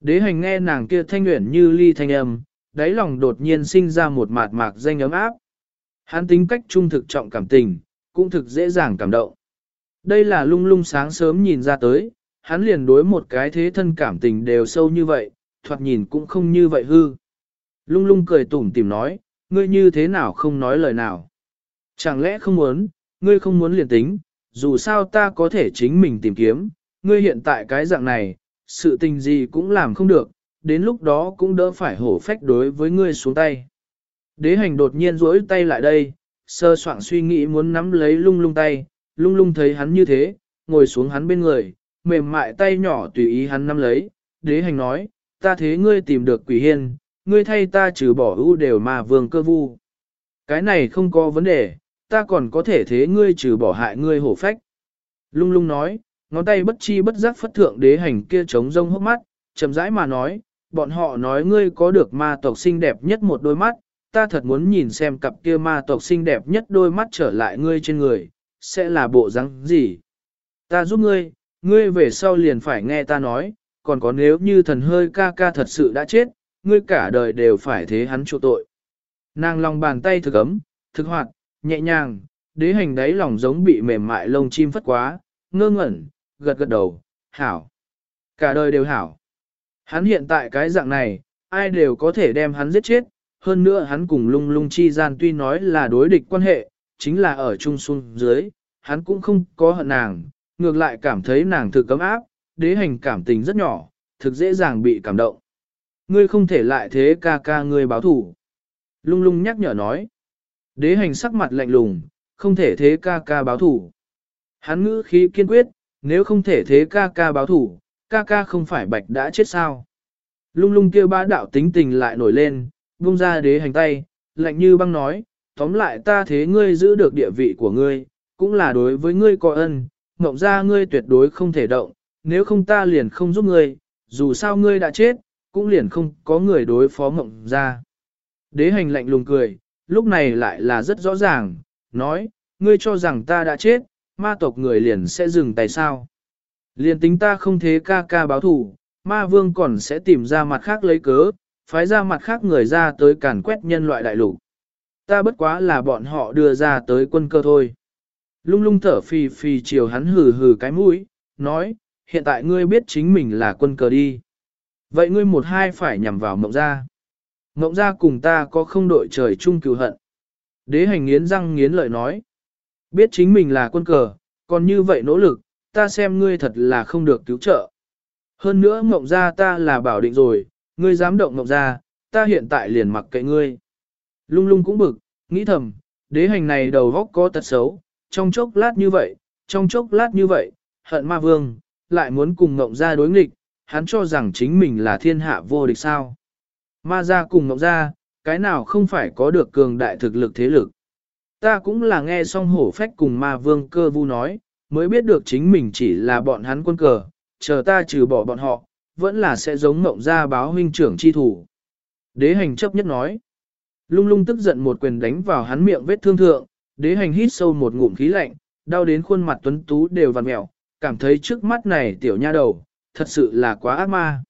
Đế hành nghe nàng kia thanh nguyện như ly thanh âm, đáy lòng đột nhiên sinh ra một mạt mạc danh ấm áp. Hắn tính cách trung thực trọng cảm tình, cũng thực dễ dàng cảm động. Đây là lung lung sáng sớm nhìn ra tới, hắn liền đối một cái thế thân cảm tình đều sâu như vậy, thoạt nhìn cũng không như vậy hư. Lung lung cười tủm tìm nói, ngươi như thế nào không nói lời nào. Chẳng lẽ không muốn, ngươi không muốn liền tính, dù sao ta có thể chính mình tìm kiếm, ngươi hiện tại cái dạng này, sự tình gì cũng làm không được, đến lúc đó cũng đỡ phải hổ phách đối với ngươi xuống tay. Đế hành đột nhiên rỗi tay lại đây, sơ soạn suy nghĩ muốn nắm lấy lung lung tay, lung lung thấy hắn như thế, ngồi xuống hắn bên người, mềm mại tay nhỏ tùy ý hắn nắm lấy, đế hành nói, ta thế ngươi tìm được quỷ hiên, ngươi thay ta trừ bỏ ưu đều mà vương cơ vu. Cái này không có vấn đề, ta còn có thể thế ngươi trừ bỏ hại ngươi hổ phách. Lung lung nói, ngón tay bất chi bất giác phất thượng đế hành kia trống rông hốc mắt, chậm rãi mà nói, bọn họ nói ngươi có được ma tộc xinh đẹp nhất một đôi mắt, ta thật muốn nhìn xem cặp kia ma tộc xinh đẹp nhất đôi mắt trở lại ngươi trên người, sẽ là bộ răng gì. Ta giúp ngươi, ngươi về sau liền phải nghe ta nói, còn có nếu như thần hơi ca ca thật sự đã chết, ngươi cả đời đều phải thế hắn chỗ tội. Nàng lòng bàn tay thực ấm, thực hoạt, nhẹ nhàng, đế hành đáy lòng giống bị mềm mại lông chim phất quá, ngơ ngẩn, gật gật đầu, hảo. Cả đời đều hảo. Hắn hiện tại cái dạng này, ai đều có thể đem hắn giết chết, hơn nữa hắn cùng lung lung chi gian tuy nói là đối địch quan hệ, chính là ở chung xuống dưới, hắn cũng không có hận nàng, ngược lại cảm thấy nàng thực cấm áp, đế hành cảm tình rất nhỏ, thực dễ dàng bị cảm động. Ngươi không thể lại thế ca ca ngươi báo thủ. Lung lung nhắc nhở nói. Đế hành sắc mặt lạnh lùng, không thể thế ca ca báo thủ. Hắn ngữ khí kiên quyết, nếu không thể thế ca ca báo thủ, ca ca không phải bạch đã chết sao. Lung lung kêu bá đạo tính tình lại nổi lên, buông ra đế hành tay, lạnh như băng nói, tóm lại ta thế ngươi giữ được địa vị của ngươi, cũng là đối với ngươi có ân, ngộng ra ngươi tuyệt đối không thể động, nếu không ta liền không giúp ngươi, dù sao ngươi đã chết, cũng liền không có người đối phó ngộng ra. Đế hành lạnh lùng cười, lúc này lại là rất rõ ràng, nói, ngươi cho rằng ta đã chết, ma tộc người liền sẽ dừng tay sao. Liền tính ta không thế ca ca báo thủ, ma vương còn sẽ tìm ra mặt khác lấy cớ, phái ra mặt khác người ra tới càn quét nhân loại đại lục. Ta bất quá là bọn họ đưa ra tới quân cơ thôi. Lung lung thở phì phì chiều hắn hừ hừ cái mũi, nói, hiện tại ngươi biết chính mình là quân cờ đi. Vậy ngươi một hai phải nhằm vào mộng gia. Mộng gia cùng ta có không đội trời chung cừu hận. Đế hành nghiến răng nghiến lợi nói. Biết chính mình là quân cờ, còn như vậy nỗ lực, ta xem ngươi thật là không được cứu trợ. Hơn nữa mộng gia ta là bảo định rồi, ngươi dám động mộng gia, ta hiện tại liền mặc kệ ngươi. Lung lung cũng bực, nghĩ thầm, đế hành này đầu góc có tật xấu, trong chốc lát như vậy, trong chốc lát như vậy, hận ma vương, lại muốn cùng mộng gia đối nghịch, hắn cho rằng chính mình là thiên hạ vô địch sao. Ma gia cùng mộng gia, cái nào không phải có được cường đại thực lực thế lực. Ta cũng là nghe xong hổ phách cùng ma vương cơ vu nói, mới biết được chính mình chỉ là bọn hắn quân cờ, chờ ta trừ bỏ bọn họ, vẫn là sẽ giống mộng ra báo huynh trưởng chi thủ. Đế hành chấp nhất nói. Lung lung tức giận một quyền đánh vào hắn miệng vết thương thượng, đế hành hít sâu một ngụm khí lạnh, đau đến khuôn mặt tuấn tú đều vằn mẹo, cảm thấy trước mắt này tiểu nha đầu, thật sự là quá ác ma.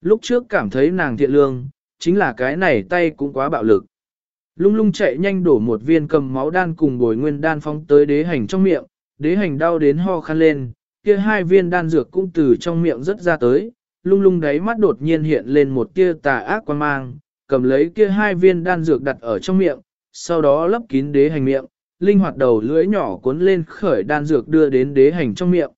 Lúc trước cảm thấy nàng thiện lương, chính là cái này tay cũng quá bạo lực. Lung lung chạy nhanh đổ một viên cầm máu đan cùng bồi nguyên đan phóng tới đế hành trong miệng, đế hành đau đến ho khăn lên, kia hai viên đan dược cũng từ trong miệng rất ra tới, lung lung đáy mắt đột nhiên hiện lên một tia tà ác quan mang, cầm lấy kia hai viên đan dược đặt ở trong miệng, sau đó lấp kín đế hành miệng, linh hoạt đầu lưỡi nhỏ cuốn lên khởi đan dược đưa đến đế hành trong miệng.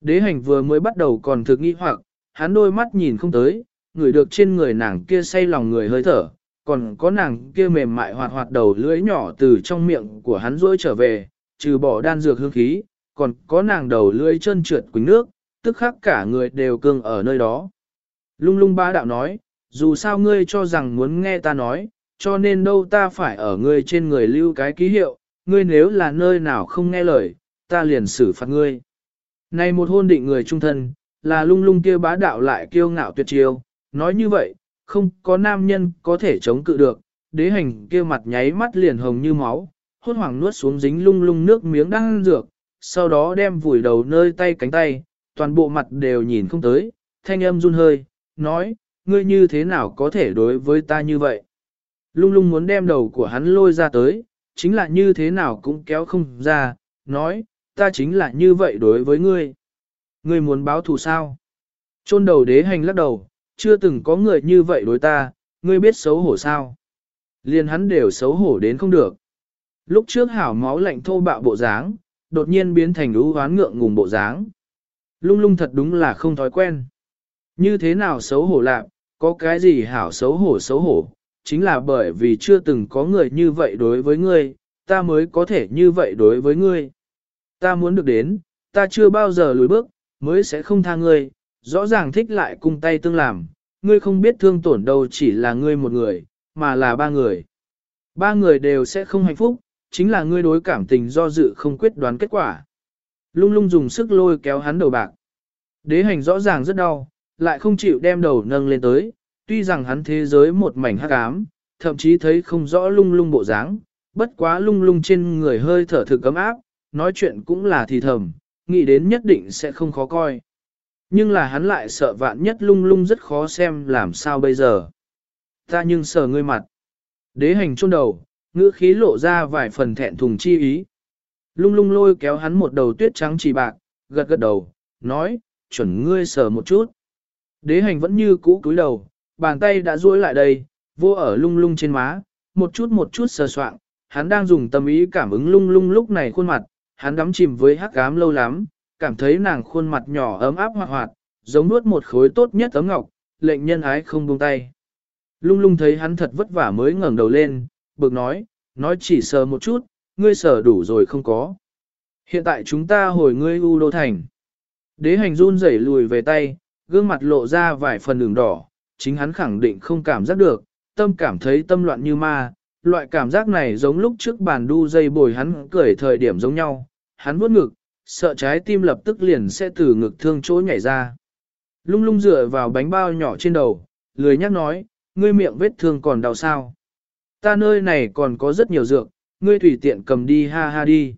Đế hành vừa mới bắt đầu còn thực nghi hoặc, hắn đôi mắt nhìn không tới, người được trên người nàng kia say lòng người hơi thở, còn có nàng kia mềm mại hoạt hoạt đầu lưỡi nhỏ từ trong miệng của hắn rỗi trở về, trừ bỏ đan dược hương khí, còn có nàng đầu lưỡi chân trượt quỳnh nước, tức khắc cả người đều cương ở nơi đó. Lung lung ba đạo nói, dù sao ngươi cho rằng muốn nghe ta nói, cho nên đâu ta phải ở ngươi trên người lưu cái ký hiệu, ngươi nếu là nơi nào không nghe lời, ta liền xử phạt ngươi. Này một hôn định người trung thân, là lung lung kia bá đạo lại kiêu ngạo tuyệt chiêu, nói như vậy, không có nam nhân có thể chống cự được, đế hành kia mặt nháy mắt liền hồng như máu, hốt hoảng nuốt xuống dính lung lung nước miếng đang dược, sau đó đem vùi đầu nơi tay cánh tay, toàn bộ mặt đều nhìn không tới, thanh âm run hơi, nói, ngươi như thế nào có thể đối với ta như vậy? Lung lung muốn đem đầu của hắn lôi ra tới, chính là như thế nào cũng kéo không ra, nói, ta chính là như vậy đối với ngươi. Ngươi muốn báo thù sao? Chôn đầu đế hành lắc đầu, chưa từng có người như vậy đối ta, ngươi biết xấu hổ sao? Liên hắn đều xấu hổ đến không được. Lúc trước hảo máu lạnh thô bạo bộ dáng, đột nhiên biến thành lũ hoán ngượng ngùng bộ dáng. Lung lung thật đúng là không thói quen. Như thế nào xấu hổ lạc, có cái gì hảo xấu hổ xấu hổ, chính là bởi vì chưa từng có người như vậy đối với ngươi, ta mới có thể như vậy đối với ngươi. Ta muốn được đến, ta chưa bao giờ lùi bước, mới sẽ không tha ngươi, rõ ràng thích lại cung tay tương làm, ngươi không biết thương tổn đâu chỉ là ngươi một người, mà là ba người. Ba người đều sẽ không hạnh phúc, chính là ngươi đối cảm tình do dự không quyết đoán kết quả. Lung lung dùng sức lôi kéo hắn đầu bạc. Đế hành rõ ràng rất đau, lại không chịu đem đầu nâng lên tới, tuy rằng hắn thế giới một mảnh hắc ám, thậm chí thấy không rõ lung lung bộ dáng, bất quá lung lung trên người hơi thở thực cấm áp, nói chuyện cũng là thì thầm, nghĩ đến nhất định sẽ không khó coi. Nhưng là hắn lại sợ vạn nhất lung lung rất khó xem làm sao bây giờ. Ta nhưng sờ ngươi mặt. Đế hành chôn đầu, ngữ khí lộ ra vài phần thẹn thùng chi ý. Lung lung lôi kéo hắn một đầu tuyết trắng chỉ bạc, gật gật đầu, nói, chuẩn ngươi sờ một chút. Đế hành vẫn như cũ cúi đầu, bàn tay đã duỗi lại đây, vô ở lung lung trên má, một chút một chút sờ soạng, hắn đang dùng tâm ý cảm ứng lung lung lúc này khuôn mặt, hắn đắm chìm với hắc ám lâu lắm, cảm thấy nàng khuôn mặt nhỏ ấm áp hoạt hoạt, giống nuốt một khối tốt nhất tấm ngọc, lệnh nhân ái không buông tay. Lung lung thấy hắn thật vất vả mới ngẩng đầu lên, bực nói, nói chỉ sờ một chút, ngươi sờ đủ rồi không có. Hiện tại chúng ta hồi ngươi U Đô Thành. Đế hành run rẩy lùi về tay, gương mặt lộ ra vài phần đường đỏ, chính hắn khẳng định không cảm giác được, tâm cảm thấy tâm loạn như ma, loại cảm giác này giống lúc trước bàn đu dây bồi hắn cười thời điểm giống nhau, hắn vuốt ngực, sợ trái tim lập tức liền sẽ từ ngực thương chỗ nhảy ra. Lung lung dựa vào bánh bao nhỏ trên đầu, lười nhắc nói, ngươi miệng vết thương còn đau sao. Ta nơi này còn có rất nhiều dược, ngươi tùy tiện cầm đi ha ha đi.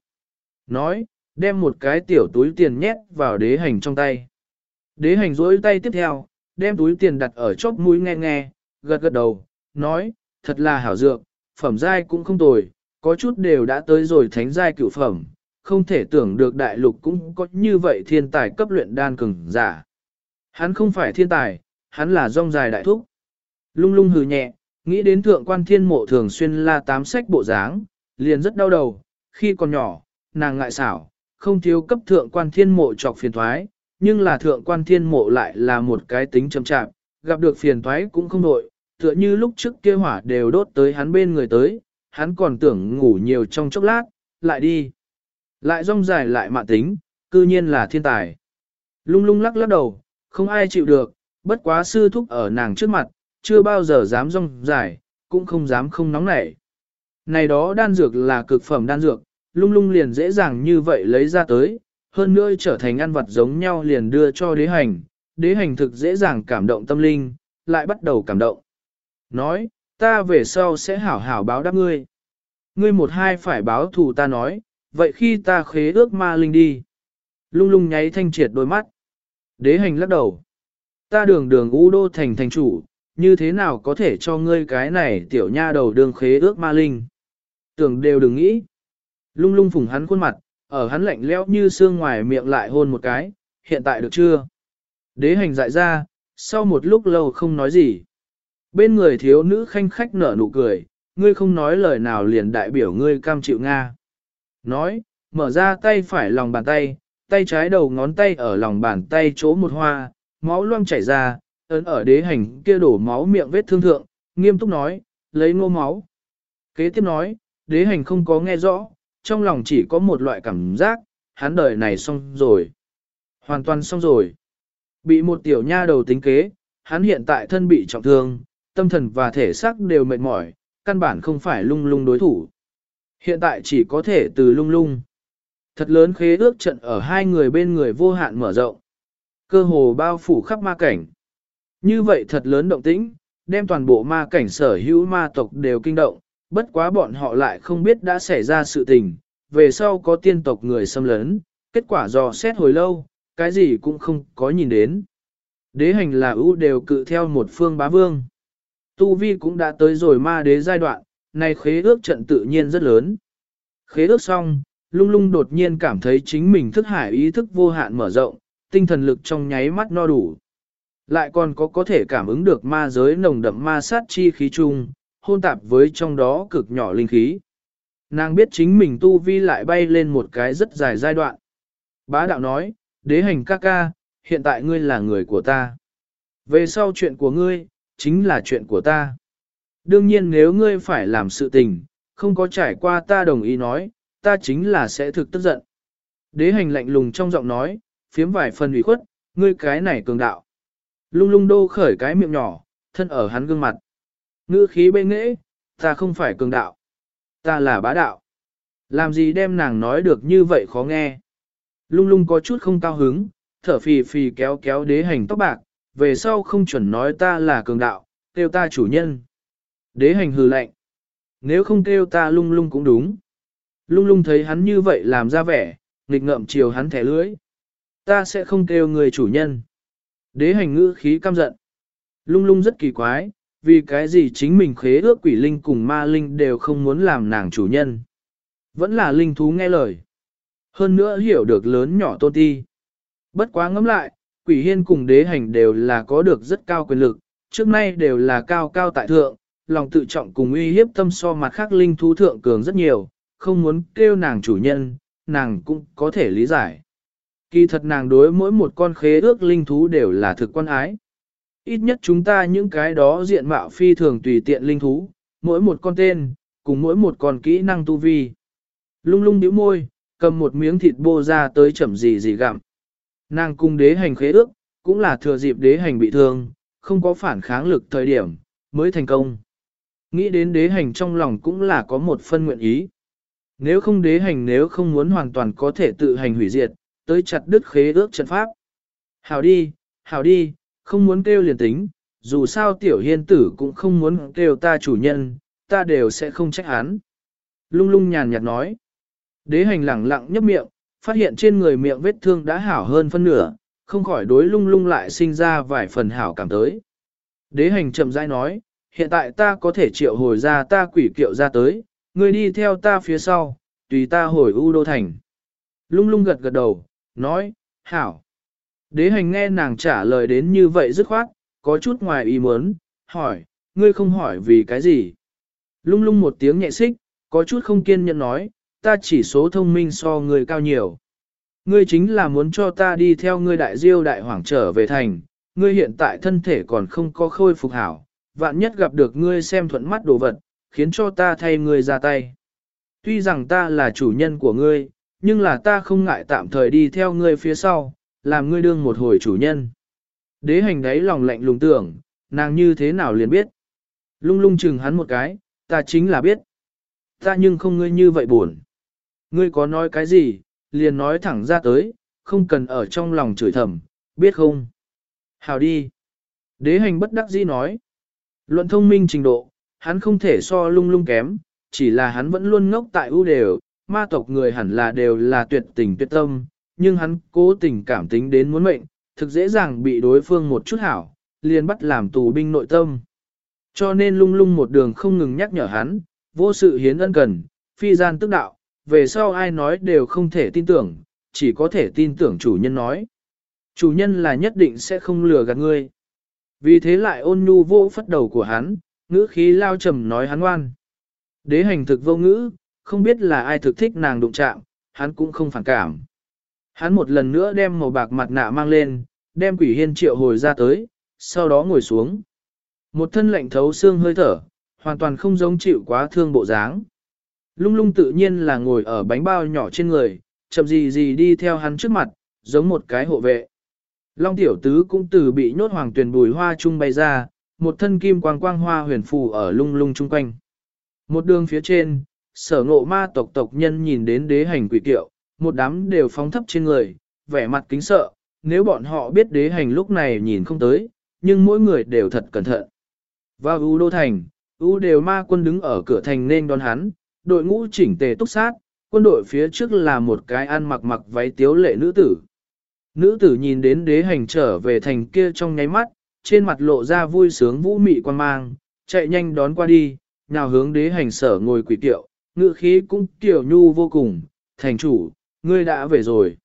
Nói, đem một cái tiểu túi tiền nhét vào đế hành trong tay. Đế hành rỗi tay tiếp theo, đem túi tiền đặt ở chóp mũi nghe nghe, gật gật đầu, nói, thật là hảo dược, phẩm giai cũng không tồi, có chút đều đã tới rồi thánh giai cửu phẩm, không thể tưởng được đại lục cũng có như vậy thiên tài cấp luyện đan cường giả. Hắn không phải thiên tài, hắn là rong dài đại thúc. Lung lung hừ nhẹ, nghĩ đến thượng quan thiên mộ thường xuyên la tám sách bộ dáng, liền rất đau đầu, khi còn nhỏ, nàng ngại xảo, không thiếu cấp thượng quan thiên mộ chọc phiền thoái, nhưng là thượng quan thiên mộ lại là một cái tính chậm chạp, gặp được phiền thoái cũng không đội, tựa như lúc trước kia hỏa đều đốt tới hắn bên người tới, hắn còn tưởng ngủ nhiều trong chốc lát, lại đi. Lại rong dài lại mạn tính, cư nhiên là thiên tài. Lung lung lắc lắc đầu, không ai chịu được, bất quá sư thúc ở nàng trước mặt, chưa bao giờ dám rong dài, cũng không dám không nóng nảy. Này đó đan dược là cực phẩm đan dược, lung lung liền dễ dàng như vậy lấy ra tới, hơn nữa trở thành ăn vật giống nhau liền đưa cho đế hành, đế hành thực dễ dàng cảm động tâm linh, lại bắt đầu cảm động. Nói, ta về sau sẽ hảo hảo báo đáp ngươi. Ngươi một hai phải báo thù ta nói, vậy khi ta khế ước ma linh đi. Lung lung nháy thanh triệt đôi mắt. Đế hành lắc đầu. Ta đường đường u đô thành thành chủ, như thế nào có thể cho ngươi cái này tiểu nha đầu đường khế ước ma linh. Tưởng đều đừng nghĩ. Lung lung phùng hắn khuôn mặt, ở hắn lạnh lẽo như xương ngoài miệng lại hôn một cái, hiện tại được chưa? Đế hành dại ra, sau một lúc lâu không nói gì. Bên người thiếu nữ khanh khách nở nụ cười, ngươi không nói lời nào liền đại biểu ngươi cam chịu Nga. Nói, mở ra tay phải lòng bàn tay, tay trái đầu ngón tay ở lòng bàn tay chỗ một hoa, máu loang chảy ra, ấn ở đế hành kia đổ máu miệng vết thương thượng, nghiêm túc nói, lấy ngô máu. Kế tiếp nói, đế hành không có nghe rõ, trong lòng chỉ có một loại cảm giác, hắn đời này xong rồi. Hoàn toàn xong rồi. Bị một tiểu nha đầu tính kế, hắn hiện tại thân bị trọng thương, tâm thần và thể xác đều mệt mỏi, căn bản không phải lung lung đối thủ. Hiện tại chỉ có thể từ lung lung. Thật lớn khế ước trận ở hai người bên người vô hạn mở rộng. Cơ hồ bao phủ khắp ma cảnh. Như vậy thật lớn động tĩnh, đem toàn bộ ma cảnh sở hữu ma tộc đều kinh động, bất quá bọn họ lại không biết đã xảy ra sự tình, về sau có tiên tộc người xâm lấn, kết quả dò xét hồi lâu, cái gì cũng không có nhìn đến. Đế hành là ưu đều cự theo một phương bá vương. Tu Vi cũng đã tới rồi ma đế giai đoạn, nay khế ước trận tự nhiên rất lớn. Khế ước xong, lung lung đột nhiên cảm thấy chính mình thức hải ý thức vô hạn mở rộng, tinh thần lực trong nháy mắt no đủ. Lại còn có có thể cảm ứng được ma giới nồng đậm ma sát chi khí chung, hôn tạp với trong đó cực nhỏ linh khí. Nàng biết chính mình tu vi lại bay lên một cái rất dài giai đoạn. Bá đạo nói, đế hành ca ca, hiện tại ngươi là người của ta. Về sau chuyện của ngươi, chính là chuyện của ta. Đương nhiên nếu ngươi phải làm sự tình, không có trải qua ta đồng ý nói, ta chính là sẽ thực tức giận. Đế hành lạnh lùng trong giọng nói, phiếm vài phần ủy khuất, ngươi cái này cường đạo. Lung lung đô khởi cái miệng nhỏ, thân ở hắn gương mặt. Ngữ khí bê nghễ, ta không phải cường đạo. Ta là bá đạo. Làm gì đem nàng nói được như vậy khó nghe. Lung lung có chút không cao hứng, thở phì phì kéo kéo đế hành tóc bạc, về sau không chuẩn nói ta là cường đạo, kêu ta chủ nhân. Đế hành hừ lạnh. Nếu không kêu ta lung lung cũng đúng. Lung lung thấy hắn như vậy làm ra vẻ, nghịch ngợm chiều hắn thẻ lưới. Ta sẽ không kêu người chủ nhân. Đế hành ngữ khí căm giận. Lung lung rất kỳ quái, vì cái gì chính mình khế ước quỷ linh cùng ma linh đều không muốn làm nàng chủ nhân. Vẫn là linh thú nghe lời. Hơn nữa hiểu được lớn nhỏ tôn ti. Bất quá ngẫm lại, quỷ hiên cùng đế hành đều là có được rất cao quyền lực, trước nay đều là cao cao tại thượng, lòng tự trọng cùng uy hiếp tâm so mặt khác linh thú thượng cường rất nhiều, không muốn kêu nàng chủ nhân, nàng cũng có thể lý giải. Kỳ thật nàng đối mỗi một con khế ước linh thú đều là thực quan ái. Ít nhất chúng ta những cái đó diện mạo phi thường tùy tiện linh thú, mỗi một con tên, cùng mỗi một con kỹ năng tu vi. Lung lung nhíu môi, cầm một miếng thịt bô ra tới chậm gì gì gặm. Nàng cung đế hành khế ước, cũng là thừa dịp đế hành bị thương, không có phản kháng lực thời điểm, mới thành công. Nghĩ đến đế hành trong lòng cũng là có một phân nguyện ý. Nếu không đế hành nếu không muốn hoàn toàn có thể tự hành hủy diệt, tới chặt đứt khế ước trận pháp. Hảo đi, hảo đi, không muốn kêu liền tính, dù sao tiểu hiên tử cũng không muốn kêu ta chủ nhân, ta đều sẽ không trách hắn. Lung lung nhàn nhạt nói. Đế hành lẳng lặng nhấp miệng, phát hiện trên người miệng vết thương đã hảo hơn phân nửa, không khỏi đối lung lung lại sinh ra vài phần hảo cảm tới. Đế hành chậm rãi nói, hiện tại ta có thể triệu hồi ra ta quỷ kiệu ra tới, ngươi đi theo ta phía sau, tùy ta hồi U Đô Thành. Lung lung gật gật đầu, nói, hảo. Đế hành nghe nàng trả lời đến như vậy dứt khoát, có chút ngoài ý muốn, hỏi, ngươi không hỏi vì cái gì. Lung lung một tiếng nhẹ xích, có chút không kiên nhẫn nói, ta chỉ số thông minh so ngươi cao nhiều. Ngươi chính là muốn cho ta đi theo ngươi đại diêu đại hoàng trở về thành, ngươi hiện tại thân thể còn không có khôi phục hảo, vạn nhất gặp được ngươi xem thuận mắt đồ vật, khiến cho ta thay ngươi ra tay. Tuy rằng ta là chủ nhân của ngươi, nhưng là ta không ngại tạm thời đi theo ngươi phía sau, làm ngươi đương một hồi chủ nhân. Đế hành đấy lòng lạnh lùng tưởng, nàng như thế nào liền biết. Lung lung chừng hắn một cái, ta chính là biết. Ta nhưng không ngươi như vậy buồn. Ngươi có nói cái gì, liền nói thẳng ra tới, không cần ở trong lòng chửi thầm, biết không? Hào đi. Đế hành bất đắc dĩ nói. Luận thông minh trình độ, hắn không thể so lung lung kém, chỉ là hắn vẫn luôn ngốc tại ưu đều, ma tộc người hẳn là đều là tuyệt tình tuyệt tâm, nhưng hắn cố tình cảm tính đến muốn mệnh, thực dễ dàng bị đối phương một chút hảo, liền bắt làm tù binh nội tâm. Cho nên lung lung một đường không ngừng nhắc nhở hắn, vô sự hiến ân cần, phi gian tức đạo, về sau ai nói đều không thể tin tưởng, chỉ có thể tin tưởng chủ nhân nói. Chủ nhân là nhất định sẽ không lừa gạt ngươi. Vì thế lại ôn nhu vô phất đầu của hắn, ngữ khí lao trầm nói hắn ngoan. Đế hành thực vô ngữ, không biết là ai thực thích nàng đụng chạm, hắn cũng không phản cảm. Hắn một lần nữa đem màu bạc mặt nạ mang lên, đem quỷ hiên triệu hồi ra tới, sau đó ngồi xuống. Một thân lạnh thấu xương hơi thở, hoàn toàn không giống chịu quá thương bộ dáng. Lung lung tự nhiên là ngồi ở bánh bao nhỏ trên người, chậm gì gì đi theo hắn trước mặt, giống một cái hộ vệ. Long tiểu tứ cũng từ bị nhốt hoàng tuyển bùi hoa trung bay ra, một thân kim quang quang hoa huyền phù ở lung lung chung quanh. Một đường phía trên, sở ngộ ma tộc tộc nhân nhìn đến đế hành quỷ tiệu, một đám đều phóng thấp trên người, vẻ mặt kính sợ, nếu bọn họ biết đế hành lúc này nhìn không tới, nhưng mỗi người đều thật cẩn thận. Vào U Đô Thành, U đều ma quân đứng ở cửa thành nên đón hắn, đội ngũ chỉnh tề túc sát, quân đội phía trước là một cái ăn mặc mặc váy tiếu lệ nữ tử. Nữ tử nhìn đến đế hành trở về thành kia trong nháy mắt, trên mặt lộ ra vui sướng vũ mị quan mang, chạy nhanh đón qua đi, nào hướng đế hành sở ngồi quỷ tiệu, ngự khí cũng tiểu nhu vô cùng, thành chủ, ngươi đã về rồi.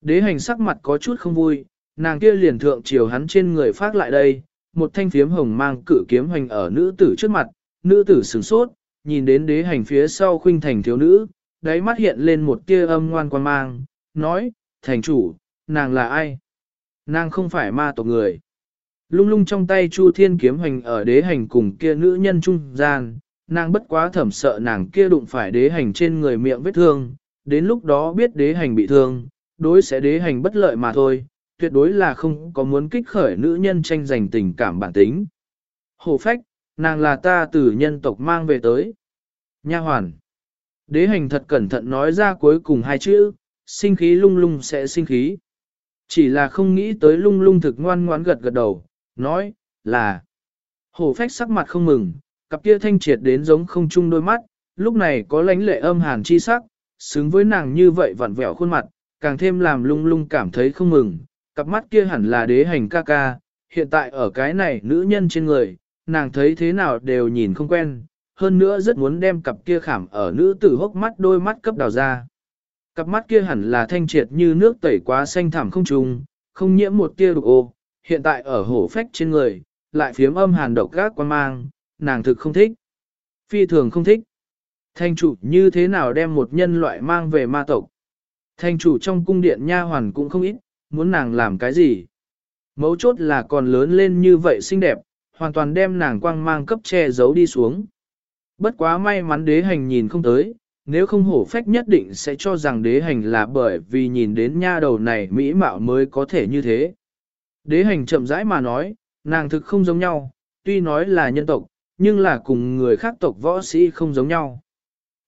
Đế hành sắc mặt có chút không vui, nàng kia liền thượng chiều hắn trên người phát lại đây, một thanh phiếm hồng mang cử kiếm hành ở nữ tử trước mặt, nữ tử sửng sốt, nhìn đến đế hành phía sau khuynh thành thiếu nữ, đáy mắt hiện lên một tia âm ngoan quan mang, nói, thành chủ, nàng là ai? Nàng không phải ma tộc người. Lung lung trong tay Chu Thiên kiếm hành ở đế hành cùng kia nữ nhân trung gian, nàng bất quá thẩm sợ nàng kia đụng phải đế hành trên người miệng vết thương, đến lúc đó biết đế hành bị thương, đối sẽ đế hành bất lợi mà thôi, tuyệt đối là không có muốn kích khởi nữ nhân tranh giành tình cảm bản tính. Hồ phách, nàng là ta từ nhân tộc mang về tới. Nha hoàn. Đế hành thật cẩn thận nói ra cuối cùng hai chữ, sinh khí lung lung sẽ sinh khí. Chỉ là không nghĩ tới lung lung thực ngoan ngoãn gật gật đầu, nói, là. Hổ phách sắc mặt không mừng, cặp kia thanh triệt đến giống không chung đôi mắt, lúc này có lánh lệ âm hàn chi sắc, xứng với nàng như vậy vặn vẹo khuôn mặt, càng thêm làm lung lung cảm thấy không mừng, cặp mắt kia hẳn là đế hành ca ca, hiện tại ở cái này nữ nhân trên người, nàng thấy thế nào đều nhìn không quen, hơn nữa rất muốn đem cặp kia khảm ở nữ tử hốc mắt đôi mắt cấp đào ra. Cặp mắt kia hẳn là thanh triệt như nước tẩy quá xanh thẳm không trùng, không nhiễm một tia đục ô, hiện tại ở hổ phách trên người, lại phiếm âm hàn độc gác quan mang, nàng thực không thích. Phi thường không thích. Thanh chủ như thế nào đem một nhân loại mang về ma tộc? Thanh chủ trong cung điện nha hoàn cũng không ít, muốn nàng làm cái gì? Mấu chốt là còn lớn lên như vậy xinh đẹp, hoàn toàn đem nàng quang mang cấp che giấu đi xuống. Bất quá may mắn đế hành nhìn không tới, nếu không hổ phách nhất định sẽ cho rằng đế hành là bởi vì nhìn đến nha đầu này mỹ mạo mới có thể như thế. Đế hành chậm rãi mà nói, nàng thực không giống nhau, tuy nói là nhân tộc, nhưng là cùng người khác tộc võ sĩ không giống nhau.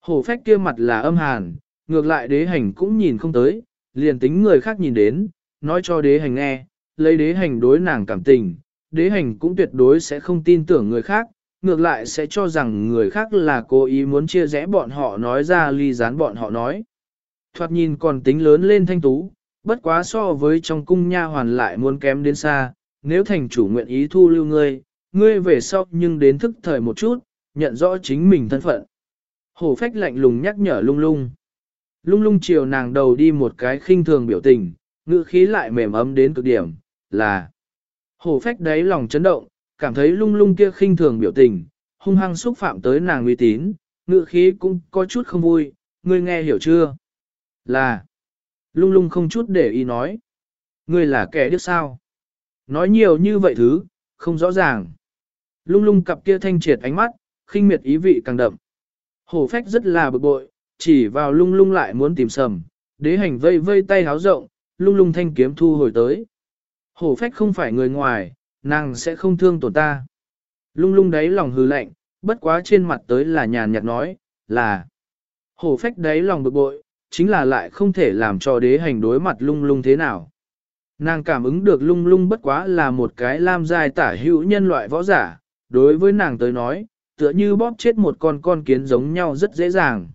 Hổ phách kia mặt là âm hàn, ngược lại đế hành cũng nhìn không tới, liền tính người khác nhìn đến, nói cho đế hành nghe, lấy đế hành đối nàng cảm tình, đế hành cũng tuyệt đối sẽ không tin tưởng người khác, ngược lại sẽ cho rằng người khác là cố ý muốn chia rẽ bọn họ nói ra ly gián bọn họ nói. Thoạt nhìn còn tính lớn lên thanh tú, bất quá so với trong cung nha hoàn lại muốn kém đến xa, nếu thành chủ nguyện ý thu lưu ngươi, ngươi về sau nhưng đến thức thời một chút, nhận rõ chính mình thân phận. Hổ phách lạnh lùng nhắc nhở lung lung. Lung lung chiều nàng đầu đi một cái khinh thường biểu tình, ngữ khí lại mềm ấm đến cực điểm, là. Hổ phách đáy lòng chấn động, cảm thấy lung lung kia khinh thường biểu tình, hung hăng xúc phạm tới nàng uy tín, ngựa khí cũng có chút không vui, ngươi nghe hiểu chưa? Là. Lung lung không chút để ý nói. Ngươi là kẻ điếc sao? Nói nhiều như vậy thứ, không rõ ràng. Lung lung cặp kia thanh triệt ánh mắt, khinh miệt ý vị càng đậm. Hổ phách rất là bực bội, chỉ vào lung lung lại muốn tìm sầm, đế hành vây vây tay háo rộng, lung lung thanh kiếm thu hồi tới. Hổ phách không phải người ngoài, nàng sẽ không thương tổn ta. Lung lung đáy lòng hư lạnh, bất quá trên mặt tới là nhàn nhạt nói, là hổ phách đáy lòng bực bội, chính là lại không thể làm cho đế hành đối mặt lung lung thế nào. Nàng cảm ứng được lung lung bất quá là một cái lam dài tả hữu nhân loại võ giả, đối với nàng tới nói, tựa như bóp chết một con con kiến giống nhau rất dễ dàng.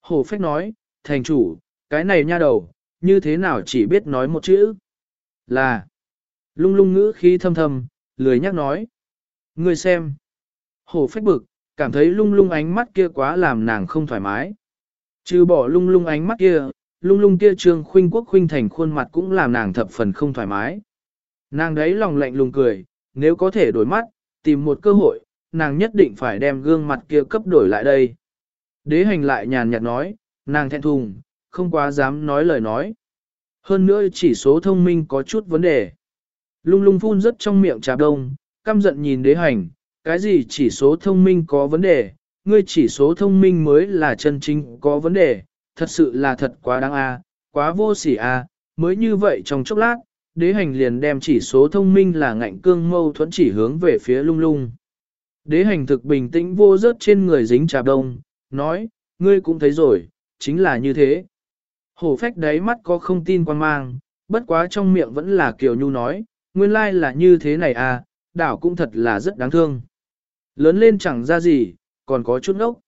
hổ Phách nói, thành chủ, cái này nha đầu, như thế nào chỉ biết nói một chữ? Là, lung lung ngữ khí thâm thâm, lười nhắc nói. Ngươi xem. Hồ Phách bực, cảm thấy lung lung ánh mắt kia quá làm nàng không thoải mái. Trừ bỏ lung lung ánh mắt kia, lung lung kia trương khuynh quốc khuynh thành khuôn mặt cũng làm nàng thập phần không thoải mái. Nàng đấy lòng lạnh lùng cười, nếu có thể đổi mắt, tìm một cơ hội, nàng nhất định phải đem gương mặt kia cấp đổi lại đây. Đế hành lại nhàn nhạt nói, nàng thẹn thùng, không quá dám nói lời nói. Hơn nữa chỉ số thông minh có chút vấn đề. Lung lung phun rất trong miệng trà đông, căm giận nhìn đế hành, cái gì chỉ số thông minh có vấn đề, ngươi chỉ số thông minh mới là chân chính có vấn đề, thật sự là thật quá đáng a, quá vô sỉ a, mới như vậy trong chốc lát, đế hành liền đem chỉ số thông minh là ngạnh cương mâu thuẫn chỉ hướng về phía lung lung. Đế hành thực bình tĩnh vô rớt trên người dính trà đông, nói, ngươi cũng thấy rồi, chính là như thế. Hổ phách đáy mắt có không tin quan mang, bất quá trong miệng vẫn là kiều nhu nói, nguyên lai là như thế này à, đảo cũng thật là rất đáng thương. Lớn lên chẳng ra gì, còn có chút ốc.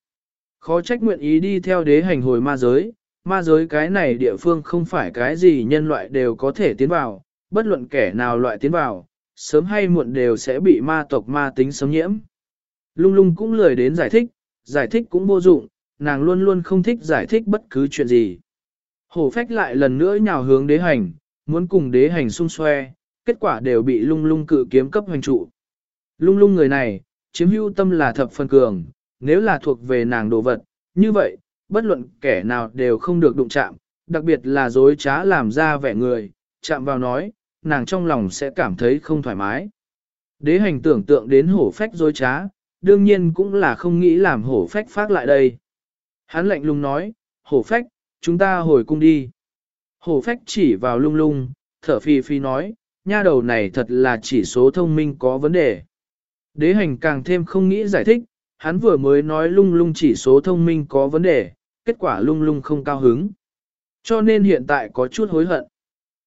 Khó trách nguyện ý đi theo đế hành hồi ma giới, ma giới cái này địa phương không phải cái gì nhân loại đều có thể tiến vào, bất luận kẻ nào loại tiến vào, sớm hay muộn đều sẽ bị ma tộc ma tính xâm nhiễm. Lung lung cũng lười đến giải thích, giải thích cũng vô dụng, nàng luôn luôn không thích giải thích bất cứ chuyện gì. Hổ phách lại lần nữa nhào hướng đế hành, muốn cùng đế hành xung xoe, kết quả đều bị lung lung cự kiếm cấp hành trụ. Lung lung người này, chiếm hữu tâm là thập phân cường, nếu là thuộc về nàng đồ vật, như vậy, bất luận kẻ nào đều không được đụng chạm, đặc biệt là dối trá làm ra vẻ người, chạm vào nói, nàng trong lòng sẽ cảm thấy không thoải mái. Đế hành tưởng tượng đến hổ phách dối trá, đương nhiên cũng là không nghĩ làm hổ phách phát lại đây. Hắn lạnh lùng nói, hổ phách, chúng ta hồi cung đi. Hổ phách chỉ vào lung lung, thở phi phi nói, nha đầu này thật là chỉ số thông minh có vấn đề. Đế hành càng thêm không nghĩ giải thích, hắn vừa mới nói lung lung chỉ số thông minh có vấn đề, kết quả lung lung không cao hứng. Cho nên hiện tại có chút hối hận.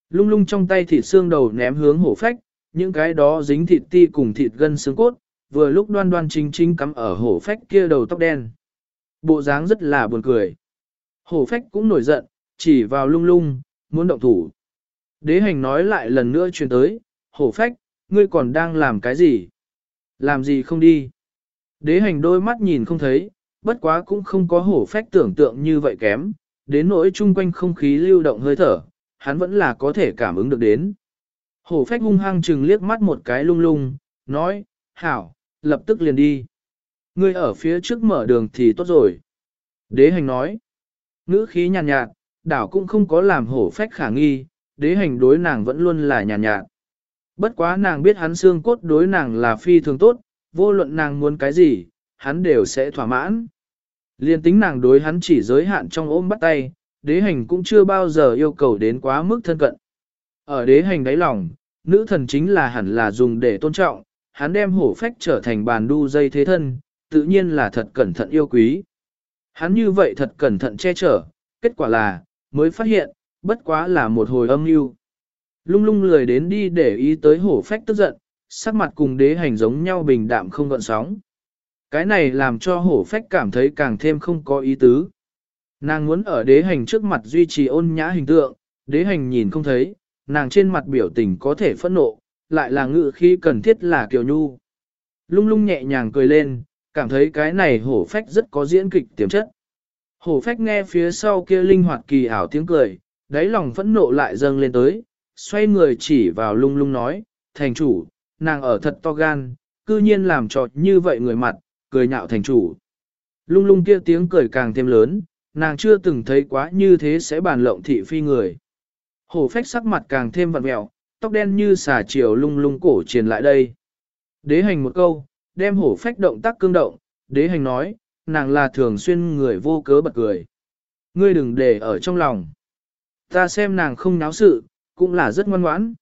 Lung lung trong tay thịt xương đầu ném hướng hổ phách, những cái đó dính thịt ti cùng thịt gân xương cốt, vừa lúc đoan đoan chính chính cắm ở hổ phách kia đầu tóc đen. Bộ dáng rất là buồn cười. Hổ phách cũng nổi giận, chỉ vào lung lung, muốn động thủ. Đế hành nói lại lần nữa truyền tới, hổ phách, ngươi còn đang làm cái gì? Làm gì không đi? Đế hành đôi mắt nhìn không thấy, bất quá cũng không có hổ phách tưởng tượng như vậy kém, đến nỗi chung quanh không khí lưu động hơi thở, hắn vẫn là có thể cảm ứng được đến. Hổ phách hung hăng chừng liếc mắt một cái lung lung, nói, hảo, lập tức liền đi. Ngươi ở phía trước mở đường thì tốt rồi. Đế hành nói, ngữ khí nhàn nhạt, nhạt, đảo cũng không có làm hổ phách khả nghi, đế hành đối nàng vẫn luôn là nhàn nhạt, nhạt. Bất quá nàng biết hắn xương cốt đối nàng là phi thường tốt, vô luận nàng muốn cái gì, hắn đều sẽ thỏa mãn. Liên tính nàng đối hắn chỉ giới hạn trong ôm bắt tay, đế hành cũng chưa bao giờ yêu cầu đến quá mức thân cận. Ở đế hành đáy lòng, nữ thần chính là hẳn là dùng để tôn trọng, hắn đem hổ phách trở thành bàn đu dây thế thân, tự nhiên là thật cẩn thận yêu quý. Hắn như vậy thật cẩn thận che chở, kết quả là, mới phát hiện, bất quá là một hồi âm mưu. Lung lung lười đến đi để ý tới hổ phách tức giận, sắc mặt cùng đế hành giống nhau bình đạm không gợn sóng. Cái này làm cho hổ phách cảm thấy càng thêm không có ý tứ. Nàng muốn ở đế hành trước mặt duy trì ôn nhã hình tượng, đế hành nhìn không thấy, nàng trên mặt biểu tình có thể phẫn nộ, lại là ngự khi cần thiết là kiều nhu. Lung lung nhẹ nhàng cười lên, cảm thấy cái này hổ phách rất có diễn kịch tiềm chất. Hổ phách nghe phía sau kia linh hoạt kỳ ảo tiếng cười, đáy lòng phẫn nộ lại dâng lên tới, xoay người chỉ vào lung lung nói, thành chủ, nàng ở thật to gan, cư nhiên làm trọt như vậy người mặt, cười nhạo thành chủ. Lung lung kia tiếng cười càng thêm lớn, nàng chưa từng thấy quá như thế sẽ bàn lộng thị phi người. Hổ phách sắc mặt càng thêm vặn mẹo, tóc đen như xà chiều lung lung cổ truyền lại đây. Đế hành một câu, đem hổ phách động tác cương động, đế hành nói, nàng là thường xuyên người vô cớ bật cười. Ngươi đừng để ở trong lòng. Ta xem nàng không náo sự, cũng là rất ngoan ngoãn.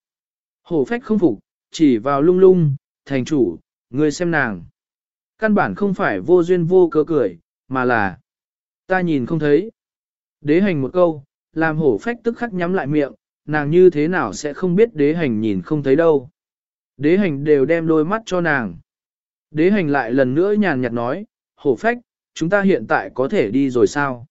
Hổ phách không phục, chỉ vào lung lung, thành chủ, ngươi xem nàng. Căn bản không phải vô duyên vô cớ cười, mà là ta nhìn không thấy. Đế hành một câu, làm hổ phách tức khắc nhắm lại miệng, nàng như thế nào sẽ không biết đế hành nhìn không thấy đâu. Đế hành đều đem đôi mắt cho nàng. Đế hành lại lần nữa nhàn nhạt nói, hổ phách, chúng ta hiện tại có thể đi rồi sao?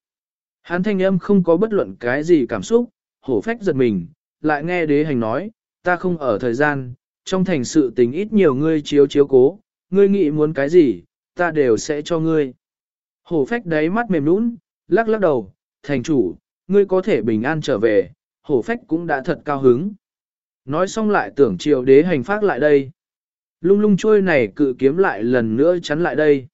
Hắn thanh âm không có bất luận cái gì cảm xúc, hổ phách giật mình, lại nghe đế hành nói, ta không ở thời gian, trong thành sự tình ít nhiều ngươi chiếu chiếu cố, ngươi nghĩ muốn cái gì, ta đều sẽ cho ngươi. Hổ phách đáy mắt mềm nũng, lắc lắc đầu, thành chủ, ngươi có thể bình an trở về, hổ phách cũng đã thật cao hứng. Nói xong lại tưởng triều đế hành phát lại đây. Lung lung trôi này cự kiếm lại lần nữa chắn lại đây.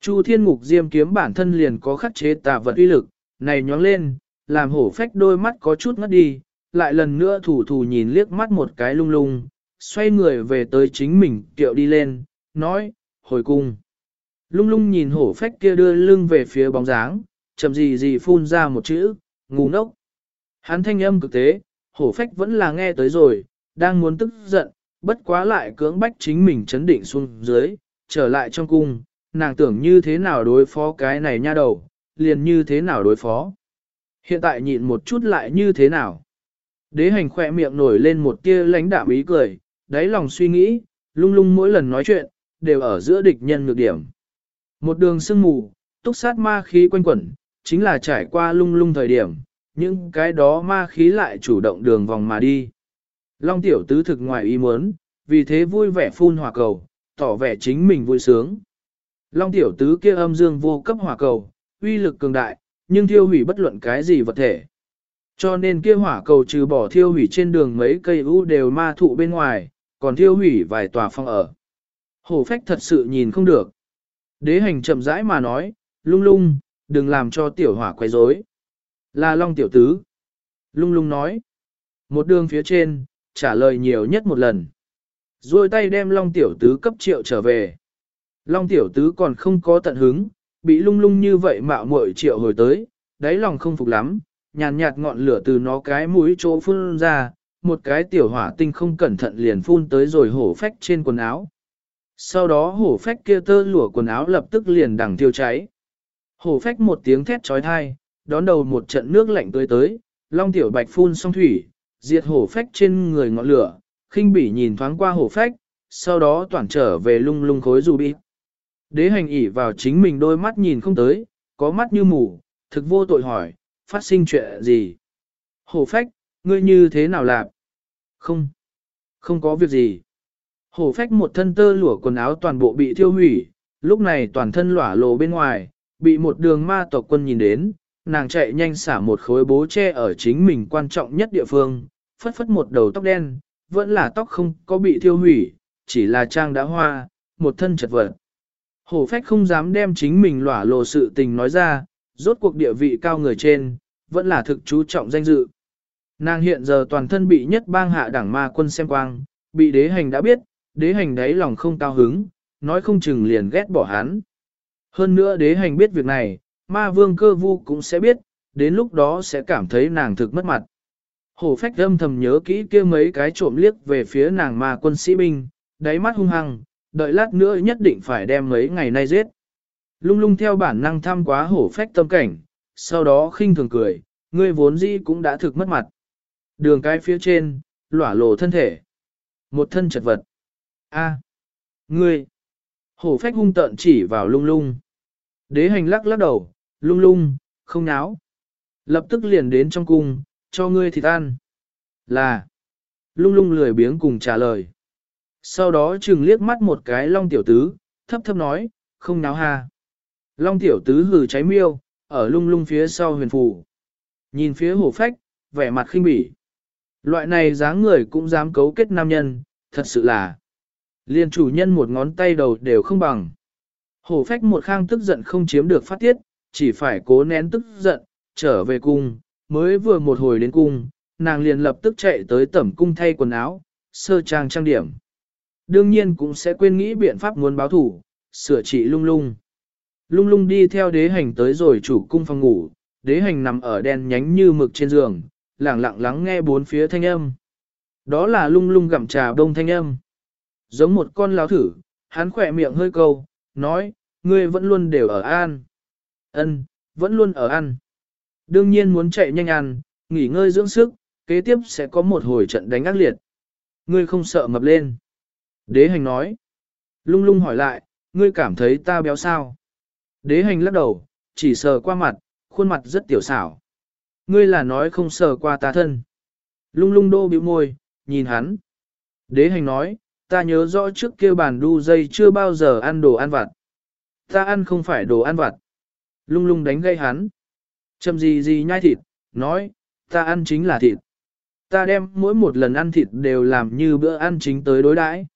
Chu thiên ngục diêm kiếm bản thân liền có khắc chế tà vật uy lực, này nhóng lên, làm hổ phách đôi mắt có chút ngất đi, lại lần nữa thủ thủ nhìn liếc mắt một cái lung lung, xoay người về tới chính mình kiệu đi lên, nói, hồi cung. Lung lung nhìn hổ phách kia đưa lưng về phía bóng dáng, chậm gì gì phun ra một chữ, ngu ngốc. Hắn thanh âm cực tế, hổ phách vẫn là nghe tới rồi, đang muốn tức giận, bất quá lại cưỡng bách chính mình chấn định xuống dưới, trở lại trong cung, nàng tưởng như thế nào đối phó cái này nha đầu, liền như thế nào đối phó. Hiện tại nhịn một chút lại như thế nào. Đế hành khỏe miệng nổi lên một tia lãnh đạm ý cười, đáy lòng suy nghĩ, lung lung mỗi lần nói chuyện, đều ở giữa địch nhân ngược điểm. Một đường sương mù, túc sát ma khí quanh quẩn, chính là trải qua lung lung thời điểm, những cái đó ma khí lại chủ động đường vòng mà đi. Long tiểu tứ thực ngoài ý muốn, vì thế vui vẻ phun hỏa cầu, tỏ vẻ chính mình vui sướng. Long tiểu tứ kia âm dương vô cấp hỏa cầu, uy lực cường đại, nhưng thiêu hủy bất luận cái gì vật thể. Cho nên kia hỏa cầu trừ bỏ thiêu hủy trên đường mấy cây u đều ma thụ bên ngoài, còn thiêu hủy vài tòa phong ở. Hổ phách thật sự nhìn không được. Đế hành chậm rãi mà nói, lung lung, đừng làm cho tiểu hỏa quay rối. Là long tiểu tứ. Lung lung nói. Một đường phía trên, trả lời nhiều nhất một lần. Rồi tay đem long tiểu tứ cấp triệu trở về. Long tiểu tứ còn không có tận hứng, bị lung lung như vậy mạo muội triệu hồi tới, đáy lòng không phục lắm, nhàn nhạt ngọn lửa từ nó cái mũi chỗ phun ra, một cái tiểu hỏa tinh không cẩn thận liền phun tới rồi hổ phách trên quần áo. Sau đó hổ phách kia tơ lụa quần áo lập tức liền đằng tiêu cháy. Hổ phách một tiếng thét trói thai, đón đầu một trận nước lạnh tới tới, long tiểu bạch phun xong thủy, diệt hổ phách trên người ngọn lửa, khinh bỉ nhìn thoáng qua hổ phách, sau đó toàn trở về lung lung khối dù bị. Đế hành ỉ vào chính mình đôi mắt nhìn không tới, có mắt như mù, thực vô tội hỏi, phát sinh chuyện gì? Hổ phách, ngươi như thế nào làm? Không, không có việc gì. Hổ phách một thân tơ lụa quần áo toàn bộ bị thiêu hủy, lúc này toàn thân lỏa lồ bên ngoài, bị một đường ma tộc quân nhìn đến, nàng chạy nhanh xả một khối bố che ở chính mình quan trọng nhất địa phương, phất phất một đầu tóc đen, vẫn là tóc không có bị thiêu hủy, chỉ là trang đã hoa, một thân chật vật. Hổ phách không dám đem chính mình lỏa lộ sự tình nói ra, rốt cuộc địa vị cao người trên, vẫn là thực chú trọng danh dự. Nàng hiện giờ toàn thân bị nhất bang hạ đảng ma quân xem quang, bị đế hành đã biết, đế hành đấy lòng không cao hứng, nói không chừng liền ghét bỏ hắn. Hơn nữa đế hành biết việc này, ma vương cơ vu cũng sẽ biết, đến lúc đó sẽ cảm thấy nàng thực mất mặt. Hổ phách âm thầm nhớ kỹ kia mấy cái trộm liếc về phía nàng ma quân sĩ binh, đáy mắt hung hăng, đợi lát nữa nhất định phải đem mấy ngày nay giết. Lung lung theo bản năng tham quá hổ phách tâm cảnh, sau đó khinh thường cười, ngươi vốn dĩ cũng đã thực mất mặt. Đường cái phía trên, lỏa lộ thân thể. Một thân chật vật. A, ngươi. Hổ phách hung tợn chỉ vào lung lung. Đế hành lắc lắc đầu, lung lung, không náo. Lập tức liền đến trong cung, cho ngươi thịt ăn. Là. Lung lung lười biếng cùng trả lời. Sau đó chừng liếc mắt một cái long tiểu tứ, thấp thấp nói, không náo ha. Long tiểu tứ hừ cháy miêu, ở lung lung phía sau huyền phù. Nhìn phía hổ phách, vẻ mặt khinh bỉ. Loại này dáng người cũng dám cấu kết nam nhân, thật sự là. Liên chủ nhân một ngón tay đầu đều không bằng. Hổ phách một khang tức giận không chiếm được phát tiết, chỉ phải cố nén tức giận, trở về cung, mới vừa một hồi đến cung, nàng liền lập tức chạy tới tẩm cung thay quần áo, sơ trang trang điểm. Đương nhiên cũng sẽ quên nghĩ biện pháp muốn báo thủ, sửa trị lung lung. Lung lung đi theo đế hành tới rồi chủ cung phòng ngủ, đế hành nằm ở đen nhánh như mực trên giường, lặng lặng lắng nghe bốn phía thanh âm. Đó là lung lung gặm trà đông thanh âm. Giống một con láo thử, hắn khỏe miệng hơi câu, nói, ngươi vẫn luôn đều ở an. Ân, vẫn luôn ở ăn. Đương nhiên muốn chạy nhanh ăn, nghỉ ngơi dưỡng sức, kế tiếp sẽ có một hồi trận đánh ác liệt. Ngươi không sợ mập lên. Đế hành nói. Lung lung hỏi lại, ngươi cảm thấy ta béo sao? Đế hành lắc đầu, chỉ sờ qua mặt, khuôn mặt rất tiểu xảo. Ngươi là nói không sờ qua ta thân. Lung lung đô bĩu môi, nhìn hắn. Đế hành nói, ta nhớ rõ trước kia bàn đu dây chưa bao giờ ăn đồ ăn vặt. Ta ăn không phải đồ ăn vặt. Lung lung đánh gây hắn. Chầm gì gì nhai thịt, nói, ta ăn chính là thịt. Ta đem mỗi một lần ăn thịt đều làm như bữa ăn chính tới đối đãi.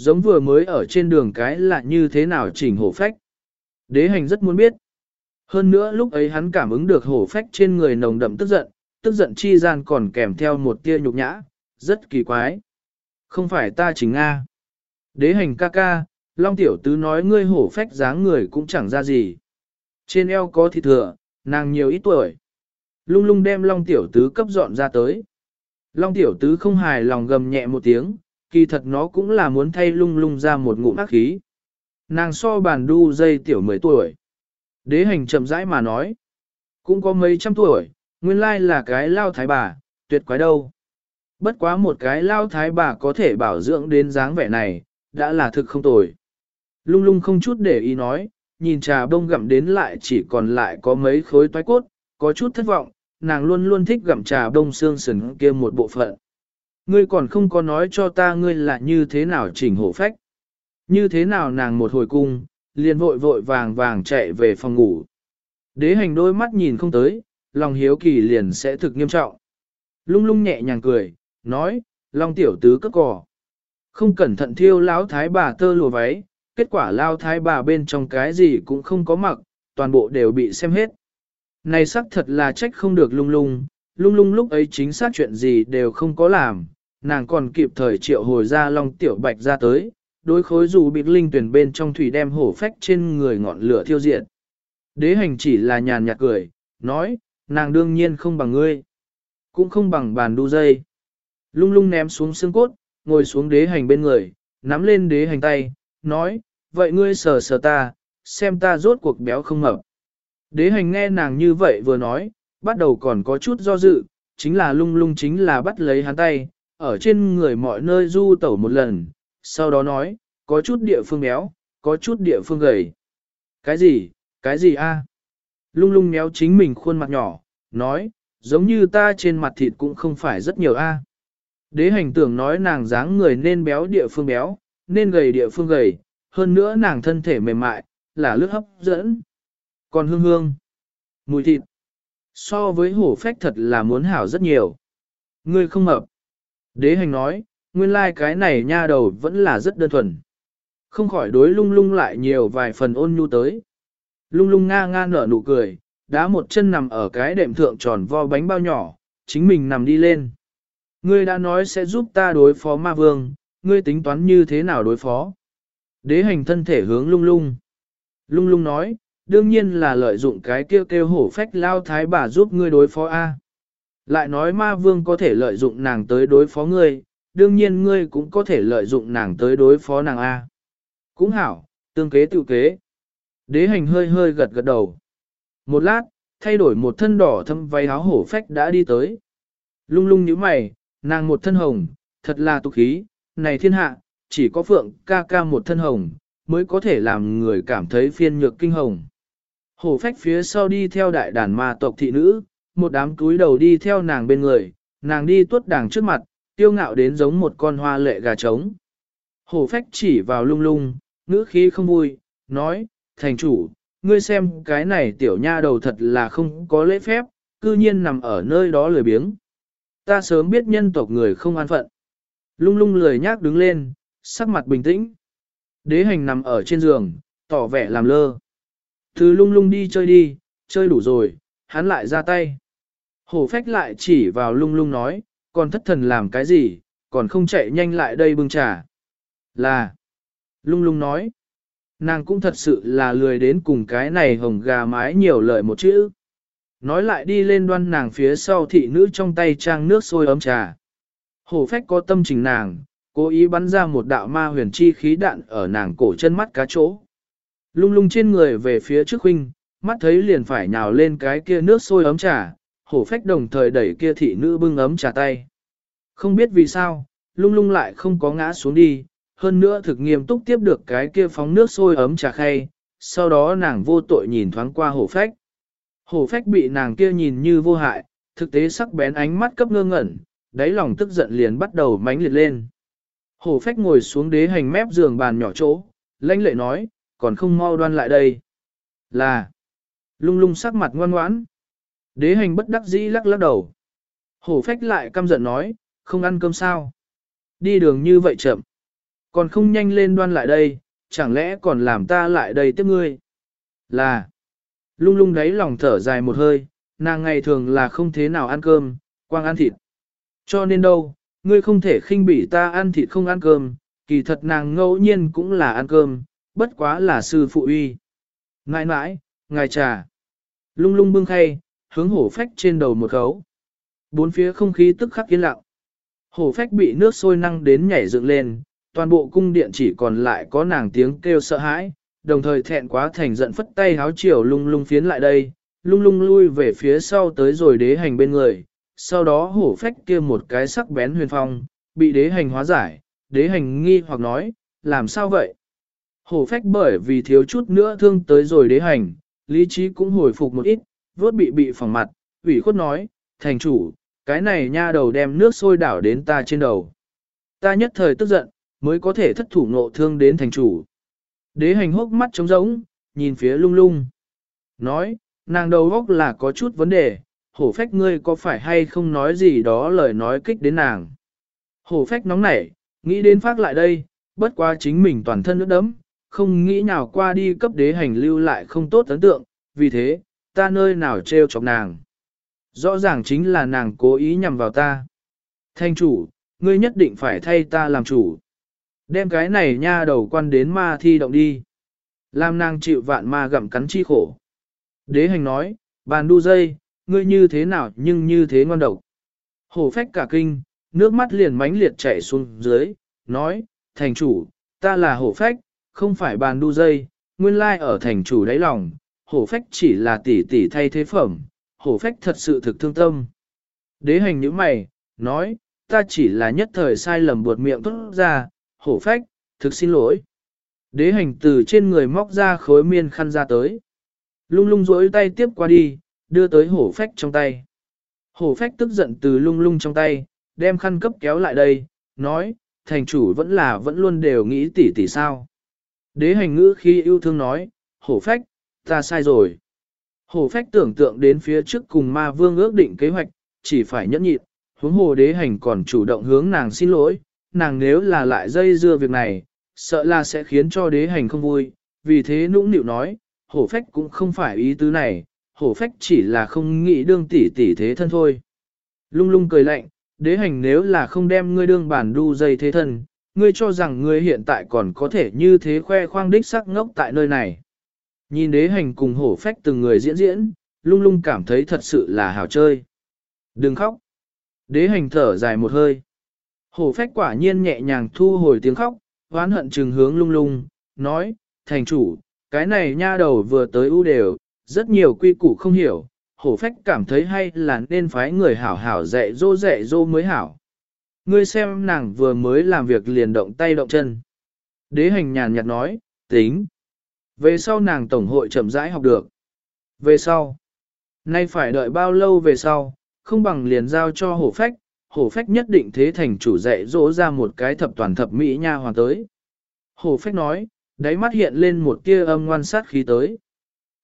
Giống vừa mới ở trên đường cái là như thế nào chỉnh hổ phách. Đế hành rất muốn biết. Hơn nữa lúc ấy hắn cảm ứng được hổ phách trên người nồng đậm tức giận, tức giận chi gian còn kèm theo một tia nhục nhã, rất kỳ quái. Không phải ta chính Nga. Đế hành ca ca, Long Tiểu Tứ nói ngươi hổ phách dáng người cũng chẳng ra gì. Trên eo có thịt thừa, nàng nhiều ít tuổi. Lung lung đem Long Tiểu Tứ cấp dọn ra tới. Long Tiểu Tứ không hài lòng gầm nhẹ một tiếng, kỳ thật nó cũng là muốn thay lung lung ra một ngụm ác khí. Nàng so bàn đu dây tiểu 10 tuổi. Đế hành chậm rãi mà nói. Cũng có mấy trăm tuổi, nguyên lai là cái lao thái bà, tuyệt quái đâu. Bất quá một cái lao thái bà có thể bảo dưỡng đến dáng vẻ này, đã là thực không tồi. Lung lung không chút để ý nói, nhìn trà bông gặm đến lại chỉ còn lại có mấy khối toái cốt, có chút thất vọng, nàng luôn luôn thích gặm trà bông xương sườn kia một bộ phận. Ngươi còn không có nói cho ta ngươi là như thế nào chỉnh hổ phách. Như thế nào nàng một hồi cung, liền vội vội vàng vàng chạy về phòng ngủ. Đế hành đôi mắt nhìn không tới, lòng hiếu kỳ liền sẽ thực nghiêm trọng. Lung lung nhẹ nhàng cười, nói, long tiểu tứ cất cỏ. Không cẩn thận thiêu lão thái bà tơ lùa váy, kết quả lao thái bà bên trong cái gì cũng không có mặc, toàn bộ đều bị xem hết. Này xác thật là trách không được lung lung, lung lung lúc ấy chính xác chuyện gì đều không có làm, nàng còn kịp thời triệu hồi ra long tiểu bạch ra tới, đối khối dù bị linh tuyển bên trong thủy đem hổ phách trên người ngọn lửa thiêu diệt. Đế hành chỉ là nhàn nhạt cười, nói, nàng đương nhiên không bằng ngươi, cũng không bằng bàn đu dây. Lung lung ném xuống xương cốt, ngồi xuống đế hành bên người, nắm lên đế hành tay, nói, vậy ngươi sờ sờ ta, xem ta rốt cuộc béo không mập. Đế hành nghe nàng như vậy vừa nói, bắt đầu còn có chút do dự, chính là lung lung chính là bắt lấy hắn tay, ở trên người mọi nơi du tẩu một lần, sau đó nói, có chút địa phương méo, có chút địa phương gầy. Cái gì, cái gì a? Lung lung méo chính mình khuôn mặt nhỏ, nói, giống như ta trên mặt thịt cũng không phải rất nhiều a. Đế hành tưởng nói nàng dáng người nên béo địa phương béo, nên gầy địa phương gầy, hơn nữa nàng thân thể mềm mại, là lướt hấp dẫn. Còn hương hương, mùi thịt, so với hổ phách thật là muốn hảo rất nhiều. Ngươi không mập. Đế hành nói, nguyên lai like cái này nha đầu vẫn là rất đơn thuần. Không khỏi đối lung lung lại nhiều vài phần ôn nhu tới. Lung lung nga nga nở nụ cười, đá một chân nằm ở cái đệm thượng tròn vo bánh bao nhỏ, chính mình nằm đi lên. Ngươi đã nói sẽ giúp ta đối phó ma vương, ngươi tính toán như thế nào đối phó? Đế hành thân thể hướng lung lung. Lung lung nói, đương nhiên là lợi dụng cái kêu kêu hổ phách lao thái bà giúp ngươi đối phó A. Lại nói ma vương có thể lợi dụng nàng tới đối phó ngươi, đương nhiên ngươi cũng có thể lợi dụng nàng tới đối phó nàng A. Cũng hảo, tương kế tự kế. Đế hành hơi hơi gật gật đầu. Một lát, thay đổi một thân đỏ thâm váy áo hổ phách đã đi tới. Lung lung như mày, nàng một thân hồng, thật là tục khí, này thiên hạ, chỉ có phượng ca ca một thân hồng, mới có thể làm người cảm thấy phiên nhược kinh hồng. Hổ phách phía sau đi theo đại đàn ma tộc thị nữ, một đám túi đầu đi theo nàng bên người, nàng đi tuốt đảng trước mặt, tiêu ngạo đến giống một con hoa lệ gà trống. Hổ phách chỉ vào lung lung, ngữ khí không vui, nói, thành chủ, ngươi xem cái này tiểu nha đầu thật là không có lễ phép, cư nhiên nằm ở nơi đó lười biếng. Ta sớm biết nhân tộc người không an phận. Lung lung lười nhác đứng lên, sắc mặt bình tĩnh. Đế hành nằm ở trên giường, tỏ vẻ làm lơ. Thứ lung lung đi chơi đi, chơi đủ rồi, hắn lại ra tay. Hổ phách lại chỉ vào lung lung nói, còn thất thần làm cái gì, còn không chạy nhanh lại đây bưng trà. Là, lung lung nói, nàng cũng thật sự là lười đến cùng cái này hồng gà mái nhiều lời một chữ. Nói lại đi lên đoan nàng phía sau thị nữ trong tay trang nước sôi ấm trà. Hổ phách có tâm trình nàng, cố ý bắn ra một đạo ma huyền chi khí đạn ở nàng cổ chân mắt cá chỗ. Lung lung trên người về phía trước huynh, mắt thấy liền phải nhào lên cái kia nước sôi ấm trà, hổ phách đồng thời đẩy kia thị nữ bưng ấm trà tay. Không biết vì sao, lung lung lại không có ngã xuống đi, hơn nữa thực nghiêm túc tiếp được cái kia phóng nước sôi ấm trà khay, sau đó nàng vô tội nhìn thoáng qua hổ phách. Hổ phách bị nàng kia nhìn như vô hại, thực tế sắc bén ánh mắt cấp ngơ ngẩn, đáy lòng tức giận liền bắt đầu mánh liệt lên. Hổ phách ngồi xuống đế hành mép giường bàn nhỏ chỗ, lãnh lệ nói, còn không mau đoan lại đây. Là, lung lung sắc mặt ngoan ngoãn. Đế hành bất đắc dĩ lắc lắc đầu. Hổ phách lại căm giận nói, không ăn cơm sao. Đi đường như vậy chậm. Còn không nhanh lên đoan lại đây, chẳng lẽ còn làm ta lại đây tiếp ngươi. Là, lung lung đáy lòng thở dài một hơi, nàng ngày thường là không thế nào ăn cơm, quang ăn thịt. Cho nên đâu, ngươi không thể khinh bỉ ta ăn thịt không ăn cơm, kỳ thật nàng ngẫu nhiên cũng là ăn cơm, bất quá là sư phụ uy. Ngại mãi, ngài trà. Lung lung bưng khay, hướng hổ phách trên đầu một khấu. Bốn phía không khí tức khắc yên lặng. Hổ phách bị nước sôi năng đến nhảy dựng lên, toàn bộ cung điện chỉ còn lại có nàng tiếng kêu sợ hãi, đồng thời thẹn quá thành giận phất tay háo chiều lung lung phiến lại đây, lung lung lui về phía sau tới rồi đế hành bên người, sau đó hổ phách kia một cái sắc bén huyền phong, bị đế hành hóa giải, đế hành nghi hoặc nói, làm sao vậy? Hổ phách bởi vì thiếu chút nữa thương tới rồi đế hành, lý trí cũng hồi phục một ít, vớt bị bị phẳng mặt, ủy khuất nói, thành chủ, cái này nha đầu đem nước sôi đảo đến ta trên đầu. Ta nhất thời tức giận, mới có thể thất thủ nộ thương đến thành chủ. Đế hành hốc mắt trống rỗng, nhìn phía lung lung. Nói, nàng đầu góc là có chút vấn đề, hổ phách ngươi có phải hay không nói gì đó lời nói kích đến nàng. Hổ phách nóng nảy, nghĩ đến phát lại đây, bất quá chính mình toàn thân nước đấm, không nghĩ nào qua đi cấp đế hành lưu lại không tốt ấn tượng, vì thế, ta nơi nào trêu chọc nàng. Rõ ràng chính là nàng cố ý nhằm vào ta. Thanh chủ, ngươi nhất định phải thay ta làm chủ. Đem cái này nha đầu quan đến ma thi động đi. Làm nàng chịu vạn ma gặm cắn chi khổ. Đế hành nói, bàn đu dây, ngươi như thế nào nhưng như thế ngon độc. Hổ phách cả kinh, nước mắt liền mánh liệt chảy xuống dưới, nói, thành chủ, ta là hổ phách, không phải bàn đu dây, nguyên lai ở thành chủ đáy lòng, hổ phách chỉ là tỷ tỷ thay thế phẩm, hổ phách thật sự thực thương tâm. Đế hành những mày, nói, ta chỉ là nhất thời sai lầm buột miệng tốt ra, hổ phách, thực xin lỗi. Đế hành từ trên người móc ra khối miên khăn ra tới. Lung lung rỗi tay tiếp qua đi, đưa tới hổ phách trong tay. Hổ phách tức giận từ lung lung trong tay, đem khăn cấp kéo lại đây, nói, thành chủ vẫn là vẫn luôn đều nghĩ tỉ tỉ sao. Đế hành ngữ khi yêu thương nói, hổ phách, ta sai rồi. Hổ phách tưởng tượng đến phía trước cùng ma vương ước định kế hoạch, chỉ phải nhẫn nhịn, huống hồ đế hành còn chủ động hướng nàng xin lỗi, nàng nếu là lại dây dưa việc này, sợ là sẽ khiến cho đế hành không vui, vì thế nũng nịu nói, hổ phách cũng không phải ý tứ này, hổ phách chỉ là không nghĩ đương tỷ tỷ thế thân thôi. Lung lung cười lạnh, đế hành nếu là không đem ngươi đương bản đu dây thế thân, ngươi cho rằng ngươi hiện tại còn có thể như thế khoe khoang đích sắc ngốc tại nơi này. Nhìn đế hành cùng hổ phách từng người diễn diễn, lung lung cảm thấy thật sự là hào chơi. Đừng khóc. Đế hành thở dài một hơi. Hổ phách quả nhiên nhẹ nhàng thu hồi tiếng khóc, oán hận trừng hướng lung lung, nói, thành chủ, cái này nha đầu vừa tới ưu đều, rất nhiều quy củ không hiểu, hổ phách cảm thấy hay là nên phái người hảo hảo dạy dỗ dạy dỗ mới hảo. Ngươi xem nàng vừa mới làm việc liền động tay động chân. Đế hành nhàn nhạt nói, tính. Về sau nàng tổng hội chậm rãi học được. Về sau. Nay phải đợi bao lâu về sau, không bằng liền giao cho hổ phách, hổ phách nhất định thế thành chủ dạy dỗ ra một cái thập toàn thập mỹ nha hoàn tới. Hổ phách nói, đáy mắt hiện lên một tia âm ngoan sát khí tới.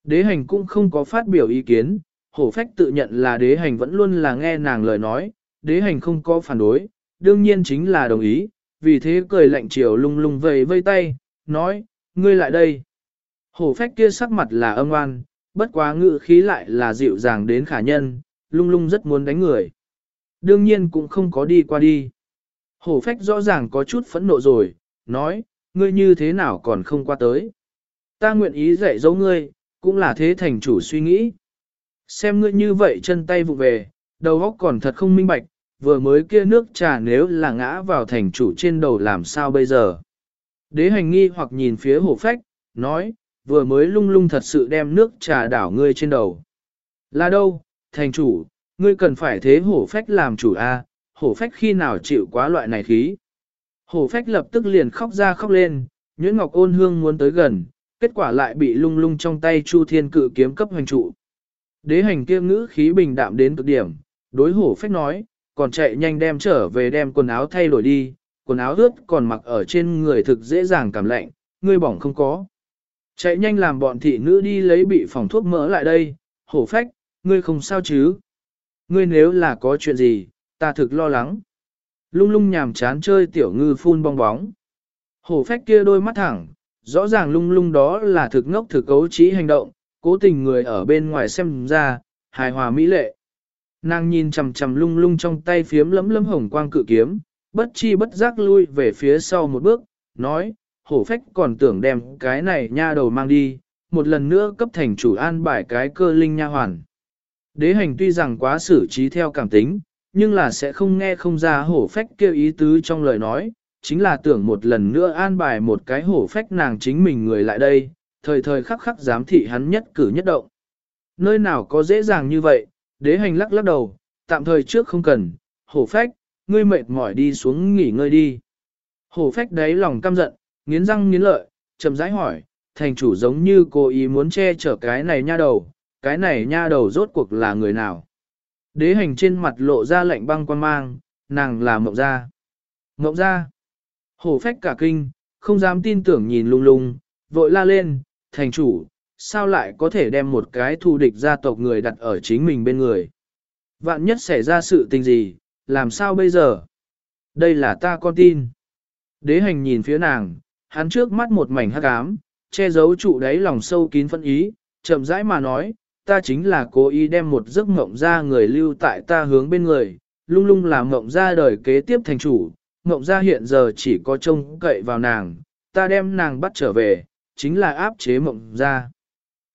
Đế hành cũng không có phát biểu ý kiến, hổ phách tự nhận là đế hành vẫn luôn là nghe nàng lời nói, đế hành không có phản đối, đương nhiên chính là đồng ý, vì thế cười lạnh chiều lung lung vầy vây tay, nói, ngươi lại đây. Hổ phách kia sắc mặt là âm oan, bất quá ngự khí lại là dịu dàng đến khả nhân, lung lung rất muốn đánh người. Đương nhiên cũng không có đi qua đi. Hổ phách rõ ràng có chút phẫn nộ rồi, nói, ngươi như thế nào còn không qua tới. Ta nguyện ý dạy dỗ ngươi, cũng là thế thành chủ suy nghĩ. Xem ngươi như vậy chân tay vụ về, đầu óc còn thật không minh bạch, vừa mới kia nước trà nếu là ngã vào thành chủ trên đầu làm sao bây giờ. Đế hành nghi hoặc nhìn phía hổ phách, nói, vừa mới lung lung thật sự đem nước trà đảo ngươi trên đầu. Là đâu, thành chủ, ngươi cần phải thế hổ phách làm chủ a, hổ phách khi nào chịu quá loại này khí. Hổ phách lập tức liền khóc ra khóc lên, Nguyễn Ngọc ôn hương muốn tới gần, kết quả lại bị lung lung trong tay Chu Thiên cự kiếm cấp hành trụ. Đế hành kia ngữ khí bình đạm đến cực điểm, đối hổ phách nói, còn chạy nhanh đem trở về đem quần áo thay đổi đi, quần áo ướt còn mặc ở trên người thực dễ dàng cảm lạnh, ngươi bỏng không có. Chạy nhanh làm bọn thị nữ đi lấy bị phòng thuốc mỡ lại đây, hổ phách, ngươi không sao chứ. Ngươi nếu là có chuyện gì, ta thực lo lắng. Lung lung nhàm chán chơi tiểu ngư phun bong bóng. Hổ phách kia đôi mắt thẳng, rõ ràng lung lung đó là thực ngốc thực cấu trí hành động, cố tình người ở bên ngoài xem ra, hài hòa mỹ lệ. Nàng nhìn chằm chằm lung lung trong tay phiếm lấm lấm hồng quang cự kiếm, bất chi bất giác lui về phía sau một bước, nói, hổ phách còn tưởng đem cái này nha đầu mang đi, một lần nữa cấp thành chủ an bài cái cơ linh nha hoàn. Đế hành tuy rằng quá xử trí theo cảm tính, nhưng là sẽ không nghe không ra hổ phách kêu ý tứ trong lời nói, chính là tưởng một lần nữa an bài một cái hổ phách nàng chính mình người lại đây, thời thời khắc khắc giám thị hắn nhất cử nhất động. Nơi nào có dễ dàng như vậy, đế hành lắc lắc đầu, tạm thời trước không cần, hổ phách, ngươi mệt mỏi đi xuống nghỉ ngơi đi. Hổ phách đáy lòng căm giận, nghiến răng nghiến lợi, chậm rãi hỏi, thành chủ giống như cố ý muốn che chở cái này nha đầu, cái này nha đầu rốt cuộc là người nào. Đế hành trên mặt lộ ra lạnh băng quan mang, nàng là mộng gia. Mộng gia. Hổ phách cả kinh, không dám tin tưởng nhìn lung lung, vội la lên, thành chủ, sao lại có thể đem một cái thù địch gia tộc người đặt ở chính mình bên người. Vạn nhất xảy ra sự tình gì, làm sao bây giờ? Đây là ta con tin. Đế hành nhìn phía nàng, hắn trước mắt một mảnh hắc ám, che giấu trụ đáy lòng sâu kín phân ý, chậm rãi mà nói, ta chính là cố ý đem một giấc mộng ra người lưu tại ta hướng bên người, lung lung làm mộng ra đời kế tiếp thành chủ, mộng ra hiện giờ chỉ có trông cậy vào nàng, ta đem nàng bắt trở về, chính là áp chế mộng ra.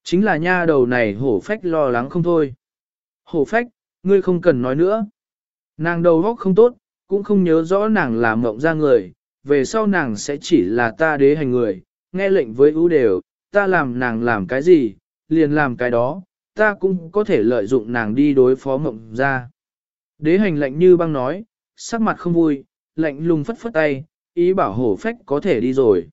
Chính là nha đầu này hổ phách lo lắng không thôi. Hổ phách, ngươi không cần nói nữa. Nàng đầu óc không tốt, cũng không nhớ rõ nàng là mộng ra người, về sau nàng sẽ chỉ là ta đế hành người, nghe lệnh với ưu đều, ta làm nàng làm cái gì, liền làm cái đó, ta cũng có thể lợi dụng nàng đi đối phó mộng ra. Đế hành lệnh như băng nói, sắc mặt không vui, lệnh lùng phất phất tay, ý bảo hổ phách có thể đi rồi.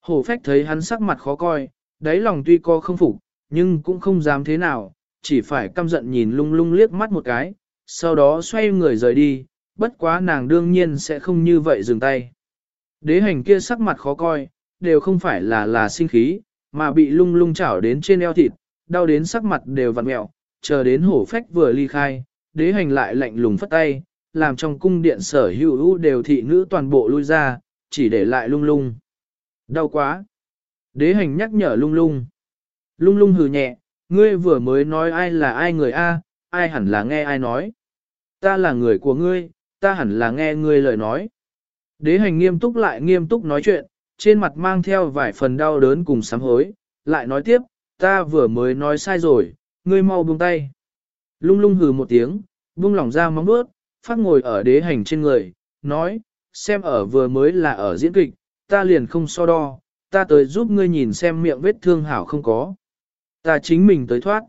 Hổ phách thấy hắn sắc mặt khó coi, đáy lòng tuy co không phục, nhưng cũng không dám thế nào, chỉ phải căm giận nhìn lung lung liếc mắt một cái, sau đó xoay người rời đi, bất quá nàng đương nhiên sẽ không như vậy dừng tay. Đế hành kia sắc mặt khó coi, đều không phải là là sinh khí, mà bị lung lung chảo đến trên eo thịt, đau đến sắc mặt đều vặn mẹo, chờ đến hổ phách vừa ly khai, đế hành lại lạnh lùng phất tay, làm trong cung điện sở hữu ưu đều thị nữ toàn bộ lui ra, chỉ để lại lung lung. Đau quá! Đế hành nhắc nhở lung lung. Lung lung hừ nhẹ, ngươi vừa mới nói ai là ai người A, ai hẳn là nghe ai nói. Ta là người của ngươi, ta hẳn là nghe ngươi lời nói. Đế hành nghiêm túc lại nghiêm túc nói chuyện, trên mặt mang theo vài phần đau đớn cùng sám hối, lại nói tiếp, ta vừa mới nói sai rồi, ngươi mau buông tay. Lung lung hừ một tiếng, buông lỏng ra móng bước, phát ngồi ở đế hành trên người, nói, xem ở vừa mới là ở diễn kịch, ta liền không so đo, ta tới giúp ngươi nhìn xem miệng vết thương hảo không có. Ta chính mình tới thoát.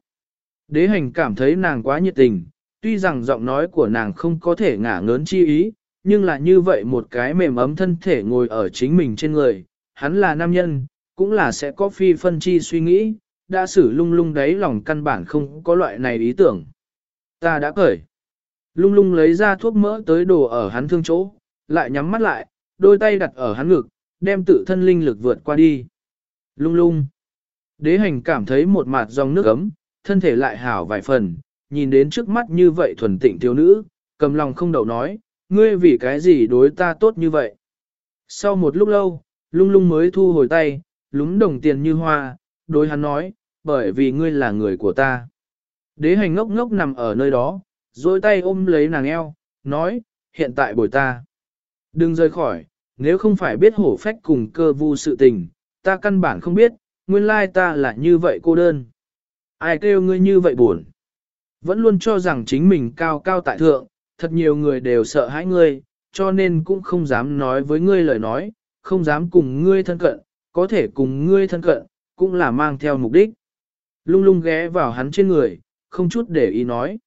Đế hành cảm thấy nàng quá nhiệt tình, tuy rằng giọng nói của nàng không có thể ngả ngớn chi ý, nhưng là như vậy một cái mềm ấm thân thể ngồi ở chính mình trên người, hắn là nam nhân, cũng là sẽ có phi phân chi suy nghĩ, đã xử lung lung đấy lòng căn bản không có loại này ý tưởng. Ta đã cởi. Lung lung lấy ra thuốc mỡ tới đồ ở hắn thương chỗ, lại nhắm mắt lại, đôi tay đặt ở hắn ngực, đem tự thân linh lực vượt qua đi. Lung lung. Đế hành cảm thấy một mặt dòng nước ấm, thân thể lại hảo vài phần, nhìn đến trước mắt như vậy thuần tịnh thiếu nữ, cầm lòng không đậu nói, ngươi vì cái gì đối ta tốt như vậy. Sau một lúc lâu, lung lung mới thu hồi tay, lúng đồng tiền như hoa, đối hắn nói, bởi vì ngươi là người của ta. Đế hành ngốc ngốc nằm ở nơi đó, dôi tay ôm lấy nàng eo, nói, hiện tại bồi ta. Đừng rời khỏi, nếu không phải biết hổ phách cùng cơ vu sự tình, ta căn bản không biết, nguyên lai ta là như vậy cô đơn. Ai kêu ngươi như vậy buồn. Vẫn luôn cho rằng chính mình cao cao tại thượng, thật nhiều người đều sợ hãi ngươi, cho nên cũng không dám nói với ngươi lời nói, không dám cùng ngươi thân cận, có thể cùng ngươi thân cận, cũng là mang theo mục đích. Lung lung ghé vào hắn trên người, không chút để ý nói.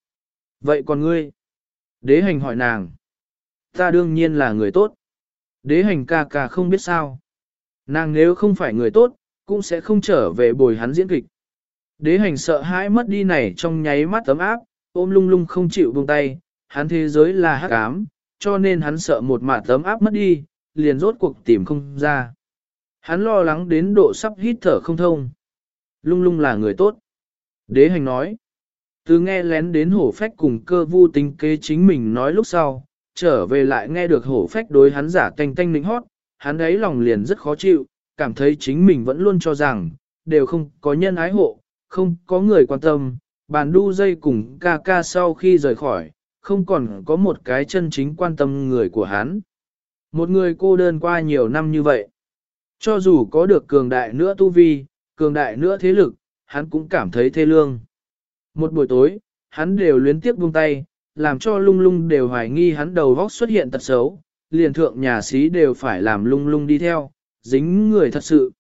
Vậy còn ngươi? Đế hành hỏi nàng. Ta đương nhiên là người tốt. Đế hành ca ca không biết sao. Nàng nếu không phải người tốt, cũng sẽ không trở về bồi hắn diễn kịch. Đế hành sợ hãi mất đi này trong nháy mắt tấm áp, ôm lung lung không chịu buông tay, hắn thế giới là hắc ám, cho nên hắn sợ một mạt tấm áp mất đi, liền rốt cuộc tìm không ra. Hắn lo lắng đến độ sắp hít thở không thông. Lung lung là người tốt. Đế hành nói. Từ nghe lén đến hổ phách cùng cơ vu tính kế chính mình nói lúc sau, trở về lại nghe được hổ phách đối hắn giả tanh tanh nịnh hót, hắn ấy lòng liền rất khó chịu, cảm thấy chính mình vẫn luôn cho rằng, đều không có nhân ái hộ, không có người quan tâm, bàn đu dây cùng ca ca sau khi rời khỏi, không còn có một cái chân chính quan tâm người của hắn. Một người cô đơn qua nhiều năm như vậy. Cho dù có được cường đại nữa tu vi, cường đại nữa thế lực, hắn cũng cảm thấy thê lương. Một buổi tối, hắn đều luyến tiếp buông tay, làm cho lung lung đều hoài nghi hắn đầu vóc xuất hiện tật xấu, liền thượng nhà sĩ đều phải làm lung lung đi theo, dính người thật sự.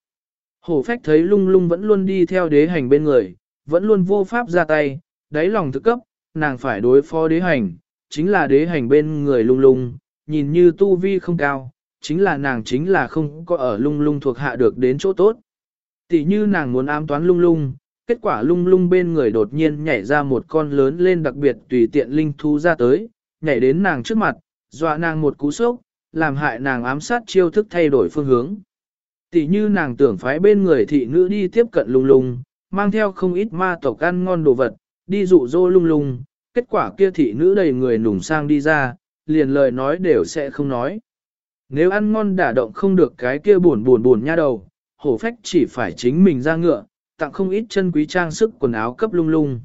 Hổ phách thấy lung lung vẫn luôn đi theo đế hành bên người, vẫn luôn vô pháp ra tay, đáy lòng thức cấp, nàng phải đối phó đế hành, chính là đế hành bên người lung lung, nhìn như tu vi không cao, chính là nàng chính là không có ở lung lung thuộc hạ được đến chỗ tốt. Tỷ như nàng muốn ám toán lung lung, kết quả lung lung bên người đột nhiên nhảy ra một con lớn lên đặc biệt tùy tiện linh thú ra tới, nhảy đến nàng trước mặt, dọa nàng một cú sốc, làm hại nàng ám sát chiêu thức thay đổi phương hướng. Tỷ như nàng tưởng phái bên người thị nữ đi tiếp cận lung lung, mang theo không ít ma tộc ăn ngon đồ vật, đi dụ dỗ lung lung, kết quả kia thị nữ đầy người nùng sang đi ra, liền lời nói đều sẽ không nói. Nếu ăn ngon đả động không được cái kia buồn buồn buồn nha đầu, hổ phách chỉ phải chính mình ra ngựa, tặng không ít chân quý trang sức quần áo cấp lung lung.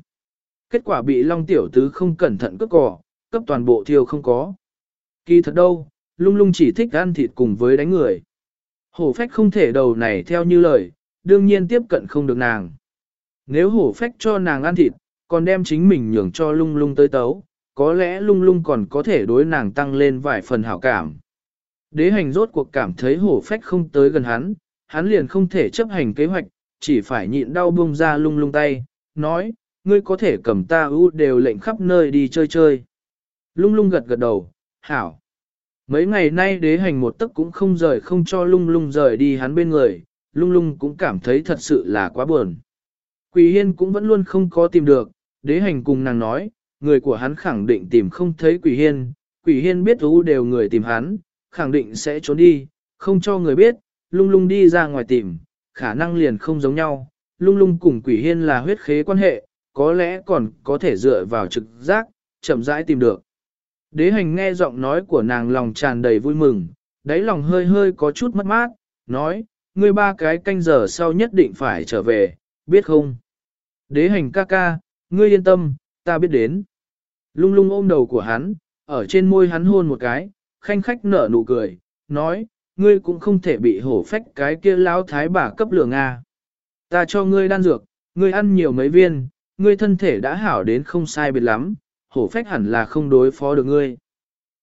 Kết quả bị long tiểu tứ không cẩn thận cướp cỏ, cấp toàn bộ thiêu không có. Kỳ thật đâu, lung lung chỉ thích ăn thịt cùng với đánh người. Hổ phách không thể đầu này theo như lời, đương nhiên tiếp cận không được nàng. Nếu hổ phách cho nàng ăn thịt, còn đem chính mình nhường cho lung lung tới tấu, có lẽ lung lung còn có thể đối nàng tăng lên vài phần hảo cảm. Đế hành rốt cuộc cảm thấy hổ phách không tới gần hắn, hắn liền không thể chấp hành kế hoạch, chỉ phải nhịn đau buông ra lung lung tay, nói, ngươi có thể cầm ta ưu đều lệnh khắp nơi đi chơi chơi. Lung lung gật gật đầu, hảo. Mấy ngày nay đế hành một tấc cũng không rời không cho lung lung rời đi hắn bên người, lung lung cũng cảm thấy thật sự là quá buồn. Quỷ hiên cũng vẫn luôn không có tìm được, đế hành cùng nàng nói, người của hắn khẳng định tìm không thấy quỷ hiên, quỷ hiên biết thú đều người tìm hắn, khẳng định sẽ trốn đi, không cho người biết, lung lung đi ra ngoài tìm, khả năng liền không giống nhau, lung lung cùng quỷ hiên là huyết khế quan hệ, có lẽ còn có thể dựa vào trực giác, chậm rãi tìm được. Đế hành nghe giọng nói của nàng lòng tràn đầy vui mừng, đáy lòng hơi hơi có chút mất mát, nói, ngươi ba cái canh giờ sau nhất định phải trở về, biết không? Đế hành ca ca, ngươi yên tâm, ta biết đến. Lung lung ôm đầu của hắn, ở trên môi hắn hôn một cái, khanh khách nở nụ cười, nói, ngươi cũng không thể bị hổ phách cái kia lão thái bà cấp lửa Nga. À. Ta cho ngươi đan dược, ngươi ăn nhiều mấy viên, ngươi thân thể đã hảo đến không sai biệt lắm, hổ phách hẳn là không đối phó được ngươi.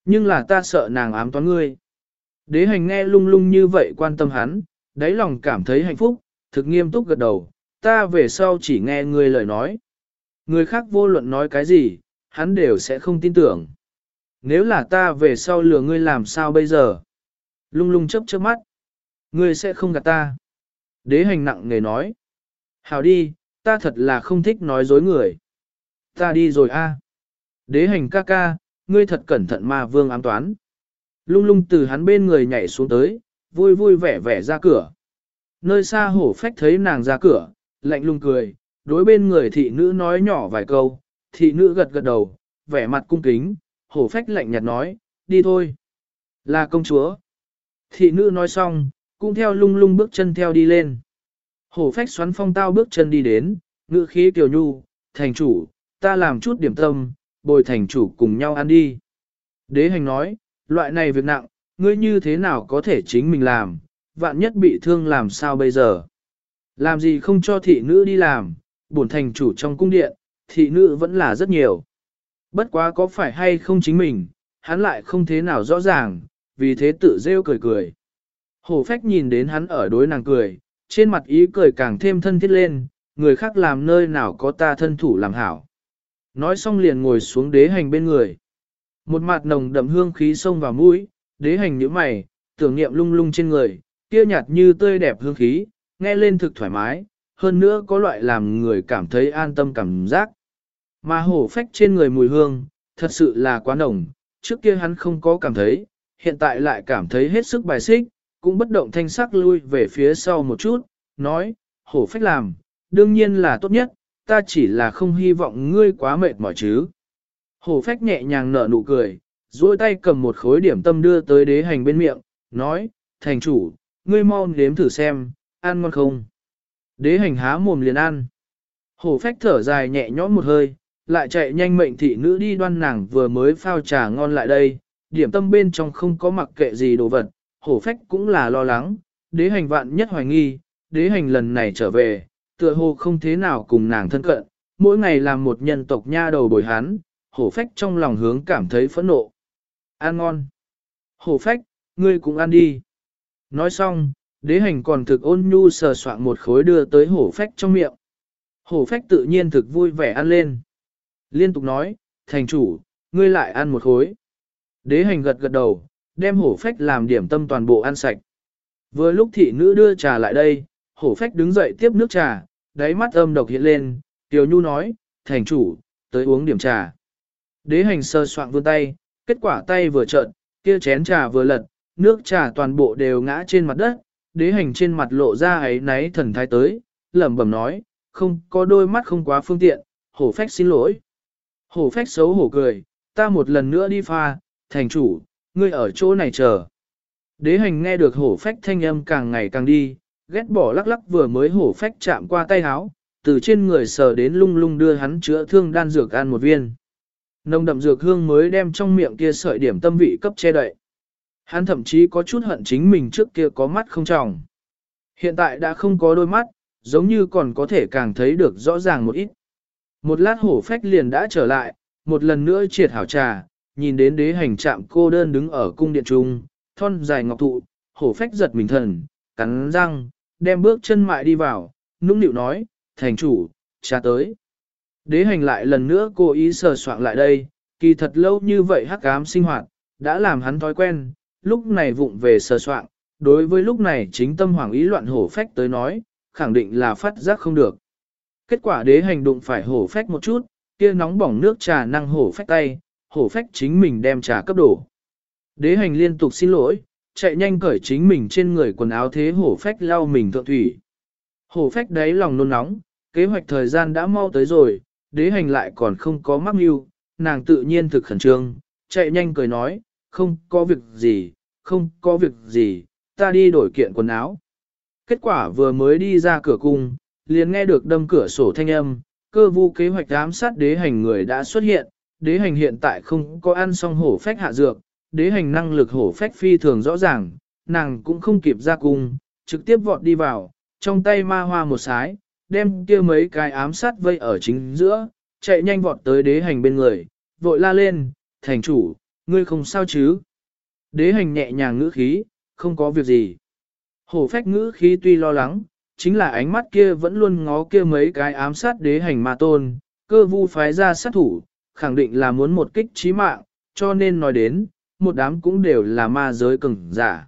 Nhưng là ta sợ nàng ám toán ngươi. Đế hành nghe lung lung như vậy quan tâm hắn, đáy lòng cảm thấy hạnh phúc, thực nghiêm túc gật đầu, ta về sau chỉ nghe ngươi lời nói. Người khác vô luận nói cái gì, hắn đều sẽ không tin tưởng. Nếu là ta về sau lừa ngươi làm sao bây giờ? Lung lung chấp chớp mắt. Ngươi sẽ không gạt ta. Đế hành nặng nghề nói. Hảo đi, ta thật là không thích nói dối người. Ta đi rồi a. Đế hành ca ca, ngươi thật cẩn thận mà vương ám toán. Lung lung từ hắn bên người nhảy xuống tới, vui vui vẻ vẻ ra cửa. Nơi xa hổ phách thấy nàng ra cửa, lạnh lung cười, đối bên người thị nữ nói nhỏ vài câu, thị nữ gật gật đầu, vẻ mặt cung kính, hổ phách lạnh nhạt nói, đi thôi. Là công chúa. Thị nữ nói xong, cũng theo lung lung bước chân theo đi lên. Hổ phách xoắn phong tao bước chân đi đến, ngữ khí kiều nhu, thành chủ, ta làm chút điểm tâm, bồi thành chủ cùng nhau ăn đi. Đế hành nói, loại này việc nặng, ngươi như thế nào có thể chính mình làm, vạn nhất bị thương làm sao bây giờ. Làm gì không cho thị nữ đi làm, bổn thành chủ trong cung điện, thị nữ vẫn là rất nhiều. Bất quá có phải hay không chính mình, hắn lại không thế nào rõ ràng, vì thế tự rêu cười cười. Hổ phách nhìn đến hắn ở đối nàng cười, trên mặt ý cười càng thêm thân thiết lên, người khác làm nơi nào có ta thân thủ làm hảo. Nói xong liền ngồi xuống đế hành bên người. Một mặt nồng đậm hương khí xông vào mũi, đế hành nhíu mày, tưởng niệm lung lung trên người, kia nhạt như tươi đẹp hương khí, nghe lên thực thoải mái, hơn nữa có loại làm người cảm thấy an tâm cảm giác. Mà hổ phách trên người mùi hương, thật sự là quá nồng, trước kia hắn không có cảm thấy, hiện tại lại cảm thấy hết sức bài xích, cũng bất động thanh sắc lui về phía sau một chút, nói, hổ phách làm, đương nhiên là tốt nhất, ta chỉ là không hy vọng ngươi quá mệt mỏi chứ. Hổ phách nhẹ nhàng nở nụ cười, duỗi tay cầm một khối điểm tâm đưa tới đế hành bên miệng, nói, thành chủ, ngươi mau nếm thử xem, ăn ngon không. Đế hành há mồm liền ăn. Hổ phách thở dài nhẹ nhõm một hơi, lại chạy nhanh mệnh thị nữ đi đoan nàng vừa mới phao trà ngon lại đây, điểm tâm bên trong không có mặc kệ gì đồ vật, hổ phách cũng là lo lắng, đế hành vạn nhất hoài nghi, đế hành lần này trở về, tựa hồ không thế nào cùng nàng thân cận, mỗi ngày làm một nhân tộc nha đầu bồi hán, hổ phách trong lòng hướng cảm thấy phẫn nộ. Ăn ngon. Hổ phách, ngươi cũng ăn đi. Nói xong, đế hành còn thực ôn nhu sờ soạn một khối đưa tới hổ phách trong miệng. Hổ phách tự nhiên thực vui vẻ ăn lên. Liên tục nói, thành chủ, ngươi lại ăn một khối. Đế hành gật gật đầu, đem hổ phách làm điểm tâm toàn bộ ăn sạch. Vừa lúc thị nữ đưa trà lại đây, hổ phách đứng dậy tiếp nước trà, đáy mắt âm độc hiện lên, Tiểu Nhu nói, thành chủ, tới uống điểm trà. Đế hành sơ soạn vươn tay, kết quả tay vừa trợn, kia chén trà vừa lật, nước trà toàn bộ đều ngã trên mặt đất, đế hành trên mặt lộ ra ấy náy thần thái tới, lẩm bẩm nói, không có đôi mắt không quá phương tiện, hổ phách xin lỗi. Hổ phách xấu hổ cười, ta một lần nữa đi pha, thành chủ, ngươi ở chỗ này chờ. Đế hành nghe được hổ phách thanh âm càng ngày càng đi, ghét bỏ lắc lắc vừa mới hổ phách chạm qua tay háo, từ trên người sờ đến lung lung đưa hắn chữa thương đan dược ăn một viên. Nông đậm dược hương mới đem trong miệng kia sợi điểm tâm vị cấp che đậy. Hắn thậm chí có chút hận chính mình trước kia có mắt không tròng. Hiện tại đã không có đôi mắt, giống như còn có thể càng thấy được rõ ràng một ít. Một lát hổ phách liền đã trở lại, một lần nữa triệt hảo trà, nhìn đến đế hành trạm cô đơn đứng ở cung điện trung, thon dài ngọc thụ, hổ phách giật mình thần, cắn răng, đem bước chân mại đi vào, nũng nịu nói, thành chủ, cha tới. Đế hành lại lần nữa cố ý sờ soạn lại đây, kỳ thật lâu như vậy hắc ám sinh hoạt, đã làm hắn thói quen, lúc này vụng về sờ soạn, đối với lúc này chính tâm hoàng ý loạn hổ phách tới nói, khẳng định là phát giác không được. Kết quả đế hành đụng phải hổ phách một chút, kia nóng bỏng nước trà năng hổ phách tay, hổ phách chính mình đem trà cấp đổ. Đế hành liên tục xin lỗi, chạy nhanh cởi chính mình trên người quần áo thế hổ phách lau mình thượng thủy. Hổ phách đáy lòng nôn nóng, kế hoạch thời gian đã mau tới rồi, đế hành lại còn không có mắc mưu, nàng tự nhiên thực khẩn trương, chạy nhanh cười nói, không có việc gì, không có việc gì, ta đi đổi kiện quần áo. Kết quả vừa mới đi ra cửa cung, liền nghe được đâm cửa sổ thanh âm, cơ vu kế hoạch ám sát đế hành người đã xuất hiện, đế hành hiện tại không có ăn xong hổ phách hạ dược, đế hành năng lực hổ phách phi thường rõ ràng, nàng cũng không kịp ra cung, trực tiếp vọt đi vào, trong tay ma hoa một sái, đem kia mấy cái ám sát vây ở chính giữa, chạy nhanh vọt tới đế hành bên người, vội la lên, thành chủ, ngươi không sao chứ? Đế hành nhẹ nhàng ngữ khí, không có việc gì. Hổ phách ngữ khí tuy lo lắng, chính là ánh mắt kia vẫn luôn ngó kia mấy cái ám sát đế hành ma tôn, cơ vu phái ra sát thủ, khẳng định là muốn một kích chí mạng, cho nên nói đến, một đám cũng đều là ma giới cứng giả.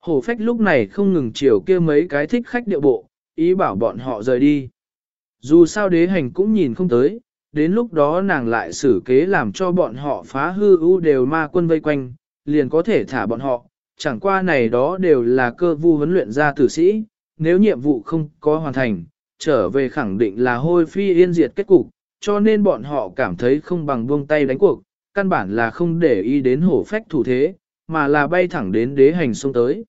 Hổ phách lúc này không ngừng chiều kia mấy cái thích khách điệu bộ, ý bảo bọn họ rời đi. Dù sao đế hành cũng nhìn không tới, đến lúc đó nàng lại xử kế làm cho bọn họ phá hư ưu đều ma quân vây quanh, liền có thể thả bọn họ, chẳng qua này đó đều là cơ vu huấn luyện ra tử sĩ, nếu nhiệm vụ không có hoàn thành, trở về khẳng định là hôi phi yên diệt kết cục, cho nên bọn họ cảm thấy không bằng buông tay đánh cuộc, căn bản là không để ý đến hổ phách thủ thế, mà là bay thẳng đến đế hành sông tới.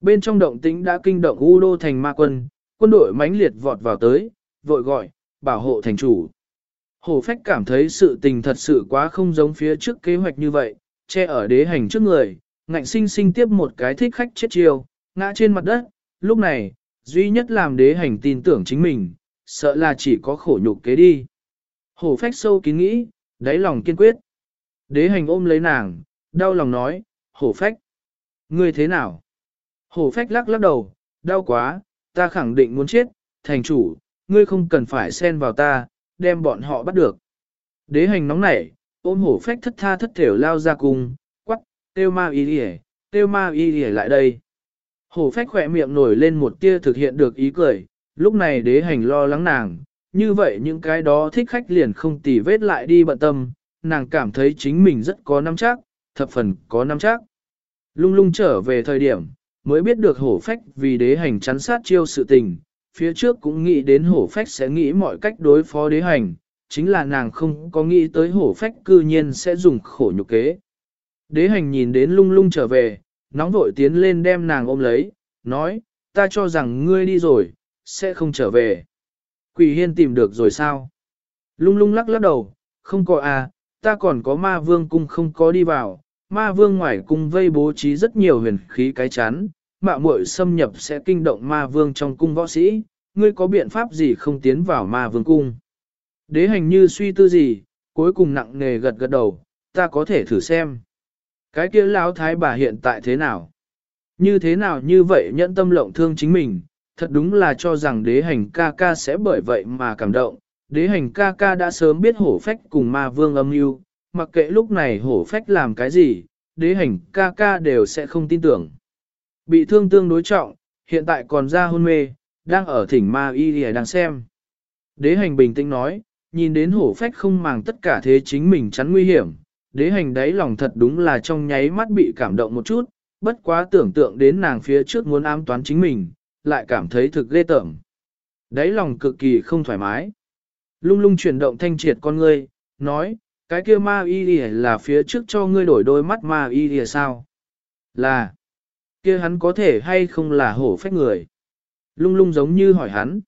Bên trong động tĩnh đã kinh động U Đô thành ma quân, quân đội mãnh liệt vọt vào tới, vội gọi, bảo hộ thành chủ. Hổ phách cảm thấy sự tình thật sự quá không giống phía trước kế hoạch như vậy, che ở đế hành trước người, ngạnh sinh sinh tiếp một cái thích khách chết chiêu, ngã trên mặt đất, lúc này, duy nhất làm đế hành tin tưởng chính mình, sợ là chỉ có khổ nhục kế đi. Hổ phách sâu kín nghĩ, đáy lòng kiên quyết. Đế hành ôm lấy nàng, đau lòng nói, hổ phách. Ngươi thế nào? Hổ phách lắc lắc đầu, đau quá, ta khẳng định muốn chết, thành chủ, ngươi không cần phải xen vào ta, đem bọn họ bắt được. Đế hành nóng nảy, ôm hổ phách thất tha thất thểu lao ra cùng, quắc, tiêu ma y đi tiêu ma y đi lại đây. Hổ phách khỏe miệng nổi lên một tia thực hiện được ý cười, lúc này đế hành lo lắng nàng, như vậy những cái đó thích khách liền không tỉ vết lại đi bận tâm, nàng cảm thấy chính mình rất có nắm chắc, thập phần có nắm chắc. Lung lung trở về thời điểm, mới biết được hổ phách vì đế hành chắn sát chiêu sự tình, phía trước cũng nghĩ đến hổ phách sẽ nghĩ mọi cách đối phó đế hành, chính là nàng không có nghĩ tới hổ phách cư nhiên sẽ dùng khổ nhục kế. Đế hành nhìn đến lung lung trở về, nóng vội tiến lên đem nàng ôm lấy, nói, ta cho rằng ngươi đi rồi, sẽ không trở về. Quỷ hiên tìm được rồi sao? Lung lung lắc lắc đầu, không có à, ta còn có ma vương cung không có đi vào, ma vương ngoài cung vây bố trí rất nhiều huyền khí cái chắn, mạo muội xâm nhập sẽ kinh động ma vương trong cung võ sĩ, ngươi có biện pháp gì không tiến vào ma vương cung. Đế hành như suy tư gì, cuối cùng nặng nề gật gật đầu, ta có thể thử xem. Cái kia lão thái bà hiện tại thế nào? Như thế nào như vậy nhẫn tâm lộng thương chính mình, thật đúng là cho rằng đế hành ca ca sẽ bởi vậy mà cảm động. Đế hành ca ca đã sớm biết hổ phách cùng ma vương âm mưu mặc kệ lúc này hổ phách làm cái gì, đế hành ca ca đều sẽ không tin tưởng. Bị thương tương đối trọng, hiện tại còn ra hôn mê, đang ở thỉnh ma y thì đang xem. Đế hành bình tĩnh nói, nhìn đến hổ phách không màng tất cả thế chính mình chắn nguy hiểm, đế hành đáy lòng thật đúng là trong nháy mắt bị cảm động một chút, bất quá tưởng tượng đến nàng phía trước muốn ám toán chính mình, lại cảm thấy thực ghê tởm. Đáy lòng cực kỳ không thoải mái. Lung lung chuyển động thanh triệt con ngươi, nói, cái kia ma y là phía trước cho ngươi đổi đôi mắt ma y sao? Là, kia hắn có thể hay không là hổ phách người? Lung lung giống như hỏi hắn.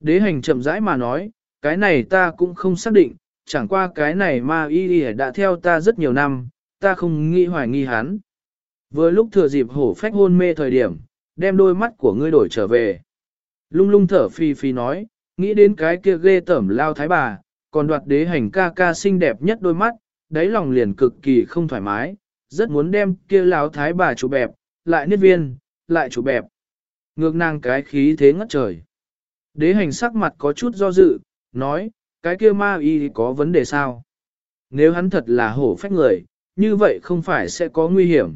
Đế hành chậm rãi mà nói, cái này ta cũng không xác định, chẳng qua cái này ma y y đã theo ta rất nhiều năm, ta không nghĩ hoài nghi hắn. Vừa lúc thừa dịp hổ phách hôn mê thời điểm, đem đôi mắt của ngươi đổi trở về. Lung lung thở phi phi nói, nghĩ đến cái kia ghê tẩm lao thái bà, còn đoạt đế hành ca ca xinh đẹp nhất đôi mắt, đáy lòng liền cực kỳ không thoải mái, rất muốn đem kia lao thái bà chụp bẹp, lại niết viên, lại chủ bẹp. Ngược nàng cái khí thế ngất trời. Đế hành sắc mặt có chút do dự, nói, cái kia ma y có vấn đề sao? Nếu hắn thật là hổ phách người, như vậy không phải sẽ có nguy hiểm.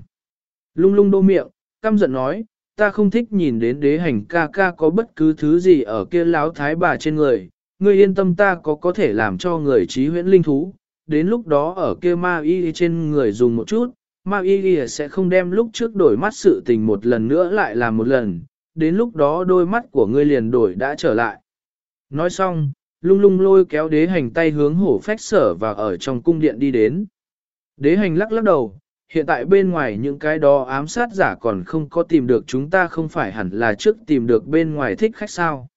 Lung lung đô miệng, căm giận nói, ta không thích nhìn đến đế hành ca ca có bất cứ thứ gì ở kia láo thái bà trên người, ngươi yên tâm ta có có thể làm cho người trí huyễn linh thú, đến lúc đó ở kia ma y trên người dùng một chút, ma y sẽ không đem lúc trước đổi mắt sự tình một lần nữa lại làm một lần, đến lúc đó đôi mắt của ngươi liền đổi đã trở lại. Nói xong, lung lung lôi kéo đế hành tay hướng hổ phách sở và ở trong cung điện đi đến. Đế hành lắc lắc đầu, hiện tại bên ngoài những cái đó ám sát giả còn không có tìm được chúng ta không phải hẳn là trước tìm được bên ngoài thích khách sao.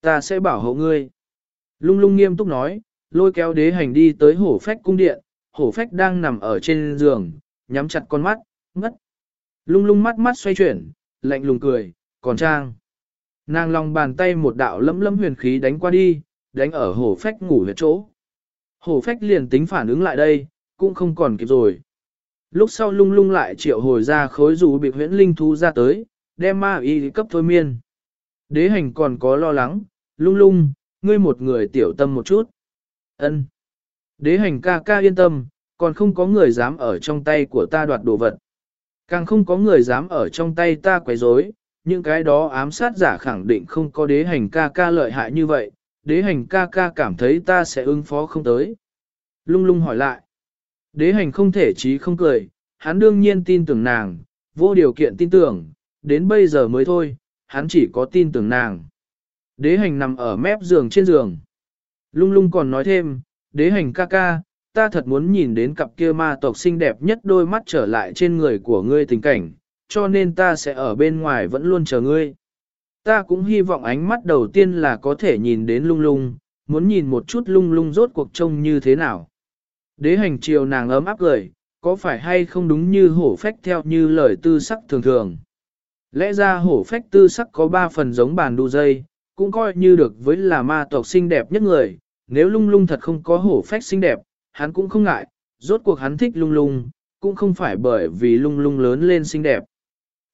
Ta sẽ bảo hộ ngươi. Lung lung nghiêm túc nói, lôi kéo đế hành đi tới hổ phách cung điện, hổ phách đang nằm ở trên giường, nhắm chặt con mắt, ngất. Lung lung mắt mắt xoay chuyển, lạnh lùng cười, còn trang. Nàng lòng bàn tay một đạo lấm lấm huyền khí đánh qua đi, đánh ở hổ phách ngủ huyệt chỗ. Hổ phách liền tính phản ứng lại đây, cũng không còn kịp rồi. Lúc sau lung lung lại triệu hồi ra khối rủ bị huyễn linh thú ra tới, đem ma y cấp thôi miên. Đế hành còn có lo lắng, lung lung, ngươi một người tiểu tâm một chút. ân Đế hành ca ca yên tâm, còn không có người dám ở trong tay của ta đoạt đồ vật. Càng không có người dám ở trong tay ta quấy rối, những cái đó ám sát giả khẳng định không có đế hành ca ca lợi hại như vậy, đế hành ca ca cảm thấy ta sẽ ứng phó không tới. Lung lung hỏi lại. Đế hành không thể chí không cười, hắn đương nhiên tin tưởng nàng, vô điều kiện tin tưởng, đến bây giờ mới thôi, hắn chỉ có tin tưởng nàng. Đế hành nằm ở mép giường trên giường. Lung lung còn nói thêm, đế hành ca ca, ta thật muốn nhìn đến cặp kia ma tộc xinh đẹp nhất đôi mắt trở lại trên người của ngươi tình cảnh, cho nên ta sẽ ở bên ngoài vẫn luôn chờ ngươi. Ta cũng hy vọng ánh mắt đầu tiên là có thể nhìn đến lung lung, muốn nhìn một chút lung lung rốt cuộc trông như thế nào. Đế hành chiều nàng ấm áp cười, có phải hay không đúng như hổ phách theo như lời tư sắc thường thường. Lẽ ra hổ phách tư sắc có ba phần giống bàn đu dây, cũng coi như được với là ma tộc xinh đẹp nhất người, nếu lung lung thật không có hổ phách xinh đẹp, hắn cũng không ngại, rốt cuộc hắn thích lung lung, cũng không phải bởi vì lung lung lớn lên xinh đẹp.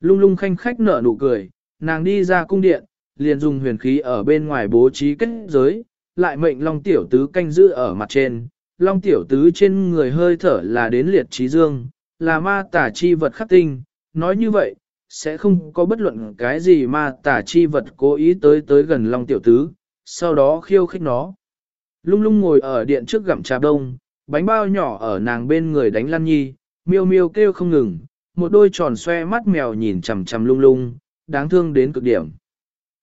Lung lung khanh khách nở nụ cười, nàng đi ra cung điện, liền dùng huyền khí ở bên ngoài bố trí kết giới, lại mệnh Long Tiểu Tứ canh giữ ở mặt trên. Long Tiểu Tứ trên người hơi thở là đến liệt trí dương, là ma tả chi vật khắc tinh, nói như vậy, sẽ không có bất luận cái gì ma tả chi vật cố ý tới tới gần Long Tiểu Tứ, sau đó khiêu khích nó. Lung lung ngồi ở điện trước gặm trà đông, bánh bao nhỏ ở nàng bên người đánh lăn nhi, miêu miêu kêu không ngừng, một đôi tròn xoe mắt mèo nhìn chằm chằm lung lung, đáng thương đến cực điểm.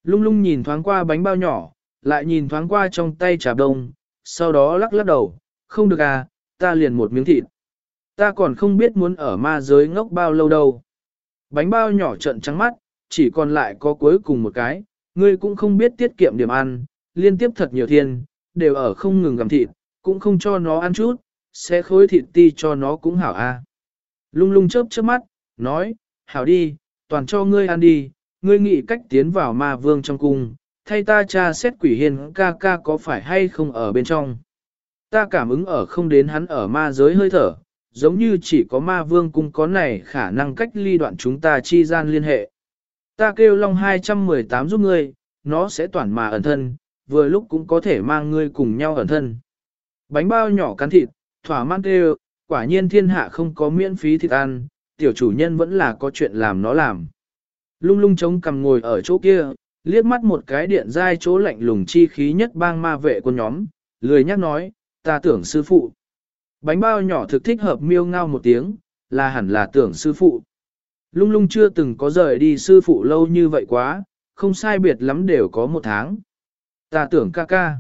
Lung lung nhìn thoáng qua bánh bao nhỏ, lại nhìn thoáng qua trong tay trà đông, sau đó lắc lắc đầu, không được à, ta liền một miếng thịt. Ta còn không biết muốn ở ma giới ngốc bao lâu đâu. Bánh bao nhỏ trận trắng mắt, chỉ còn lại có cuối cùng một cái, ngươi cũng không biết tiết kiệm điểm ăn, liên tiếp thật nhiều thiên, đều ở không ngừng gặm thịt, cũng không cho nó ăn chút, sẽ khối thịt ti cho nó cũng hảo a. À. Lung lung chớp chớp mắt, nói, hảo đi, toàn cho ngươi ăn đi, ngươi nghĩ cách tiến vào ma vương trong cung, thay ta cha xét quỷ hiền ca ca có phải hay không ở bên trong. Ta cảm ứng ở không đến hắn ở ma giới hơi thở, giống như chỉ có ma vương cung có này khả năng cách ly đoạn chúng ta chi gian liên hệ. Ta kêu Long 218 giúp ngươi, nó sẽ toàn mà ẩn thân, vừa lúc cũng có thể mang ngươi cùng nhau ẩn thân. Bánh bao nhỏ cắn thịt, thỏa mãn tê quả nhiên thiên hạ không có miễn phí thịt ăn, tiểu chủ nhân vẫn là có chuyện làm nó làm. Lung lung chống cầm ngồi ở chỗ kia, liếc mắt một cái điện dai chỗ lạnh lùng chi khí nhất bang ma vệ quân nhóm, lười nhắc nói, ta tưởng sư phụ. Bánh bao nhỏ thực thích hợp miêu ngao một tiếng, là hẳn là tưởng sư phụ. Lung lung chưa từng có rời đi sư phụ lâu như vậy quá, không sai biệt lắm đều có một tháng. Ta tưởng ca ca.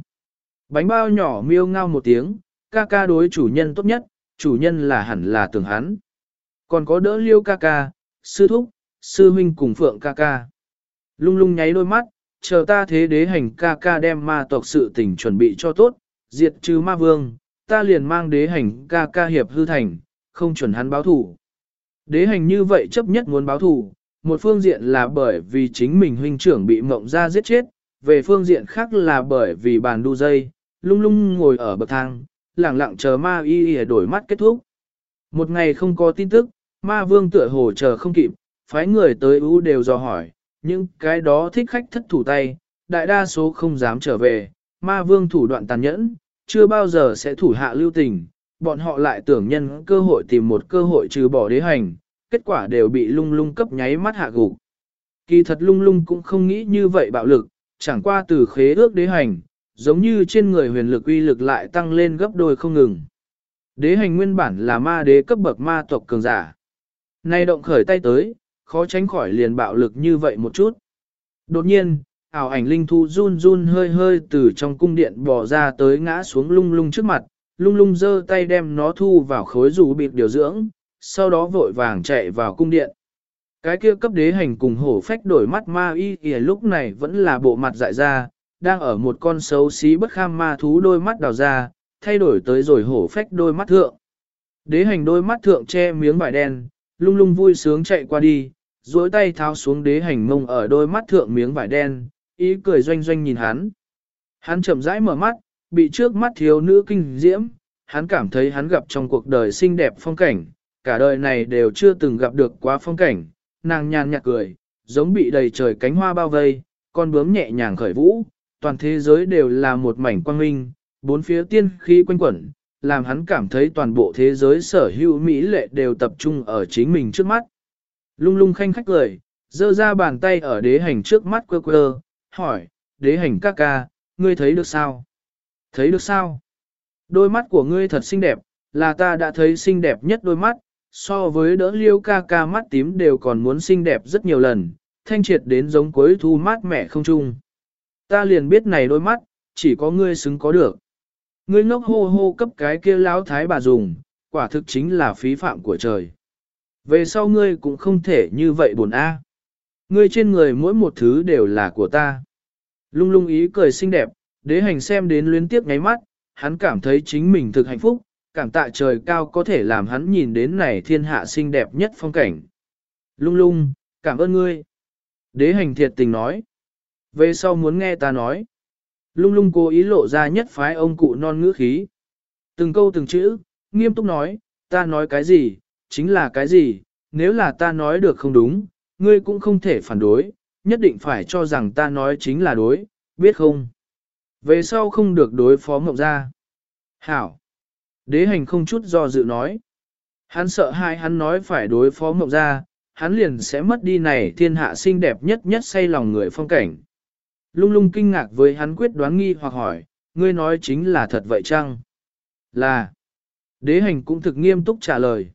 Bánh bao nhỏ miêu ngao một tiếng, ca ca đối chủ nhân tốt nhất, chủ nhân là hẳn là tưởng hắn. Còn có đỡ liêu ca ca, sư thúc, sư huynh cùng phượng ca ca. Lung lung nháy đôi mắt, chờ ta thế đế hành ca ca đem ma tộc sự tình chuẩn bị cho tốt, diệt trừ ma vương, ta liền mang đế hành ca ca hiệp hư thành, không chuẩn hắn báo thủ. Đế hành như vậy chấp nhất muốn báo thủ, một phương diện là bởi vì chính mình huynh trưởng bị mộng ra giết chết, về phương diện khác là bởi vì bàn đu dây, lung lung ngồi ở bậc thang, lặng lặng chờ ma y y đổi mắt kết thúc. Một ngày không có tin tức, ma vương tựa hồ chờ không kịp, phái người tới ưu đều dò hỏi, những cái đó thích khách thất thủ tay, đại đa số không dám trở về, ma vương thủ đoạn tàn nhẫn, chưa bao giờ sẽ thủ hạ lưu tình, bọn họ lại tưởng nhân cơ hội tìm một cơ hội trừ bỏ đế hành, kết quả đều bị lung lung cấp nháy mắt hạ gục. Kỳ thật lung lung cũng không nghĩ như vậy bạo lực, chẳng qua từ khế ước đế hành, giống như trên người huyền lực uy lực lại tăng lên gấp đôi không ngừng. Đế hành nguyên bản là ma đế cấp bậc ma tộc cường giả. Nay động khởi tay tới, khó tránh khỏi liền bạo lực như vậy một chút. Đột nhiên, ảo ảnh linh thu run run hơi hơi từ trong cung điện bò ra tới ngã xuống lung lung trước mặt, lung lung giơ tay đem nó thu vào khối rủ bịt điều dưỡng, sau đó vội vàng chạy vào cung điện. Cái kia cấp đế hành cùng hổ phách đổi mắt ma y kìa lúc này vẫn là bộ mặt dại ra, đang ở một con xấu xí bất kham ma thú đôi mắt đào ra, thay đổi tới rồi hổ phách đôi mắt thượng. Đế hành đôi mắt thượng che miếng vải đen, lung lung vui sướng chạy qua đi, duỗi tay tháo xuống đế hành mông ở đôi mắt thượng miếng vải đen, ý cười doanh doanh nhìn hắn. Hắn chậm rãi mở mắt, bị trước mắt thiếu nữ kinh diễm, hắn cảm thấy hắn gặp trong cuộc đời xinh đẹp phong cảnh, cả đời này đều chưa từng gặp được quá phong cảnh, nàng nhàn nhạt cười, giống bị đầy trời cánh hoa bao vây, con bướm nhẹ nhàng khởi vũ, toàn thế giới đều là một mảnh quang minh, bốn phía tiên khí quanh quẩn, làm hắn cảm thấy toàn bộ thế giới sở hữu mỹ lệ đều tập trung ở chính mình trước mắt. Lung lung khanh khách cười, giơ ra bàn tay ở đế hành trước mắt quơ quơ, hỏi, đế hành ca ca, ngươi thấy được sao? Thấy được sao? Đôi mắt của ngươi thật xinh đẹp, là ta đã thấy xinh đẹp nhất đôi mắt, so với đỡ liêu ca ca mắt tím đều còn muốn xinh đẹp rất nhiều lần, thanh triệt đến giống cuối thu mát mẻ không trung. Ta liền biết này đôi mắt, chỉ có ngươi xứng có được. Ngươi ngốc hô hô cấp cái kia lão thái bà dùng, quả thực chính là phí phạm của trời. Về sau ngươi cũng không thể như vậy buồn a. Ngươi trên người mỗi một thứ đều là của ta. Lung lung ý cười xinh đẹp, đế hành xem đến luyến tiếp ngáy mắt, hắn cảm thấy chính mình thực hạnh phúc, cảm tạ trời cao có thể làm hắn nhìn đến này thiên hạ xinh đẹp nhất phong cảnh. Lung lung, cảm ơn ngươi. Đế hành thiệt tình nói. Về sau muốn nghe ta nói. Lung lung cố ý lộ ra nhất phái ông cụ non ngữ khí. Từng câu từng chữ, nghiêm túc nói, ta nói cái gì, chính là cái gì, nếu là ta nói được không đúng, ngươi cũng không thể phản đối, nhất định phải cho rằng ta nói chính là đối, biết không? Về sau không được đối phó mộng ra. Hảo. Đế hành không chút do dự nói. Hắn sợ hai hắn nói phải đối phó mộng ra, hắn liền sẽ mất đi này thiên hạ xinh đẹp nhất nhất say lòng người phong cảnh. Lung lung kinh ngạc với hắn quyết đoán nghi hoặc hỏi, ngươi nói chính là thật vậy chăng? Là. Đế hành cũng thực nghiêm túc trả lời.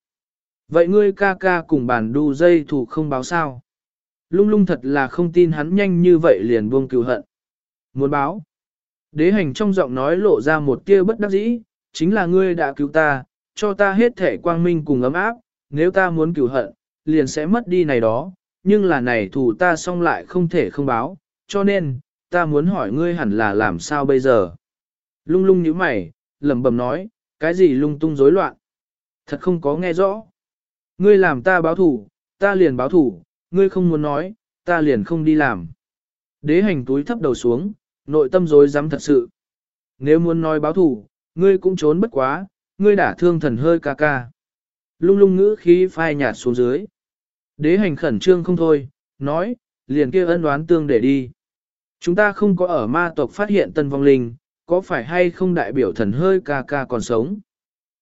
Vậy ngươi ca ca cùng bản đu dây thủ không báo sao? Lung lung thật là không tin hắn nhanh như vậy liền buông cựu hận. Muốn báo. Đế hành trong giọng nói lộ ra một tia bất đắc dĩ, chính là ngươi đã cứu ta, cho ta hết thể quang minh cùng ấm áp, nếu ta muốn cựu hận, liền sẽ mất đi này đó, nhưng là này thủ ta xong lại không thể không báo, cho nên, ta muốn hỏi ngươi hẳn là làm sao bây giờ. Lung lung như mày, lẩm bẩm nói, cái gì lung tung rối loạn. Thật không có nghe rõ. Ngươi làm ta báo thủ, ta liền báo thủ, ngươi không muốn nói, ta liền không đi làm. Đế hành túi thấp đầu xuống, nội tâm rối rắm thật sự. Nếu muốn nói báo thủ, ngươi cũng trốn bất quá, ngươi đã thương thần hơi ca ca. Lung lung ngữ khí phai nhạt xuống dưới. Đế hành khẩn trương không thôi, nói, liền kia ân đoán tương để đi. Chúng ta không có ở ma tộc phát hiện tân vong linh, có phải hay không đại biểu thần hơi ca ca còn sống?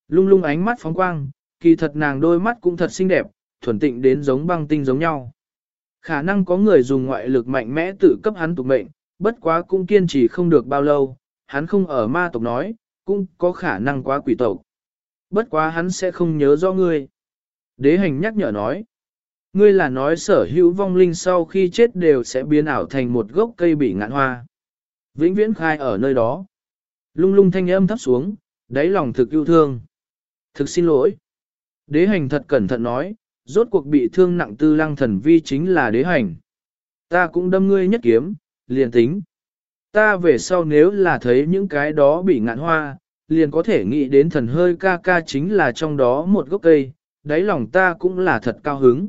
Lung lung ánh mắt phóng quang, kỳ thật nàng đôi mắt cũng thật xinh đẹp, thuần tịnh đến giống băng tinh giống nhau. Khả năng có người dùng ngoại lực mạnh mẽ tự cấp hắn tục mệnh, bất quá cũng kiên trì không được bao lâu, hắn không ở ma tộc nói, cũng có khả năng quá quỷ tộc. Bất quá hắn sẽ không nhớ do ngươi. Đế hành nhắc nhở nói. Ngươi là nói sở hữu vong linh sau khi chết đều sẽ biến ảo thành một gốc cây bị ngạn hoa. Vĩnh viễn khai ở nơi đó. Lung lung thanh âm thấp xuống, đáy lòng thực yêu thương. Thực xin lỗi. Đế hành thật cẩn thận nói, rốt cuộc bị thương nặng tư lăng thần vi chính là đế hành. Ta cũng đâm ngươi nhất kiếm, liền tính. Ta về sau nếu là thấy những cái đó bị ngạn hoa, liền có thể nghĩ đến thần hơi ca ca chính là trong đó một gốc cây, đáy lòng ta cũng là thật cao hứng.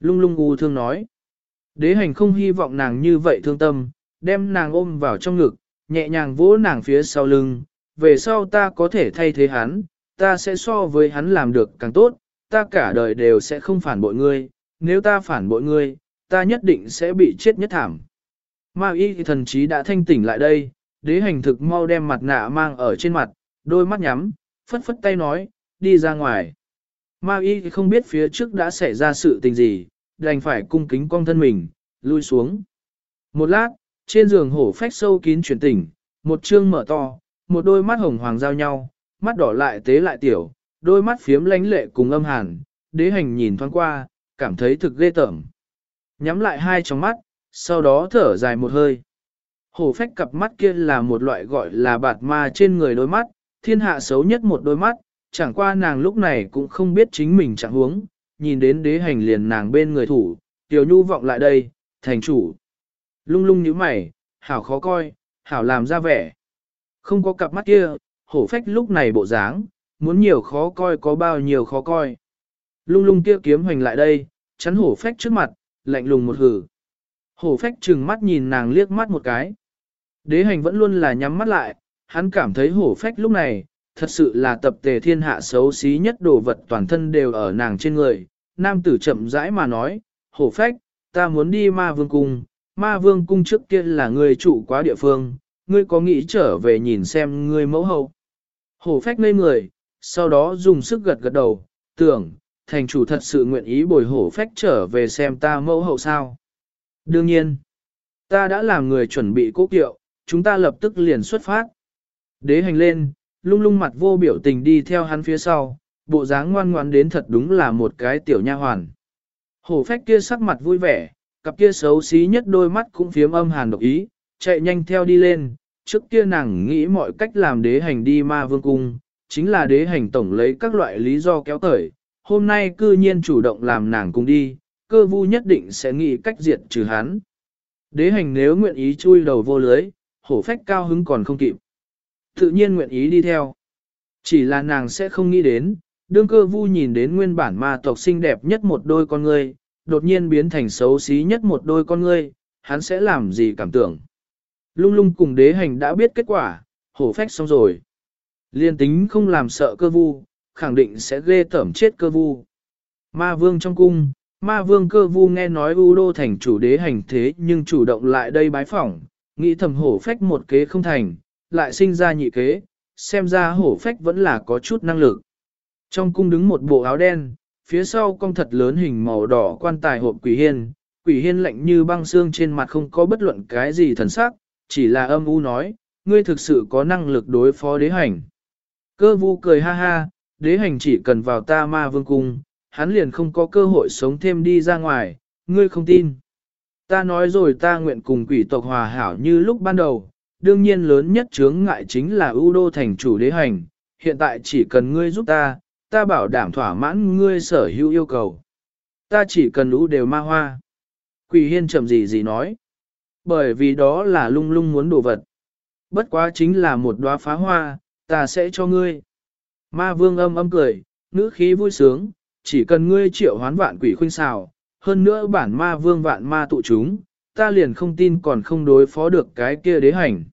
Lung lung u thương nói. Đế hành không hy vọng nàng như vậy thương tâm, đem nàng ôm vào trong ngực, nhẹ nhàng vỗ nàng phía sau lưng, về sau ta có thể thay thế hắn, ta sẽ so với hắn làm được càng tốt, ta cả đời đều sẽ không phản bội ngươi, nếu ta phản bội ngươi, ta nhất định sẽ bị chết nhất thảm. Ma y thần trí đã thanh tỉnh lại đây, đế hành thực mau đem mặt nạ mang ở trên mặt, đôi mắt nhắm, phất phất tay nói, đi ra ngoài. Ma y không biết phía trước đã xảy ra sự tình gì, đành phải cung kính cong thân mình, lui xuống. Một lát, trên giường hổ phách sâu kín chuyển tỉnh, một chương mở to, một đôi mắt hồng hoàng giao nhau, mắt đỏ lại tế lại tiểu, đôi mắt phiếm lánh lệ cùng âm hàn, đế hành nhìn thoáng qua, cảm thấy thực ghê tởm. Nhắm lại hai tròng mắt, sau đó thở dài một hơi. Hổ phách cặp mắt kia là một loại gọi là bạt ma trên người đôi mắt, thiên hạ xấu nhất một đôi mắt, chẳng qua nàng lúc này cũng không biết chính mình trạng huống, nhìn đến đế hành liền nàng bên người thủ, tiểu nhu vọng lại đây, thành chủ. Lung lung như mày, hảo khó coi, hảo làm ra vẻ. Không có cặp mắt kia, hổ phách lúc này bộ dáng, muốn nhiều khó coi có bao nhiêu khó coi. Lung lung kia kiếm hoành lại đây, chắn hổ phách trước mặt, lạnh lùng một hử. Hổ phách trừng mắt nhìn nàng liếc mắt một cái. Đế hành vẫn luôn là nhắm mắt lại, hắn cảm thấy hổ phách lúc này, thật sự là tập tề thiên hạ xấu xí nhất đồ vật toàn thân đều ở nàng trên người. Nam tử chậm rãi mà nói, hổ phách, ta muốn đi ma vương cung, ma vương cung trước kia là người chủ quá địa phương, ngươi có nghĩ trở về nhìn xem ngươi mẫu hậu. Hổ phách ngây người, sau đó dùng sức gật gật đầu, tưởng, thành chủ thật sự nguyện ý bồi hổ phách trở về xem ta mẫu hậu sao. Đương nhiên, ta đã làm người chuẩn bị cố kiệu, chúng ta lập tức liền xuất phát. Đế hành lên, lung lung mặt vô biểu tình đi theo hắn phía sau, bộ dáng ngoan ngoãn đến thật đúng là một cái tiểu nha hoàn. Hổ phách kia sắc mặt vui vẻ, cặp kia xấu xí nhất đôi mắt cũng phiếm âm hàn độc ý, chạy nhanh theo đi lên, trước kia nàng nghĩ mọi cách làm đế hành đi ma vương cung, chính là đế hành tổng lấy các loại lý do kéo cởi, hôm nay cư nhiên chủ động làm nàng cùng đi, cơ vu nhất định sẽ nghĩ cách diệt trừ hắn. Đế hành nếu nguyện ý chui đầu vô lưới, hổ phách cao hứng còn không kịp. Tự nhiên nguyện ý đi theo. Chỉ là nàng sẽ không nghĩ đến, đương cơ vu nhìn đến nguyên bản ma tộc xinh đẹp nhất một đôi con ngươi, đột nhiên biến thành xấu xí nhất một đôi con ngươi, hắn sẽ làm gì cảm tưởng. Lung lung cùng đế hành đã biết kết quả, hổ phách xong rồi. Liên tính không làm sợ cơ vu, khẳng định sẽ ghê tởm chết cơ vu. Ma vương trong cung, ma vương cơ vu nghe nói U đô thành chủ đế hành thế nhưng chủ động lại đây bái phỏng, nghĩ thầm hổ phách một kế không thành, lại sinh ra nhị kế, xem ra hổ phách vẫn là có chút năng lực. Trong cung đứng một bộ áo đen, phía sau con thật lớn hình màu đỏ quan tài hộp quỷ hiên, quỷ hiên lạnh như băng xương trên mặt không có bất luận cái gì thần sắc, chỉ là âm u nói, ngươi thực sự có năng lực đối phó đế hành. Cơ vu cười ha ha, đế hành chỉ cần vào ta ma vương cung, hắn liền không có cơ hội sống thêm đi ra ngoài, ngươi không tin. Ta nói rồi ta nguyện cùng quỷ tộc hòa hảo như lúc ban đầu, đương nhiên lớn nhất chướng ngại chính là ưu đô thành chủ đế hành, hiện tại chỉ cần ngươi giúp ta, ta bảo đảm thỏa mãn ngươi sở hữu yêu cầu. Ta chỉ cần lũ đều ma hoa. Quỷ hiên chậm gì gì nói. Bởi vì đó là lung lung muốn đồ vật. Bất quá chính là một đóa phá hoa, ta sẽ cho ngươi. Ma vương âm âm cười, ngữ khí vui sướng, chỉ cần ngươi triệu hoán vạn quỷ khuynh xào, hơn nữa bản ma vương vạn ma tụ chúng, ta liền không tin còn không đối phó được cái kia đế hành.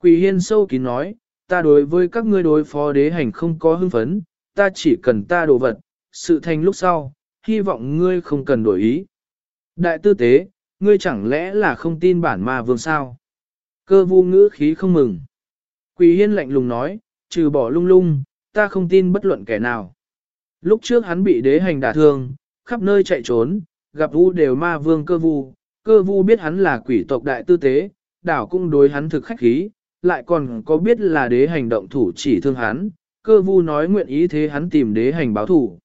Quỷ hiên sâu kín nói, ta đối với các ngươi đối phó đế hành không có hưng phấn, ta chỉ cần ta đồ vật, sự thành lúc sau, hy vọng ngươi không cần đổi ý. Đại tư tế, ngươi chẳng lẽ là không tin bản ma vương sao? Cơ vu ngữ khí không mừng. Quỷ hiên lạnh lùng nói, trừ bỏ lung lung, ta không tin bất luận kẻ nào. Lúc trước hắn bị đế hành đả thương, khắp nơi chạy trốn, gặp vu đều ma vương cơ vu, cơ vu biết hắn là quỷ tộc đại tư tế, đảo cũng đối hắn thực khách khí, lại còn có biết là đế hành động thủ chỉ thương hắn, cơ vu nói nguyện ý thế hắn tìm đế hành báo thủ.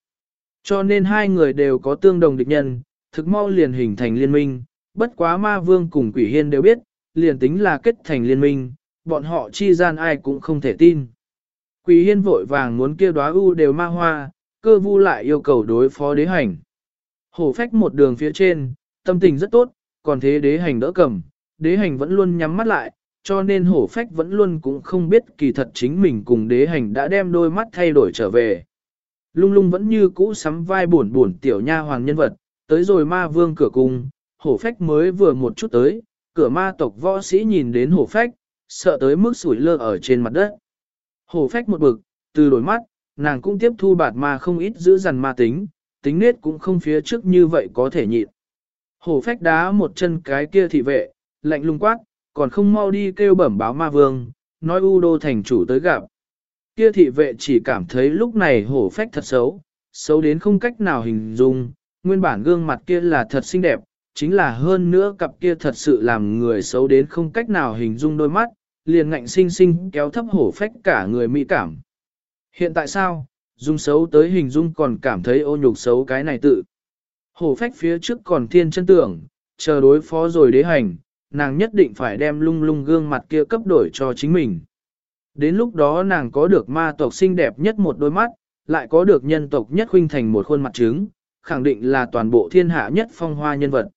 Cho nên hai người đều có tương đồng địch nhân, thực mau liền hình thành liên minh, bất quá ma vương cùng quỷ hiên đều biết, liền tính là kết thành liên minh, bọn họ chi gian ai cũng không thể tin. Quỷ hiên vội vàng muốn kêu đóa u đều ma hoa, cơ vu lại yêu cầu đối phó đế hành. Hổ phách một đường phía trên, tâm tình rất tốt, còn thế đế hành đỡ cầm, đế hành vẫn luôn nhắm mắt lại, cho nên hổ phách vẫn luôn cũng không biết kỳ thật chính mình cùng đế hành đã đem đôi mắt thay đổi trở về. Lung lung vẫn như cũ sắm vai buồn buồn tiểu nha hoàng nhân vật, tới rồi ma vương cửa cung, hổ phách mới vừa một chút tới, cửa ma tộc võ sĩ nhìn đến hổ phách, sợ tới mức sủi lơ ở trên mặt đất. Hổ phách một bực, từ đổi mắt, nàng cũng tiếp thu bạt ma không ít giữ dằn ma tính, tính nết cũng không phía trước như vậy có thể nhịn. Hổ phách đá một chân cái kia thị vệ, lạnh lung quát, còn không mau đi kêu bẩm báo ma vương, nói u đô thành chủ tới gặp. Kia thị vệ chỉ cảm thấy lúc này hổ phách thật xấu, xấu đến không cách nào hình dung, nguyên bản gương mặt kia là thật xinh đẹp, chính là hơn nữa cặp kia thật sự làm người xấu đến không cách nào hình dung đôi mắt, liền ngạnh sinh sinh kéo thấp hổ phách cả người mỹ cảm. Hiện tại sao, dung xấu tới hình dung còn cảm thấy ô nhục xấu cái này tự. Hổ phách phía trước còn thiên chân tưởng, chờ đối phó rồi đế hành, nàng nhất định phải đem lung lung gương mặt kia cấp đổi cho chính mình. Đến lúc đó nàng có được ma tộc xinh đẹp nhất một đôi mắt, lại có được nhân tộc nhất huynh thành một khuôn mặt trứng, khẳng định là toàn bộ thiên hạ nhất phong hoa nhân vật.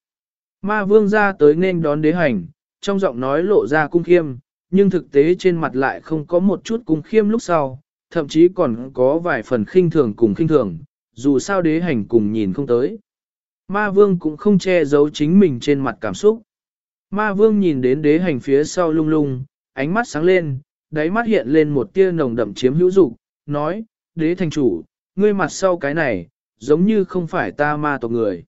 Ma vương ra tới nên đón đế hành, trong giọng nói lộ ra cung khiêm, nhưng thực tế trên mặt lại không có một chút cung khiêm lúc sau, thậm chí còn có vài phần khinh thường cùng khinh thường, dù sao đế hành cùng nhìn không tới. Ma vương cũng không che giấu chính mình trên mặt cảm xúc. Ma vương nhìn đến đế hành phía sau lung lung, ánh mắt sáng lên, đáy mắt hiện lên một tia nồng đậm chiếm hữu dục, nói, đế thành chủ, ngươi mặt sau cái này, giống như không phải ta ma tộc người.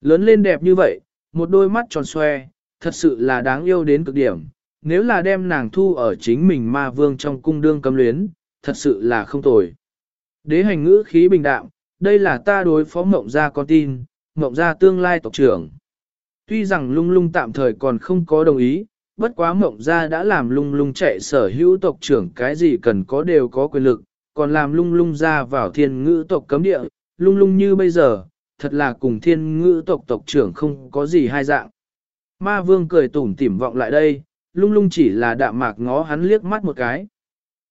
Lớn lên đẹp như vậy, một đôi mắt tròn xoe, thật sự là đáng yêu đến cực điểm. Nếu là đem nàng thu ở chính mình ma vương trong cung đương cấm luyến, thật sự là không tồi. Đế hành ngữ khí bình đạm, đây là ta đối phó mộng ra con tin, mộng gia tương lai tộc trưởng. Tuy rằng lung lung tạm thời còn không có đồng ý, bất quá mộng gia đã làm lung lung chạy sở hữu tộc trưởng cái gì cần có đều có quyền lực, còn làm lung lung ra vào thiên ngữ tộc cấm địa, lung lung như bây giờ, thật là cùng thiên ngữ tộc tộc trưởng không có gì hai dạng. Ma vương cười tủm tỉm vọng lại đây, lung lung chỉ là đạm mạc ngó hắn liếc mắt một cái.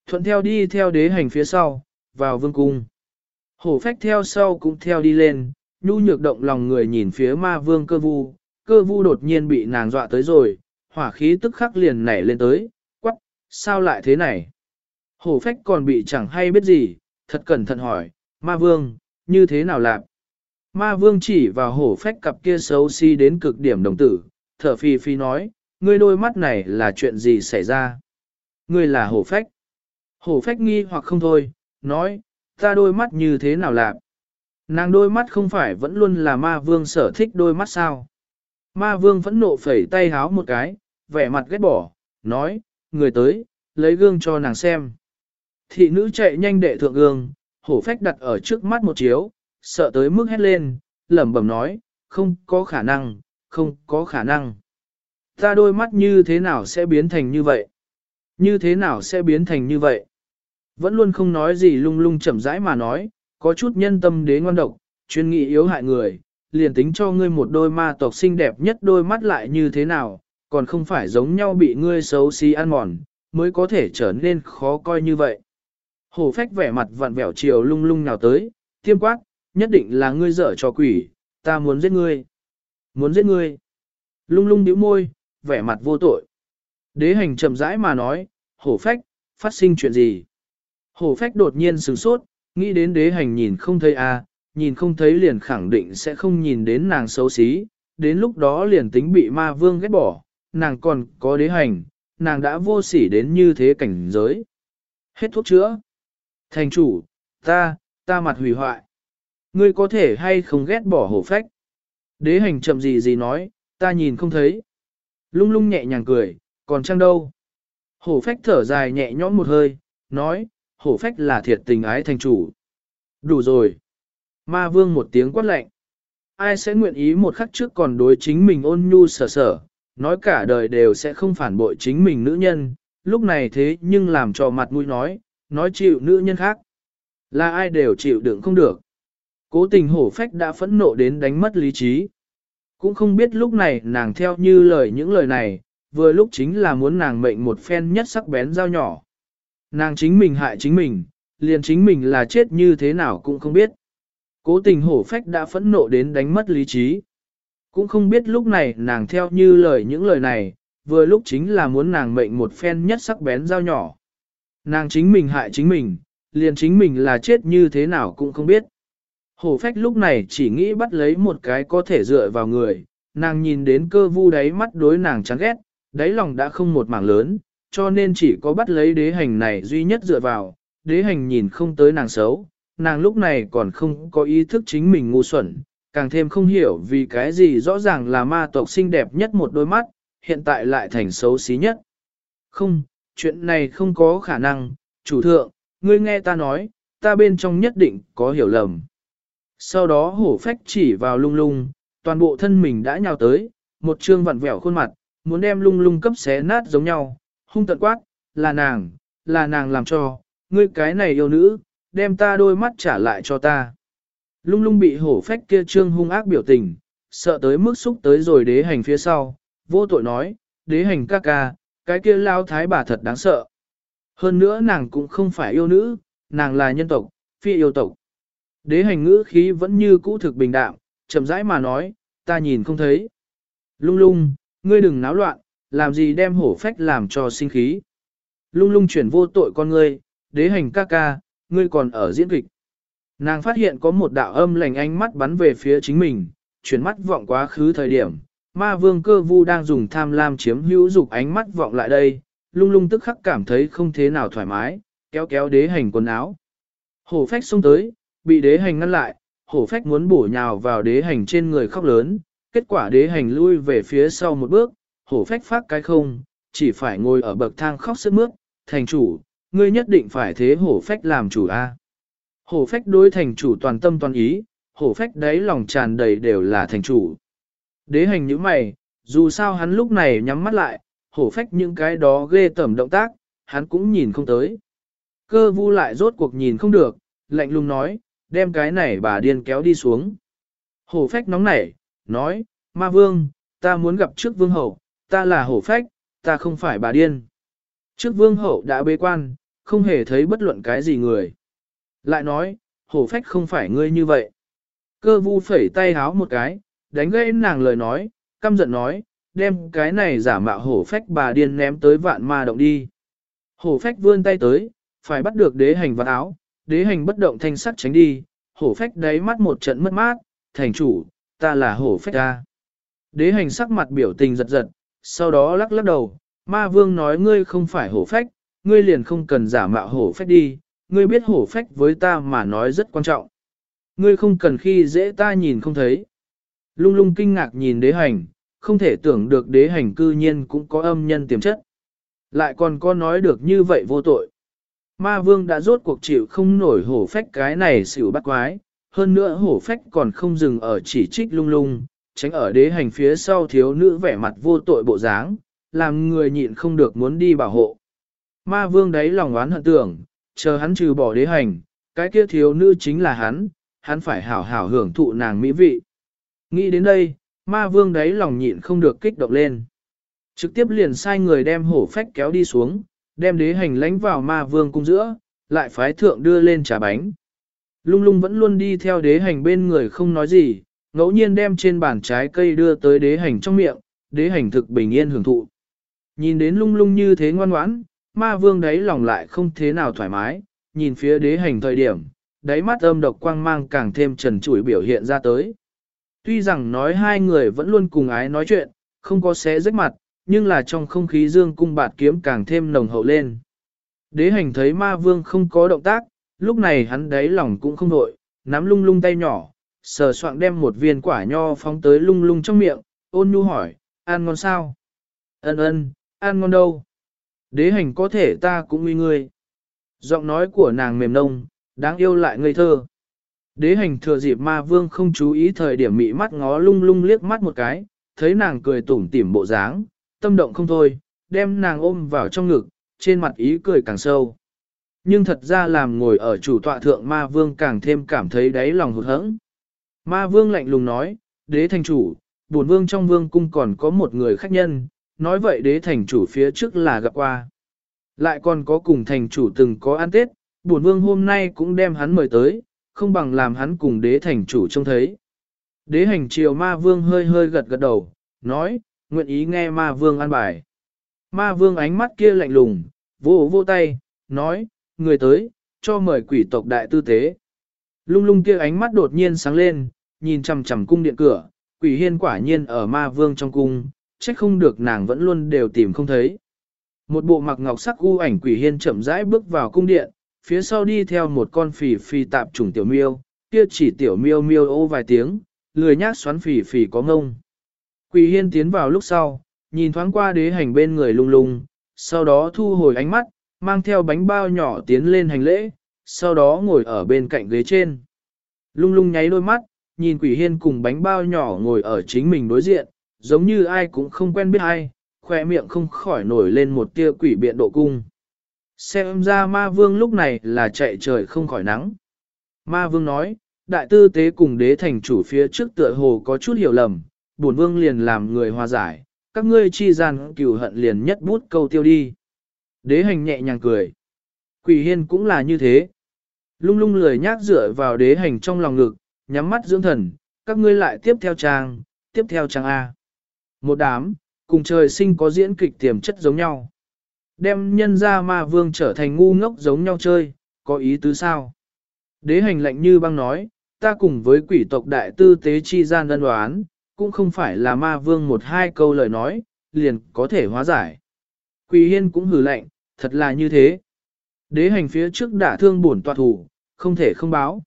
Thuận theo đi theo đế hành phía sau, vào vương cung. Hổ phách theo sau cũng theo đi lên, nhu nhược động lòng người nhìn phía ma vương cơ vu, cơ vu đột nhiên bị nàng dọa tới rồi, hỏa khí tức khắc liền nảy lên tới, quắc, sao lại thế này? Hổ phách còn bị chẳng hay biết gì, thật cẩn thận hỏi, ma vương, như thế nào làm? Ma vương chỉ vào hổ phách cặp kia xấu xí si đến cực điểm đồng tử, thở phi phi nói, ngươi đôi mắt này là chuyện gì xảy ra? Ngươi là hổ phách. Hổ phách nghi hoặc không thôi, nói, ta đôi mắt như thế nào làm? Nàng đôi mắt không phải vẫn luôn là ma vương sở thích đôi mắt sao? Ma vương vẫn nộ phẩy tay háo một cái, vẻ mặt ghét bỏ, nói, người tới, lấy gương cho nàng xem. Thị nữ chạy nhanh đệ thượng gương, hổ phách đặt ở trước mắt một chiếu, sợ tới mức hét lên, lẩm bẩm nói, không có khả năng, không có khả năng. Ta đôi mắt như thế nào sẽ biến thành như vậy? Như thế nào sẽ biến thành như vậy? Vẫn luôn không nói gì lung lung chậm rãi mà nói, có chút nhân tâm đế ngoan độc, chuyên nghị yếu hại người, liền tính cho ngươi một đôi ma tộc xinh đẹp nhất đôi mắt lại như thế nào, còn không phải giống nhau bị ngươi xấu xí ăn mòn, mới có thể trở nên khó coi như vậy. Hổ phách vẻ mặt vặn vẹo chiều lung lung nào tới, tiêm quát, nhất định là ngươi dở cho quỷ, ta muốn giết ngươi. Muốn giết ngươi. Lung lung nhíu môi, vẻ mặt vô tội. Đế hành chậm rãi mà nói, hổ phách, phát sinh chuyện gì? Hổ phách đột nhiên sửng sốt, nghĩ đến đế hành nhìn không thấy a, à, nhìn không thấy liền khẳng định sẽ không nhìn đến nàng xấu xí, đến lúc đó liền tính bị ma vương ghét bỏ, nàng còn có đế hành, nàng đã vô sỉ đến như thế cảnh giới. Hết thuốc chữa. Thành chủ, ta, ta mặt hủy hoại. Ngươi có thể hay không ghét bỏ hổ phách. Đế hành chậm gì gì nói, ta nhìn không thấy. Lung lung nhẹ nhàng cười, còn chăng đâu. Hổ phách thở dài nhẹ nhõm một hơi, nói, hổ phách là thiệt tình ái thành chủ. Đủ rồi. Ma vương một tiếng quát lạnh. Ai sẽ nguyện ý một khắc trước còn đối chính mình ôn nhu sở sở, nói cả đời đều sẽ không phản bội chính mình nữ nhân, lúc này thế nhưng làm cho mặt mũi nói, nói chịu nữ nhân khác. Là ai đều chịu đựng không được. Cố tình hổ phách đã phẫn nộ đến đánh mất lý trí. Cũng không biết lúc này nàng theo như lời những lời này, vừa lúc chính là muốn nàng mệnh một phen nhất sắc bén dao nhỏ. Nàng chính mình hại chính mình, liền chính mình là chết như thế nào cũng không biết. Cố tình hổ phách đã phẫn nộ đến đánh mất lý trí. Cũng không biết lúc này nàng theo như lời những lời này, vừa lúc chính là muốn nàng mệnh một phen nhất sắc bén dao nhỏ. Nàng chính mình hại chính mình, liền chính mình là chết như thế nào cũng không biết. Hổ phách lúc này chỉ nghĩ bắt lấy một cái có thể dựa vào người, nàng nhìn đến cơ vu đáy mắt đối nàng chán ghét, đáy lòng đã không một mảng lớn, cho nên chỉ có bắt lấy đế hành này duy nhất dựa vào, đế hành nhìn không tới nàng xấu, nàng lúc này còn không có ý thức chính mình ngu xuẩn, càng thêm không hiểu vì cái gì rõ ràng là ma tộc xinh đẹp nhất một đôi mắt, hiện tại lại thành xấu xí nhất. Không, chuyện này không có khả năng, chủ thượng, ngươi nghe ta nói, ta bên trong nhất định có hiểu lầm. Sau đó hổ phách chỉ vào lung lung, toàn bộ thân mình đã nhào tới, một trương vặn vẹo khuôn mặt, muốn đem lung lung cấp xé nát giống nhau, hung tận quát, là nàng, là nàng làm cho, ngươi cái này yêu nữ, đem ta đôi mắt trả lại cho ta. Lung lung bị hổ phách kia trương hung ác biểu tình, sợ tới mức xúc tới rồi đế hành phía sau, vô tội nói, đế hành ca ca, cái kia lao thái bà thật đáng sợ. Hơn nữa nàng cũng không phải yêu nữ, nàng là nhân tộc, phi yêu tộc. Đế hành ngữ khí vẫn như cũ thực bình đạm, chậm rãi mà nói, ta nhìn không thấy. Lung lung, ngươi đừng náo loạn, làm gì đem hổ phách làm cho sinh khí. Lung lung chuyển vô tội con ngươi, đế hành ca ca, ngươi còn ở diễn kịch. Nàng phát hiện có một đạo âm lành ánh mắt bắn về phía chính mình, chuyển mắt vọng quá khứ thời điểm, ma vương cơ vu đang dùng tham lam chiếm hữu dục ánh mắt vọng lại đây, lung lung tức khắc cảm thấy không thế nào thoải mái, kéo kéo đế hành quần áo. Hổ phách xông tới, bị đế hành ngăn lại, hổ phách muốn bổ nhào vào đế hành trên người khóc lớn, kết quả đế hành lui về phía sau một bước, hổ phách phát cái không, chỉ phải ngồi ở bậc thang khóc sức mướt, thành chủ, ngươi nhất định phải thế hổ phách làm chủ a. Hổ phách đối thành chủ toàn tâm toàn ý, hổ phách đấy lòng tràn đầy đều là thành chủ. Đế hành những mày, dù sao hắn lúc này nhắm mắt lại, hổ phách những cái đó ghê tẩm động tác, hắn cũng nhìn không tới. Cơ vu lại rốt cuộc nhìn không được, lạnh lùng nói, đem cái này bà điên kéo đi xuống. Hổ phách nóng nảy, nói, ma vương, ta muốn gặp trước vương hậu, ta là hổ phách, ta không phải bà điên. Trước vương hậu đã bế quan, không hề thấy bất luận cái gì người. Lại nói, hổ phách không phải ngươi như vậy. Cơ vu phẩy tay háo một cái, đánh gây nàng lời nói, căm giận nói, đem cái này giả mạo hổ phách bà điên ném tới vạn ma động đi. Hổ phách vươn tay tới, phải bắt được đế hành vạt áo, đế hành bất động thanh sắc tránh đi, hổ phách đáy mắt một trận mất mát, thành chủ, ta là hổ phách ta. Đế hành sắc mặt biểu tình giật giật, sau đó lắc lắc đầu, ma vương nói ngươi không phải hổ phách, ngươi liền không cần giả mạo hổ phách đi, ngươi biết hổ phách với ta mà nói rất quan trọng. Ngươi không cần khi dễ ta nhìn không thấy. Lung lung kinh ngạc nhìn đế hành, không thể tưởng được đế hành cư nhiên cũng có âm nhân tiềm chất. Lại còn có nói được như vậy vô tội. Ma vương đã rốt cuộc chịu không nổi hổ phách cái này xỉu bắt quái, hơn nữa hổ phách còn không dừng ở chỉ trích lung lung, tránh ở đế hành phía sau thiếu nữ vẻ mặt vô tội bộ dáng, làm người nhịn không được muốn đi bảo hộ. Ma vương đấy lòng oán hận tưởng, chờ hắn trừ bỏ đế hành, cái kia thiếu nữ chính là hắn, hắn phải hảo hảo hưởng thụ nàng mỹ vị. Nghĩ đến đây, ma vương đấy lòng nhịn không được kích động lên. Trực tiếp liền sai người đem hổ phách kéo đi xuống, đem đế hành lánh vào ma vương cung giữa, lại phái thượng đưa lên trà bánh. Lung lung vẫn luôn đi theo đế hành bên người không nói gì, ngẫu nhiên đem trên bàn trái cây đưa tới đế hành trong miệng, đế hành thực bình yên hưởng thụ. Nhìn đến lung lung như thế ngoan ngoãn, ma vương đáy lòng lại không thế nào thoải mái, nhìn phía đế hành thời điểm, đáy mắt âm độc quang mang càng thêm trần trụi biểu hiện ra tới. Tuy rằng nói hai người vẫn luôn cùng ái nói chuyện, không có xé rách mặt, nhưng là trong không khí dương cung bạt kiếm càng thêm nồng hậu lên. Đế hành thấy ma vương không có động tác, lúc này hắn đáy lòng cũng không nội, nắm lung lung tay nhỏ, sờ soạn đem một viên quả nho phóng tới lung lung trong miệng, ôn nhu hỏi, ăn ngon sao? Ân ân, ăn ngon đâu? Đế hành có thể ta cũng uy ngươi. Giọng nói của nàng mềm nông, đáng yêu lại ngây thơ. Đế hành thừa dịp ma vương không chú ý thời điểm mị mắt ngó lung lung liếc mắt một cái, thấy nàng cười tủm tỉm bộ dáng, tâm động không thôi, đem nàng ôm vào trong ngực, trên mặt ý cười càng sâu. Nhưng thật ra làm ngồi ở chủ tọa thượng ma vương càng thêm cảm thấy đáy lòng hụt hẫng. Ma vương lạnh lùng nói, đế thành chủ, bổn vương trong vương cung còn có một người khách nhân, nói vậy đế thành chủ phía trước là gặp qua. Lại còn có cùng thành chủ từng có ăn tết, bổn vương hôm nay cũng đem hắn mời tới, không bằng làm hắn cùng đế thành chủ trông thấy. Đế hành triều ma vương hơi hơi gật gật đầu, nói, nguyện ý nghe ma vương ăn bài. Ma vương ánh mắt kia lạnh lùng, vô vô tay, nói, người tới, cho mời quỷ tộc đại tư tế. Lung lung kia ánh mắt đột nhiên sáng lên, nhìn chằm chằm cung điện cửa, quỷ hiên quả nhiên ở ma vương trong cung, trách không được nàng vẫn luôn đều tìm không thấy. Một bộ mặc ngọc sắc u ảnh quỷ hiên chậm rãi bước vào cung điện, phía sau đi theo một con phì phì tạp trùng tiểu miêu, kia chỉ tiểu miêu miêu ô vài tiếng, lười nhác xoắn phì phì có ngông. Quỷ hiên tiến vào lúc sau, nhìn thoáng qua đế hành bên người lung lung, sau đó thu hồi ánh mắt, mang theo bánh bao nhỏ tiến lên hành lễ, sau đó ngồi ở bên cạnh ghế trên. Lung lung nháy đôi mắt, nhìn quỷ hiên cùng bánh bao nhỏ ngồi ở chính mình đối diện, giống như ai cũng không quen biết ai, khoe miệng không khỏi nổi lên một tia quỷ biện độ cung. Xem ra ma vương lúc này là chạy trời không khỏi nắng. Ma vương nói, đại tư tế cùng đế thành chủ phía trước tựa hồ có chút hiểu lầm, bổn vương liền làm người hòa giải, các ngươi chi gian cửu hận liền nhất bút câu tiêu đi. Đế hành nhẹ nhàng cười. Quỷ hiên cũng là như thế. Lung lung lười nhác dựa vào đế hành trong lòng ngực, nhắm mắt dưỡng thần, các ngươi lại tiếp theo trang, tiếp theo trang A. Một đám, cùng trời sinh có diễn kịch tiềm chất giống nhau. Đem nhân ra ma vương trở thành ngu ngốc giống nhau chơi, có ý tứ sao? Đế hành lệnh như băng nói, ta cùng với quỷ tộc đại tư tế chi gian đơn đoán, cũng không phải là ma vương một hai câu lời nói, liền có thể hóa giải. Quỷ hiên cũng hử lệnh, thật là như thế. Đế hành phía trước đã thương bổn tọa thủ, không thể không báo.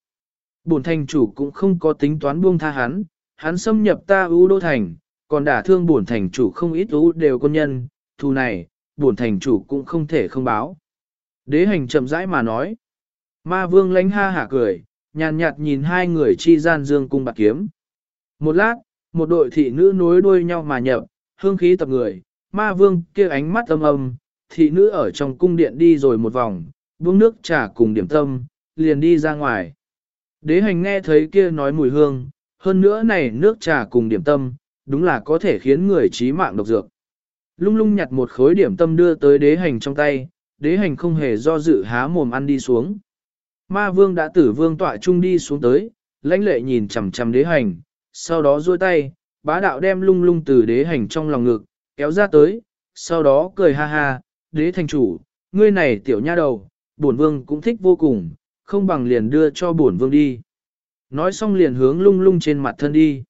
Bổn thành chủ cũng không có tính toán buông tha hắn, hắn xâm nhập ta ưu đô thành, còn đả thương bổn thành chủ không ít ưu đều quân nhân, thù này, bổn thành chủ cũng không thể không báo. Đế hành chậm rãi mà nói. Ma vương lánh ha hả cười, nhàn nhạt nhìn hai người chi gian dương cung bạc kiếm. Một lát, một đội thị nữ nối đuôi nhau mà nhập, hương khí tập người, ma vương kia ánh mắt âm âm, thị nữ ở trong cung điện đi rồi một vòng, buông nước trà cùng điểm tâm, liền đi ra ngoài. Đế hành nghe thấy kia nói mùi hương, hơn nữa này nước trà cùng điểm tâm, đúng là có thể khiến người trí mạng độc dược. Lung lung nhặt một khối điểm tâm đưa tới đế hành trong tay, đế hành không hề do dự há mồm ăn đi xuống. Ma vương đã tử vương tọa trung đi xuống tới, lãnh lệ nhìn chằm chằm đế hành, sau đó duỗi tay, bá đạo đem lung lung từ đế hành trong lòng ngực, kéo ra tới, sau đó cười ha ha, đế thành chủ, ngươi này tiểu nha đầu, bổn vương cũng thích vô cùng, không bằng liền đưa cho bổn vương đi. Nói xong liền hướng lung lung trên mặt thân đi.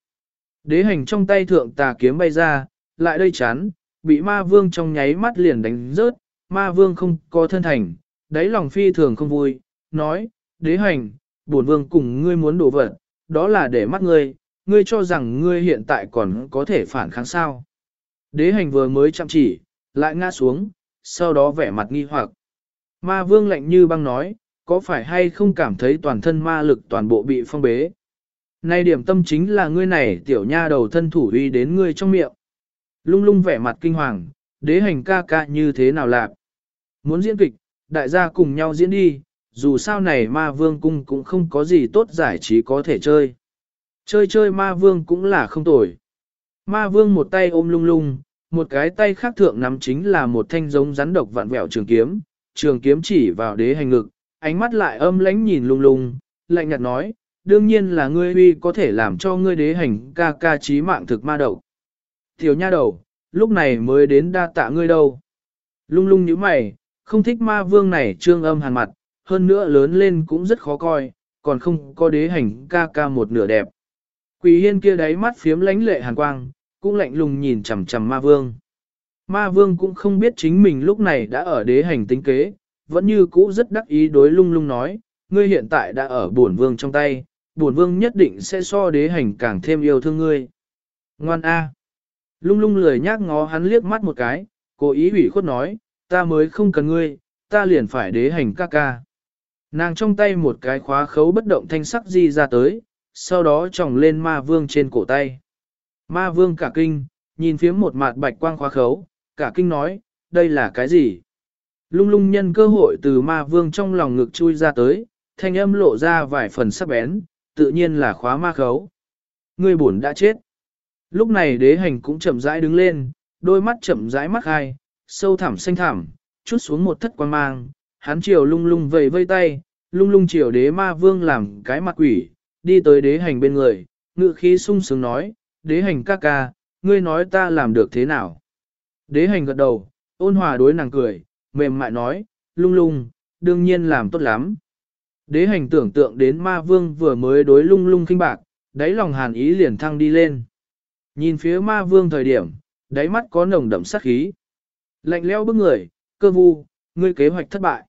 Đế hành trong tay thượng tà kiếm bay ra, lại đây chán, bị ma vương trong nháy mắt liền đánh rớt, ma vương không có thân thành, đáy lòng phi thường không vui, nói, đế hành, bổn vương cùng ngươi muốn đổ vật, đó là để mắt ngươi, ngươi cho rằng ngươi hiện tại còn có thể phản kháng sao. Đế hành vừa mới chăm chỉ, lại ngã xuống, sau đó vẻ mặt nghi hoặc. Ma vương lạnh như băng nói, có phải hay không cảm thấy toàn thân ma lực toàn bộ bị phong bế. Nay điểm tâm chính là ngươi này tiểu nha đầu thân thủ uy đến ngươi trong miệng. Lung lung vẻ mặt kinh hoàng, đế hành ca ca như thế nào lạc. Muốn diễn kịch, đại gia cùng nhau diễn đi, dù sao này ma vương cung cũng không có gì tốt giải trí có thể chơi. Chơi chơi ma vương cũng là không tồi. Ma vương một tay ôm lung lung, một cái tay khác thượng nắm chính là một thanh giống rắn độc vạn vẹo trường kiếm, trường kiếm chỉ vào đế hành ngực, ánh mắt lại âm lãnh nhìn lung lung, lạnh nhạt nói, đương nhiên là ngươi uy có thể làm cho ngươi đế hành ca ca trí mạng thực ma đậu. Tiểu nha đầu, lúc này mới đến đa tạ ngươi đâu. Lung lung như mày, không thích ma vương này trương âm hàn mặt, hơn nữa lớn lên cũng rất khó coi, còn không có đế hành ca ca một nửa đẹp. Quỷ hiên kia đáy mắt phiếm lánh lệ hàn quang, cũng lạnh lùng nhìn chằm chằm ma vương. Ma vương cũng không biết chính mình lúc này đã ở đế hành tính kế, vẫn như cũ rất đắc ý đối lung lung nói, ngươi hiện tại đã ở bổn vương trong tay, bổn vương nhất định sẽ so đế hành càng thêm yêu thương ngươi. Ngoan A. Lung lung lười nhác ngó hắn liếc mắt một cái, cố ý ủy khuất nói, ta mới không cần ngươi, ta liền phải đế hành ca ca. Nàng trong tay một cái khóa khấu bất động thanh sắc di ra tới, sau đó tròng lên ma vương trên cổ tay. Ma vương cả kinh, nhìn phía một mặt bạch quang khóa khấu, cả kinh nói, đây là cái gì? Lung lung nhân cơ hội từ ma vương trong lòng ngực chui ra tới, thanh âm lộ ra vài phần sắc bén, tự nhiên là khóa ma khấu. Người buồn đã chết. Lúc này đế hành cũng chậm rãi đứng lên, đôi mắt chậm rãi mắt hai, sâu thẳm xanh thẳm, chút xuống một thất quan mang, hắn chiều lung lung vầy vây tay, lung lung chiều đế ma vương làm cái mặt quỷ, đi tới đế hành bên người, ngự khí sung sướng nói, đế hành ca ca, ngươi nói ta làm được thế nào? Đế hành gật đầu, ôn hòa đối nàng cười, mềm mại nói, lung lung, đương nhiên làm tốt lắm. Đế hành tưởng tượng đến ma vương vừa mới đối lung lung kinh bạc, đáy lòng hàn ý liền thăng đi lên. Nhìn phía ma vương thời điểm, đáy mắt có nồng đậm sát khí. Lạnh leo bức người, cơ vu, ngươi kế hoạch thất bại.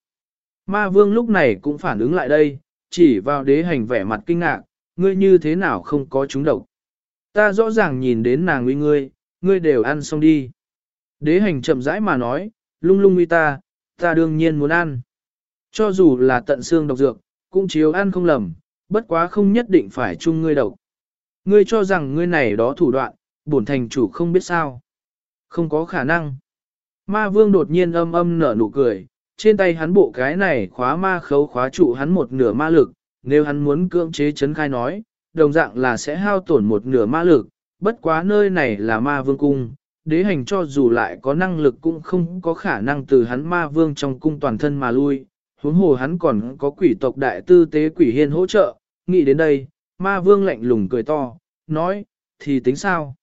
Ma vương lúc này cũng phản ứng lại đây, chỉ vào đế hành vẻ mặt kinh ngạc, ngươi như thế nào không có chúng độc. Ta rõ ràng nhìn đến nàng uy ngươi, ngươi đều ăn xong đi. Đế hành chậm rãi mà nói, lung lung uy ta, ta đương nhiên muốn ăn. Cho dù là tận xương độc dược, cũng chiếu ăn không lầm, bất quá không nhất định phải chung ngươi độc. Ngươi cho rằng ngươi này đó thủ đoạn, bổn thành chủ không biết sao. Không có khả năng. Ma vương đột nhiên âm âm nở nụ cười, trên tay hắn bộ cái này khóa ma khấu khóa trụ hắn một nửa ma lực, nếu hắn muốn cưỡng chế chấn khai nói, đồng dạng là sẽ hao tổn một nửa ma lực, bất quá nơi này là ma vương cung, đế hành cho dù lại có năng lực cũng không có khả năng từ hắn ma vương trong cung toàn thân mà lui, huống hồ hắn còn có quỷ tộc đại tư tế quỷ hiên hỗ trợ, nghĩ đến đây, ma vương lạnh lùng cười to, nói, thì tính sao?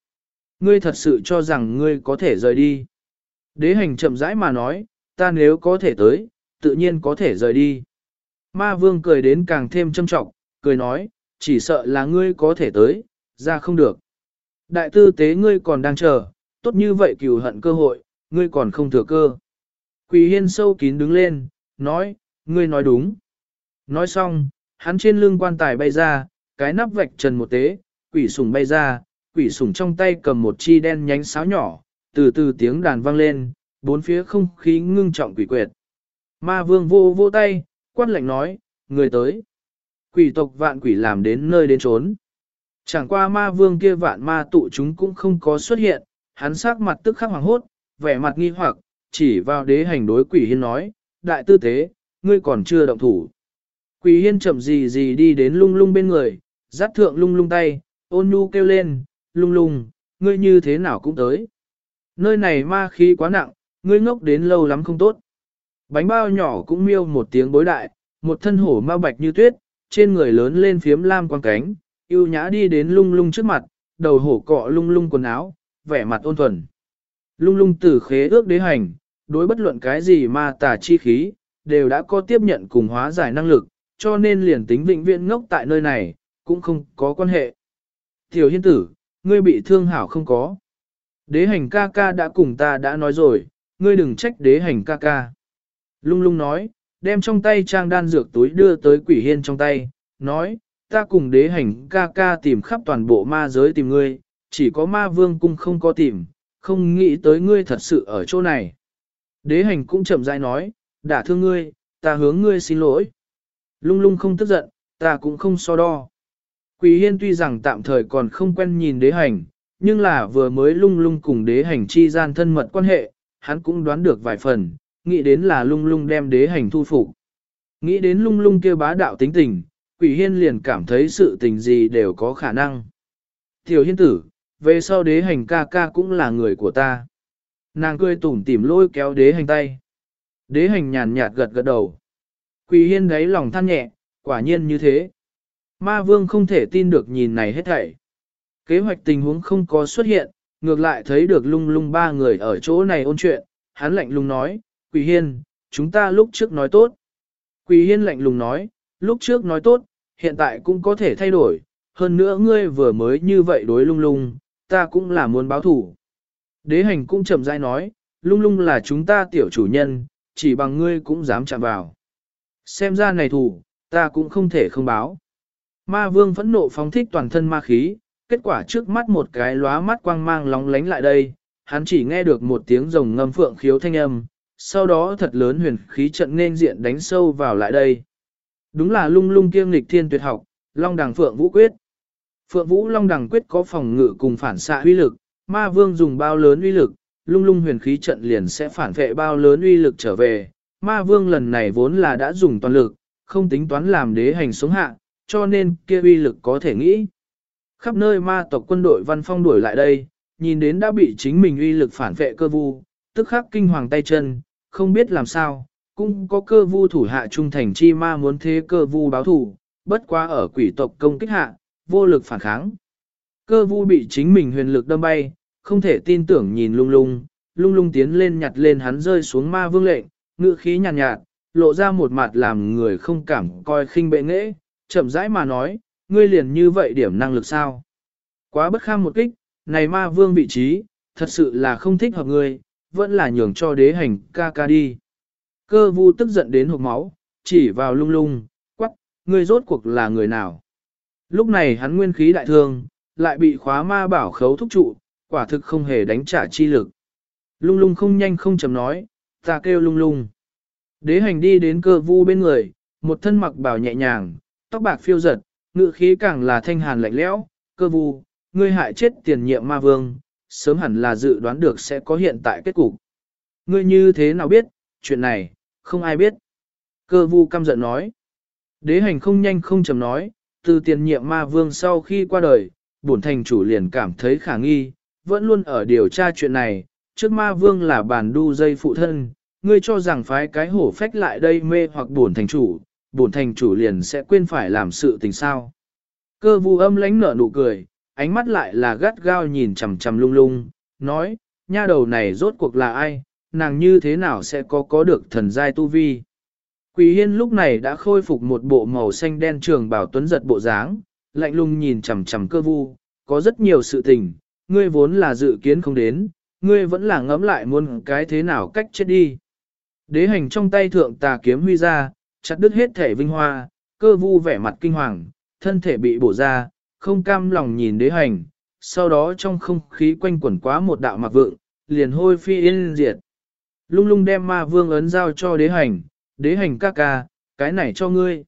Ngươi thật sự cho rằng ngươi có thể rời đi. Đế hành chậm rãi mà nói, ta nếu có thể tới, tự nhiên có thể rời đi. Ma vương cười đến càng thêm châm trọng, cười nói, chỉ sợ là ngươi có thể tới, ra không được. Đại tư tế ngươi còn đang chờ, tốt như vậy cừu hận cơ hội, ngươi còn không thừa cơ. Quỷ hiên sâu kín đứng lên, nói, ngươi nói đúng. Nói xong, hắn trên lưng quan tài bay ra, cái nắp vạch trần một tế, quỷ sủng bay ra, quỷ sủng trong tay cầm một chi đen nhánh sáo nhỏ, từ từ tiếng đàn vang lên, bốn phía không khí ngưng trọng quỷ quyệt. Ma vương vô vô tay, quan lệnh nói, người tới. Quỷ tộc vạn quỷ làm đến nơi đến trốn. Chẳng qua ma vương kia vạn ma tụ chúng cũng không có xuất hiện, hắn sắc mặt tức khắc hoàng hốt, vẻ mặt nghi hoặc, chỉ vào đế hành đối quỷ hiên nói, đại tư tế, ngươi còn chưa động thủ. Quỷ hiên chậm gì gì đi đến lung lung bên người, dắt thượng lung lung tay, ôn nhu kêu lên, lung lung, ngươi như thế nào cũng tới. Nơi này ma khí quá nặng, ngươi ngốc đến lâu lắm không tốt. Bánh bao nhỏ cũng miêu một tiếng bối đại, một thân hổ ma bạch như tuyết, trên người lớn lên phiếm lam quang cánh, yêu nhã đi đến lung lung trước mặt, đầu hổ cọ lung lung quần áo, vẻ mặt ôn thuần. Lung lung tử khế ước đế hành, đối bất luận cái gì ma tà chi khí, đều đã có tiếp nhận cùng hóa giải năng lực, cho nên liền tính vĩnh viễn ngốc tại nơi này, cũng không có quan hệ. Tiểu hiên tử, ngươi bị thương hảo không có. Đế hành ca ca đã cùng ta đã nói rồi, ngươi đừng trách đế hành ca ca. Lung lung nói, đem trong tay trang đan dược túi đưa tới quỷ hiên trong tay, nói, ta cùng đế hành ca ca tìm khắp toàn bộ ma giới tìm ngươi, chỉ có ma vương cung không có tìm, không nghĩ tới ngươi thật sự ở chỗ này. Đế hành cũng chậm rãi nói, đã thương ngươi, ta hướng ngươi xin lỗi. Lung lung không tức giận, ta cũng không so đo. Quỷ hiên tuy rằng tạm thời còn không quen nhìn đế hành, nhưng là vừa mới lung lung cùng đế hành chi gian thân mật quan hệ, hắn cũng đoán được vài phần, nghĩ đến là lung lung đem đế hành thu phục. Nghĩ đến lung lung kêu bá đạo tính tình, quỷ hiên liền cảm thấy sự tình gì đều có khả năng. Tiểu hiên tử, về sau đế hành ca ca cũng là người của ta. Nàng cười tủm tỉm lôi kéo đế hành tay. Đế hành nhàn nhạt gật gật đầu. quỳ hiên đáy lòng than nhẹ, quả nhiên như thế. Ma vương không thể tin được nhìn này hết thảy. Kế hoạch tình huống không có xuất hiện, ngược lại thấy được lung lung ba người ở chỗ này ôn chuyện, hắn lạnh lùng nói, quỳ Hiên, chúng ta lúc trước nói tốt. quỳ Hiên lạnh lùng nói, lúc trước nói tốt, hiện tại cũng có thể thay đổi, hơn nữa ngươi vừa mới như vậy đối lung lung, ta cũng là muốn báo thủ. Đế hành cũng chậm rãi nói, lung lung là chúng ta tiểu chủ nhân, chỉ bằng ngươi cũng dám chạm vào. Xem ra này thủ, ta cũng không thể không báo. Ma vương phẫn nộ phóng thích toàn thân ma khí, kết quả trước mắt một cái lóa mắt quang mang lóng lánh lại đây, hắn chỉ nghe được một tiếng rồng ngâm phượng khiếu thanh âm, sau đó thật lớn huyền khí trận nên diện đánh sâu vào lại đây. Đúng là lung lung kiêng lịch thiên tuyệt học, Long Đằng Phượng Vũ Quyết. Phượng Vũ Long Đằng Quyết có phòng ngự cùng phản xạ uy lực, ma vương dùng bao lớn uy lực, lung lung huyền khí trận liền sẽ phản vệ bao lớn uy lực trở về. Ma vương lần này vốn là đã dùng toàn lực, không tính toán làm đế hành xuống hạ, cho nên kia uy lực có thể nghĩ. Khắp nơi ma tộc quân đội văn phong đuổi lại đây, nhìn đến đã bị chính mình uy lực phản vệ cơ vu, tức khắc kinh hoàng tay chân, không biết làm sao, cũng có cơ vu thủ hạ trung thành chi ma muốn thế cơ vu báo thủ, bất quá ở quỷ tộc công kích hạ, vô lực phản kháng. Cơ vu bị chính mình huyền lực đâm bay, không thể tin tưởng nhìn lung lung, lung lung tiến lên nhặt lên hắn rơi xuống ma vương lệnh, ngựa khí nhàn nhạt, nhạt, lộ ra một mặt làm người không cảm coi khinh bệ nghễ, chậm rãi mà nói, ngươi liền như vậy điểm năng lực sao? Quá bất kham một kích, này ma vương vị trí, thật sự là không thích hợp ngươi, vẫn là nhường cho đế hành ca ca đi. Cơ vu tức giận đến hộp máu, chỉ vào lung lung, quắc, ngươi rốt cuộc là người nào? Lúc này hắn nguyên khí đại thương, lại bị khóa ma bảo khấu thúc trụ, quả thực không hề đánh trả chi lực. Lung lung không nhanh không chậm nói, ta kêu lung lung. Đế hành đi đến cơ vu bên người, một thân mặc bảo nhẹ nhàng, tóc bạc phiêu giật, ngự khí càng là thanh hàn lạnh lẽo, cơ vu, ngươi hại chết tiền nhiệm ma vương, sớm hẳn là dự đoán được sẽ có hiện tại kết cục. Ngươi như thế nào biết, chuyện này, không ai biết. Cơ vu căm giận nói. Đế hành không nhanh không chậm nói, từ tiền nhiệm ma vương sau khi qua đời, bổn thành chủ liền cảm thấy khả nghi, vẫn luôn ở điều tra chuyện này, trước ma vương là bản đu dây phụ thân, ngươi cho rằng phái cái hổ phách lại đây mê hoặc bổn thành chủ, bổn thành chủ liền sẽ quên phải làm sự tình sao. Cơ vu âm lánh nở nụ cười, ánh mắt lại là gắt gao nhìn chằm chằm lung lung, nói, nha đầu này rốt cuộc là ai, nàng như thế nào sẽ có có được thần giai tu vi. Quỷ hiên lúc này đã khôi phục một bộ màu xanh đen trường bảo tuấn giật bộ dáng, lạnh lùng nhìn chằm chằm cơ vu, có rất nhiều sự tình, ngươi vốn là dự kiến không đến, ngươi vẫn là ngẫm lại muốn cái thế nào cách chết đi. Đế hành trong tay thượng tà kiếm huy ra, chặt đứt hết thể vinh hoa, cơ vu vẻ mặt kinh hoàng, thân thể bị bổ ra, không cam lòng nhìn đế hành, sau đó trong không khí quanh quẩn quá một đạo mặc vượng, liền hôi phi yên diệt. Lung lung đem ma vương ấn giao cho đế hành, đế hành ca ca, cái này cho ngươi.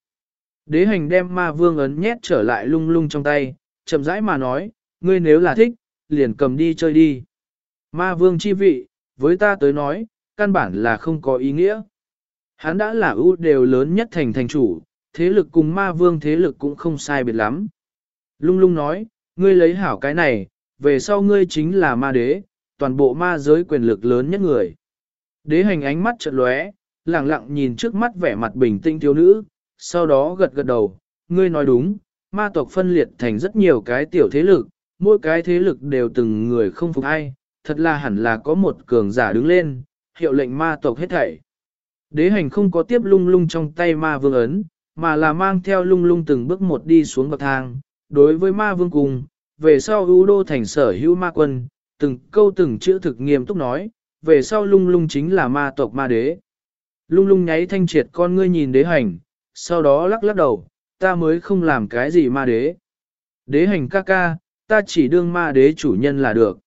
Đế hành đem ma vương ấn nhét trở lại lung lung trong tay, chậm rãi mà nói, ngươi nếu là thích, liền cầm đi chơi đi. Ma vương chi vị, với ta tới nói, căn bản là không có ý nghĩa. Hắn đã là ưu đều lớn nhất thành thành chủ, thế lực cùng ma vương thế lực cũng không sai biệt lắm. Lung lung nói, ngươi lấy hảo cái này, về sau ngươi chính là ma đế, toàn bộ ma giới quyền lực lớn nhất người. Đế hành ánh mắt chợt lóe, lặng lặng nhìn trước mắt vẻ mặt bình tĩnh thiếu nữ, sau đó gật gật đầu, ngươi nói đúng, ma tộc phân liệt thành rất nhiều cái tiểu thế lực, mỗi cái thế lực đều từng người không phục ai, thật là hẳn là có một cường giả đứng lên, hiệu lệnh ma tộc hết thảy. Đế hành không có tiếp lung lung trong tay ma vương ấn, mà là mang theo lung lung từng bước một đi xuống bậc thang. Đối với ma vương cùng, về sau ưu đô thành sở hữu ma quân, từng câu từng chữ thực nghiêm túc nói, về sau lung lung chính là ma tộc ma đế. Lung lung nháy thanh triệt con ngươi nhìn đế hành, sau đó lắc lắc đầu, ta mới không làm cái gì ma đế. Đế hành ca ca, ta chỉ đương ma đế chủ nhân là được.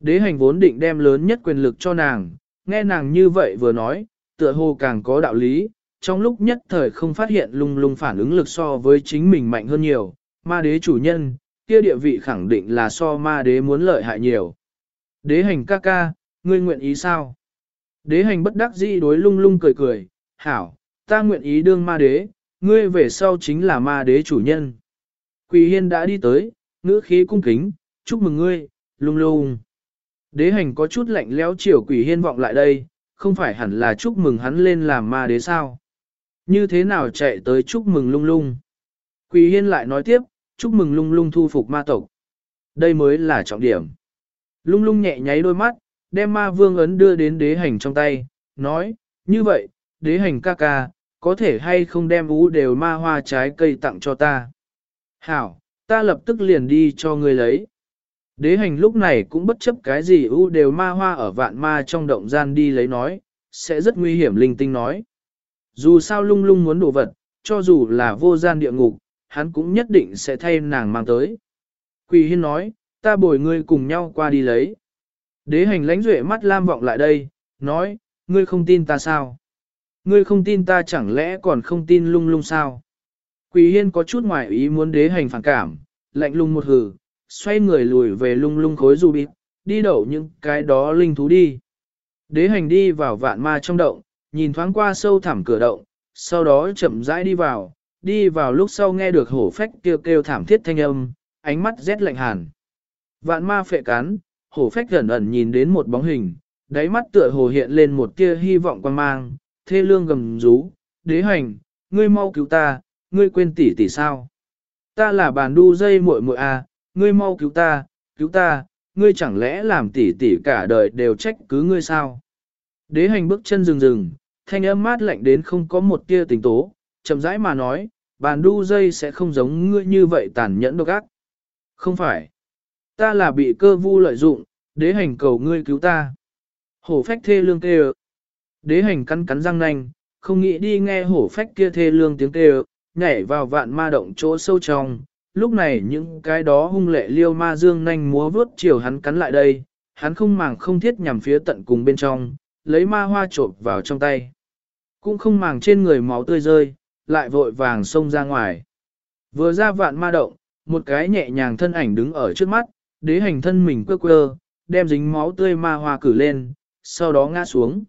Đế hành vốn định đem lớn nhất quyền lực cho nàng, nghe nàng như vậy vừa nói, tựa hồ càng có đạo lý, trong lúc nhất thời không phát hiện lung lung phản ứng lực so với chính mình mạnh hơn nhiều, ma đế chủ nhân, kia địa vị khẳng định là so ma đế muốn lợi hại nhiều. Đế hành ca ca, ngươi nguyện ý sao? Đế hành bất đắc dĩ đối lung lung cười cười, hảo, ta nguyện ý đương ma đế, ngươi về sau chính là ma đế chủ nhân. Quỳ hiên đã đi tới, ngữ khí cung kính, chúc mừng ngươi, lung lung. Đế hành có chút lạnh lẽo chiều quỷ hiên vọng lại đây, không phải hẳn là chúc mừng hắn lên làm ma đế sao. Như thế nào chạy tới chúc mừng lung lung. Quỷ hiên lại nói tiếp, chúc mừng lung lung thu phục ma tộc. Đây mới là trọng điểm. Lung lung nhẹ nháy đôi mắt, đem ma vương ấn đưa đến đế hành trong tay, nói, như vậy, đế hành ca ca, có thể hay không đem ú đều ma hoa trái cây tặng cho ta. Hảo, ta lập tức liền đi cho ngươi lấy. Đế hành lúc này cũng bất chấp cái gì ú đều ma hoa ở vạn ma trong động gian đi lấy nói, sẽ rất nguy hiểm linh tinh nói. Dù sao lung lung muốn đổ vật, cho dù là vô gian địa ngục, hắn cũng nhất định sẽ thay nàng mang tới. Quỳ hiên nói, ta bồi ngươi cùng nhau qua đi lấy. Đế hành lãnh duệ mắt lam vọng lại đây, nói, ngươi không tin ta sao? Ngươi không tin ta chẳng lẽ còn không tin lung lung sao? Quỷ hiên có chút ngoài ý muốn đế hành phản cảm, lạnh lung một hừ, xoay người lùi về lung lung khối du bịt, đi đậu những cái đó linh thú đi. Đế hành đi vào vạn ma trong động, nhìn thoáng qua sâu thẳm cửa động, sau đó chậm rãi đi vào, đi vào lúc sau nghe được hổ phách kêu kêu thảm thiết thanh âm, ánh mắt rét lạnh hàn. Vạn ma phệ cắn, hổ phách gần ẩn nhìn đến một bóng hình, đáy mắt tựa hồ hiện lên một tia hy vọng quan mang, thê lương gầm rú, đế hành, ngươi mau cứu ta, ngươi quên tỷ tỷ sao? Ta là bàn đu dây muội muội à, ngươi mau cứu ta, cứu ta, ngươi chẳng lẽ làm tỷ tỷ cả đời đều trách cứ ngươi sao? Đế hành bước chân rừng rừng, thanh âm mát lạnh đến không có một tia tình tố, chậm rãi mà nói, bàn đu dây sẽ không giống ngươi như vậy tàn nhẫn độc ác. Không phải. Ta là bị cơ vu lợi dụng, đế hành cầu ngươi cứu ta. Hổ phách thê lương kêu. Đế hành cắn cắn răng nanh, không nghĩ đi nghe hổ phách kia thê lương tiếng kêu, nhảy vào vạn ma động chỗ sâu trong. Lúc này những cái đó hung lệ liêu ma dương nanh múa vướt chiều hắn cắn lại đây, hắn không màng không thiết nhằm phía tận cùng bên trong, lấy ma hoa trộn vào trong tay. Cũng không màng trên người máu tươi rơi, lại vội vàng xông ra ngoài. Vừa ra vạn ma động, một cái nhẹ nhàng thân ảnh đứng ở trước mắt, đế hành thân mình quơ quơ, đem dính máu tươi ma hoa cử lên, sau đó ngã xuống.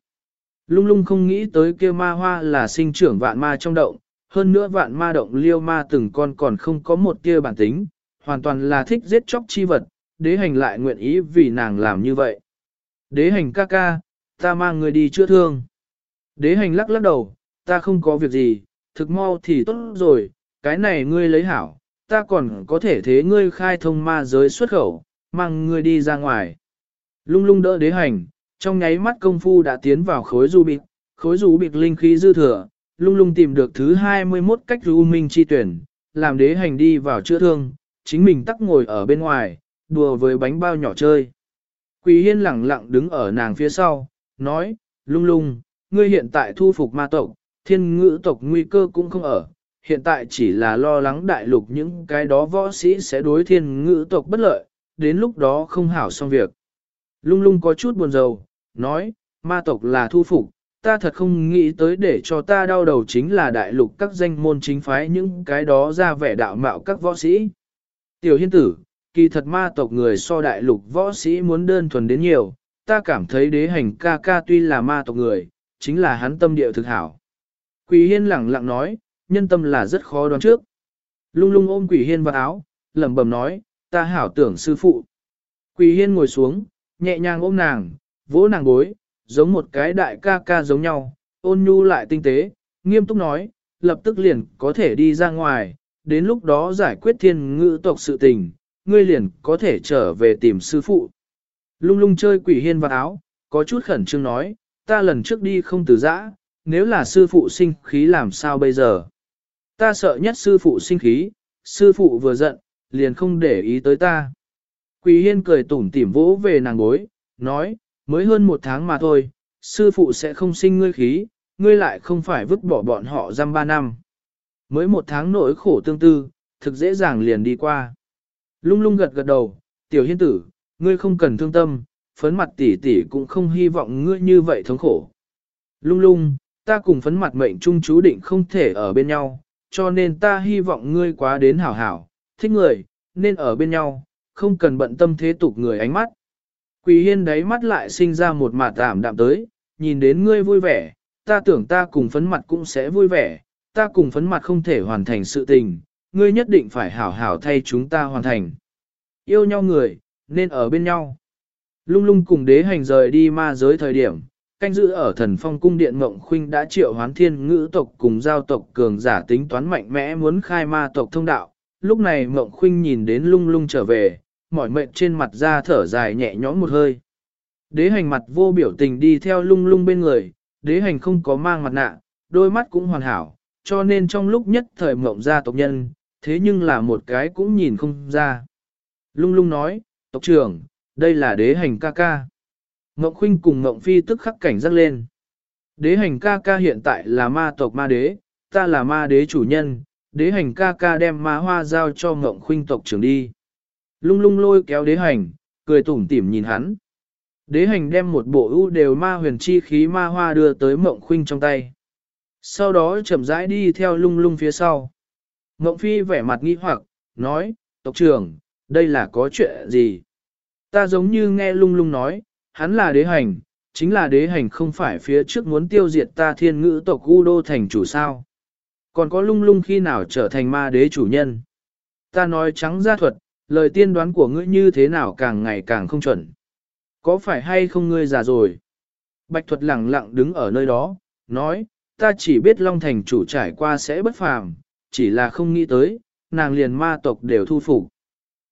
Lung lung không nghĩ tới kia ma hoa là sinh trưởng vạn ma trong động, hơn nữa vạn ma động liêu ma từng con còn không có một tia bản tính, hoàn toàn là thích giết chóc chi vật, đế hành lại nguyện ý vì nàng làm như vậy. Đế hành ca ca, ta mang người đi chữa thương. Đế hành lắc lắc đầu, ta không có việc gì, thực mau thì tốt rồi, cái này ngươi lấy hảo, ta còn có thể thế ngươi khai thông ma giới xuất khẩu, mang ngươi đi ra ngoài. Lung lung đỡ đế hành, trong nháy mắt công phu đã tiến vào khối du bịt, khối du bịt linh khí dư thừa, lung lung tìm được thứ 21 cách du minh chi tuyển, làm đế hành đi vào chữa thương, chính mình tắc ngồi ở bên ngoài, đùa với bánh bao nhỏ chơi. Quỳ hiên lẳng lặng đứng ở nàng phía sau, nói, lung lung, ngươi hiện tại thu phục ma tộc, thiên ngữ tộc nguy cơ cũng không ở, hiện tại chỉ là lo lắng đại lục những cái đó võ sĩ sẽ đối thiên ngữ tộc bất lợi, đến lúc đó không hảo xong việc. Lung lung có chút buồn rầu, nói, ma tộc là thu phục, ta thật không nghĩ tới để cho ta đau đầu chính là đại lục các danh môn chính phái những cái đó ra vẻ đạo mạo các võ sĩ. Tiểu hiên tử, kỳ thật ma tộc người so đại lục võ sĩ muốn đơn thuần đến nhiều, ta cảm thấy đế hành ca ca tuy là ma tộc người, chính là hắn tâm địa thực hảo. Quỷ hiên lẳng lặng nói, nhân tâm là rất khó đoán trước. Lung lung ôm quỷ hiên vào áo, lẩm bẩm nói, ta hảo tưởng sư phụ. Quỷ hiên ngồi xuống, nhẹ nhàng ôm nàng, vỗ nàng gối, giống một cái đại ca ca giống nhau, ôn nhu lại tinh tế, nghiêm túc nói, lập tức liền có thể đi ra ngoài, đến lúc đó giải quyết thiên ngữ tộc sự tình, ngươi liền có thể trở về tìm sư phụ. Lung lung chơi quỷ hiên vào áo, có chút khẩn trương nói, ta lần trước đi không từ giã, nếu là sư phụ sinh khí làm sao bây giờ? Ta sợ nhất sư phụ sinh khí, sư phụ vừa giận, liền không để ý tới ta. Quỳ hiên cười tủm tỉm vỗ về nàng gối, nói, mới hơn một tháng mà thôi, sư phụ sẽ không sinh ngươi khí, ngươi lại không phải vứt bỏ bọn họ giam ba năm. Mới một tháng nỗi khổ tương tư, thực dễ dàng liền đi qua. Lung lung gật gật đầu, tiểu hiên tử, ngươi không cần thương tâm, phấn mặt tỷ tỷ cũng không hy vọng ngươi như vậy thống khổ. Lung lung, ta cùng phấn mặt mệnh trung chú định không thể ở bên nhau, cho nên ta hy vọng ngươi quá đến hảo hảo, thích người, nên ở bên nhau, không cần bận tâm thế tục người ánh mắt. Quỳ hiên đáy mắt lại sinh ra một mạt tạm đạm tới, nhìn đến ngươi vui vẻ, ta tưởng ta cùng phấn mặt cũng sẽ vui vẻ, ta cùng phấn mặt không thể hoàn thành sự tình, ngươi nhất định phải hảo hảo thay chúng ta hoàn thành. Yêu nhau người, nên ở bên nhau. Lung lung cùng đế hành rời đi ma giới thời điểm, canh giữ ở thần phong cung điện Mộng Khuynh đã triệu hoán thiên ngữ tộc cùng giao tộc cường giả tính toán mạnh mẽ muốn khai ma tộc thông đạo. Lúc này Mộng Khuynh nhìn đến lung lung trở về, mỏi mệt trên mặt ra thở dài nhẹ nhõm một hơi. Đế hành mặt vô biểu tình đi theo lung lung bên người, đế hành không có mang mặt nạ, đôi mắt cũng hoàn hảo, cho nên trong lúc nhất thời mộng ra tộc nhân, thế nhưng là một cái cũng nhìn không ra. Lung lung nói, tộc trưởng, đây là đế hành ca ca. Ngộng Khuynh cùng Ngộng Phi tức khắc cảnh giác lên. Đế hành ca ca hiện tại là ma tộc ma đế, ta là ma đế chủ nhân, đế hành ca ca đem ma hoa giao cho Ngộng Khuynh tộc trưởng đi. Lung lung lôi kéo đế hành, cười tủm tỉm nhìn hắn. Đế hành đem một bộ ưu đều ma huyền chi khí ma hoa đưa tới mộng khuynh trong tay. Sau đó chậm rãi đi theo lung lung phía sau. Mộng phi vẻ mặt nghi hoặc, nói, tộc trưởng, đây là có chuyện gì? Ta giống như nghe lung lung nói, hắn là đế hành, chính là đế hành không phải phía trước muốn tiêu diệt ta thiên ngữ tộc U Đô thành chủ sao. Còn có lung lung khi nào trở thành ma đế chủ nhân. Ta nói trắng ra thuật, lời tiên đoán của ngươi như thế nào càng ngày càng không chuẩn. Có phải hay không ngươi già rồi? Bạch thuật lẳng lặng đứng ở nơi đó, nói, ta chỉ biết Long Thành chủ trải qua sẽ bất phàm, chỉ là không nghĩ tới, nàng liền ma tộc đều thu phục.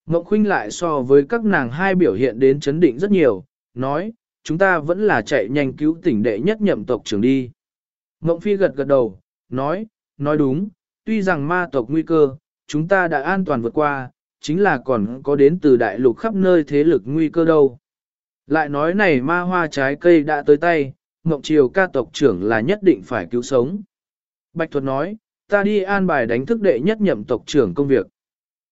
Mộng khuynh lại so với các nàng hai biểu hiện đến chấn định rất nhiều, nói, chúng ta vẫn là chạy nhanh cứu tỉnh đệ nhất nhậm tộc trưởng đi. Ngộng phi gật gật đầu, nói, nói đúng, tuy rằng ma tộc nguy cơ, chúng ta đã an toàn vượt qua, chính là còn có đến từ đại lục khắp nơi thế lực nguy cơ đâu. Lại nói này ma hoa trái cây đã tới tay, Ngộng Triều ca tộc trưởng là nhất định phải cứu sống. Bạch Thuật nói, ta đi an bài đánh thức đệ nhất nhậm tộc trưởng công việc.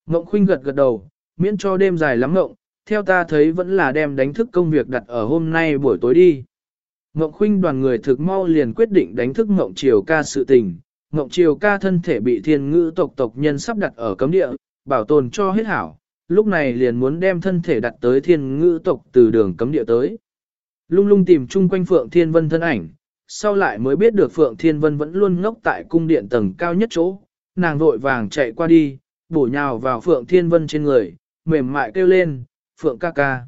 Ngộng Khuynh gật gật đầu, miễn cho đêm dài lắm ngộng, theo ta thấy vẫn là đem đánh thức công việc đặt ở hôm nay buổi tối đi. Ngộng Khuynh đoàn người thực mau liền quyết định đánh thức Ngộng Triều ca sự tình. Ngộng Triều ca thân thể bị thiên ngữ tộc tộc nhân sắp đặt ở cấm địa, bảo tồn cho hết hảo, lúc này liền muốn đem thân thể đặt tới thiên ngữ tộc từ đường cấm địa tới. Lung lung tìm chung quanh Phượng Thiên Vân thân ảnh, sau lại mới biết được Phượng Thiên Vân vẫn luôn ngốc tại cung điện tầng cao nhất chỗ, nàng vội vàng chạy qua đi, bổ nhào vào Phượng Thiên Vân trên người, mềm mại kêu lên, Phượng ca ca.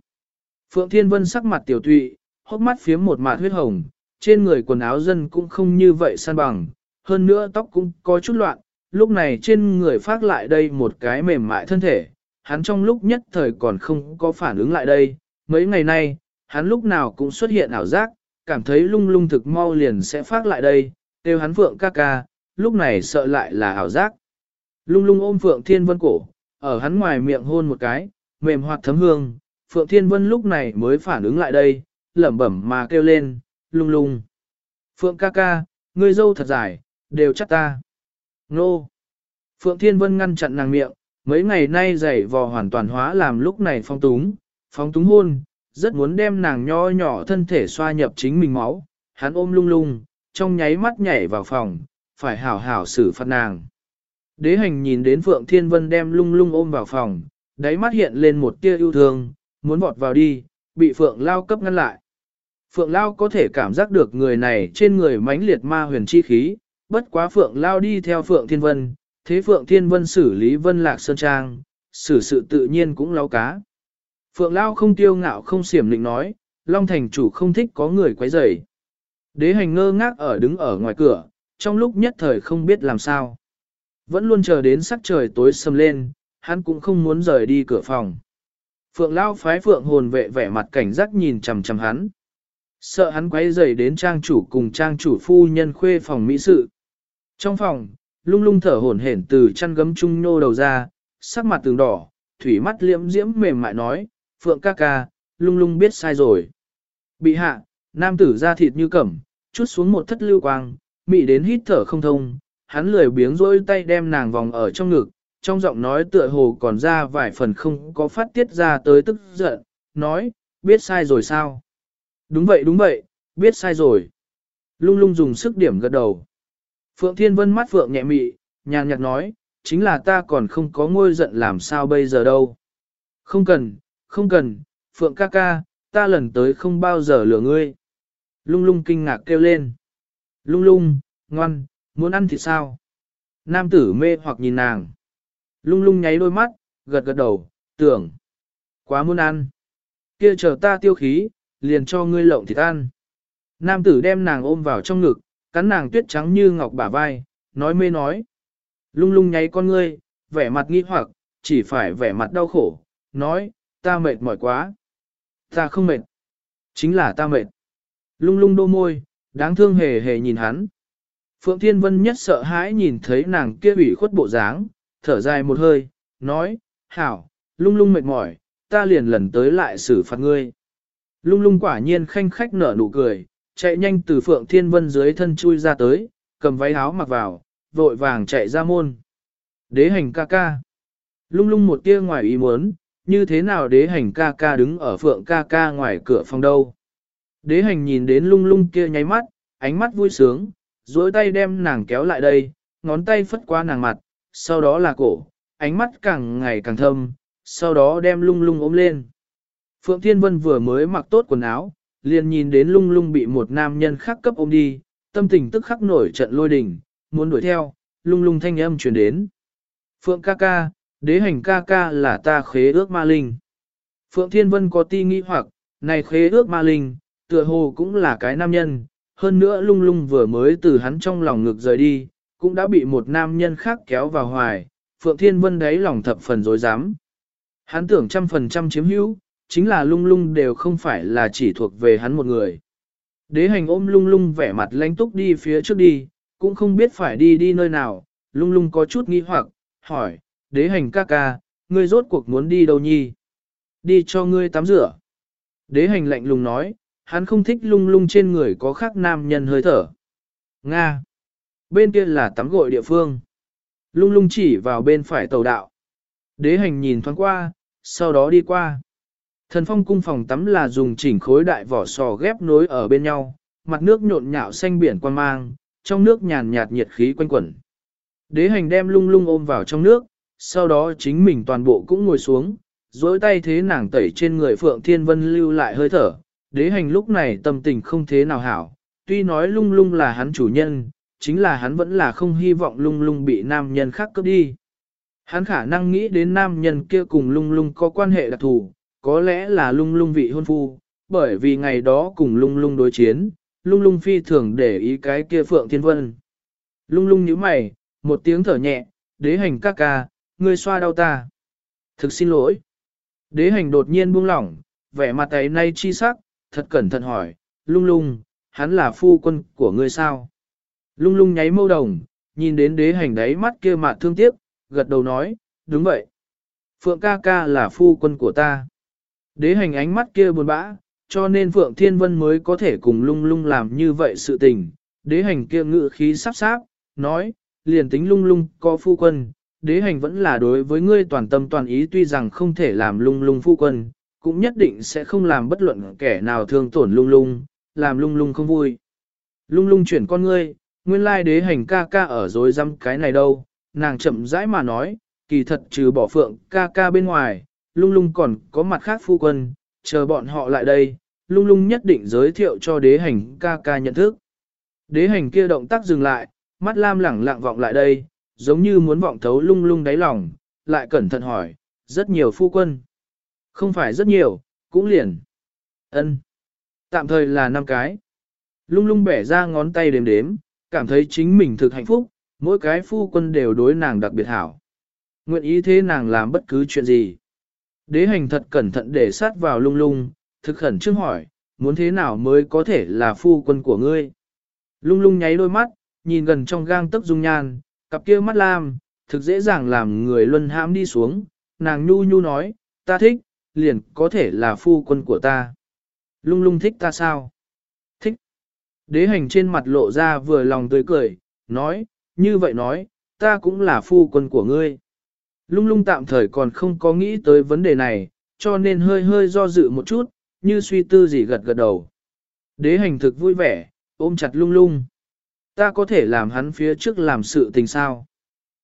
Phượng Thiên Vân sắc mặt tiểu tụy, hốc mắt phiếm một mạt huyết hồng, trên người quần áo dân cũng không như vậy san bằng, hơn nữa tóc cũng có chút loạn, lúc này trên người phát lại đây một cái mềm mại thân thể, hắn trong lúc nhất thời còn không có phản ứng lại đây, mấy ngày nay, hắn lúc nào cũng xuất hiện ảo giác, cảm thấy lung lung thực mau liền sẽ phát lại đây, kêu hắn Phượng ca ca, lúc này sợ lại là ảo giác. Lung lung ôm Phượng Thiên Vân cổ, ở hắn ngoài miệng hôn một cái, mềm hoạt thấm hương, Phượng Thiên Vân lúc này mới phản ứng lại đây, lẩm bẩm mà kêu lên, lung lung. Phượng ca ca, ngươi dâu thật dài, đều chắc ta. Nô. Phượng Thiên Vân ngăn chặn nàng miệng, mấy ngày nay dày vò hoàn toàn hóa làm lúc này phong túng, phong túng hôn, rất muốn đem nàng nho nhỏ thân thể xoa nhập chính mình máu, hắn ôm lung lung, trong nháy mắt nhảy vào phòng, phải hảo hảo xử phạt nàng. Đế hành nhìn đến Phượng Thiên Vân đem lung lung ôm vào phòng, đáy mắt hiện lên một tia yêu thương, muốn vọt vào đi, bị Phượng Lao cấp ngăn lại. Phượng Lao có thể cảm giác được người này trên người mãnh liệt ma huyền chi khí, bất quá Phượng Lao đi theo Phượng Thiên Vân, thế Phượng Thiên Vân xử lý Vân Lạc Sơn Trang, xử sự tự nhiên cũng lao cá. Phượng Lao không tiêu ngạo không xiểm lịnh nói, Long Thành chủ không thích có người quấy rầy. Đế hành ngơ ngác ở đứng ở ngoài cửa, trong lúc nhất thời không biết làm sao. Vẫn luôn chờ đến sắc trời tối sầm lên, hắn cũng không muốn rời đi cửa phòng. Phượng Lao phái Phượng hồn vệ vẻ mặt cảnh giác nhìn chằm chằm hắn. Sợ hắn quấy rầy đến trang chủ cùng trang chủ phu nhân khuê phòng mỹ sự. Trong phòng, lung lung thở hổn hển từ chăn gấm trung nô đầu ra, sắc mặt tường đỏ, thủy mắt liễm diễm mềm mại nói, Phượng ca ca, lung lung biết sai rồi. Bị hạ, nam tử da thịt như cẩm, chút xuống một thất lưu quang, mị đến hít thở không thông, hắn lười biếng rỗi tay đem nàng vòng ở trong ngực, trong giọng nói tựa hồ còn ra vài phần không có phát tiết ra tới tức giận, nói, biết sai rồi sao? Đúng vậy đúng vậy, biết sai rồi. Lung lung dùng sức điểm gật đầu. Phượng Thiên Vân mắt Phượng nhẹ mị, nhàn nhạt nói, chính là ta còn không có ngôi giận làm sao bây giờ đâu. Không cần, không cần, Phượng ca ca, ta lần tới không bao giờ lừa ngươi. Lung lung kinh ngạc kêu lên. Lung lung, ngoan, muốn ăn thì sao? Nam tử mê hoặc nhìn nàng. Lung lung nháy đôi mắt, gật gật đầu, tưởng. Quá muốn ăn. Kia chờ ta tiêu khí, liền cho ngươi lộng thịt ăn. Nam tử đem nàng ôm vào trong ngực, cắn nàng tuyết trắng như ngọc bả vai, nói mê nói. Lung lung nháy con ngươi, vẻ mặt nghi hoặc, chỉ phải vẻ mặt đau khổ, nói, ta mệt mỏi quá. Ta không mệt. Chính là ta mệt. Lung lung đô môi, đáng thương hề hề nhìn hắn. Phượng Thiên Vân nhất sợ hãi nhìn thấy nàng kia ủy khuất bộ dáng, thở dài một hơi, nói, hảo, lung lung mệt mỏi, ta liền lần tới lại xử phạt ngươi. Lung lung quả nhiên khanh khách nở nụ cười, chạy nhanh từ Phượng Thiên Vân dưới thân chui ra tới, cầm váy áo mặc vào, vội vàng chạy ra môn. Đế hành ca ca. Lung lung một tia ngoài ý muốn, như thế nào đế hành ca ca đứng ở phượng ca ca ngoài cửa phòng đâu. Đế hành nhìn đến lung lung kia nháy mắt, ánh mắt vui sướng, duỗi tay đem nàng kéo lại đây, ngón tay phất qua nàng mặt, sau đó là cổ, ánh mắt càng ngày càng thâm, sau đó đem lung lung ôm lên. Phượng Thiên Vân vừa mới mặc tốt quần áo, liền nhìn đến lung lung bị một nam nhân khác cấp ôm đi, tâm tình tức khắc nổi trận lôi đình, muốn đuổi theo, lung lung thanh âm truyền đến. Phượng ca ca, đế hành ca ca là ta khế ước ma linh. Phượng Thiên Vân có ti nghi hoặc, này khế ước ma linh, tựa hồ cũng là cái nam nhân, hơn nữa lung lung vừa mới từ hắn trong lòng ngực rời đi, cũng đã bị một nam nhân khác kéo vào hoài, Phượng Thiên Vân đấy lòng thập phần dối dám. Hắn tưởng trăm phần trăm chiếm hữu, chính là lung lung đều không phải là chỉ thuộc về hắn một người. Đế hành ôm lung lung vẻ mặt lãnh túc đi phía trước đi, cũng không biết phải đi đi nơi nào, lung lung có chút nghi hoặc, hỏi, đế hành ca ca, ngươi rốt cuộc muốn đi đâu nhi? Đi cho ngươi tắm rửa. Đế hành lạnh lùng nói, hắn không thích lung lung trên người có khác nam nhân hơi thở. Nga. Bên kia là tắm gội địa phương. Lung lung chỉ vào bên phải tàu đạo. Đế hành nhìn thoáng qua, sau đó đi qua. Thần phong cung phòng tắm là dùng chỉnh khối đại vỏ sò ghép nối ở bên nhau, mặt nước nhộn nhạo xanh biển quan mang, trong nước nhàn nhạt nhiệt khí quanh quẩn. Đế hành đem lung lung ôm vào trong nước, sau đó chính mình toàn bộ cũng ngồi xuống, dối tay thế nàng tẩy trên người Phượng Thiên Vân lưu lại hơi thở. Đế hành lúc này tâm tình không thế nào hảo, tuy nói lung lung là hắn chủ nhân, chính là hắn vẫn là không hy vọng lung lung bị nam nhân khác cướp đi. Hắn khả năng nghĩ đến nam nhân kia cùng lung lung có quan hệ đặc thù, có lẽ là lung lung vị hôn phu, bởi vì ngày đó cùng lung lung đối chiến, lung lung phi thường để ý cái kia Phượng Thiên Vân. Lung lung nhíu mày, một tiếng thở nhẹ, đế hành các ca, ngươi xoa đau ta. Thực xin lỗi. Đế hành đột nhiên buông lỏng, vẻ mặt ấy nay chi sắc, thật cẩn thận hỏi, lung lung, hắn là phu quân của ngươi sao? Lung lung nháy mâu đồng, nhìn đến đế hành đáy mắt kia mạn thương tiếc, gật đầu nói, đúng vậy. Phượng ca ca là phu quân của ta. Đế hành ánh mắt kia buồn bã, cho nên Phượng Thiên Vân mới có thể cùng lung lung làm như vậy sự tình. Đế hành kia ngự khí sắp sáp, nói, liền tính lung lung có phu quân, đế hành vẫn là đối với ngươi toàn tâm toàn ý tuy rằng không thể làm lung lung phu quân, cũng nhất định sẽ không làm bất luận kẻ nào thương tổn lung lung, làm lung lung không vui. Lung lung chuyển con ngươi, nguyên lai đế hành ca ca ở dối dăm cái này đâu, nàng chậm rãi mà nói, kỳ thật trừ bỏ phượng ca ca bên ngoài, lung lung còn có mặt khác phu quân, chờ bọn họ lại đây, lung lung nhất định giới thiệu cho đế hành ca ca nhận thức. Đế hành kia động tác dừng lại, mắt lam lẳng lặng vọng lại đây, giống như muốn vọng thấu lung lung đáy lòng, lại cẩn thận hỏi, rất nhiều phu quân. Không phải rất nhiều, cũng liền. ân Tạm thời là năm cái. Lung lung bẻ ra ngón tay đếm đếm, cảm thấy chính mình thực hạnh phúc, mỗi cái phu quân đều đối nàng đặc biệt hảo. Nguyện ý thế nàng làm bất cứ chuyện gì. Đế hành thật cẩn thận để sát vào lung lung, thực khẩn trước hỏi, muốn thế nào mới có thể là phu quân của ngươi. Lung lung nháy đôi mắt, nhìn gần trong gang tấc dung nhan, cặp kia mắt lam, thực dễ dàng làm người luân hãm đi xuống, nàng nhu nhu nói, ta thích, liền có thể là phu quân của ta. Lung lung thích ta sao? Đế hành trên mặt lộ ra vừa lòng tươi cười, nói, như vậy nói, ta cũng là phu quân của ngươi. Lung lung tạm thời còn không có nghĩ tới vấn đề này, cho nên hơi hơi do dự một chút, như suy tư gì gật gật đầu. Đế hành thực vui vẻ, ôm chặt lung lung. Ta có thể làm hắn phía trước làm sự tình sao?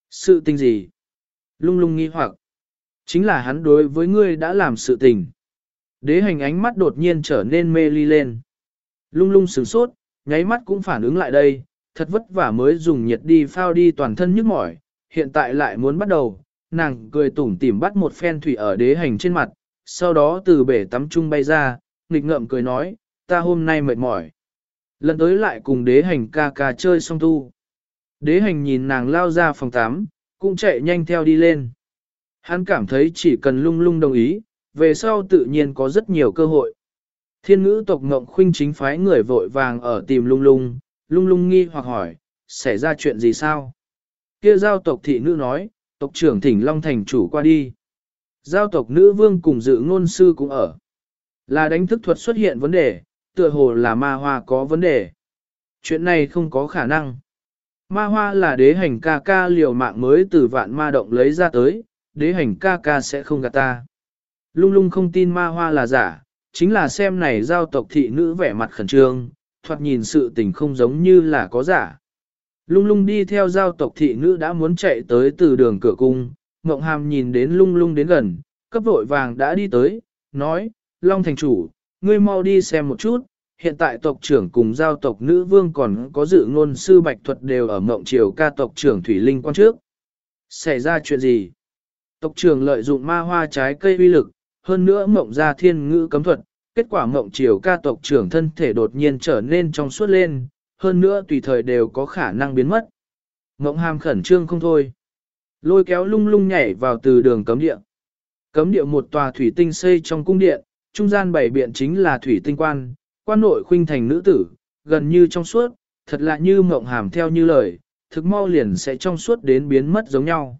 Sự tình gì? Lung lung nghi hoặc. Chính là hắn đối với ngươi đã làm sự tình. Đế hành ánh mắt đột nhiên trở nên mê ly lên. Lung lung sửng sốt, nháy mắt cũng phản ứng lại đây, thật vất vả mới dùng nhiệt đi phao đi toàn thân nhức mỏi, hiện tại lại muốn bắt đầu, nàng cười tủm tỉm bắt một phen thủy ở đế hành trên mặt, sau đó từ bể tắm chung bay ra, nghịch ngợm cười nói, ta hôm nay mệt mỏi. Lần tới lại cùng đế hành ca ca chơi xong tu. Đế hành nhìn nàng lao ra phòng tắm, cũng chạy nhanh theo đi lên. Hắn cảm thấy chỉ cần lung lung đồng ý, về sau tự nhiên có rất nhiều cơ hội. Thiên ngữ tộc ngộng khuynh chính phái người vội vàng ở tìm lung lung, lung lung nghi hoặc hỏi, xảy ra chuyện gì sao? Kia giao tộc thị nữ nói, tộc trưởng thỉnh Long Thành chủ qua đi. Giao tộc nữ vương cùng dự ngôn sư cũng ở. Là đánh thức thuật xuất hiện vấn đề, tựa hồ là ma hoa có vấn đề. Chuyện này không có khả năng. Ma hoa là đế hành ca ca liều mạng mới từ vạn ma động lấy ra tới, đế hành ca ca sẽ không gạt ta. Lung lung không tin ma hoa là giả, chính là xem này giao tộc thị nữ vẻ mặt khẩn trương, thoạt nhìn sự tình không giống như là có giả. Lung lung đi theo giao tộc thị nữ đã muốn chạy tới từ đường cửa cung, Ngộng Hàm nhìn đến lung lung đến gần, cấp vội vàng đã đi tới, nói, Long thành chủ, ngươi mau đi xem một chút, hiện tại tộc trưởng cùng giao tộc nữ vương còn có dự ngôn sư bạch thuật đều ở mộng triều ca tộc trưởng Thủy Linh quan trước. Xảy ra chuyện gì? Tộc trưởng lợi dụng ma hoa trái cây uy lực, hơn nữa mộng ra thiên ngữ cấm thuật, kết quả mộng triều ca tộc trưởng thân thể đột nhiên trở nên trong suốt lên, hơn nữa tùy thời đều có khả năng biến mất. Mộng hàm khẩn trương không thôi. Lôi kéo lung lung nhảy vào từ đường cấm địa. Cấm địa một tòa thủy tinh xây trong cung điện, trung gian bảy biện chính là thủy tinh quan, quan nội khuynh thành nữ tử, gần như trong suốt, thật lạ như mộng hàm theo như lời, thực mau liền sẽ trong suốt đến biến mất giống nhau.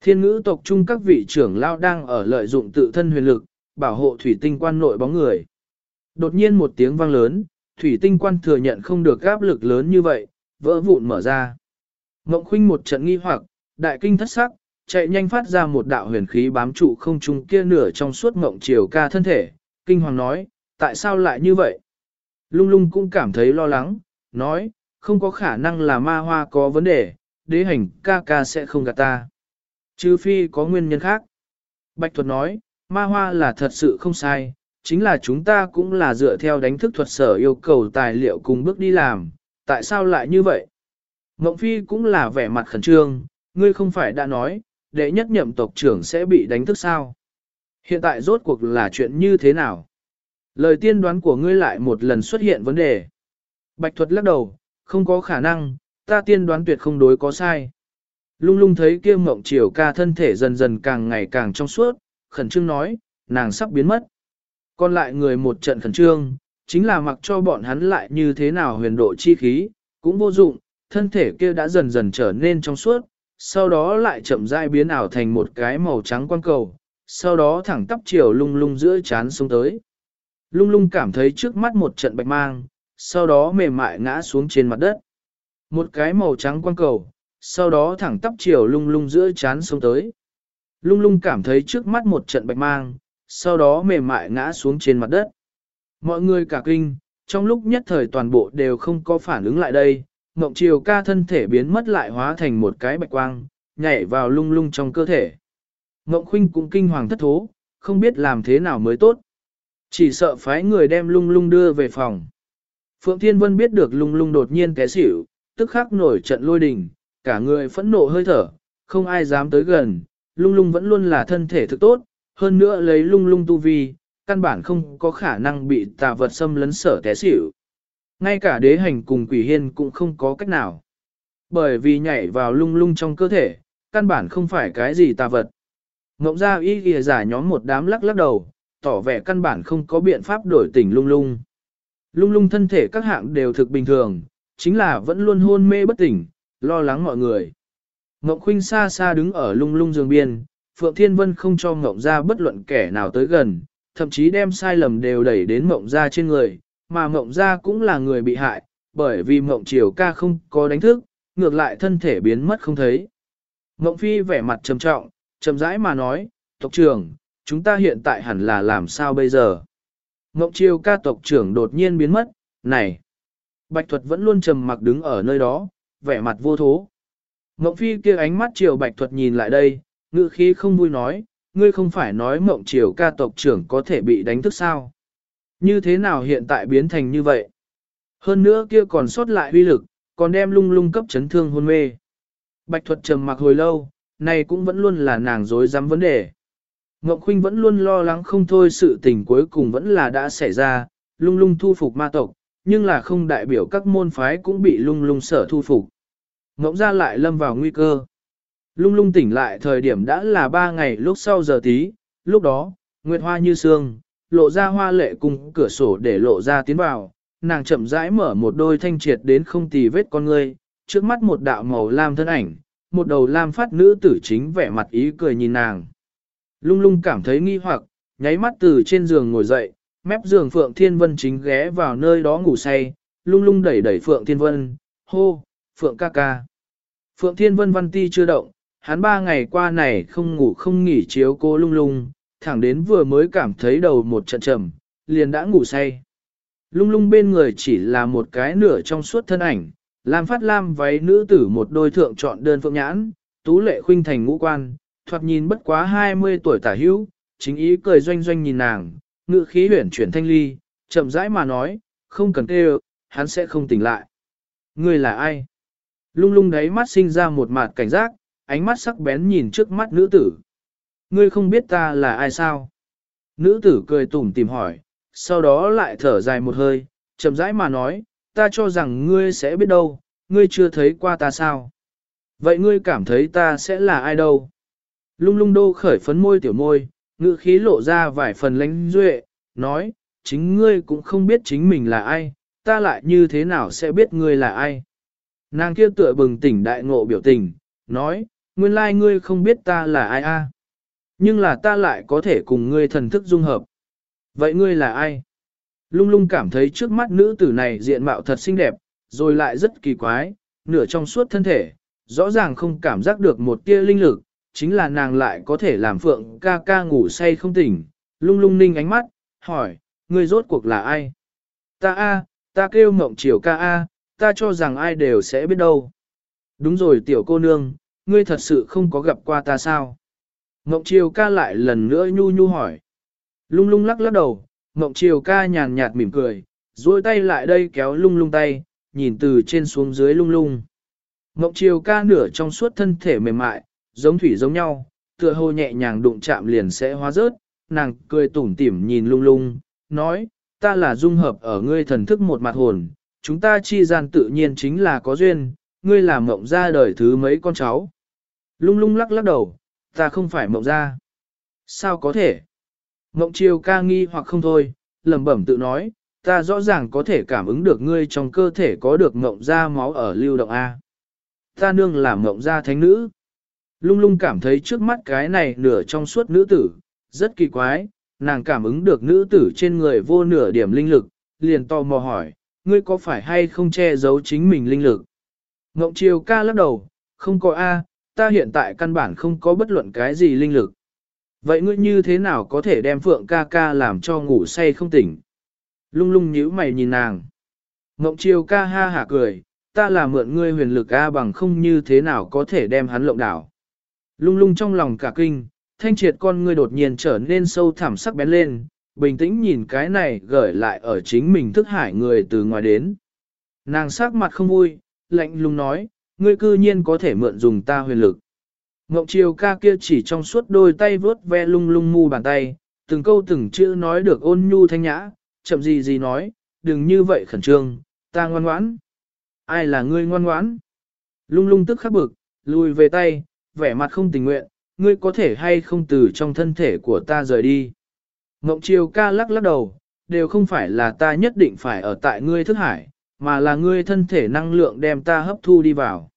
Thiên ngữ tộc trung các vị trưởng lao đang ở lợi dụng tự thân huyền lực, bảo hộ thủy tinh quan nội bóng người. Đột nhiên một tiếng vang lớn, thủy tinh quan thừa nhận không được áp lực lớn như vậy, vỡ vụn mở ra. Mộng khuynh một trận nghi hoặc, đại kinh thất sắc, chạy nhanh phát ra một đạo huyền khí bám trụ không trung kia nửa trong suốt mộng chiều ca thân thể, kinh hoàng nói, tại sao lại như vậy? Lung lung cũng cảm thấy lo lắng, nói, không có khả năng là ma hoa có vấn đề, đế hành ca ca sẽ không gạt ta. Chứ phi có nguyên nhân khác. Bạch thuật nói, ma hoa là thật sự không sai, chính là chúng ta cũng là dựa theo đánh thức thuật sở yêu cầu tài liệu cùng bước đi làm, tại sao lại như vậy? Ngộng phi cũng là vẻ mặt khẩn trương, ngươi không phải đã nói, đệ nhất nhậm tộc trưởng sẽ bị đánh thức sao? Hiện tại rốt cuộc là chuyện như thế nào? Lời tiên đoán của ngươi lại một lần xuất hiện vấn đề. Bạch thuật lắc đầu, không có khả năng, ta tiên đoán tuyệt không đối có sai. Lung lung thấy kia mộng chiều ca thân thể dần dần càng ngày càng trong suốt, khẩn trương nói, nàng sắp biến mất. Còn lại người một trận khẩn trương, chính là mặc cho bọn hắn lại như thế nào huyền độ chi khí, cũng vô dụng, thân thể kia đã dần dần trở nên trong suốt, sau đó lại chậm rãi biến ảo thành một cái màu trắng quang cầu, sau đó thẳng tắp chiều lung lung giữa chán xuống tới. Lung lung cảm thấy trước mắt một trận bạch mang, sau đó mềm mại ngã xuống trên mặt đất. Một cái màu trắng quang cầu, sau đó thẳng tắp chiều lung lung giữa chán xuống tới. Lung lung cảm thấy trước mắt một trận bạch mang, sau đó mềm mại ngã xuống trên mặt đất. Mọi người cả kinh, trong lúc nhất thời toàn bộ đều không có phản ứng lại đây, mộng chiều ca thân thể biến mất lại hóa thành một cái bạch quang, nhảy vào lung lung trong cơ thể. Mộng khuynh cũng kinh hoàng thất thố, không biết làm thế nào mới tốt. Chỉ sợ phái người đem lung lung đưa về phòng. Phượng Thiên Vân biết được lung lung đột nhiên té xỉu, tức khắc nổi trận lôi đình, cả người phẫn nộ hơi thở, không ai dám tới gần, lung lung vẫn luôn là thân thể thực tốt, hơn nữa lấy lung lung tu vi, căn bản không có khả năng bị tà vật xâm lấn sở té xỉu. Ngay cả đế hành cùng quỷ hiên cũng không có cách nào. Bởi vì nhảy vào lung lung trong cơ thể, căn bản không phải cái gì tà vật. Ngộng ra y kìa giả nhóm một đám lắc lắc đầu, tỏ vẻ căn bản không có biện pháp đổi tỉnh lung lung. Lung lung thân thể các hạng đều thực bình thường, chính là vẫn luôn hôn mê bất tỉnh, lo lắng mọi người. Ngộng khuynh xa xa đứng ở lung lung giường biên, Phượng Thiên Vân không cho Ngộng ra bất luận kẻ nào tới gần, thậm chí đem sai lầm đều đẩy đến Ngộng ra trên người, mà Ngộng ra cũng là người bị hại, bởi vì Ngộng Triều ca không có đánh thức, ngược lại thân thể biến mất không thấy. Ngộng Phi vẻ mặt trầm trọng, trầm rãi mà nói, tộc trưởng, chúng ta hiện tại hẳn là làm sao bây giờ? Ngộng Triều ca tộc trưởng đột nhiên biến mất, này! Bạch thuật vẫn luôn trầm mặc đứng ở nơi đó, vẻ mặt vô thố. Mộng Phi kia ánh mắt Triều Bạch thuật nhìn lại đây, ngữ khí không vui nói, ngươi không phải nói mộng triều ca tộc trưởng có thể bị đánh thức sao? Như thế nào hiện tại biến thành như vậy? Hơn nữa kia còn sót lại uy lực, còn đem lung lung cấp chấn thương hôn mê. Bạch thuật trầm mặc hồi lâu, này cũng vẫn luôn là nàng dối dám vấn đề. Ngọc Khuynh vẫn luôn lo lắng không thôi sự tình cuối cùng vẫn là đã xảy ra, lung lung thu phục ma tộc, nhưng là không đại biểu các môn phái cũng bị lung lung sở thu phục. ngỗng ra lại lâm vào nguy cơ. Lung lung tỉnh lại thời điểm đã là ba ngày lúc sau giờ tí, lúc đó, nguyệt hoa như sương, lộ ra hoa lệ cùng cửa sổ để lộ ra tiến vào, nàng chậm rãi mở một đôi thanh triệt đến không tì vết con ngươi, trước mắt một đạo màu lam thân ảnh, một đầu lam phát nữ tử chính vẻ mặt ý cười nhìn nàng. Lung lung cảm thấy nghi hoặc, nháy mắt từ trên giường ngồi dậy, mép giường Phượng Thiên Vân chính ghé vào nơi đó ngủ say, lung lung đẩy đẩy Phượng Thiên Vân, hô, Phượng ca ca. Phượng Thiên Vân văn ti chưa động, hắn ba ngày qua này không ngủ không nghỉ chiếu cô lung lung, thẳng đến vừa mới cảm thấy đầu một trận trầm, liền đã ngủ say. Lung lung bên người chỉ là một cái nửa trong suốt thân ảnh, làm phát lam váy nữ tử một đôi thượng chọn đơn phượng nhãn, tú lệ khuynh thành ngũ quan, thoạt nhìn bất quá 20 tuổi tả hữu, chính ý cười doanh doanh nhìn nàng, ngự khí huyển chuyển thanh ly, chậm rãi mà nói, không cần kêu, hắn sẽ không tỉnh lại. Ngươi là ai? Lung lung đáy mắt sinh ra một mặt cảnh giác, ánh mắt sắc bén nhìn trước mắt nữ tử. Ngươi không biết ta là ai sao? Nữ tử cười tủm tìm hỏi, sau đó lại thở dài một hơi, chậm rãi mà nói, ta cho rằng ngươi sẽ biết đâu, ngươi chưa thấy qua ta sao? Vậy ngươi cảm thấy ta sẽ là ai đâu? Lung lung đô khởi phấn môi tiểu môi, ngữ khí lộ ra vài phần lánh duệ, nói, chính ngươi cũng không biết chính mình là ai, ta lại như thế nào sẽ biết ngươi là ai. Nàng kia tựa bừng tỉnh đại ngộ biểu tình, nói, nguyên lai ngươi không biết ta là ai a, Nhưng là ta lại có thể cùng ngươi thần thức dung hợp. Vậy ngươi là ai? Lung lung cảm thấy trước mắt nữ tử này diện mạo thật xinh đẹp, rồi lại rất kỳ quái, nửa trong suốt thân thể, rõ ràng không cảm giác được một tia linh lực, chính là nàng lại có thể làm phượng ca ca ngủ say không tỉnh, lung lung ninh ánh mắt, hỏi, ngươi rốt cuộc là ai? Ta a, ta kêu mộng chiều ca a, ta cho rằng ai đều sẽ biết đâu. Đúng rồi tiểu cô nương, ngươi thật sự không có gặp qua ta sao? Mộng chiều ca lại lần nữa nhu nhu hỏi. Lung lung lắc lắc đầu, mộng chiều ca nhàn nhạt mỉm cười, duỗi tay lại đây kéo lung lung tay, nhìn từ trên xuống dưới lung lung. Mộng chiều ca nửa trong suốt thân thể mềm mại, giống thủy giống nhau, tựa hồ nhẹ nhàng đụng chạm liền sẽ hóa rớt, nàng cười tủm tỉm nhìn lung lung, nói, ta là dung hợp ở ngươi thần thức một mặt hồn, chúng ta chi gian tự nhiên chính là có duyên, ngươi là mộng ra đời thứ mấy con cháu. Lung lung lắc lắc đầu, ta không phải mộng ra. Sao có thể? Mộng chiều ca nghi hoặc không thôi, lẩm bẩm tự nói, ta rõ ràng có thể cảm ứng được ngươi trong cơ thể có được mộng ra máu ở lưu động A. Ta nương là mộng ra thánh nữ. Lung lung cảm thấy trước mắt cái này nửa trong suốt nữ tử, rất kỳ quái, nàng cảm ứng được nữ tử trên người vô nửa điểm linh lực, liền to mò hỏi, ngươi có phải hay không che giấu chính mình linh lực? Ngộng chiều ca lắc đầu, không có A, ta hiện tại căn bản không có bất luận cái gì linh lực. Vậy ngươi như thế nào có thể đem phượng ca ca làm cho ngủ say không tỉnh? Lung lung nhíu mày nhìn nàng. Ngộng chiều ca ha hả cười, ta là mượn ngươi huyền lực A bằng không như thế nào có thể đem hắn lộng đảo. Lung lung trong lòng cả kinh, thanh triệt con ngươi đột nhiên trở nên sâu thẳm sắc bén lên, bình tĩnh nhìn cái này gửi lại ở chính mình thức hải người từ ngoài đến. Nàng sắc mặt không vui, lạnh lùng nói, ngươi cư nhiên có thể mượn dùng ta huyền lực. Ngọc chiều ca kia chỉ trong suốt đôi tay vớt ve lung lung mu bàn tay, từng câu từng chữ nói được ôn nhu thanh nhã, chậm gì gì nói, đừng như vậy khẩn trương, ta ngoan ngoãn. Ai là ngươi ngoan ngoãn? Lung lung tức khắc bực, lùi về tay, vẻ mặt không tình nguyện, ngươi có thể hay không từ trong thân thể của ta rời đi. Ngộng chiều ca lắc lắc đầu, đều không phải là ta nhất định phải ở tại ngươi thức hải, mà là ngươi thân thể năng lượng đem ta hấp thu đi vào.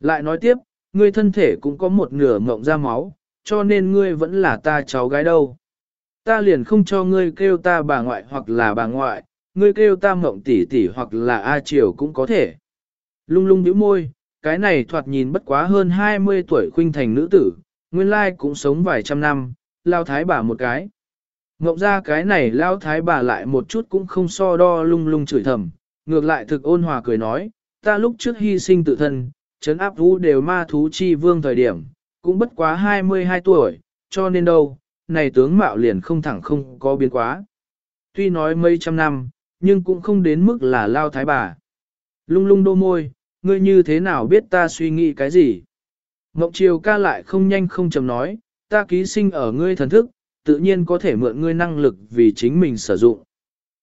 Lại nói tiếp, ngươi thân thể cũng có một nửa ngộng ra máu, cho nên ngươi vẫn là ta cháu gái đâu. Ta liền không cho ngươi kêu ta bà ngoại hoặc là bà ngoại, ngươi kêu ta mộng tỷ tỷ hoặc là A Triều cũng có thể. Lung lung bĩu môi, cái này thoạt nhìn bất quá hơn 20 tuổi khuynh thành nữ tử, nguyên lai cũng sống vài trăm năm, lao thái bà một cái. Ngộng ra cái này lao thái bà lại một chút cũng không so đo lung lung chửi thầm, ngược lại thực ôn hòa cười nói, ta lúc trước hy sinh tự thân, chấn áp thú đều ma thú chi vương thời điểm, cũng bất quá 22 tuổi, cho nên đâu, này tướng mạo liền không thẳng không có biến quá. Tuy nói mấy trăm năm, nhưng cũng không đến mức là lao thái bà. Lung lung đô môi, ngươi như thế nào biết ta suy nghĩ cái gì? Ngọc Triều ca lại không nhanh không chậm nói, ta ký sinh ở ngươi thần thức, tự nhiên có thể mượn ngươi năng lực vì chính mình sử dụng.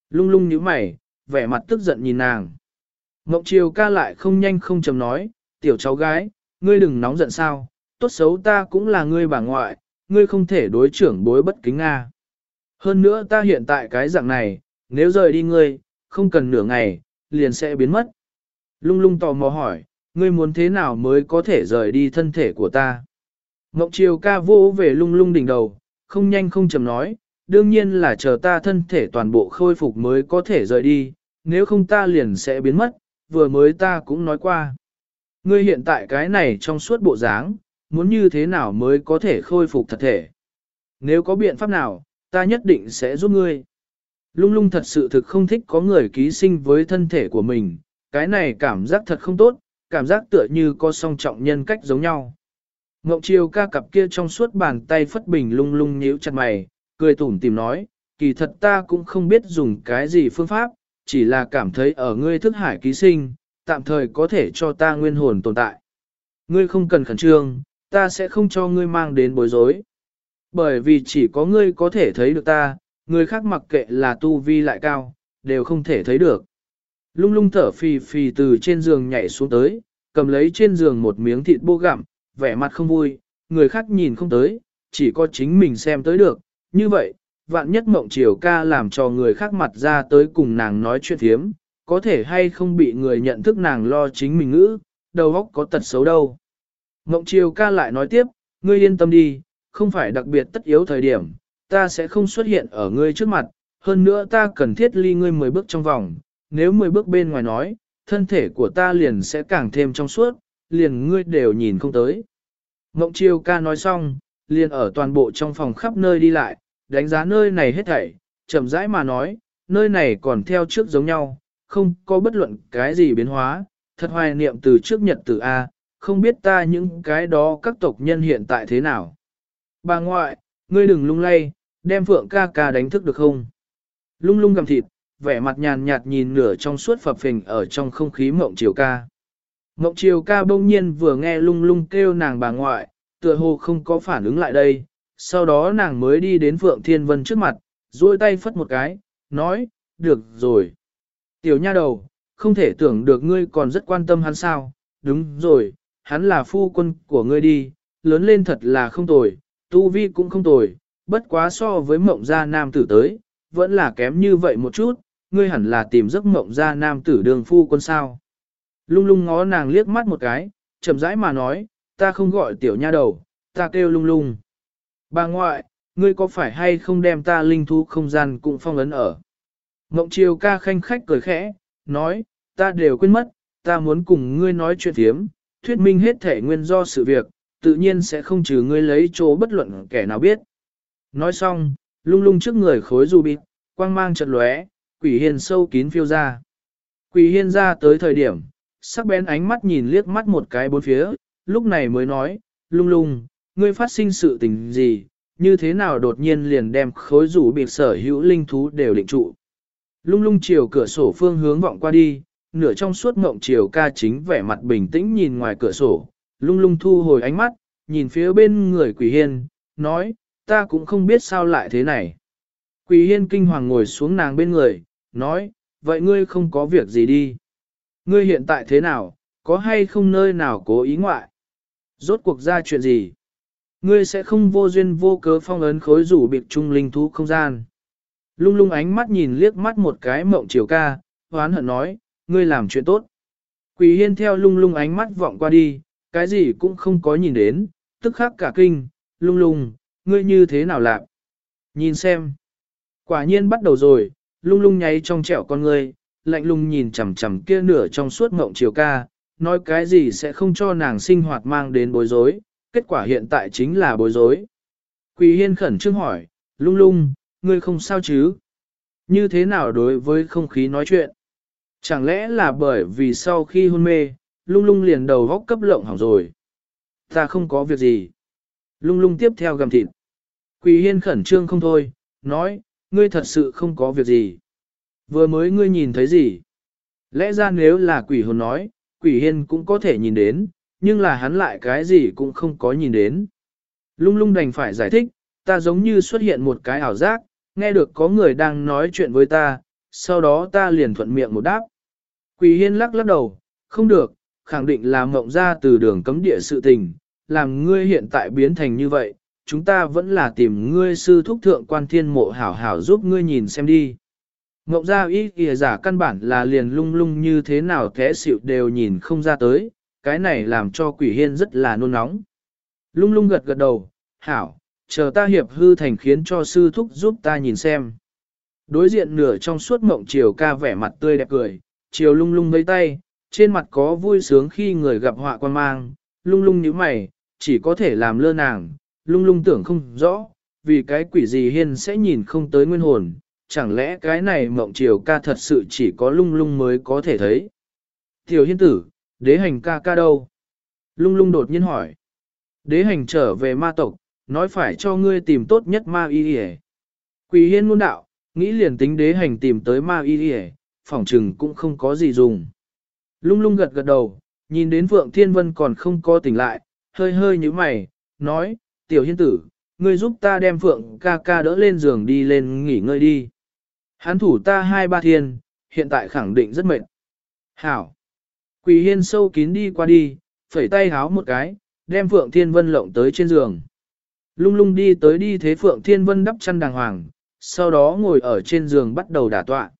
Lung lung như mày, vẻ mặt tức giận nhìn nàng. Ngọc Triều ca lại không nhanh không chậm nói, tiểu cháu gái, ngươi đừng nóng giận sao, tốt xấu ta cũng là ngươi bà ngoại, ngươi không thể đối trưởng bối bất kính Nga. Hơn nữa ta hiện tại cái dạng này, nếu rời đi ngươi, không cần nửa ngày, liền sẽ biến mất. Lung lung tò mò hỏi, ngươi muốn thế nào mới có thể rời đi thân thể của ta? Ngọc Triều ca vô về lung lung đỉnh đầu, không nhanh không chậm nói, đương nhiên là chờ ta thân thể toàn bộ khôi phục mới có thể rời đi, nếu không ta liền sẽ biến mất, vừa mới ta cũng nói qua. Ngươi hiện tại cái này trong suốt bộ dáng, muốn như thế nào mới có thể khôi phục thật thể? nếu có biện pháp nào, ta nhất định sẽ giúp ngươi. Lung lung thật sự thực không thích có người ký sinh với thân thể của mình, cái này cảm giác thật không tốt, cảm giác tựa như có song trọng nhân cách giống nhau. Ngộng Triều ca cặp kia trong suốt bàn tay phất bình lung lung nhíu chặt mày, cười tủm tìm nói, kỳ thật ta cũng không biết dùng cái gì phương pháp, chỉ là cảm thấy ở ngươi thức hải ký sinh, tạm thời có thể cho ta nguyên hồn tồn tại. Ngươi không cần khẩn trương, ta sẽ không cho ngươi mang đến bối rối. Bởi vì chỉ có ngươi có thể thấy được ta, người khác mặc kệ là tu vi lại cao, đều không thể thấy được. Lung lung thở phì phì từ trên giường nhảy xuống tới, cầm lấy trên giường một miếng thịt bô gặm, vẻ mặt không vui, người khác nhìn không tới, chỉ có chính mình xem tới được. Như vậy, vạn nhất mộng chiều ca làm cho người khác mặt ra tới cùng nàng nói chuyện thiếm, có thể hay không bị người nhận thức nàng lo chính mình ngữ, đầu óc có tật xấu đâu. Mộng chiều ca lại nói tiếp, ngươi yên tâm đi, không phải đặc biệt tất yếu thời điểm, ta sẽ không xuất hiện ở ngươi trước mặt, hơn nữa ta cần thiết ly ngươi 10 bước trong vòng, nếu 10 bước bên ngoài nói, thân thể của ta liền sẽ càng thêm trong suốt, liền ngươi đều nhìn không tới. Mộng chiêu ca nói xong, liền ở toàn bộ trong phòng khắp nơi đi lại, đánh giá nơi này hết thảy, chậm rãi mà nói, nơi này còn theo trước giống nhau, không có bất luận cái gì biến hóa, thật hoài niệm từ trước nhật từ A, không biết ta những cái đó các tộc nhân hiện tại thế nào. Bà ngoại, ngươi đừng lung lay, đem phượng ca ca đánh thức được không? Lung lung gầm thịt, vẻ mặt nhàn nhạt nhìn nửa trong suốt phập phình ở trong không khí mộng chiều ca. Mộng chiều ca bỗng nhiên vừa nghe lung lung kêu nàng bà ngoại, tựa hồ không có phản ứng lại đây, sau đó nàng mới đi đến Phượng Thiên Vân trước mặt, duỗi tay phất một cái, nói, được rồi. Tiểu nha đầu, không thể tưởng được ngươi còn rất quan tâm hắn sao, đúng rồi, hắn là phu quân của ngươi đi, lớn lên thật là không tồi, tu vi cũng không tồi, bất quá so với mộng gia nam tử tới, vẫn là kém như vậy một chút, ngươi hẳn là tìm giấc mộng ra nam tử đường phu quân sao. Lung lung ngó nàng liếc mắt một cái, chậm rãi mà nói, ta không gọi tiểu nha đầu, ta kêu lung lung. Bà ngoại, ngươi có phải hay không đem ta linh thú không gian cũng phong ấn ở? Ngộng chiều ca khanh khách cười khẽ, nói, ta đều quên mất, ta muốn cùng ngươi nói chuyện thiếm, thuyết minh hết thể nguyên do sự việc, tự nhiên sẽ không trừ ngươi lấy chỗ bất luận kẻ nào biết. Nói xong, lung lung trước người khối du bịt, quang mang chợt lóe, quỷ hiên sâu kín phiêu ra. Quỷ hiên ra tới thời điểm, sắc bén ánh mắt nhìn liếc mắt một cái bốn phía, lúc này mới nói, lung lung, ngươi phát sinh sự tình gì, như thế nào đột nhiên liền đem khối rủ biệt sở hữu linh thú đều định trụ. Lung lung chiều cửa sổ phương hướng vọng qua đi, nửa trong suốt ngộng chiều ca chính vẻ mặt bình tĩnh nhìn ngoài cửa sổ, lung lung thu hồi ánh mắt, nhìn phía bên người quỷ hiên, nói, ta cũng không biết sao lại thế này. Quỷ hiên kinh hoàng ngồi xuống nàng bên người, nói, vậy ngươi không có việc gì đi. Ngươi hiện tại thế nào, có hay không nơi nào cố ý ngoại? Rốt cuộc ra chuyện gì? Ngươi sẽ không vô duyên vô cớ phong ấn khối rủ biệt trung linh thú không gian. Lung lung ánh mắt nhìn liếc mắt một cái mộng chiều ca, hoán hận nói, ngươi làm chuyện tốt. Quỷ hiên theo lung lung ánh mắt vọng qua đi, cái gì cũng không có nhìn đến, tức khắc cả kinh, lung lung, ngươi như thế nào lạc? Nhìn xem. Quả nhiên bắt đầu rồi, lung lung nháy trong trẻo con ngươi, lạnh lùng nhìn chằm chằm kia nửa trong suốt ngộng chiều ca, nói cái gì sẽ không cho nàng sinh hoạt mang đến bối rối, kết quả hiện tại chính là bối rối. Quỳ hiên khẩn trương hỏi, lung lung, ngươi không sao chứ? Như thế nào đối với không khí nói chuyện? Chẳng lẽ là bởi vì sau khi hôn mê, lung lung liền đầu góc cấp lộng hỏng rồi? Ta không có việc gì. Lung lung tiếp theo gầm thịt. Quỳ hiên khẩn trương không thôi, nói, ngươi thật sự không có việc gì. Vừa mới ngươi nhìn thấy gì? Lẽ ra nếu là quỷ hồn nói, quỷ hiên cũng có thể nhìn đến, nhưng là hắn lại cái gì cũng không có nhìn đến. Lung lung đành phải giải thích, ta giống như xuất hiện một cái ảo giác, nghe được có người đang nói chuyện với ta, sau đó ta liền thuận miệng một đáp. Quỷ hiên lắc lắc đầu, không được, khẳng định là mộng ra từ đường cấm địa sự tình, làm ngươi hiện tại biến thành như vậy, chúng ta vẫn là tìm ngươi sư thúc thượng quan thiên mộ hảo hảo giúp ngươi nhìn xem đi. Ngộng ra ý kìa giả căn bản là liền lung lung như thế nào thế xịu đều nhìn không ra tới, cái này làm cho quỷ hiên rất là nôn nóng. Lung lung gật gật đầu, hảo, chờ ta hiệp hư thành khiến cho sư thúc giúp ta nhìn xem. Đối diện nửa trong suốt mộng chiều ca vẻ mặt tươi đẹp cười, chiều lung lung mấy tay, trên mặt có vui sướng khi người gặp họa quan mang, lung lung như mày, chỉ có thể làm lơ nàng, lung lung tưởng không rõ, vì cái quỷ gì hiên sẽ nhìn không tới nguyên hồn, chẳng lẽ cái này mộng chiều ca thật sự chỉ có lung lung mới có thể thấy. Tiểu hiên tử, đế hành ca ca đâu? Lung lung đột nhiên hỏi. Đế hành trở về ma tộc, nói phải cho ngươi tìm tốt nhất ma y hề. Quỷ hiên muôn đạo, nghĩ liền tính đế hành tìm tới ma y hề, phỏng trừng cũng không có gì dùng. Lung lung gật gật đầu, nhìn đến Phượng Thiên Vân còn không có tỉnh lại, hơi hơi như mày, nói, tiểu hiên tử, ngươi giúp ta đem Phượng ca ca đỡ lên giường đi lên nghỉ ngơi đi. Hắn thủ ta hai ba thiên, hiện tại khẳng định rất mệt. Hảo. Quỷ hiên sâu kín đi qua đi, phẩy tay háo một cái, đem Phượng Thiên Vân lộng tới trên giường. Lung lung đi tới đi thế Phượng Thiên Vân đắp chăn đàng hoàng, sau đó ngồi ở trên giường bắt đầu đả tọa.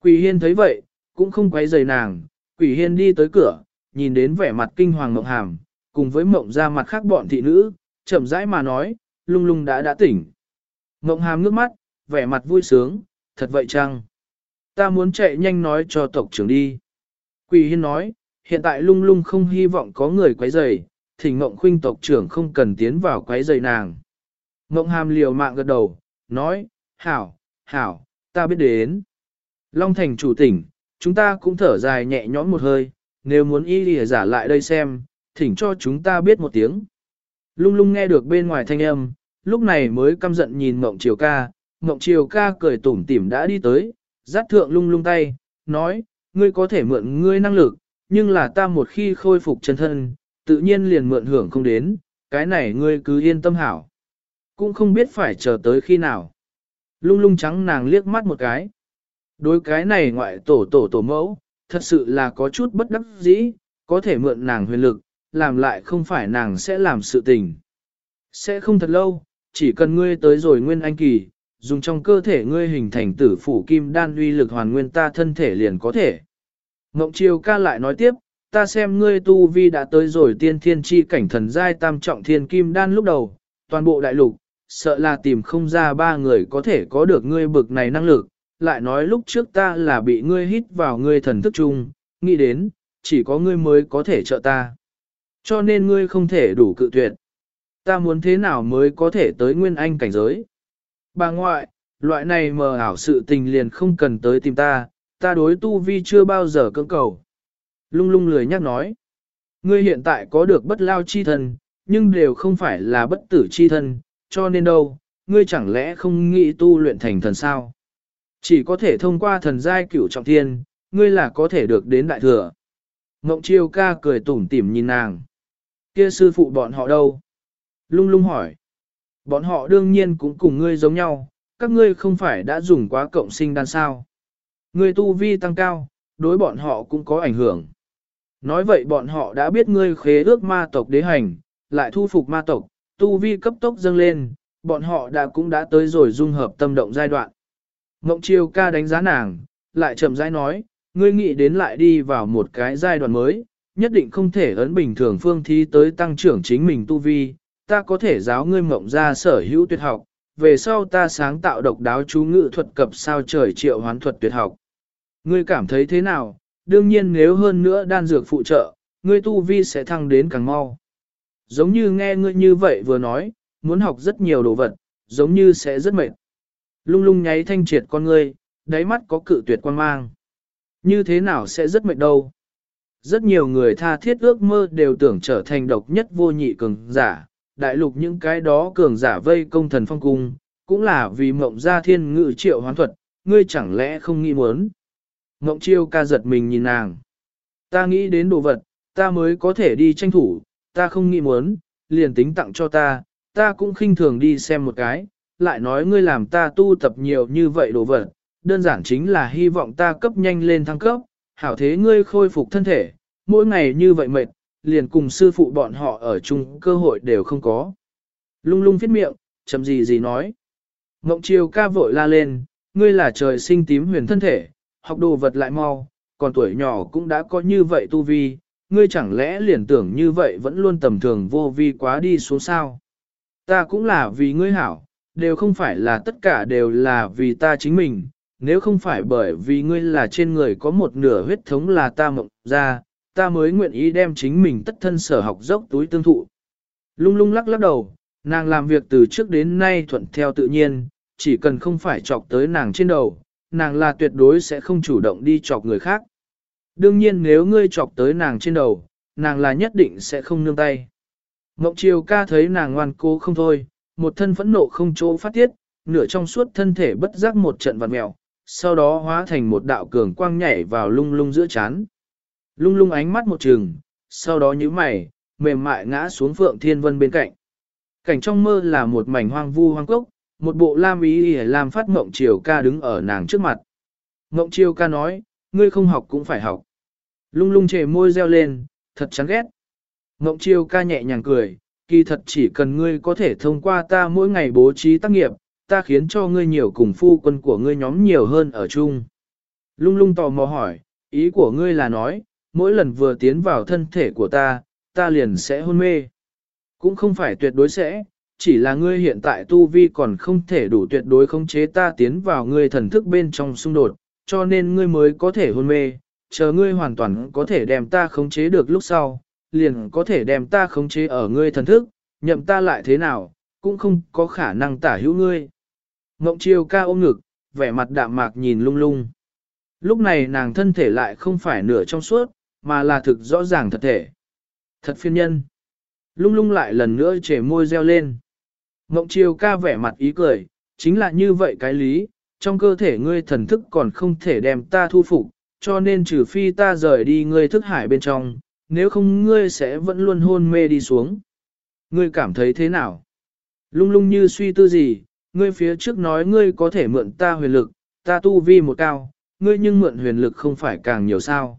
Quỷ hiên thấy vậy, cũng không quấy rầy nàng, quỷ hiên đi tới cửa, nhìn đến vẻ mặt kinh hoàng mộng hàm, cùng với mộng ra mặt khác bọn thị nữ, chậm rãi mà nói, lung lung đã đã tỉnh. Mộng hàm ngước mắt, vẻ mặt vui sướng, thật vậy chăng? Ta muốn chạy nhanh nói cho tộc trưởng đi. Quỳ hiên nói, hiện tại lung lung không hy vọng có người quấy rầy, thỉnh mộng khuynh tộc trưởng không cần tiến vào quấy rầy nàng. Mộng hàm liều mạng gật đầu, nói, hảo, hảo, ta biết đến. Long thành chủ tỉnh, chúng ta cũng thở dài nhẹ nhõm một hơi, nếu muốn y lìa giả lại đây xem, thỉnh cho chúng ta biết một tiếng. Lung lung nghe được bên ngoài thanh âm, lúc này mới căm giận nhìn mộng Triều ca, mộng Triều ca cười tủm tỉm đã đi tới, dắt thượng lung lung tay, nói, ngươi có thể mượn ngươi năng lực, nhưng là ta một khi khôi phục chân thân, tự nhiên liền mượn hưởng không đến, cái này ngươi cứ yên tâm hảo. Cũng không biết phải chờ tới khi nào. Lung lung trắng nàng liếc mắt một cái. Đối cái này ngoại tổ tổ tổ mẫu, thật sự là có chút bất đắc dĩ, có thể mượn nàng huyền lực, làm lại không phải nàng sẽ làm sự tình. Sẽ không thật lâu, chỉ cần ngươi tới rồi nguyên anh kỳ, dùng trong cơ thể ngươi hình thành tử phủ kim đan uy lực hoàn nguyên ta thân thể liền có thể. Ngộng Triều ca lại nói tiếp, ta xem ngươi tu vi đã tới rồi tiên thiên chi cảnh thần giai tam trọng thiên kim đan lúc đầu, toàn bộ đại lục, sợ là tìm không ra ba người có thể có được ngươi bực này năng lực, lại nói lúc trước ta là bị ngươi hít vào ngươi thần thức chung, nghĩ đến, chỉ có ngươi mới có thể trợ ta. Cho nên ngươi không thể đủ cự tuyệt. Ta muốn thế nào mới có thể tới nguyên anh cảnh giới. Bà ngoại, loại này mờ ảo sự tình liền không cần tới tìm ta, ta đối tu vi chưa bao giờ cưỡng cầu. Lung lung lười nhắc nói. Ngươi hiện tại có được bất lao chi thân, nhưng đều không phải là bất tử chi thân, cho nên đâu, ngươi chẳng lẽ không nghĩ tu luyện thành thần sao? Chỉ có thể thông qua thần giai cửu trọng thiên, ngươi là có thể được đến đại thừa. Ngộng chiêu ca cười tủm tỉm nhìn nàng. Kia sư phụ bọn họ đâu? Lung lung hỏi. Bọn họ đương nhiên cũng cùng ngươi giống nhau, các ngươi không phải đã dùng quá cộng sinh đan sao. Ngươi tu vi tăng cao, đối bọn họ cũng có ảnh hưởng. Nói vậy bọn họ đã biết ngươi khế ước ma tộc đế hành, lại thu phục ma tộc, tu vi cấp tốc dâng lên, bọn họ đã cũng đã tới rồi dung hợp tâm động giai đoạn. Ngộng chiêu ca đánh giá nàng, lại chậm rãi nói, ngươi nghĩ đến lại đi vào một cái giai đoạn mới, nhất định không thể ấn bình thường phương thi tới tăng trưởng chính mình tu vi, ta có thể giáo ngươi mộng ra sở hữu tuyệt học, về sau ta sáng tạo độc đáo chú ngữ thuật cập sao trời triệu hoán thuật tuyệt học. Ngươi cảm thấy thế nào? Đương nhiên nếu hơn nữa đan dược phụ trợ, ngươi tu vi sẽ thăng đến càng mau. Giống như nghe ngươi như vậy vừa nói, muốn học rất nhiều đồ vật, giống như sẽ rất mệt. Lung lung nháy thanh triệt con ngươi, đáy mắt có cự tuyệt quan mang. Như thế nào sẽ rất mệt đâu. Rất nhiều người tha thiết ước mơ đều tưởng trở thành độc nhất vô nhị cường giả, đại lục những cái đó cường giả vây công thần phong cung, cũng là vì mộng gia thiên ngự triệu hoán thuật, ngươi chẳng lẽ không nghĩ muốn. Mộng chiêu ca giật mình nhìn nàng. Ta nghĩ đến đồ vật, ta mới có thể đi tranh thủ, ta không nghĩ muốn, liền tính tặng cho ta, ta cũng khinh thường đi xem một cái, lại nói ngươi làm ta tu tập nhiều như vậy đồ vật, đơn giản chính là hy vọng ta cấp nhanh lên thăng cấp, hảo thế ngươi khôi phục thân thể, mỗi ngày như vậy mệt, liền cùng sư phụ bọn họ ở chung cơ hội đều không có. Lung lung viết miệng, chậm gì gì nói. Ngộng chiều ca vội la lên, ngươi là trời sinh tím huyền thân thể, học đồ vật lại mau, còn tuổi nhỏ cũng đã có như vậy tu vi, ngươi chẳng lẽ liền tưởng như vậy vẫn luôn tầm thường vô vi quá đi xuống sao. Ta cũng là vì ngươi hảo, đều không phải là tất cả đều là vì ta chính mình, nếu không phải bởi vì ngươi là trên người có một nửa huyết thống là ta mộng ra, ta mới nguyện ý đem chính mình tất thân sở học dốc túi tương thụ. Lung lung lắc lắc đầu, Nàng làm việc từ trước đến nay thuận theo tự nhiên, chỉ cần không phải chọc tới nàng trên đầu, nàng là tuyệt đối sẽ không chủ động đi chọc người khác. Đương nhiên nếu ngươi chọc tới nàng trên đầu, nàng là nhất định sẽ không nương tay. Ngọc Triều ca thấy nàng ngoan cố không thôi, một thân phẫn nộ không chỗ phát tiết, nửa trong suốt thân thể bất giác một trận vặn mèo, sau đó hóa thành một đạo cường quang nhảy vào lung lung giữa chán. Lung lung ánh mắt một trường, sau đó nhíu mày, mềm mại ngã xuống Phượng Thiên Vân bên cạnh. Cảnh trong mơ là một mảnh hoang vu hoang cốc, một bộ lam ý y làm phát mộng chiều ca đứng ở nàng trước mặt. Mộng chiều ca nói, ngươi không học cũng phải học. Lung lung chề môi reo lên, thật chán ghét. Mộng chiều ca nhẹ nhàng cười, kỳ thật chỉ cần ngươi có thể thông qua ta mỗi ngày bố trí tác nghiệp, ta khiến cho ngươi nhiều cùng phu quân của ngươi nhóm nhiều hơn ở chung. Lung lung tò mò hỏi, ý của ngươi là nói, mỗi lần vừa tiến vào thân thể của ta, ta liền sẽ hôn mê. Cũng không phải tuyệt đối sẽ, chỉ là ngươi hiện tại tu vi còn không thể đủ tuyệt đối khống chế ta tiến vào ngươi thần thức bên trong xung đột, cho nên ngươi mới có thể hôn mê, chờ ngươi hoàn toàn có thể đem ta khống chế được lúc sau, liền có thể đem ta khống chế ở ngươi thần thức, nhậm ta lại thế nào, cũng không có khả năng tả hữu ngươi. Ngộng chiều ca ôm ngực, vẻ mặt đạm mạc nhìn lung lung. Lúc này nàng thân thể lại không phải nửa trong suốt, mà là thực rõ ràng thật thể. Thật phiên nhân. Lung lung lại lần nữa trẻ môi reo lên. Ngộng chiều ca vẻ mặt ý cười, chính là như vậy cái lý, trong cơ thể ngươi thần thức còn không thể đem ta thu phục, cho nên trừ phi ta rời đi ngươi thức hải bên trong, nếu không ngươi sẽ vẫn luôn hôn mê đi xuống. Ngươi cảm thấy thế nào? Lung lung như suy tư gì, ngươi phía trước nói ngươi có thể mượn ta huyền lực, ta tu vi một cao, ngươi nhưng mượn huyền lực không phải càng nhiều sao.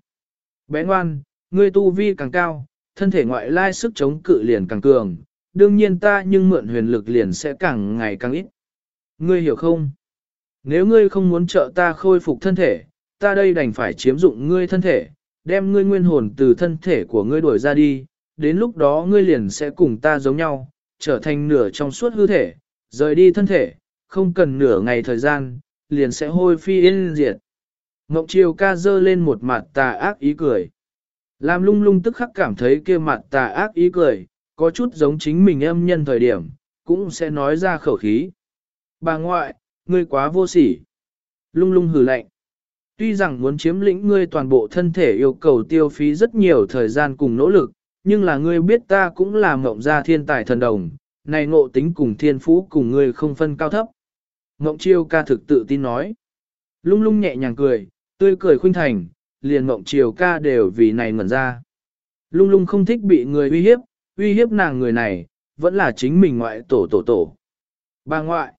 Bé ngoan, ngươi tu vi càng cao, thân thể ngoại lai sức chống cự liền càng cường, đương nhiên ta nhưng mượn huyền lực liền sẽ càng ngày càng ít. Ngươi hiểu không? Nếu ngươi không muốn trợ ta khôi phục thân thể, ta đây đành phải chiếm dụng ngươi thân thể, đem ngươi nguyên hồn từ thân thể của ngươi đuổi ra đi, đến lúc đó ngươi liền sẽ cùng ta giống nhau, trở thành nửa trong suốt hư thể, rời đi thân thể, không cần nửa ngày thời gian, liền sẽ hôi phi yên diệt. Ngọc Triều ca dơ lên một mặt tà ác ý cười. Làm lung lung tức khắc cảm thấy kia mặt tà ác ý cười, có chút giống chính mình âm nhân thời điểm, cũng sẽ nói ra khẩu khí. Bà ngoại, ngươi quá vô sỉ. Lung lung hừ lạnh. Tuy rằng muốn chiếm lĩnh ngươi toàn bộ thân thể yêu cầu tiêu phí rất nhiều thời gian cùng nỗ lực, nhưng là ngươi biết ta cũng là mộng gia thiên tài thần đồng, này ngộ tính cùng thiên phú cùng ngươi không phân cao thấp. Ngộng chiêu ca thực tự tin nói. Lung lung nhẹ nhàng cười, tươi cười khuynh thành, liền ngộng chiều ca đều vì này ngẩn ra. Lung lung không thích bị người uy hiếp, uy hiếp nàng người này, vẫn là chính mình ngoại tổ tổ tổ. Bà ngoại,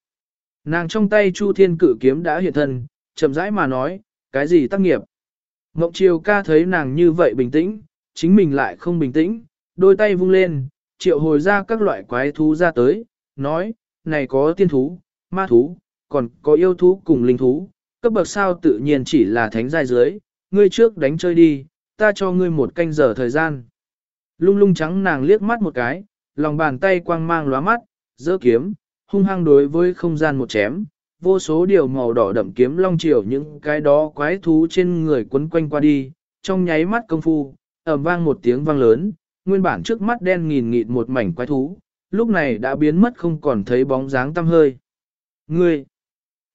nàng trong tay Chu Thiên cử kiếm đã hiện thân, chậm rãi mà nói, cái gì tác nghiệp. Ngọc Triều ca thấy nàng như vậy bình tĩnh, chính mình lại không bình tĩnh, đôi tay vung lên, triệu hồi ra các loại quái thú ra tới, nói, này có tiên thú, ma thú, còn có yêu thú cùng linh thú, cấp bậc sao tự nhiên chỉ là thánh giai dưới, ngươi trước đánh chơi đi, ta cho ngươi một canh giờ thời gian. Lung lung trắng nàng liếc mắt một cái, lòng bàn tay quang mang lóa mắt, giơ kiếm, hung hăng đối với không gian một chém, vô số điều màu đỏ đậm kiếm long chiều những cái đó quái thú trên người quấn quanh qua đi, trong nháy mắt công phu, ầm vang một tiếng vang lớn, nguyên bản trước mắt đen nghìn nghịt một mảnh quái thú, lúc này đã biến mất không còn thấy bóng dáng tăm hơi. Ngươi!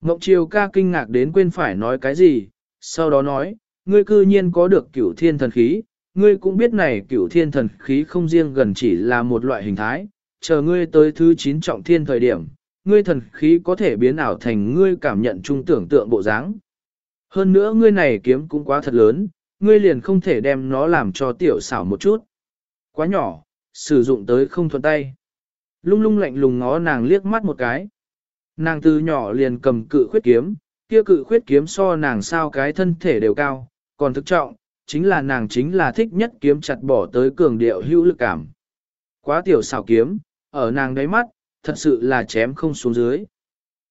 Ngọc Triều ca kinh ngạc đến quên phải nói cái gì, sau đó nói, ngươi cư nhiên có được cửu thiên thần khí, ngươi cũng biết này cửu thiên thần khí không riêng gần chỉ là một loại hình thái, chờ ngươi tới thứ 9 trọng thiên thời điểm, ngươi thần khí có thể biến ảo thành ngươi cảm nhận trung tưởng tượng bộ dáng. Hơn nữa ngươi này kiếm cũng quá thật lớn, ngươi liền không thể đem nó làm cho tiểu xảo một chút. Quá nhỏ, sử dụng tới không thuận tay. Lung lung lạnh lùng ngó nàng liếc mắt một cái. Nàng từ nhỏ liền cầm cự khuyết kiếm, kia cự khuyết kiếm so nàng sao cái thân thể đều cao, còn thực trọng, chính là nàng chính là thích nhất kiếm chặt bỏ tới cường điệu hữu lực cảm. Quá tiểu xảo kiếm, ở nàng đáy mắt, thật sự là chém không xuống dưới.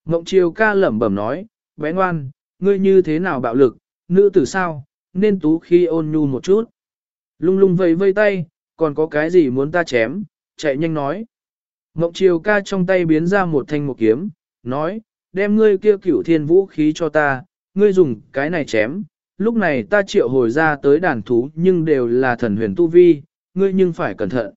Mộng chiều ca lẩm bẩm nói, bé ngoan, ngươi như thế nào bạo lực, nữ tử sao, nên tú khi ôn nhu một chút. Lung lung vây vây tay, còn có cái gì muốn ta chém, chạy nhanh nói. Mộng chiều ca trong tay biến ra một thanh một kiếm, nói, đem ngươi kia cửu thiên vũ khí cho ta, ngươi dùng cái này chém, lúc này ta triệu hồi ra tới đàn thú nhưng đều là thần huyền tu vi, ngươi nhưng phải cẩn thận.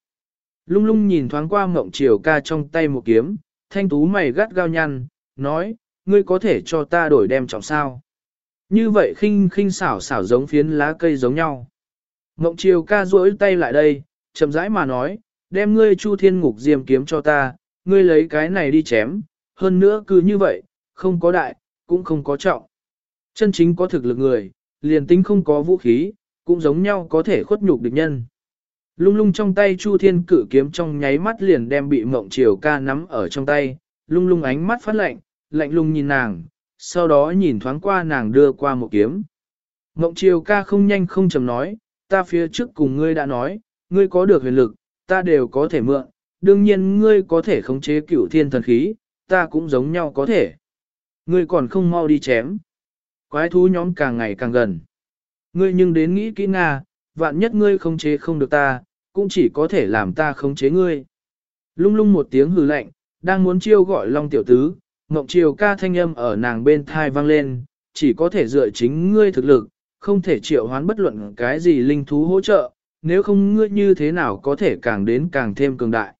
Lung lung nhìn thoáng qua mộng chiều ca trong tay một kiếm, thanh tú mày gắt gao nhăn, nói, ngươi có thể cho ta đổi đem trọng sao. Như vậy khinh khinh xảo xảo giống phiến lá cây giống nhau. Mộng chiều ca duỗi tay lại đây, chậm rãi mà nói, đem ngươi chu thiên ngục diêm kiếm cho ta, ngươi lấy cái này đi chém, hơn nữa cứ như vậy, không có đại, cũng không có trọng. Chân chính có thực lực người, liền tính không có vũ khí, cũng giống nhau có thể khuất nhục địch nhân. Lung lung trong tay Chu Thiên cử kiếm trong nháy mắt liền đem bị mộng chiều ca nắm ở trong tay, lung lung ánh mắt phát lạnh, lạnh lung nhìn nàng, sau đó nhìn thoáng qua nàng đưa qua một kiếm. Mộng chiều ca không nhanh không chầm nói, ta phía trước cùng ngươi đã nói, ngươi có được huyền lực, ta đều có thể mượn, đương nhiên ngươi có thể khống chế cửu thiên thần khí, ta cũng giống nhau có thể. Ngươi còn không mau đi chém. Quái thú nhóm càng ngày càng gần. Ngươi nhưng đến nghĩ kỹ Nga, vạn nhất ngươi khống chế không được ta, cũng chỉ có thể làm ta khống chế ngươi. Lung lung một tiếng hừ lạnh, đang muốn chiêu gọi Long tiểu tứ, Ngọc Triều ca thanh âm ở nàng bên thai vang lên, chỉ có thể dựa chính ngươi thực lực, không thể triệu hoán bất luận cái gì linh thú hỗ trợ, nếu không ngươi như thế nào có thể càng đến càng thêm cường đại.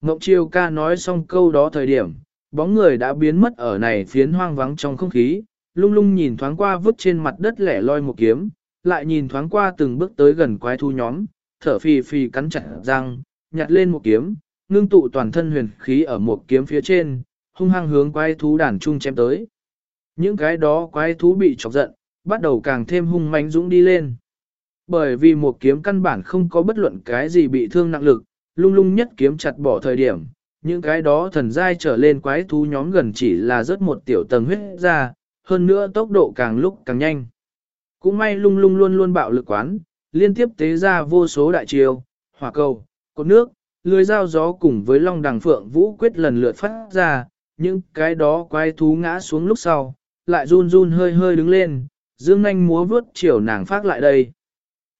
Ngọc Chiêu ca nói xong câu đó thời điểm, bóng người đã biến mất ở này phiến hoang vắng trong không khí, lung lung nhìn thoáng qua vứt trên mặt đất lẻ loi một kiếm, lại nhìn thoáng qua từng bước tới gần quái thu nhóm, thở phì phì cắn chặt răng, nhặt lên một kiếm, ngưng tụ toàn thân huyền khí ở một kiếm phía trên, hung hăng hướng quái thú đàn trung chém tới. Những cái đó quái thú bị chọc giận, bắt đầu càng thêm hung mãnh dũng đi lên. Bởi vì một kiếm căn bản không có bất luận cái gì bị thương nặng lực, lung lung nhất kiếm chặt bỏ thời điểm, những cái đó thần giai trở lên quái thú nhóm gần chỉ là rớt một tiểu tầng huyết ra, hơn nữa tốc độ càng lúc càng nhanh. Cũng may lung lung luôn luôn bạo lực quán, liên tiếp tế ra vô số đại triều, hỏa cầu, cột nước, lưới dao gió cùng với long đằng phượng vũ quyết lần lượt phát ra, những cái đó quái thú ngã xuống lúc sau, lại run run hơi hơi đứng lên, dương nanh múa vướt chiều nàng phát lại đây.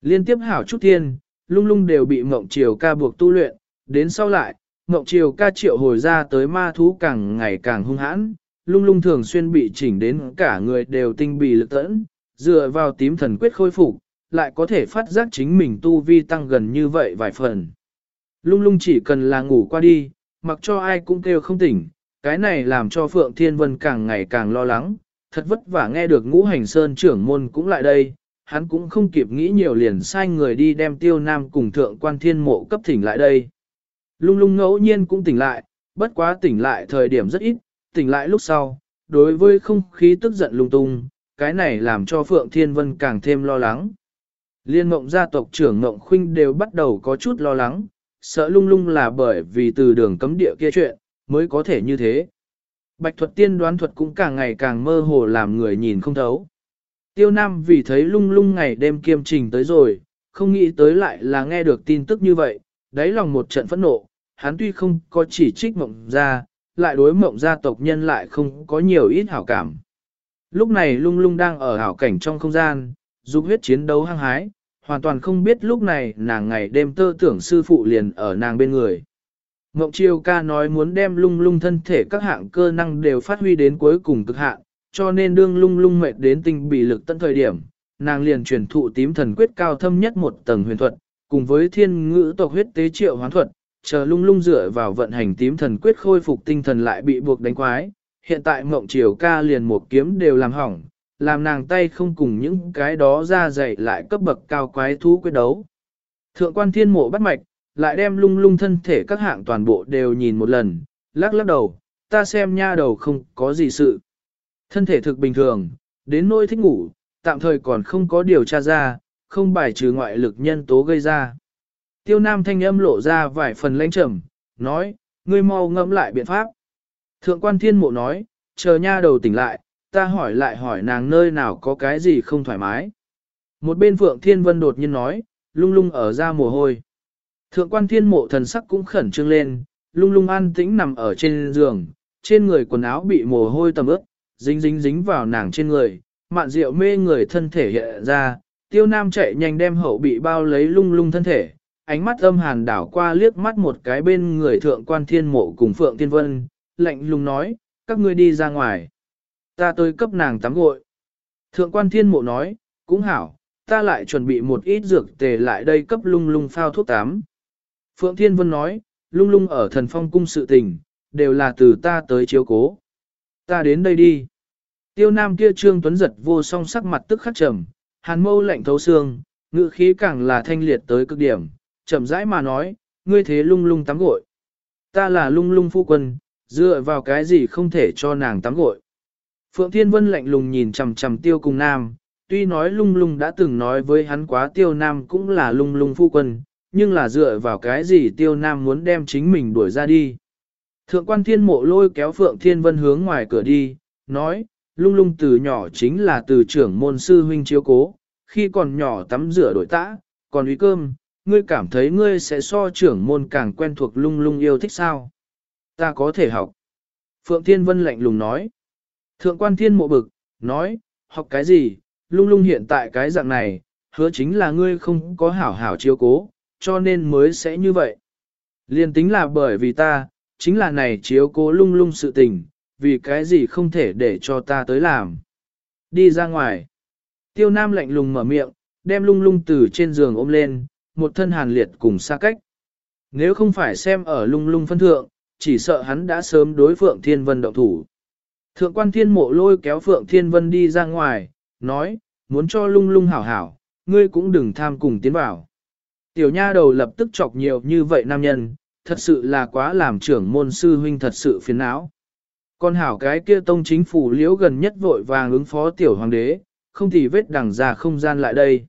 Liên tiếp hảo chút thiên, lung lung đều bị mộng chiều ca buộc tu luyện, đến sau lại, mộng chiều ca triệu hồi ra tới ma thú càng ngày càng hung hãn, lung lung thường xuyên bị chỉnh đến cả người đều tinh bì lực tẫn, dựa vào tím thần quyết khôi phục, lại có thể phát giác chính mình tu vi tăng gần như vậy vài phần. Lung lung chỉ cần là ngủ qua đi, mặc cho ai cũng kêu không tỉnh, cái này làm cho Phượng Thiên Vân càng ngày càng lo lắng, thật vất vả nghe được ngũ hành sơn trưởng môn cũng lại đây, hắn cũng không kịp nghĩ nhiều liền sai người đi đem tiêu nam cùng thượng quan thiên mộ cấp thỉnh lại đây. Lung lung ngẫu nhiên cũng tỉnh lại, bất quá tỉnh lại thời điểm rất ít, tỉnh lại lúc sau, đối với không khí tức giận lung tung, cái này làm cho Phượng Thiên Vân càng thêm lo lắng. Liên mộng gia tộc trưởng mộng khuynh đều bắt đầu có chút lo lắng, sợ lung lung là bởi vì từ đường cấm địa kia chuyện, mới có thể như thế. Bạch thuật tiên đoán thuật cũng càng ngày càng mơ hồ làm người nhìn không thấu. Tiêu Nam vì thấy lung lung ngày đêm kiêm trình tới rồi, không nghĩ tới lại là nghe được tin tức như vậy, đáy lòng một trận phẫn nộ, hắn tuy không có chỉ trích mộng gia, lại đối mộng gia tộc nhân lại không có nhiều ít hảo cảm. Lúc này lung lung đang ở hảo cảnh trong không gian, dục huyết chiến đấu hăng hái, hoàn toàn không biết lúc này nàng ngày đêm tơ tưởng sư phụ liền ở nàng bên người. Mộng Chiêu ca nói muốn đem lung lung thân thể các hạng cơ năng đều phát huy đến cuối cùng cực hạn, cho nên đương lung lung mệt đến tinh bị lực tận thời điểm, nàng liền truyền thụ tím thần quyết cao thâm nhất một tầng huyền thuật, cùng với thiên ngữ tộc huyết tế triệu hoán thuật, chờ lung lung dựa vào vận hành tím thần quyết khôi phục tinh thần lại bị buộc đánh quái. Hiện tại mộng triều ca liền một kiếm đều làm hỏng, làm nàng tay không cùng những cái đó ra dày lại cấp bậc cao quái thú quyết đấu. Thượng quan thiên mộ bắt mạch, lại đem lung lung thân thể các hạng toàn bộ đều nhìn một lần, lắc lắc đầu, ta xem nha đầu không có gì sự. Thân thể thực bình thường, đến nỗi thích ngủ, tạm thời còn không có điều tra ra, không bài trừ ngoại lực nhân tố gây ra. Tiêu Nam thanh âm lộ ra vài phần lãnh trầm, nói, ngươi mau ngẫm lại biện pháp. Thượng quan thiên mộ nói, chờ nha đầu tỉnh lại, ta hỏi lại hỏi nàng nơi nào có cái gì không thoải mái. Một bên Phượng Thiên Vân đột nhiên nói, lung lung ở ra mồ hôi. Thượng quan thiên mộ thần sắc cũng khẩn trương lên, lung lung an tĩnh nằm ở trên giường, trên người quần áo bị mồ hôi tầm ướt, dính dính dính vào nàng trên người, mạn rượu mê người thân thể hiện ra, tiêu nam chạy nhanh đem hậu bị bao lấy lung lung thân thể, ánh mắt âm hàn đảo qua liếc mắt một cái bên người thượng quan thiên mộ cùng Phượng Thiên Vân, lạnh lùng nói, các ngươi đi ra ngoài. Ta tới cấp nàng tắm gội. Thượng quan thiên mộ nói, cũng hảo, ta lại chuẩn bị một ít dược tề lại đây cấp lung lung phao thuốc tắm. Phượng Thiên Vân nói, lung lung ở thần phong cung sự tình, đều là từ ta tới chiếu cố. Ta đến đây đi. Tiêu nam kia trương tuấn giật vô song sắc mặt tức khắc trầm, hàn mâu lạnh thấu xương, ngự khí càng là thanh liệt tới cực điểm, chậm rãi mà nói, ngươi thế lung lung tắm gội. Ta là lung lung phu quân, dựa vào cái gì không thể cho nàng tắm gội. Phượng Thiên Vân lạnh lùng nhìn chằm chằm tiêu cùng nam, tuy nói lung lung đã từng nói với hắn quá tiêu nam cũng là lung lung phu quân, nhưng là dựa vào cái gì tiêu nam muốn đem chính mình đuổi ra đi. Thượng quan thiên mộ lôi kéo Phượng Thiên Vân hướng ngoài cửa đi, nói, lung lung từ nhỏ chính là từ trưởng môn sư huynh chiếu cố, khi còn nhỏ tắm rửa đổi tã, còn uy cơm, ngươi cảm thấy ngươi sẽ so trưởng môn càng quen thuộc lung lung yêu thích sao? Ta có thể học. Phượng Thiên Vân lạnh lùng nói. Thượng quan thiên mộ bực, nói, học cái gì, lung lung hiện tại cái dạng này, hứa chính là ngươi không có hảo hảo chiếu cố, cho nên mới sẽ như vậy. Liên tính là bởi vì ta, chính là này chiếu cố lung lung sự tình, vì cái gì không thể để cho ta tới làm. Đi ra ngoài. Tiêu Nam lạnh lùng mở miệng, đem lung lung từ trên giường ôm lên, một thân hàn liệt cùng xa cách. Nếu không phải xem ở lung lung phân thượng, chỉ sợ hắn đã sớm đối Phượng Thiên Vân động thủ. Thượng quan thiên mộ lôi kéo Phượng Thiên Vân đi ra ngoài, nói, muốn cho lung lung hảo hảo, ngươi cũng đừng tham cùng tiến vào. Tiểu nha đầu lập tức chọc nhiều như vậy nam nhân, thật sự là quá làm trưởng môn sư huynh thật sự phiền não. Con hảo cái kia tông chính phủ liễu gần nhất vội vàng ứng phó tiểu hoàng đế, không thì vết đằng ra không gian lại đây.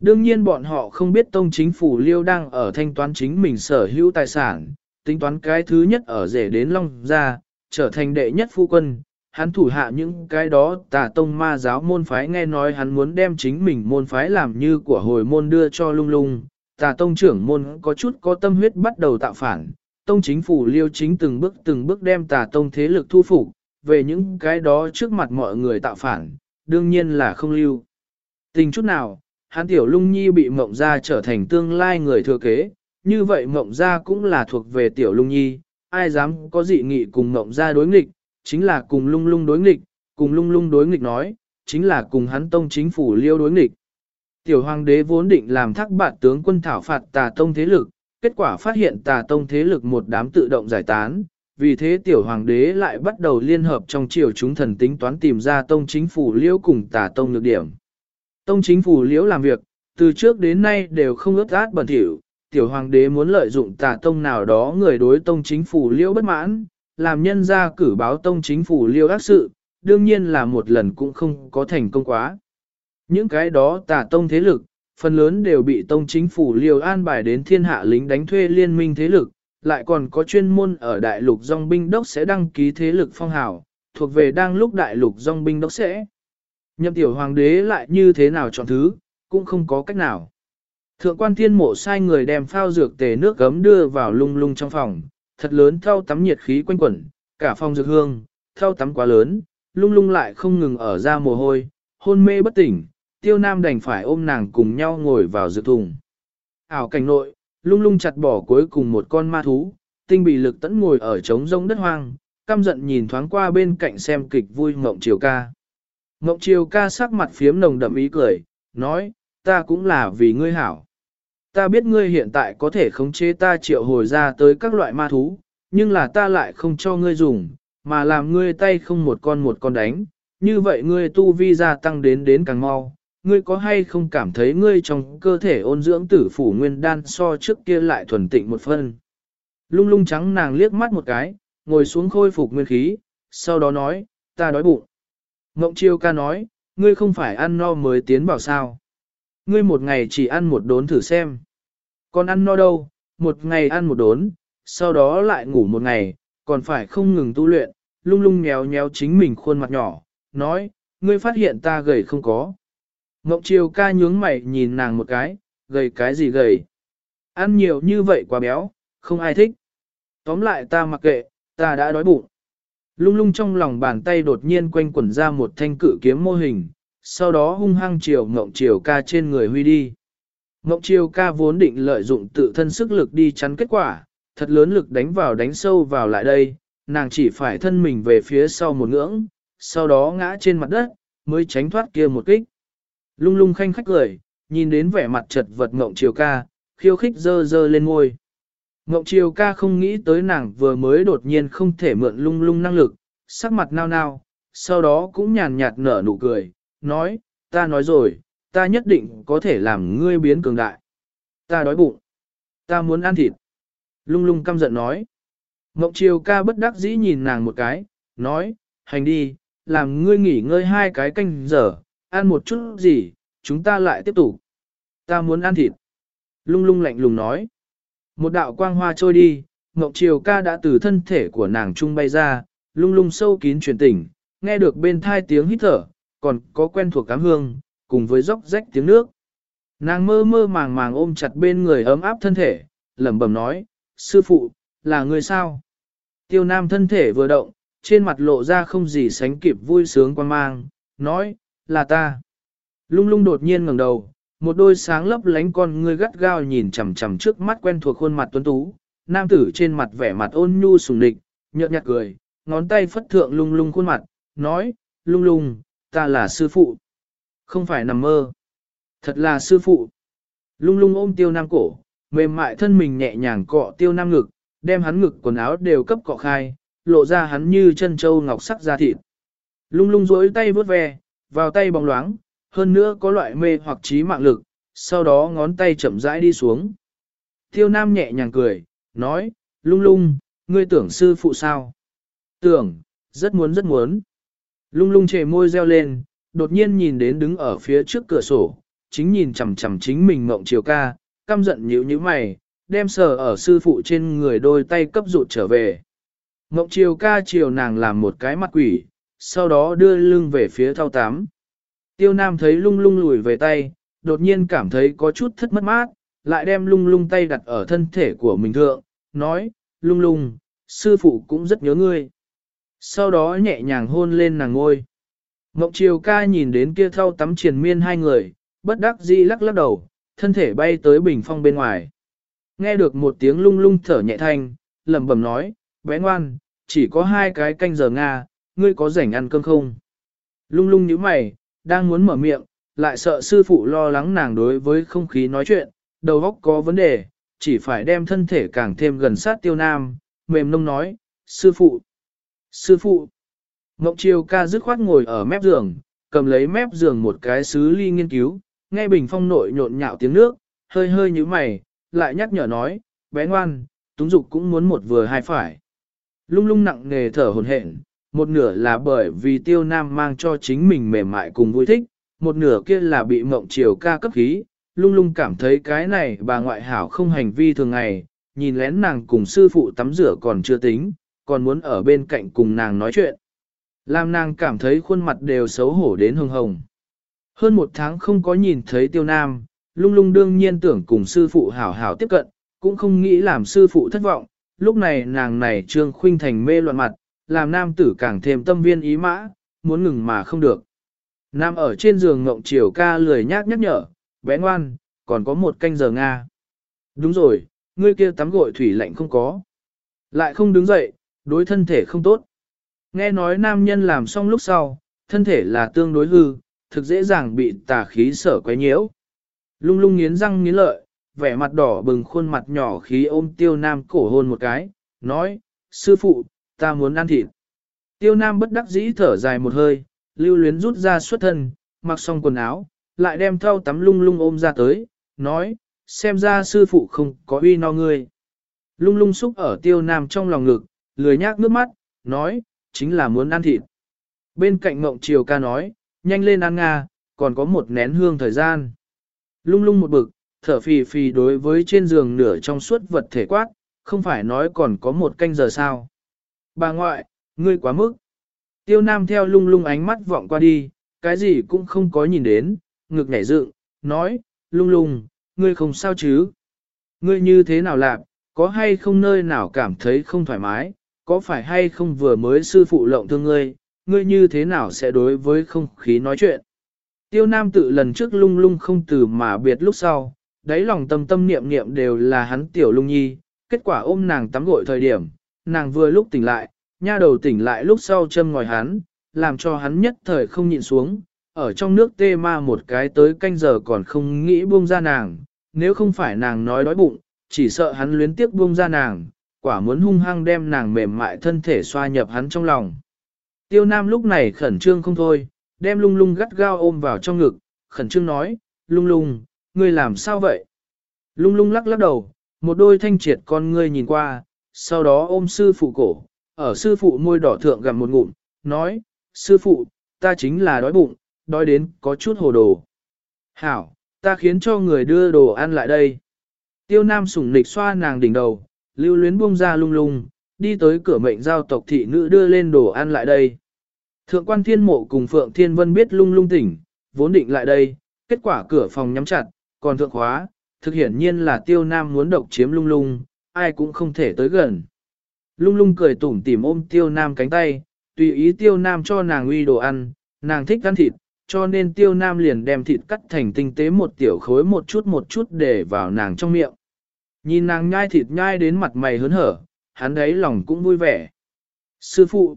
Đương nhiên bọn họ không biết tông chính phủ liêu đang ở thanh toán chính mình sở hữu tài sản, tính toán cái thứ nhất ở rể đến Long ra, trở thành đệ nhất phu quân. Hắn thủ hạ những cái đó tà tông ma giáo môn phái nghe nói hắn muốn đem chính mình môn phái làm như của hồi môn đưa cho lung lung. Tà tông trưởng môn có chút có tâm huyết bắt đầu tạo phản, tông chính phủ liêu chính từng bước từng bước đem tà tông thế lực thu phục, về những cái đó trước mặt mọi người tạo phản, đương nhiên là không lưu. Tình chút nào, hắn tiểu lung nhi bị mộng ra trở thành tương lai người thừa kế, như vậy mộng ra cũng là thuộc về tiểu lung nhi, ai dám có dị nghị cùng mộng ra đối nghịch, chính là cùng lung lung đối nghịch, cùng lung lung đối nghịch nói, chính là cùng hắn tông chính phủ liêu đối nghịch. Tiểu hoàng đế vốn định làm thác bạn tướng quân thảo phạt tà tông thế lực, kết quả phát hiện tà tông thế lực một đám tự động giải tán, vì thế tiểu hoàng đế lại bắt đầu liên hợp trong triều chúng thần tính toán tìm ra tông chính phủ liễu cùng tà tông nhược điểm. Tông chính phủ liễu làm việc, từ trước đến nay đều không ướt át bẩn thỉu, tiểu hoàng đế muốn lợi dụng tà tông nào đó người đối tông chính phủ liễu bất mãn, làm nhân ra cử báo tông chính phủ liễu ác sự, đương nhiên là một lần cũng không có thành công quá. Những cái đó tà tông thế lực, phần lớn đều bị tông chính phủ liều an bài đến thiên hạ lính đánh thuê liên minh thế lực, lại còn có chuyên môn ở đại lục dòng binh đốc sẽ đăng ký thế lực phong hào, thuộc về đang lúc đại lục dòng binh đốc sẽ. Nhậm tiểu hoàng đế lại như thế nào chọn thứ, cũng không có cách nào. Thượng quan thiên mộ sai người đem phao dược tề nước gấm đưa vào lung lung trong phòng, thật lớn thao tắm nhiệt khí quanh quẩn, cả phòng dược hương, thao tắm quá lớn, lung lung lại không ngừng ở ra mồ hôi, hôn mê bất tỉnh, tiêu nam đành phải ôm nàng cùng nhau ngồi vào dược thùng. Ảo cảnh nội, lung lung chặt bỏ cuối cùng một con ma thú, tinh bị lực tẫn ngồi ở trống rông đất hoang, căm giận nhìn thoáng qua bên cạnh xem kịch vui Ngộng Triều ca. Ngộng Triều ca sắc mặt phiếm nồng đậm ý cười, nói, ta cũng là vì ngươi hảo. Ta biết ngươi hiện tại có thể khống chế ta triệu hồi ra tới các loại ma thú, nhưng là ta lại không cho ngươi dùng, mà làm ngươi tay không một con một con đánh, như vậy ngươi tu vi gia tăng đến đến càng mau, ngươi có hay không cảm thấy ngươi trong cơ thể ôn dưỡng tử phủ nguyên đan so trước kia lại thuần tịnh một phân. Lung lung trắng nàng liếc mắt một cái, ngồi xuống khôi phục nguyên khí, sau đó nói, ta đói bụng. Ngộng chiêu ca nói, ngươi không phải ăn no mới tiến vào sao. Ngươi một ngày chỉ ăn một đốn thử xem. Còn ăn no đâu, một ngày ăn một đốn, sau đó lại ngủ một ngày, còn phải không ngừng tu luyện, lung lung nhéo nhéo chính mình khuôn mặt nhỏ, nói, ngươi phát hiện ta gầy không có. Ngộng chiều ca nhướng mày nhìn nàng một cái, gầy cái gì gầy. Ăn nhiều như vậy quá béo, không ai thích. Tóm lại ta mặc kệ, ta đã đói bụng. Lung lung trong lòng bàn tay đột nhiên quanh quẩn ra một thanh cự kiếm mô hình, sau đó hung hăng chiều ngộng chiều ca trên người huy đi. Ngộng chiều ca vốn định lợi dụng tự thân sức lực đi chắn kết quả, thật lớn lực đánh vào đánh sâu vào lại đây, nàng chỉ phải thân mình về phía sau một ngưỡng, sau đó ngã trên mặt đất, mới tránh thoát kia một kích. Lung lung khanh khách cười, nhìn đến vẻ mặt chật vật ngộng triều ca, khiêu khích dơ dơ lên ngôi. Ngộng Triều ca không nghĩ tới nàng vừa mới đột nhiên không thể mượn lung lung năng lực, sắc mặt nao nao, sau đó cũng nhàn nhạt nở nụ cười, nói, ta nói rồi, ta nhất định có thể làm ngươi biến cường đại. Ta đói bụng. Ta muốn ăn thịt. Lung lung căm giận nói. Ngộng Triều ca bất đắc dĩ nhìn nàng một cái, nói, hành đi, làm ngươi nghỉ ngơi hai cái canh giờ, ăn một chút gì, chúng ta lại tiếp tục. Ta muốn ăn thịt. Lung lung lạnh lùng nói. Một đạo quang hoa trôi đi, Ngọc Triều ca đã từ thân thể của nàng trung bay ra, lung lung sâu kín truyền tỉnh, nghe được bên thai tiếng hít thở, còn có quen thuộc cám hương, cùng với róc rách tiếng nước. Nàng mơ mơ màng màng ôm chặt bên người ấm áp thân thể, lẩm bẩm nói, sư phụ, là người sao? Tiêu nam thân thể vừa động, trên mặt lộ ra không gì sánh kịp vui sướng quan mang, nói, là ta. Lung lung đột nhiên ngẩng đầu, một đôi sáng lấp lánh con ngươi gắt gao nhìn chằm chằm trước mắt quen thuộc khuôn mặt tuấn tú, nam tử trên mặt vẻ mặt ôn nhu sùng địch, nhợt nhạt cười, ngón tay phất thượng lung lung khuôn mặt, nói, lung lung, ta là sư phụ. Không phải nằm mơ. Thật là sư phụ. Lung lung ôm tiêu nam cổ, mềm mại thân mình nhẹ nhàng cọ tiêu nam ngực, đem hắn ngực quần áo đều cấp cọ khai, lộ ra hắn như chân châu ngọc sắc da thịt. Lung lung duỗi tay vớt ve, vào tay bóng loáng, hơn nữa có loại mê hoặc trí mạng lực, sau đó ngón tay chậm rãi đi xuống. Tiêu Nam nhẹ nhàng cười, nói, lung lung, ngươi tưởng sư phụ sao? Tưởng, rất muốn rất muốn. Lung lung chề môi reo lên, đột nhiên nhìn đến đứng ở phía trước cửa sổ, chính nhìn chằm chằm chính mình mộng chiều ca, căm giận nhíu như mày, đem sờ ở sư phụ trên người đôi tay cấp rụt trở về. Mộng chiều ca chiều nàng làm một cái mặt quỷ, sau đó đưa lưng về phía thao tám. Tiêu Nam thấy lung lung lùi về tay, đột nhiên cảm thấy có chút thất mất mát, lại đem lung lung tay đặt ở thân thể của mình thượng, nói, lung lung, sư phụ cũng rất nhớ ngươi. Sau đó nhẹ nhàng hôn lên nàng ngôi. Ngọc Triều ca nhìn đến kia thau tắm triền miên hai người, bất đắc dĩ lắc lắc đầu, thân thể bay tới bình phong bên ngoài. Nghe được một tiếng lung lung thở nhẹ thanh, lẩm bẩm nói, bé ngoan, chỉ có hai cái canh giờ Nga, ngươi có rảnh ăn cơm không? Lung lung như mày, đang muốn mở miệng, lại sợ sư phụ lo lắng nàng đối với không khí nói chuyện, đầu óc có vấn đề, chỉ phải đem thân thể càng thêm gần sát tiêu nam, mềm nông nói, sư phụ, sư phụ. Ngọc Triều ca dứt khoát ngồi ở mép giường, cầm lấy mép giường một cái sứ ly nghiên cứu, nghe bình phong nội nhộn nhạo tiếng nước, hơi hơi như mày, lại nhắc nhở nói, bé ngoan, túng dục cũng muốn một vừa hai phải. Lung lung nặng nề thở hồn hển, một nửa là bởi vì tiêu nam mang cho chính mình mềm mại cùng vui thích, một nửa kia là bị mộng chiều ca cấp khí, lung lung cảm thấy cái này bà ngoại hảo không hành vi thường ngày, nhìn lén nàng cùng sư phụ tắm rửa còn chưa tính, còn muốn ở bên cạnh cùng nàng nói chuyện. Làm nàng cảm thấy khuôn mặt đều xấu hổ đến hồng hồng. Hơn một tháng không có nhìn thấy tiêu nam, lung lung đương nhiên tưởng cùng sư phụ hảo hảo tiếp cận, cũng không nghĩ làm sư phụ thất vọng, lúc này nàng này trương khuynh thành mê loạn mặt, làm nam tử càng thêm tâm viên ý mã, muốn ngừng mà không được. Nam ở trên giường ngộng chiều ca lười nhác nhắc nhở, bé ngoan, còn có một canh giờ Nga. Đúng rồi, ngươi kia tắm gội thủy lạnh không có. Lại không đứng dậy, đối thân thể không tốt. Nghe nói nam nhân làm xong lúc sau, thân thể là tương đối hư, thực dễ dàng bị tà khí sở quấy nhiễu. Lung lung nghiến răng nghiến lợi, vẻ mặt đỏ bừng khuôn mặt nhỏ khí ôm tiêu nam cổ hôn một cái, nói, sư phụ, ta muốn ăn thịt. Tiêu nam bất đắc dĩ thở dài một hơi, lưu luyến rút ra xuất thân, mặc xong quần áo, lại đem thau tắm lung lung ôm ra tới, nói, xem ra sư phụ không có uy no ngươi. Lung lung xúc ở tiêu nam trong lòng ngực, lười nhác nước mắt, nói, chính là muốn ăn thịt. Bên cạnh mộng Triều ca nói, nhanh lên ăn nga, còn có một nén hương thời gian. Lung lung một bực, thở phì phì đối với trên giường nửa trong suốt vật thể quát, không phải nói còn có một canh giờ sao. Bà ngoại, ngươi quá mức. Tiêu Nam theo lung lung ánh mắt vọng qua đi, cái gì cũng không có nhìn đến, ngực nhảy dựng, nói, lung lung, ngươi không sao chứ? Ngươi như thế nào làm, có hay không nơi nào cảm thấy không thoải mái, có phải hay không vừa mới sư phụ lộng thương ngươi, ngươi như thế nào sẽ đối với không khí nói chuyện? Tiêu Nam tự lần trước lung lung không từ mà biệt lúc sau, đáy lòng tâm tâm niệm niệm đều là hắn tiểu lung nhi, kết quả ôm nàng tắm gội thời điểm, nàng vừa lúc tỉnh lại, nha đầu tỉnh lại lúc sau châm ngòi hắn, làm cho hắn nhất thời không nhịn xuống, ở trong nước tê ma một cái tới canh giờ còn không nghĩ buông ra nàng, nếu không phải nàng nói đói bụng, chỉ sợ hắn luyến tiếc buông ra nàng, quả muốn hung hăng đem nàng mềm mại thân thể xoa nhập hắn trong lòng. Tiêu Nam lúc này khẩn trương không thôi, đem lung lung gắt gao ôm vào trong ngực, khẩn trương nói, lung lung, ngươi làm sao vậy? Lung lung lắc lắc đầu, một đôi thanh triệt con ngươi nhìn qua, sau đó ôm sư phụ cổ, ở sư phụ môi đỏ thượng gặm một ngụm, nói, sư phụ, ta chính là đói bụng, đói đến có chút hồ đồ. Hảo, ta khiến cho người đưa đồ ăn lại đây. Tiêu Nam sủng nịch xoa nàng đỉnh đầu, lưu luyến buông ra lung lung, đi tới cửa mệnh giao tộc thị nữ đưa lên đồ ăn lại đây. Thượng quan thiên mộ cùng Phượng Thiên Vân biết lung lung tỉnh, vốn định lại đây, kết quả cửa phòng nhắm chặt, còn thượng khóa, thực hiển nhiên là tiêu nam muốn độc chiếm lung lung, ai cũng không thể tới gần. Lung lung cười tủm tỉm ôm tiêu nam cánh tay, tùy ý tiêu nam cho nàng uy đồ ăn, nàng thích ăn thịt, cho nên tiêu nam liền đem thịt cắt thành tinh tế một tiểu khối một chút một chút để vào nàng trong miệng. Nhìn nàng nhai thịt nhai đến mặt mày hớn hở, hắn đấy lòng cũng vui vẻ. Sư phụ,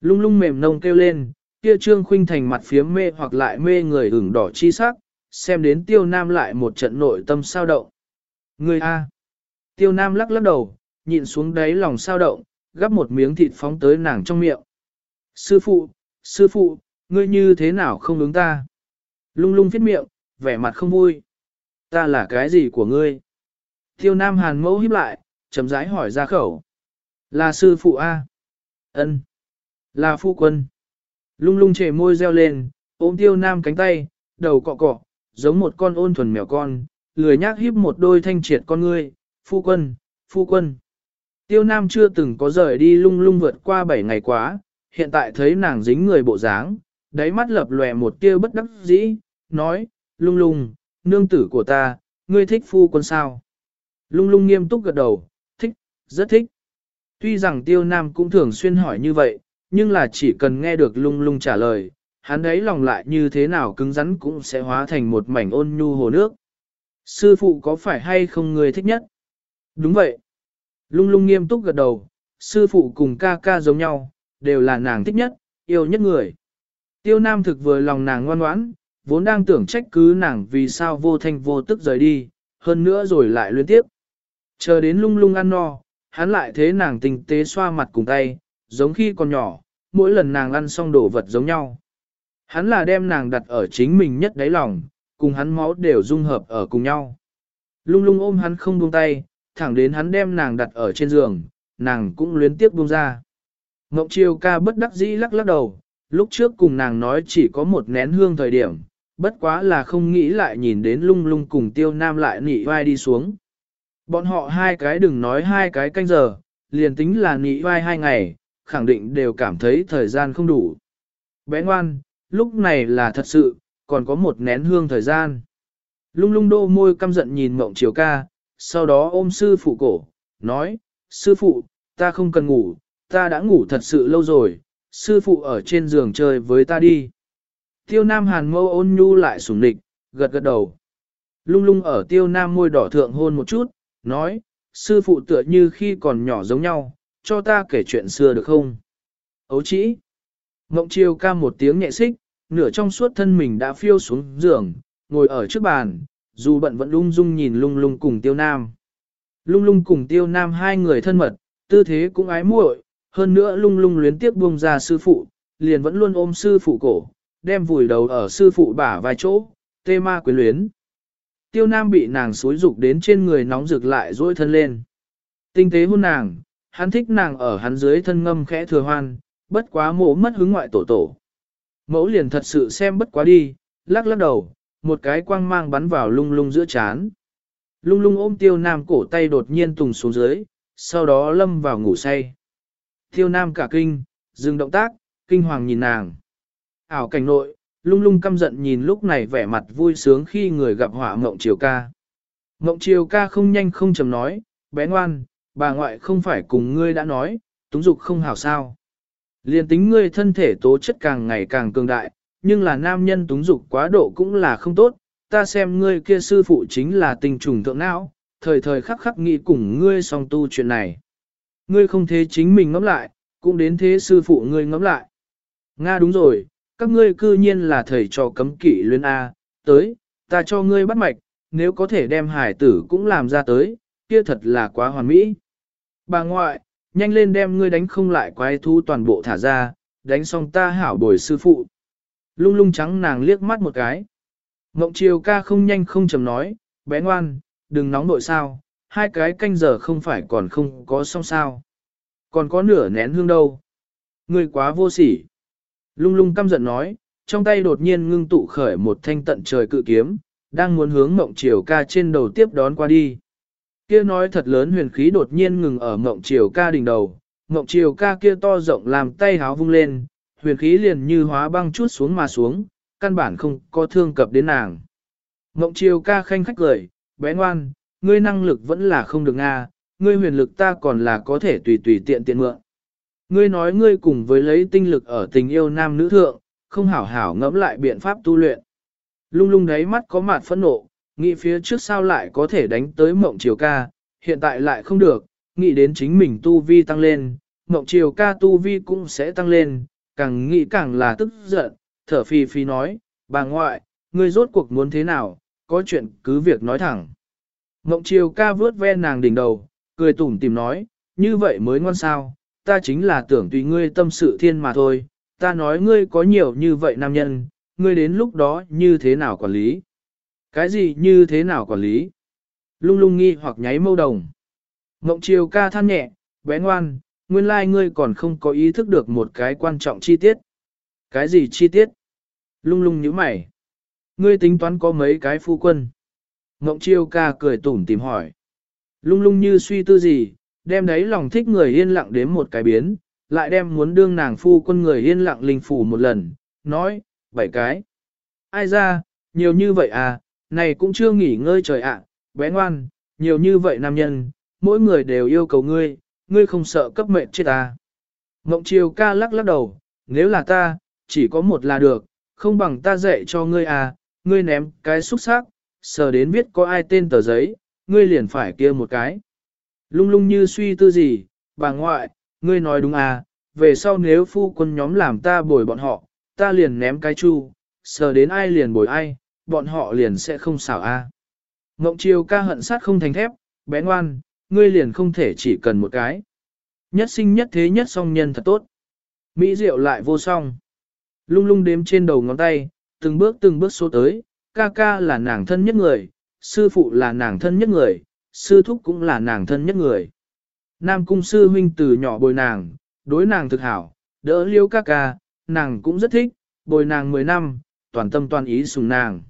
lung lung mềm nông kêu lên, kia trương khuynh thành mặt phía mê hoặc lại mê người ửng đỏ chi sắc, xem đến tiêu nam lại một trận nội tâm sao động. Người A. Tiêu nam lắc lắc đầu, nhịn xuống đáy lòng sao động, gắp một miếng thịt phóng tới nàng trong miệng. Sư phụ, sư phụ, ngươi như thế nào không ứng ta? Lung lung viết miệng, vẻ mặt không vui. Ta là cái gì của ngươi? Tiêu nam hàn mẫu híp lại, chấm rãi hỏi ra khẩu. Là sư phụ A. ân Là phu quân. Lung lung chề môi reo lên, ôm tiêu nam cánh tay, đầu cọ cọ, giống một con ôn thuần mèo con, lười nhác híp một đôi thanh triệt con ngươi, phu quân, phu quân. Tiêu Nam chưa từng có rời đi lung lung vượt qua 7 ngày quá, hiện tại thấy nàng dính người bộ dáng, đáy mắt lập lòe một tia bất đắc dĩ, nói, lung lung, nương tử của ta, ngươi thích phu quân sao? Lung lung nghiêm túc gật đầu, thích, rất thích. Tuy rằng tiêu nam cũng thường xuyên hỏi như vậy, nhưng là chỉ cần nghe được lung lung trả lời, hắn ấy lòng lại như thế nào cứng rắn cũng sẽ hóa thành một mảnh ôn nhu hồ nước. Sư phụ có phải hay không người thích nhất? Đúng vậy. Lung lung nghiêm túc gật đầu, sư phụ cùng ca ca giống nhau, đều là nàng thích nhất, yêu nhất người. Tiêu Nam thực vừa lòng nàng ngoan ngoãn, vốn đang tưởng trách cứ nàng vì sao vô thanh vô tức rời đi, hơn nữa rồi lại luyến tiếp. Chờ đến lung lung ăn no, hắn lại thế nàng tình tế xoa mặt cùng tay, giống khi còn nhỏ, mỗi lần nàng ăn xong đồ vật giống nhau. Hắn là đem nàng đặt ở chính mình nhất đáy lòng, cùng hắn máu đều dung hợp ở cùng nhau. Lung lung ôm hắn không buông tay, thẳng đến hắn đem nàng đặt ở trên giường, nàng cũng luyến tiếp buông ra. Ngọc Chiêu ca bất đắc dĩ lắc lắc đầu, lúc trước cùng nàng nói chỉ có một nén hương thời điểm, bất quá là không nghĩ lại nhìn đến lung lung cùng tiêu nam lại nị vai đi xuống. Bọn họ hai cái đừng nói hai cái canh giờ, liền tính là nị vai hai ngày, khẳng định đều cảm thấy thời gian không đủ. Bé ngoan, lúc này là thật sự, còn có một nén hương thời gian. Lung lung đô môi căm giận nhìn mộng chiều ca, sau đó ôm sư phụ cổ, nói, sư phụ, ta không cần ngủ, ta đã ngủ thật sự lâu rồi, sư phụ ở trên giường chơi với ta đi. Tiêu nam hàn mâu ôn nhu lại sủng nịch, gật gật đầu. Lung lung ở tiêu nam môi đỏ thượng hôn một chút, nói, sư phụ tựa như khi còn nhỏ giống nhau, cho ta kể chuyện xưa được không? Ấu chỉ. Ngộng chiều ca một tiếng nhẹ xích, nửa trong suốt thân mình đã phiêu xuống giường, ngồi ở trước bàn, dù bận vẫn lung dung nhìn lung lung cùng tiêu nam. Lung lung cùng tiêu nam hai người thân mật, tư thế cũng ái muội, hơn nữa lung lung luyến tiếc buông ra sư phụ, liền vẫn luôn ôm sư phụ cổ, đem vùi đầu ở sư phụ bả vài chỗ, tê ma quyến luyến. Tiêu nam bị nàng xối dục đến trên người nóng rực lại dỗi thân lên. Tinh tế hôn nàng, hắn thích nàng ở hắn dưới thân ngâm khẽ thừa hoan, bất quá mổ mất hứng ngoại tổ tổ. Mẫu liền thật sự xem bất quá đi, lắc lắc đầu, một cái quang mang bắn vào lung lung giữa chán. Lung lung ôm tiêu nam cổ tay đột nhiên tùng xuống dưới, sau đó lâm vào ngủ say. Tiêu nam cả kinh, dừng động tác, kinh hoàng nhìn nàng. Ảo cảnh nội, lung lung căm giận nhìn lúc này vẻ mặt vui sướng khi người gặp họa mộng chiều ca. Mộng chiều ca không nhanh không chầm nói, bé ngoan, bà ngoại không phải cùng ngươi đã nói, túng dục không hảo sao. Liên tính ngươi thân thể tố chất càng ngày càng cường đại, nhưng là nam nhân túng dục quá độ cũng là không tốt, ta xem ngươi kia sư phụ chính là tình trùng thượng não, thời thời khắc khắc nghĩ cùng ngươi song tu chuyện này. Ngươi không thế chính mình ngẫm lại, cũng đến thế sư phụ ngươi ngẫm lại. Nga đúng rồi, các ngươi cư nhiên là thầy trò cấm kỵ luyến A, tới, ta cho ngươi bắt mạch, nếu có thể đem hải tử cũng làm ra tới, kia thật là quá hoàn mỹ. Bà ngoại, nhanh lên đem ngươi đánh không lại quái thú toàn bộ thả ra, đánh xong ta hảo bồi sư phụ. Lung lung trắng nàng liếc mắt một cái. Ngộng chiều ca không nhanh không chầm nói, bé ngoan, đừng nóng nội sao, hai cái canh giờ không phải còn không có xong sao. Còn có nửa nén hương đâu. Người quá vô sỉ. Lung lung căm giận nói, trong tay đột nhiên ngưng tụ khởi một thanh tận trời cự kiếm, đang muốn hướng mộng chiều ca trên đầu tiếp đón qua đi. Kia nói thật lớn huyền khí đột nhiên ngừng ở mộng chiều ca đỉnh đầu, mộng chiều ca kia to rộng làm tay háo vung lên, huyền khí liền như hóa băng chút xuống mà xuống, căn bản không có thương cập đến nàng. Mộng chiều ca khanh khách cười, bé ngoan, ngươi năng lực vẫn là không được nga, ngươi huyền lực ta còn là có thể tùy tùy tiện tiện mượn. Ngươi nói ngươi cùng với lấy tinh lực ở tình yêu nam nữ thượng, không hảo hảo ngẫm lại biện pháp tu luyện. Lung lung đáy mắt có mặt phẫn nộ, nghĩ phía trước sao lại có thể đánh tới mộng chiều ca, hiện tại lại không được, nghĩ đến chính mình tu vi tăng lên, mộng chiều ca tu vi cũng sẽ tăng lên, càng nghĩ càng là tức giận, thở phì phì nói, bà ngoại, ngươi rốt cuộc muốn thế nào, có chuyện cứ việc nói thẳng. Mộng chiều ca vướt ve nàng đỉnh đầu, cười tủm tìm nói, như vậy mới ngon sao, ta chính là tưởng tùy ngươi tâm sự thiên mà thôi, ta nói ngươi có nhiều như vậy nam nhân, ngươi đến lúc đó như thế nào quản lý? Cái gì như thế nào quản lý? Lung lung nghi hoặc nháy mâu đồng. Ngộng chiều ca than nhẹ, bé ngoan, nguyên lai like ngươi còn không có ý thức được một cái quan trọng chi tiết. Cái gì chi tiết? Lung lung như mày. Ngươi tính toán có mấy cái phu quân? Ngộng chiêu ca cười tủm tìm hỏi. Lung lung như suy tư gì, đem đấy lòng thích người yên lặng đến một cái biến, lại đem muốn đương nàng phu quân người yên lặng linh phủ một lần, nói, bảy cái. Ai ra, nhiều như vậy à, này cũng chưa nghỉ ngơi trời ạ, bé ngoan, nhiều như vậy nam nhân, mỗi người đều yêu cầu ngươi, ngươi không sợ cấp mệnh chết ta? Mộng chiều ca lắc lắc đầu, nếu là ta, chỉ có một là được, không bằng ta dạy cho ngươi à, ngươi ném cái xúc sắc, sờ đến biết có ai tên tờ giấy, ngươi liền phải kia một cái. Lung lung như suy tư gì, bà ngoại, ngươi nói đúng à, về sau nếu phu quân nhóm làm ta bồi bọn họ, ta liền ném cái chu, sờ đến ai liền bồi ai, bọn họ liền sẽ không xảo a. À. Ngộng chiều ca hận sát không thành thép, bé ngoan, ngươi liền không thể chỉ cần một cái. Nhất sinh nhất thế nhất song nhân thật tốt. Mỹ diệu lại vô song. Lung lung đếm trên đầu ngón tay, từng bước từng bước số tới, ca ca là nàng thân nhất người, sư phụ là nàng thân nhất người, sư thúc cũng là nàng thân nhất người. Nam cung sư huynh từ nhỏ bồi nàng, đối nàng thực hảo, đỡ liêu ca ca, nàng cũng rất thích, bồi nàng 10 năm, toàn tâm toàn ý sùng nàng.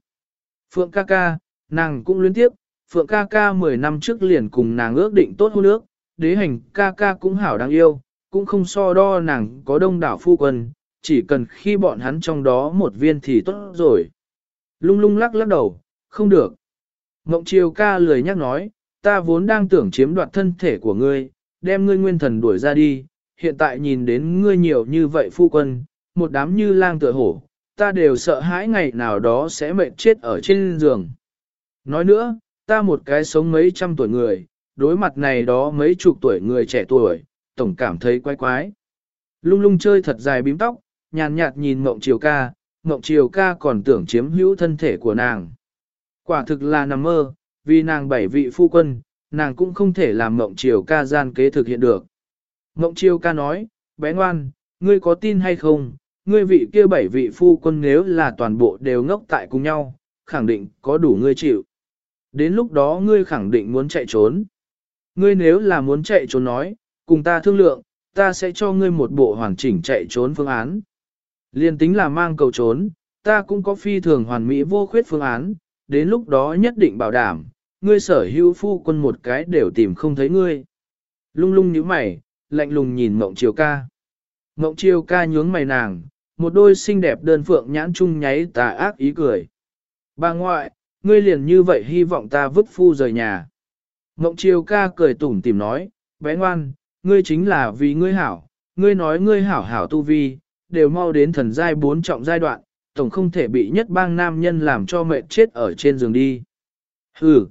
Phượng ca ca, nàng cũng luyến tiếp, Phượng ca ca 10 năm trước liền cùng nàng ước định tốt hôn ước, đế hành ca ca cũng hảo đáng yêu, cũng không so đo nàng có đông đảo phu quân, chỉ cần khi bọn hắn trong đó một viên thì tốt rồi. Lung lung lắc lắc đầu, không được. Mộng chiều ca lười nhắc nói, ta vốn đang tưởng chiếm đoạt thân thể của ngươi, đem ngươi nguyên thần đuổi ra đi, hiện tại nhìn đến ngươi nhiều như vậy phu quân, một đám như lang tựa hổ, ta đều sợ hãi ngày nào đó sẽ mệt chết ở trên giường. Nói nữa, ta một cái sống mấy trăm tuổi người, đối mặt này đó mấy chục tuổi người trẻ tuổi, tổng cảm thấy quái quái. Lung lung chơi thật dài bím tóc, nhàn nhạt nhìn mộng chiều ca, mộng chiều ca còn tưởng chiếm hữu thân thể của nàng. Quả thực là nằm mơ, vì nàng bảy vị phu quân, nàng cũng không thể làm mộng chiều ca gian kế thực hiện được. Mộng chiều ca nói, bé ngoan, ngươi có tin hay không, ngươi vị kia bảy vị phu quân nếu là toàn bộ đều ngốc tại cùng nhau, khẳng định có đủ ngươi chịu. Đến lúc đó ngươi khẳng định muốn chạy trốn. Ngươi nếu là muốn chạy trốn nói, cùng ta thương lượng, ta sẽ cho ngươi một bộ hoàn chỉnh chạy trốn phương án. Liên tính là mang cầu trốn, ta cũng có phi thường hoàn mỹ vô khuyết phương án, đến lúc đó nhất định bảo đảm, ngươi sở hữu phu quân một cái đều tìm không thấy ngươi. Lung lung như mày, lạnh lùng nhìn mộng chiều ca. Mộng chiều ca nhướng mày nàng, một đôi xinh đẹp đơn phượng nhãn chung nháy tà ác ý cười. Bà ngoại, ngươi liền như vậy hy vọng ta vứt phu rời nhà. Mộng chiều ca cười tủm tìm nói, bé ngoan, ngươi chính là vì ngươi hảo, ngươi nói ngươi hảo hảo tu vi, đều mau đến thần giai bốn trọng giai đoạn, tổng không thể bị nhất bang nam nhân làm cho mệt chết ở trên giường đi. Hừ.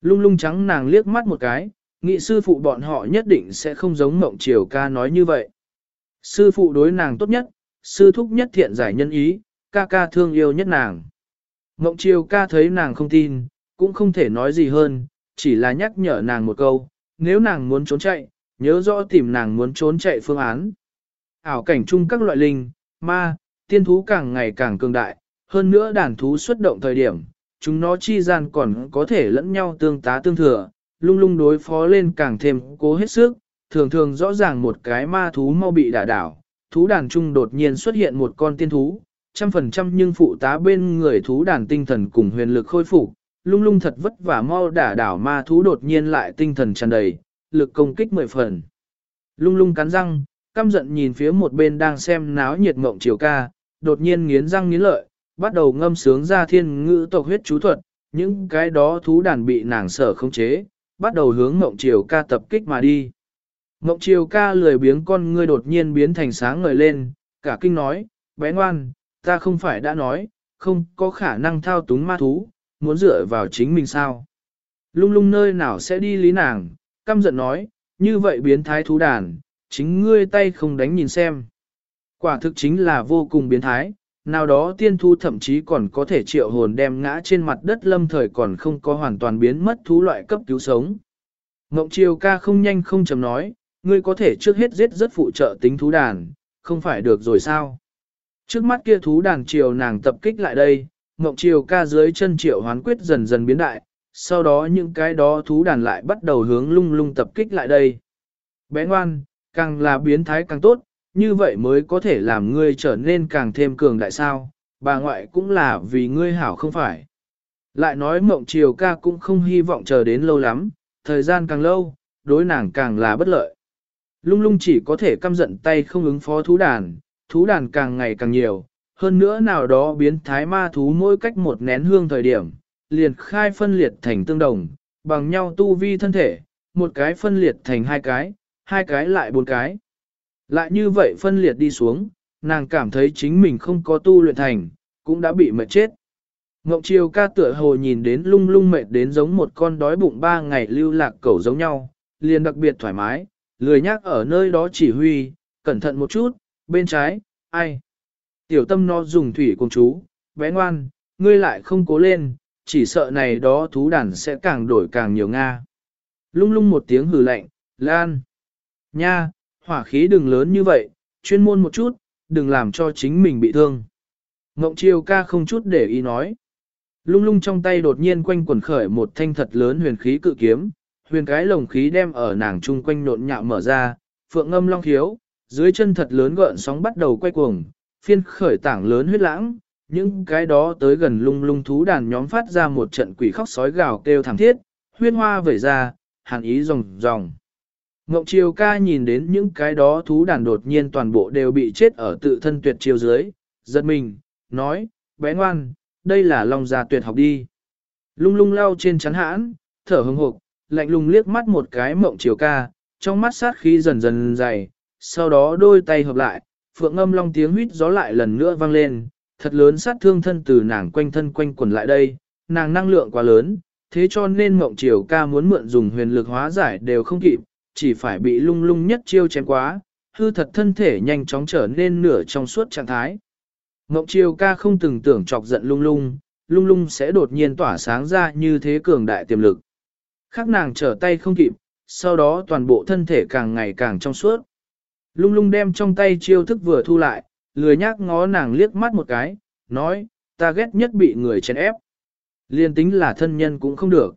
Lung lung trắng nàng liếc mắt một cái, nghị sư phụ bọn họ nhất định sẽ không giống mộng chiều ca nói như vậy. Sư phụ đối nàng tốt nhất, sư thúc nhất thiện giải nhân ý, ca ca thương yêu nhất nàng. Mộng chiều ca thấy nàng không tin, cũng không thể nói gì hơn, chỉ là nhắc nhở nàng một câu, nếu nàng muốn trốn chạy, nhớ rõ tìm nàng muốn trốn chạy phương án. Ảo cảnh chung các loại linh, ma, tiên thú càng ngày càng cường đại, hơn nữa đàn thú xuất động thời điểm, chúng nó chi gian còn có thể lẫn nhau tương tá tương thừa, lung lung đối phó lên càng thêm cố hết sức, thường thường rõ ràng một cái ma thú mau bị đả đảo, thú đàn chung đột nhiên xuất hiện một con tiên thú, trăm phần trăm nhưng phụ tá bên người thú đàn tinh thần cùng huyền lực khôi phục, lung lung thật vất vả mau đả đảo ma thú đột nhiên lại tinh thần tràn đầy, lực công kích mười phần. Lung lung cắn răng, căm giận nhìn phía một bên đang xem náo nhiệt mộng chiều ca, đột nhiên nghiến răng nghiến lợi, bắt đầu ngâm sướng ra thiên ngữ tộc huyết chú thuật, những cái đó thú đàn bị nàng sở không chế, bắt đầu hướng mộng chiều ca tập kích mà đi. Mộng chiều ca lười biếng con ngươi đột nhiên biến thành sáng ngời lên, cả kinh nói, bé ngoan, ta không phải đã nói, không có khả năng thao túng ma thú, muốn dựa vào chính mình sao. Lung lung nơi nào sẽ đi lý nàng, căm giận nói, như vậy biến thái thú đàn, chính ngươi tay không đánh nhìn xem. Quả thực chính là vô cùng biến thái, nào đó tiên thu thậm chí còn có thể triệu hồn đem ngã trên mặt đất lâm thời còn không có hoàn toàn biến mất thú loại cấp cứu sống. Ngộng chiều ca không nhanh không chầm nói, ngươi có thể trước hết giết rất phụ trợ tính thú đàn, không phải được rồi sao? Trước mắt kia thú đàn triều nàng tập kích lại đây, mộng triều ca dưới chân triệu hoán quyết dần dần biến đại, sau đó những cái đó thú đàn lại bắt đầu hướng lung lung tập kích lại đây. Bé ngoan, càng là biến thái càng tốt, như vậy mới có thể làm ngươi trở nên càng thêm cường đại sao, bà ngoại cũng là vì ngươi hảo không phải. Lại nói mộng triều ca cũng không hy vọng chờ đến lâu lắm, thời gian càng lâu, đối nàng càng là bất lợi. Lung lung chỉ có thể căm giận tay không ứng phó thú đàn, thú đàn càng ngày càng nhiều, hơn nữa nào đó biến thái ma thú mỗi cách một nén hương thời điểm, liền khai phân liệt thành tương đồng, bằng nhau tu vi thân thể, một cái phân liệt thành hai cái, hai cái lại bốn cái. Lại như vậy phân liệt đi xuống, nàng cảm thấy chính mình không có tu luyện thành, cũng đã bị mệt chết. Ngộng chiều ca tựa hồ nhìn đến lung lung mệt đến giống một con đói bụng ba ngày lưu lạc cẩu giống nhau, liền đặc biệt thoải mái, lười nhác ở nơi đó chỉ huy, cẩn thận một chút, bên trái, ai. Tiểu tâm nó dùng thủy cùng chú, bé ngoan, ngươi lại không cố lên, chỉ sợ này đó thú đàn sẽ càng đổi càng nhiều Nga. Lung lung một tiếng hừ lạnh, lan. Nha, hỏa khí đừng lớn như vậy, chuyên môn một chút, đừng làm cho chính mình bị thương. Ngộng chiêu ca không chút để ý nói. Lung lung trong tay đột nhiên quanh quần khởi một thanh thật lớn huyền khí cự kiếm, huyền cái lồng khí đem ở nàng chung quanh nộn nhạo mở ra, phượng âm long khiếu, dưới chân thật lớn gợn sóng bắt đầu quay cuồng, phiên khởi tảng lớn huyết lãng, những cái đó tới gần lung lung thú đàn nhóm phát ra một trận quỷ khóc sói gào kêu thảm thiết, huyết hoa vẩy ra, hàn ý ròng ròng. Ngộng chiều ca nhìn đến những cái đó thú đàn đột nhiên toàn bộ đều bị chết ở tự thân tuyệt chiều dưới, giật mình, nói, bé ngoan, đây là lòng già tuyệt học đi. Lung lung lao trên chắn hãn, thở hừng hộp, lạnh lùng liếc mắt một cái mộng chiều ca, trong mắt sát khí dần dần dày, sau đó đôi tay hợp lại, phượng âm long tiếng huýt gió lại lần nữa vang lên, thật lớn sát thương thân từ nàng quanh thân quanh quần lại đây, nàng năng lượng quá lớn, thế cho nên mộng triều ca muốn mượn dùng huyền lực hóa giải đều không kịp, chỉ phải bị lung lung nhất chiêu chém quá, hư thật thân thể nhanh chóng trở nên nửa trong suốt trạng thái. Mộng triều ca không từng tưởng chọc giận lung lung, lung lung sẽ đột nhiên tỏa sáng ra như thế cường đại tiềm lực. Khác nàng trở tay không kịp, sau đó toàn bộ thân thể càng ngày càng trong suốt. Lung lung đem trong tay chiêu thức vừa thu lại, lười nhác ngó nàng liếc mắt một cái, nói, ta ghét nhất bị người chèn ép. Liên tính là thân nhân cũng không được.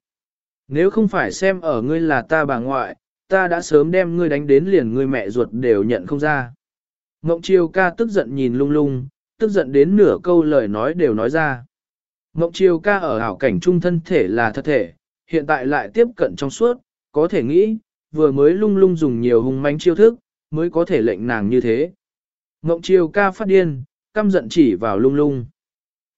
Nếu không phải xem ở ngươi là ta bà ngoại, ta đã sớm đem ngươi đánh đến liền ngươi mẹ ruột đều nhận không ra. Ngộng chiêu ca tức giận nhìn lung lung, tức giận đến nửa câu lời nói đều nói ra. Ngộng chiêu ca ở hảo cảnh trung thân thể là thật thể, hiện tại lại tiếp cận trong suốt, có thể nghĩ, vừa mới lung lung dùng nhiều hung manh chiêu thức, mới có thể lệnh nàng như thế. Ngộng chiều ca phát điên, căm giận chỉ vào lung lung.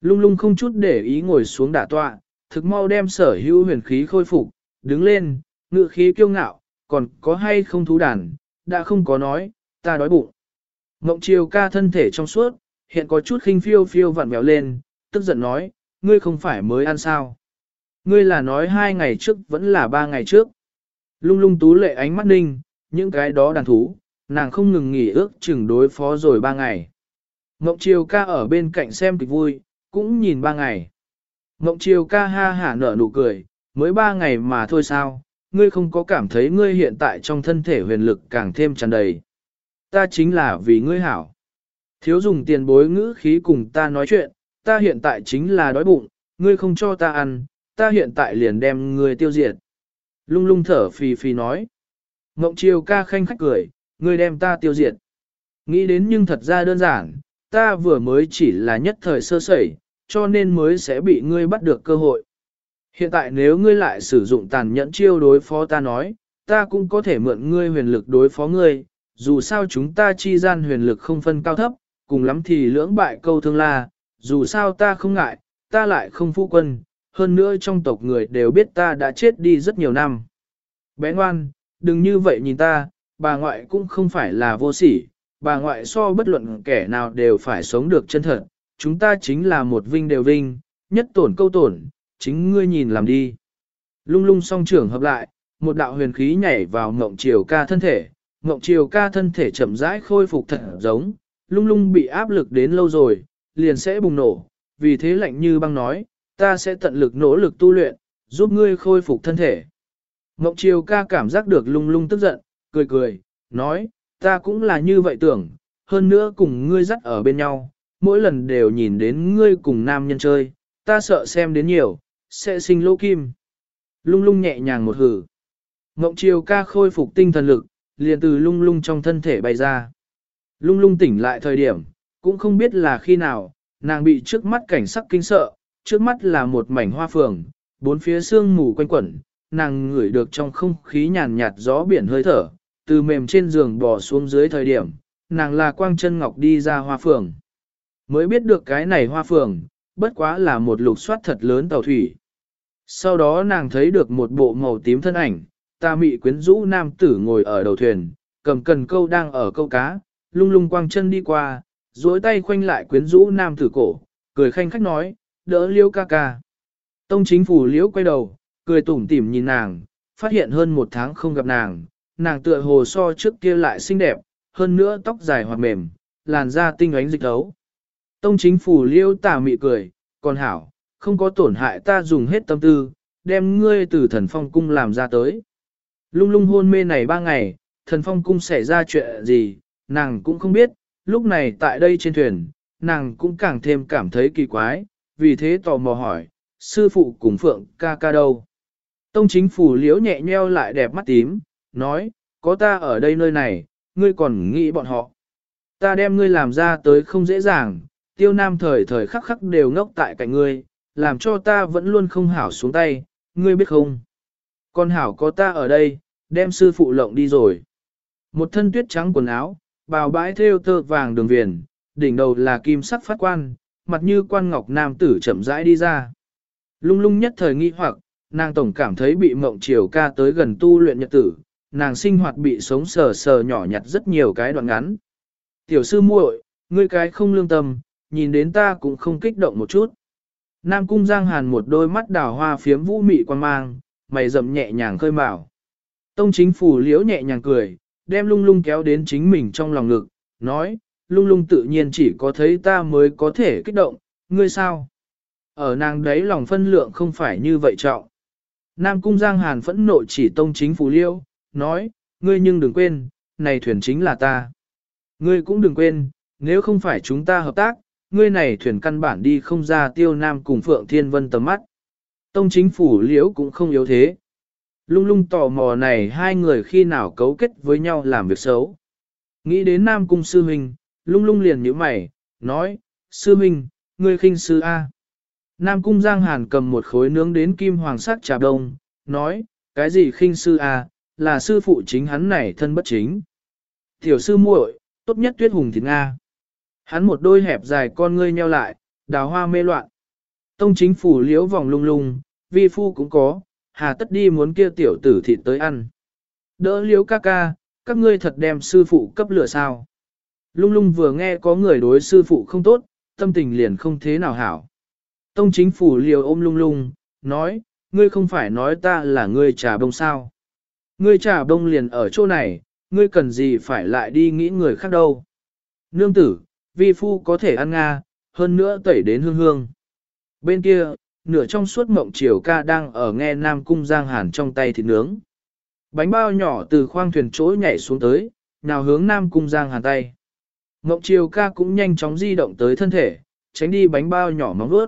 Lung lung không chút để ý ngồi xuống đả tọa, thực mau đem sở hữu huyền khí khôi phục, đứng lên, ngự khí kiêu ngạo, còn có hay không thú đàn, đã không có nói, ta đói bụng. Ngộng chiều ca thân thể trong suốt, hiện có chút khinh phiêu phiêu vặn vẹo lên, tức giận nói, ngươi không phải mới ăn sao. Ngươi là nói hai ngày trước vẫn là ba ngày trước. Lung lung tú lệ ánh mắt ninh, những cái đó đàn thú, nàng không ngừng nghỉ ước chừng đối phó rồi ba ngày. Ngộng chiều ca ở bên cạnh xem kịch vui, cũng nhìn ba ngày. Ngộng chiều ca ha hả nở nụ cười, Mới ba ngày mà thôi sao, ngươi không có cảm thấy ngươi hiện tại trong thân thể huyền lực càng thêm tràn đầy. Ta chính là vì ngươi hảo. Thiếu dùng tiền bối ngữ khí cùng ta nói chuyện, ta hiện tại chính là đói bụng, ngươi không cho ta ăn, ta hiện tại liền đem ngươi tiêu diệt. Lung lung thở phì phì nói. Ngộng chiều ca khanh khách cười, ngươi đem ta tiêu diệt. Nghĩ đến nhưng thật ra đơn giản, ta vừa mới chỉ là nhất thời sơ sẩy, cho nên mới sẽ bị ngươi bắt được cơ hội. Hiện tại nếu ngươi lại sử dụng tàn nhẫn chiêu đối phó ta nói, ta cũng có thể mượn ngươi huyền lực đối phó ngươi, dù sao chúng ta chi gian huyền lực không phân cao thấp, cùng lắm thì lưỡng bại câu thương la, dù sao ta không ngại, ta lại không phu quân, hơn nữa trong tộc người đều biết ta đã chết đi rất nhiều năm. Bé ngoan, đừng như vậy nhìn ta, bà ngoại cũng không phải là vô sỉ, bà ngoại so bất luận kẻ nào đều phải sống được chân thật, chúng ta chính là một vinh đều vinh, nhất tổn câu tổn, chính ngươi nhìn làm đi. Lung lung song trưởng hợp lại, một đạo huyền khí nhảy vào ngộng chiều ca thân thể, ngộng chiều ca thân thể chậm rãi khôi phục thật giống, lung lung bị áp lực đến lâu rồi, liền sẽ bùng nổ, vì thế lạnh như băng nói, ta sẽ tận lực nỗ lực tu luyện, giúp ngươi khôi phục thân thể. Ngộng chiều ca cảm giác được lung lung tức giận, cười cười, nói, ta cũng là như vậy tưởng, hơn nữa cùng ngươi dắt ở bên nhau, mỗi lần đều nhìn đến ngươi cùng nam nhân chơi, ta sợ xem đến nhiều, sẽ sinh lỗ kim. Lung lung nhẹ nhàng một hử. Ngộng chiều ca khôi phục tinh thần lực, liền từ lung lung trong thân thể bay ra. Lung lung tỉnh lại thời điểm, cũng không biết là khi nào, nàng bị trước mắt cảnh sắc kinh sợ, trước mắt là một mảnh hoa phường, bốn phía sương mù quanh quẩn, nàng ngửi được trong không khí nhàn nhạt gió biển hơi thở, từ mềm trên giường bò xuống dưới thời điểm, nàng là quang chân ngọc đi ra hoa phường. Mới biết được cái này hoa phường, bất quá là một lục soát thật lớn tàu thủy. Sau đó nàng thấy được một bộ màu tím thân ảnh, ta mị quyến rũ nam tử ngồi ở đầu thuyền, cầm cần câu đang ở câu cá, lung lung quang chân đi qua, duỗi tay khoanh lại quyến rũ nam tử cổ, cười khanh khách nói, đỡ liêu ca ca. Tông chính phủ liễu quay đầu, cười tủm tỉm nhìn nàng, phát hiện hơn một tháng không gặp nàng, nàng tựa hồ so trước kia lại xinh đẹp, hơn nữa tóc dài hoặc mềm, làn da tinh ánh dịch thấu. Tông chính phủ liêu tà mị cười, còn hảo, không có tổn hại ta dùng hết tâm tư, đem ngươi từ thần phong cung làm ra tới. Lung lung hôn mê này ba ngày, thần phong cung xảy ra chuyện gì, nàng cũng không biết, lúc này tại đây trên thuyền, nàng cũng càng thêm cảm thấy kỳ quái, vì thế tò mò hỏi, sư phụ cùng phượng ca ca đâu. Tông chính phủ liễu nhẹ nheo lại đẹp mắt tím, nói, có ta ở đây nơi này, ngươi còn nghĩ bọn họ. Ta đem ngươi làm ra tới không dễ dàng, tiêu nam thời thời khắc khắc đều ngốc tại cạnh ngươi, làm cho ta vẫn luôn không hảo xuống tay, ngươi biết không? Con hảo có ta ở đây, đem sư phụ lộng đi rồi. Một thân tuyết trắng quần áo, bào bãi theo tơ vàng đường viền, đỉnh đầu là kim sắc phát quan, mặt như quan ngọc nam tử chậm rãi đi ra. Lung lung nhất thời nghi hoặc, nàng tổng cảm thấy bị mộng chiều ca tới gần tu luyện nhật tử, nàng sinh hoạt bị sống sờ sờ nhỏ nhặt rất nhiều cái đoạn ngắn. Tiểu sư muội, ngươi cái không lương tâm, nhìn đến ta cũng không kích động một chút. Nam cung giang hàn một đôi mắt đào hoa phiếm vũ mị quan mang, mày rậm nhẹ nhàng khơi mào. Tông chính phủ liễu nhẹ nhàng cười, đem lung lung kéo đến chính mình trong lòng ngực, nói, lung lung tự nhiên chỉ có thấy ta mới có thể kích động, ngươi sao? Ở nàng đấy lòng phân lượng không phải như vậy trọng. Nam cung giang hàn phẫn nộ chỉ tông chính phủ liễu, nói, ngươi nhưng đừng quên, này thuyền chính là ta. Ngươi cũng đừng quên, nếu không phải chúng ta hợp tác, ngươi này thuyền căn bản đi không ra tiêu nam cùng Phượng Thiên Vân tầm mắt. Tông chính phủ liễu cũng không yếu thế. Lung lung tò mò này hai người khi nào cấu kết với nhau làm việc xấu. Nghĩ đến Nam Cung Sư Huynh, lung lung liền nhíu mày, nói, Sư Huynh, ngươi khinh sư A. Nam Cung Giang Hàn cầm một khối nướng đến kim hoàng sắc trà đông, nói, cái gì khinh sư A, là sư phụ chính hắn này thân bất chính. Tiểu sư muội, tốt nhất tuyết hùng thịt Nga. Hắn một đôi hẹp dài con ngươi nheo lại, đào hoa mê loạn. Tông chính phủ liễu vòng lung lung, vi phu cũng có, hà tất đi muốn kia tiểu tử thịt tới ăn. Đỡ liễu ca ca, các ngươi thật đem sư phụ cấp lửa sao. Lung lung vừa nghe có người đối sư phụ không tốt, tâm tình liền không thế nào hảo. Tông chính phủ liều ôm lung lung, nói, ngươi không phải nói ta là ngươi trà bông sao. Ngươi trả bông liền ở chỗ này, ngươi cần gì phải lại đi nghĩ người khác đâu. Nương tử, vi phu có thể ăn nga, hơn nữa tẩy đến hương hương. Bên kia, nửa trong suốt mộng chiều ca đang ở nghe Nam Cung Giang Hàn trong tay thịt nướng. Bánh bao nhỏ từ khoang thuyền chỗ nhảy xuống tới, nào hướng Nam Cung Giang Hàn tay. Mộng chiều ca cũng nhanh chóng di động tới thân thể, tránh đi bánh bao nhỏ móng ướt.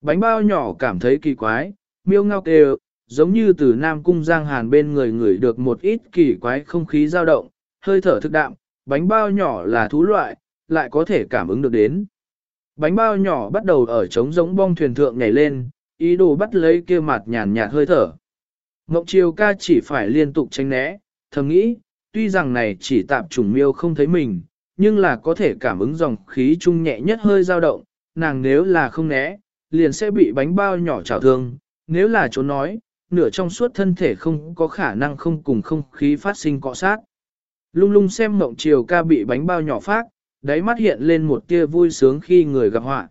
Bánh bao nhỏ cảm thấy kỳ quái, miêu ngao kêu, giống như từ Nam Cung Giang Hàn bên người người được một ít kỳ quái không khí dao động, hơi thở thực đạm, bánh bao nhỏ là thú loại, lại có thể cảm ứng được đến. Bánh bao nhỏ bắt đầu ở trống giống bong thuyền thượng nhảy lên, ý đồ bắt lấy kia mặt nhàn nhạt hơi thở. Ngọc chiêu ca chỉ phải liên tục tránh né, thầm nghĩ, tuy rằng này chỉ tạm trùng miêu không thấy mình, nhưng là có thể cảm ứng dòng khí trung nhẹ nhất hơi dao động, nàng nếu là không né, liền sẽ bị bánh bao nhỏ chảo thương, nếu là trốn nói, nửa trong suốt thân thể không có khả năng không cùng không khí phát sinh cọ sát. Lung lung xem mộng chiều ca bị bánh bao nhỏ phát, đáy mắt hiện lên một tia vui sướng khi người gặp họa.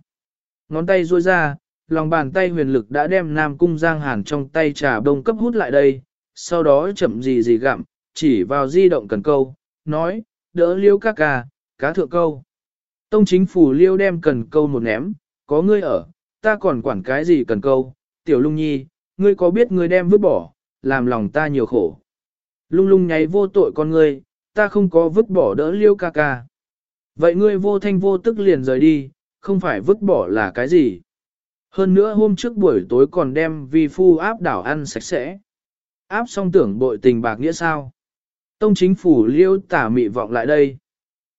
Ngón tay ruôi ra, lòng bàn tay huyền lực đã đem Nam Cung Giang Hàn trong tay trà bông cấp hút lại đây, sau đó chậm gì gì gặm, chỉ vào di động cần câu, nói, đỡ liêu ca ca, cá thượng câu. Tông chính phủ liêu đem cần câu một ném, có ngươi ở, ta còn quản cái gì cần câu, tiểu lung nhi, ngươi có biết ngươi đem vứt bỏ, làm lòng ta nhiều khổ. Lung lung nháy vô tội con ngươi, ta không có vứt bỏ đỡ liêu ca ca. Vậy ngươi vô thanh vô tức liền rời đi, không phải vứt bỏ là cái gì. Hơn nữa hôm trước buổi tối còn đem vi phu áp đảo ăn sạch sẽ. Áp xong tưởng bội tình bạc nghĩa sao. Tông chính phủ liêu tả mị vọng lại đây.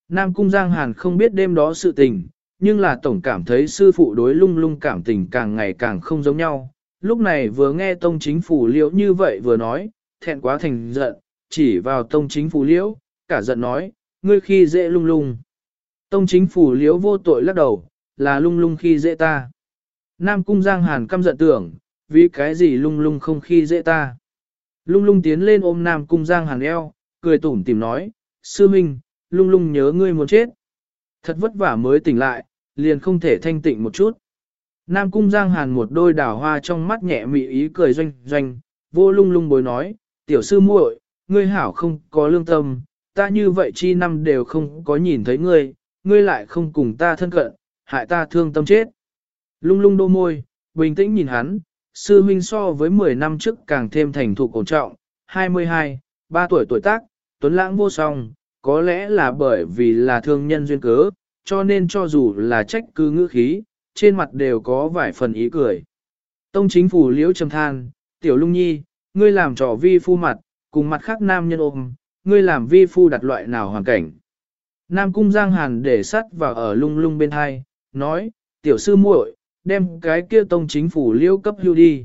Nam Cung Giang Hàn không biết đêm đó sự tình, nhưng là tổng cảm thấy sư phụ đối lung lung cảm tình càng ngày càng không giống nhau. Lúc này vừa nghe tông chính phủ liễu như vậy vừa nói, thẹn quá thành giận, chỉ vào tông chính phủ liễu, cả giận nói, ngươi khi dễ lung lung. Tông chính phủ liễu vô tội lắc đầu, là lung lung khi dễ ta. Nam cung giang hàn căm giận tưởng, vì cái gì lung lung không khi dễ ta. Lung lung tiến lên ôm Nam cung giang hàn eo, cười tủm tìm nói, sư minh, lung lung nhớ ngươi muốn chết. Thật vất vả mới tỉnh lại, liền không thể thanh tịnh một chút. Nam cung giang hàn một đôi đào hoa trong mắt nhẹ mị ý cười doanh doanh, vô lung lung bối nói, tiểu sư muội, ngươi hảo không có lương tâm, ta như vậy chi năm đều không có nhìn thấy ngươi, ngươi lại không cùng ta thân cận, hại ta thương tâm chết. Lung lung đô môi, bình tĩnh nhìn hắn, sư huynh so với 10 năm trước càng thêm thành thục ổn trọng, 22, 3 tuổi tuổi tác, tuấn lãng vô song, có lẽ là bởi vì là thương nhân duyên cớ, cho nên cho dù là trách cứ ngữ khí, trên mặt đều có vài phần ý cười. Tông chính phủ liễu trầm than, tiểu lung nhi, ngươi làm trò vi phu mặt, cùng mặt khác nam nhân ôm, ngươi làm vi phu đặt loại nào hoàn cảnh. Nam cung giang hàn để sắt vào ở lung lung bên hai, nói, tiểu sư muội, đem cái kia tông chính phủ liễu cấp hưu đi.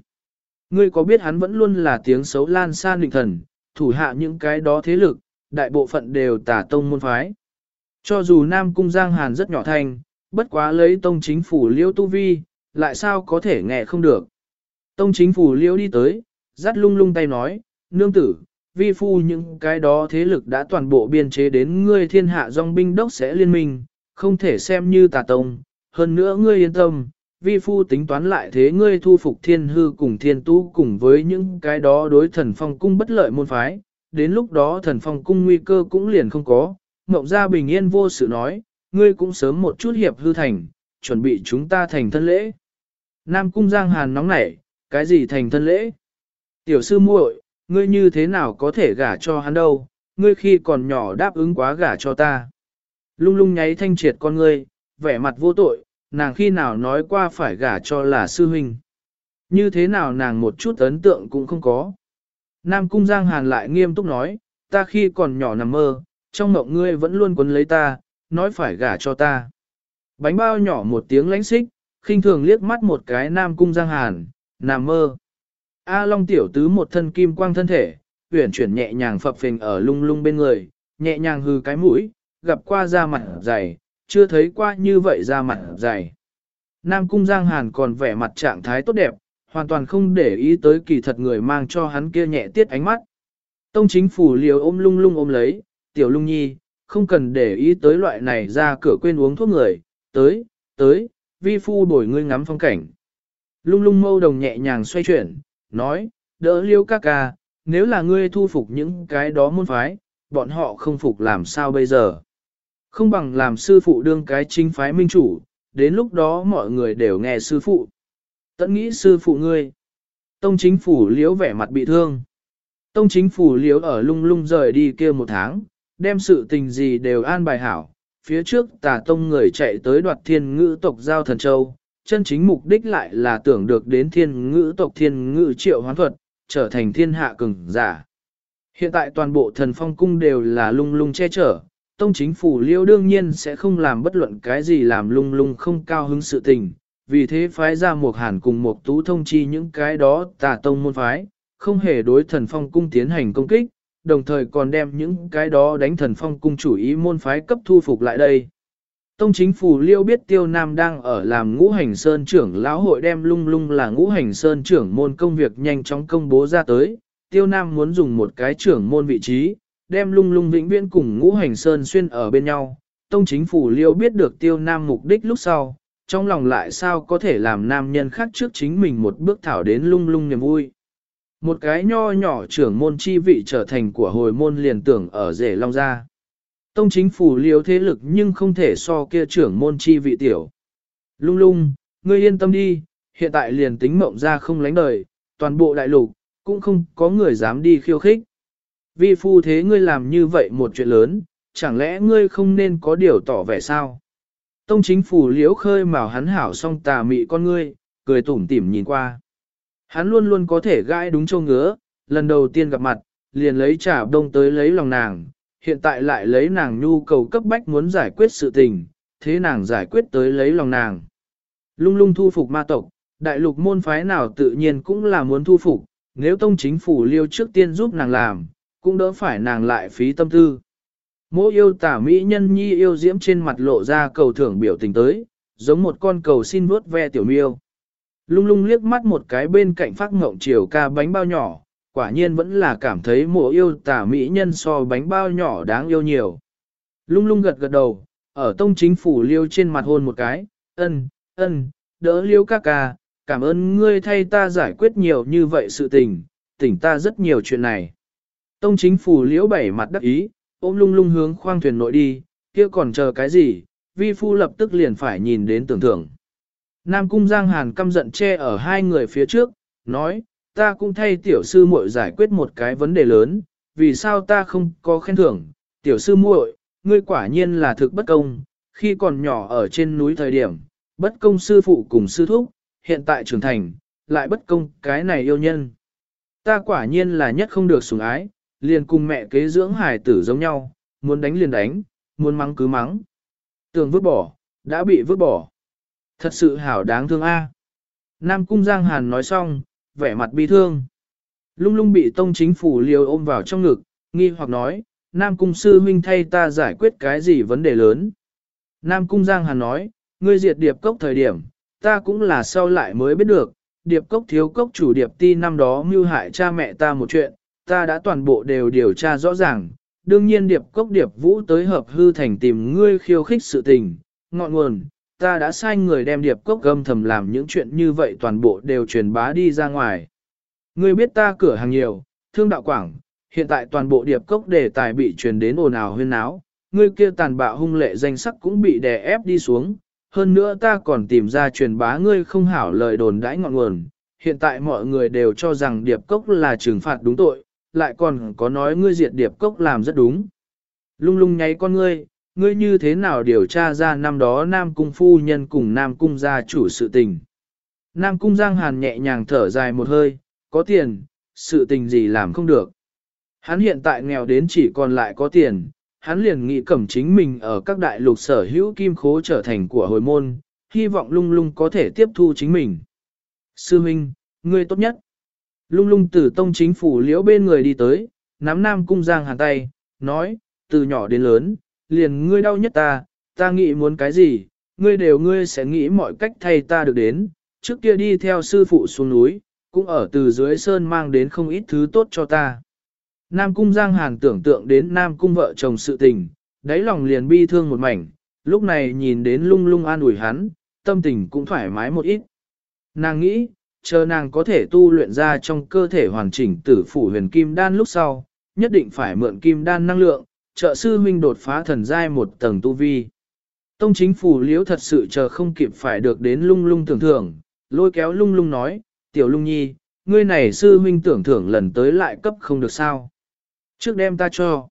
Ngươi có biết hắn vẫn luôn là tiếng xấu lan san định thần, thủ hạ những cái đó thế lực, đại bộ phận đều tả tông môn phái. Cho dù Nam Cung Giang Hàn rất nhỏ thành bất quá lấy tông chính phủ liêu tu vi, lại sao có thể nghe không được. Tông chính phủ liêu đi tới, dắt lung lung tay nói, nương tử, vi phu những cái đó thế lực đã toàn bộ biên chế đến ngươi thiên hạ dòng binh đốc sẽ liên minh, không thể xem như tà tông. Hơn nữa ngươi yên tâm, vi phu tính toán lại thế ngươi thu phục thiên hư cùng thiên tu cùng với những cái đó đối thần phong cung bất lợi môn phái, đến lúc đó thần phong cung nguy cơ cũng liền không có, mộng gia bình yên vô sự nói, ngươi cũng sớm một chút hiệp hư thành, chuẩn bị chúng ta thành thân lễ. Nam cung giang hàn nóng nảy, cái gì thành thân lễ? Tiểu sư muội, ngươi như thế nào có thể gả cho hắn đâu, ngươi khi còn nhỏ đáp ứng quá gả cho ta. Lung lung nháy thanh triệt con ngươi, vẻ mặt vô tội, nàng khi nào nói qua phải gả cho là sư huynh. Như thế nào nàng một chút ấn tượng cũng không có. Nam Cung Giang Hàn lại nghiêm túc nói, ta khi còn nhỏ nằm mơ, trong mộng ngươi vẫn luôn quấn lấy ta, nói phải gả cho ta. Bánh bao nhỏ một tiếng lánh xích, khinh thường liếc mắt một cái Nam Cung Giang Hàn, nằm mơ. A Long tiểu tứ một thân kim quang thân thể, uyển chuyển nhẹ nhàng phập phình ở lung lung bên người, nhẹ nhàng hư cái mũi, gặp qua da mặt dày, chưa thấy qua như vậy da mặt dày. Nam Cung Giang Hàn còn vẻ mặt trạng thái tốt đẹp, hoàn toàn không để ý tới kỳ thật người mang cho hắn kia nhẹ tiết ánh mắt. Tông chính phủ liều ôm lung lung ôm lấy, tiểu lung nhi, không cần để ý tới loại này ra cửa quên uống thuốc người, tới, tới, vi phu đổi ngươi ngắm phong cảnh. Lung lung mâu đồng nhẹ nhàng xoay chuyển, nói, đỡ liêu ca ca, nếu là ngươi thu phục những cái đó môn phái, bọn họ không phục làm sao bây giờ. Không bằng làm sư phụ đương cái chính phái minh chủ, đến lúc đó mọi người đều nghe sư phụ. Tận nghĩ sư phụ ngươi. Tông chính phủ liếu vẻ mặt bị thương. Tông chính phủ liếu ở lung lung rời đi kia một tháng, đem sự tình gì đều an bài hảo. Phía trước tà tông người chạy tới đoạt thiên ngữ tộc giao thần châu, chân chính mục đích lại là tưởng được đến thiên ngữ tộc thiên ngữ triệu hoán thuật, trở thành thiên hạ cường giả. Hiện tại toàn bộ thần phong cung đều là lung lung che chở, tông chính phủ liêu đương nhiên sẽ không làm bất luận cái gì làm lung lung không cao hứng sự tình, vì thế phái ra một hàn cùng một tú thông chi những cái đó tà tông môn phái, không hề đối thần phong cung tiến hành công kích, đồng thời còn đem những cái đó đánh thần phong cung chủ ý môn phái cấp thu phục lại đây. Tông chính phủ liêu biết tiêu nam đang ở làm ngũ hành sơn trưởng lão hội đem lung lung là ngũ hành sơn trưởng môn công việc nhanh chóng công bố ra tới, tiêu nam muốn dùng một cái trưởng môn vị trí, đem lung lung vĩnh viễn cùng ngũ hành sơn xuyên ở bên nhau. Tông chính phủ liêu biết được tiêu nam mục đích lúc sau, trong lòng lại sao có thể làm nam nhân khác trước chính mình một bước thảo đến lung lung niềm vui. Một cái nho nhỏ trưởng môn chi vị trở thành của hồi môn liền tưởng ở rể long gia. Tông chính phủ liếu thế lực nhưng không thể so kia trưởng môn chi vị tiểu. Lung lung, ngươi yên tâm đi, hiện tại liền tính mộng ra không lánh đời, toàn bộ đại lục, cũng không có người dám đi khiêu khích. Vi phu thế ngươi làm như vậy một chuyện lớn, chẳng lẽ ngươi không nên có điều tỏ vẻ sao? Tông chính phủ liễu khơi mào hắn hảo song tà mị con ngươi, cười tủm tỉm nhìn qua. Hắn luôn luôn có thể gãi đúng châu ngứa, lần đầu tiên gặp mặt, liền lấy trả đông tới lấy lòng nàng, hiện tại lại lấy nàng nhu cầu cấp bách muốn giải quyết sự tình, thế nàng giải quyết tới lấy lòng nàng. Lung lung thu phục ma tộc, đại lục môn phái nào tự nhiên cũng là muốn thu phục, nếu tông chính phủ liêu trước tiên giúp nàng làm, cũng đỡ phải nàng lại phí tâm tư. Mỗi yêu tả mỹ nhân nhi yêu diễm trên mặt lộ ra cầu thưởng biểu tình tới, giống một con cầu xin vuốt ve tiểu miêu. Lung lung liếc mắt một cái bên cạnh phát ngộng chiều ca bánh bao nhỏ, quả nhiên vẫn là cảm thấy mộ yêu tả mỹ nhân so bánh bao nhỏ đáng yêu nhiều. Lung lung gật gật đầu, ở tông chính phủ liêu trên mặt hôn một cái, ân, ân, đỡ liêu ca ca, cảm ơn ngươi thay ta giải quyết nhiều như vậy sự tình, tỉnh ta rất nhiều chuyện này. Tông chính phủ liễu bảy mặt đắc ý, ôm lung lung hướng khoang thuyền nội đi, kia còn chờ cái gì, vi phu lập tức liền phải nhìn đến tưởng thưởng. Nam cung Giang Hàn căm giận che ở hai người phía trước, nói, ta cũng thay tiểu sư muội giải quyết một cái vấn đề lớn, vì sao ta không có khen thưởng, tiểu sư muội, ngươi quả nhiên là thực bất công, khi còn nhỏ ở trên núi thời điểm, bất công sư phụ cùng sư thúc, hiện tại trưởng thành, lại bất công cái này yêu nhân. Ta quả nhiên là nhất không được sủng ái, liền cùng mẹ kế dưỡng hài tử giống nhau, muốn đánh liền đánh, muốn mắng cứ mắng. Tường vứt bỏ, đã bị vứt bỏ. Thật sự hảo đáng thương a. Nam Cung Giang Hàn nói xong, vẻ mặt bi thương. Lung lung bị tông chính phủ liều ôm vào trong ngực, nghi hoặc nói, Nam Cung Sư Huynh thay ta giải quyết cái gì vấn đề lớn. Nam Cung Giang Hàn nói, ngươi diệt điệp cốc thời điểm, ta cũng là sau lại mới biết được, điệp cốc thiếu cốc chủ điệp ti năm đó mưu hại cha mẹ ta một chuyện, ta đã toàn bộ đều điều tra rõ ràng, đương nhiên điệp cốc điệp vũ tới hợp hư thành tìm ngươi khiêu khích sự tình, ngọn nguồn, ta đã sai người đem điệp cốc gâm thầm làm những chuyện như vậy toàn bộ đều truyền bá đi ra ngoài. Ngươi biết ta cửa hàng nhiều, thương đạo quảng, hiện tại toàn bộ điệp cốc đề tài bị truyền đến ồn ào huyên náo, ngươi kia tàn bạo hung lệ danh sắc cũng bị đè ép đi xuống, hơn nữa ta còn tìm ra truyền bá ngươi không hảo lời đồn đãi ngọn nguồn. Hiện tại mọi người đều cho rằng điệp cốc là trừng phạt đúng tội, lại còn có nói ngươi diệt điệp cốc làm rất đúng. Lung lung nháy con ngươi, ngươi như thế nào điều tra ra năm đó Nam Cung phu nhân cùng Nam Cung gia chủ sự tình. Nam Cung Giang Hàn nhẹ nhàng thở dài một hơi, có tiền, sự tình gì làm không được. Hắn hiện tại nghèo đến chỉ còn lại có tiền, hắn liền nghĩ cẩm chính mình ở các đại lục sở hữu kim khố trở thành của hồi môn, hy vọng lung lung có thể tiếp thu chính mình. Sư Minh, ngươi tốt nhất. Lung lung từ tông chính phủ liễu bên người đi tới, nắm nam cung giang hàn tay, nói, từ nhỏ đến lớn, liền ngươi đau nhất ta, ta nghĩ muốn cái gì, ngươi đều ngươi sẽ nghĩ mọi cách thay ta được đến, trước kia đi theo sư phụ xuống núi, cũng ở từ dưới sơn mang đến không ít thứ tốt cho ta. Nam cung giang hàn tưởng tượng đến nam cung vợ chồng sự tình, đáy lòng liền bi thương một mảnh, lúc này nhìn đến lung lung an ủi hắn, tâm tình cũng thoải mái một ít. Nàng nghĩ, chờ nàng có thể tu luyện ra trong cơ thể hoàn chỉnh tử phủ huyền kim đan lúc sau, nhất định phải mượn kim đan năng lượng, trợ sư huynh đột phá thần giai một tầng tu vi. Tông chính phủ liễu thật sự chờ không kịp phải được đến lung lung tưởng thưởng, lôi kéo lung lung nói, tiểu lung nhi, ngươi này sư huynh tưởng thưởng lần tới lại cấp không được sao. Trước đem ta cho.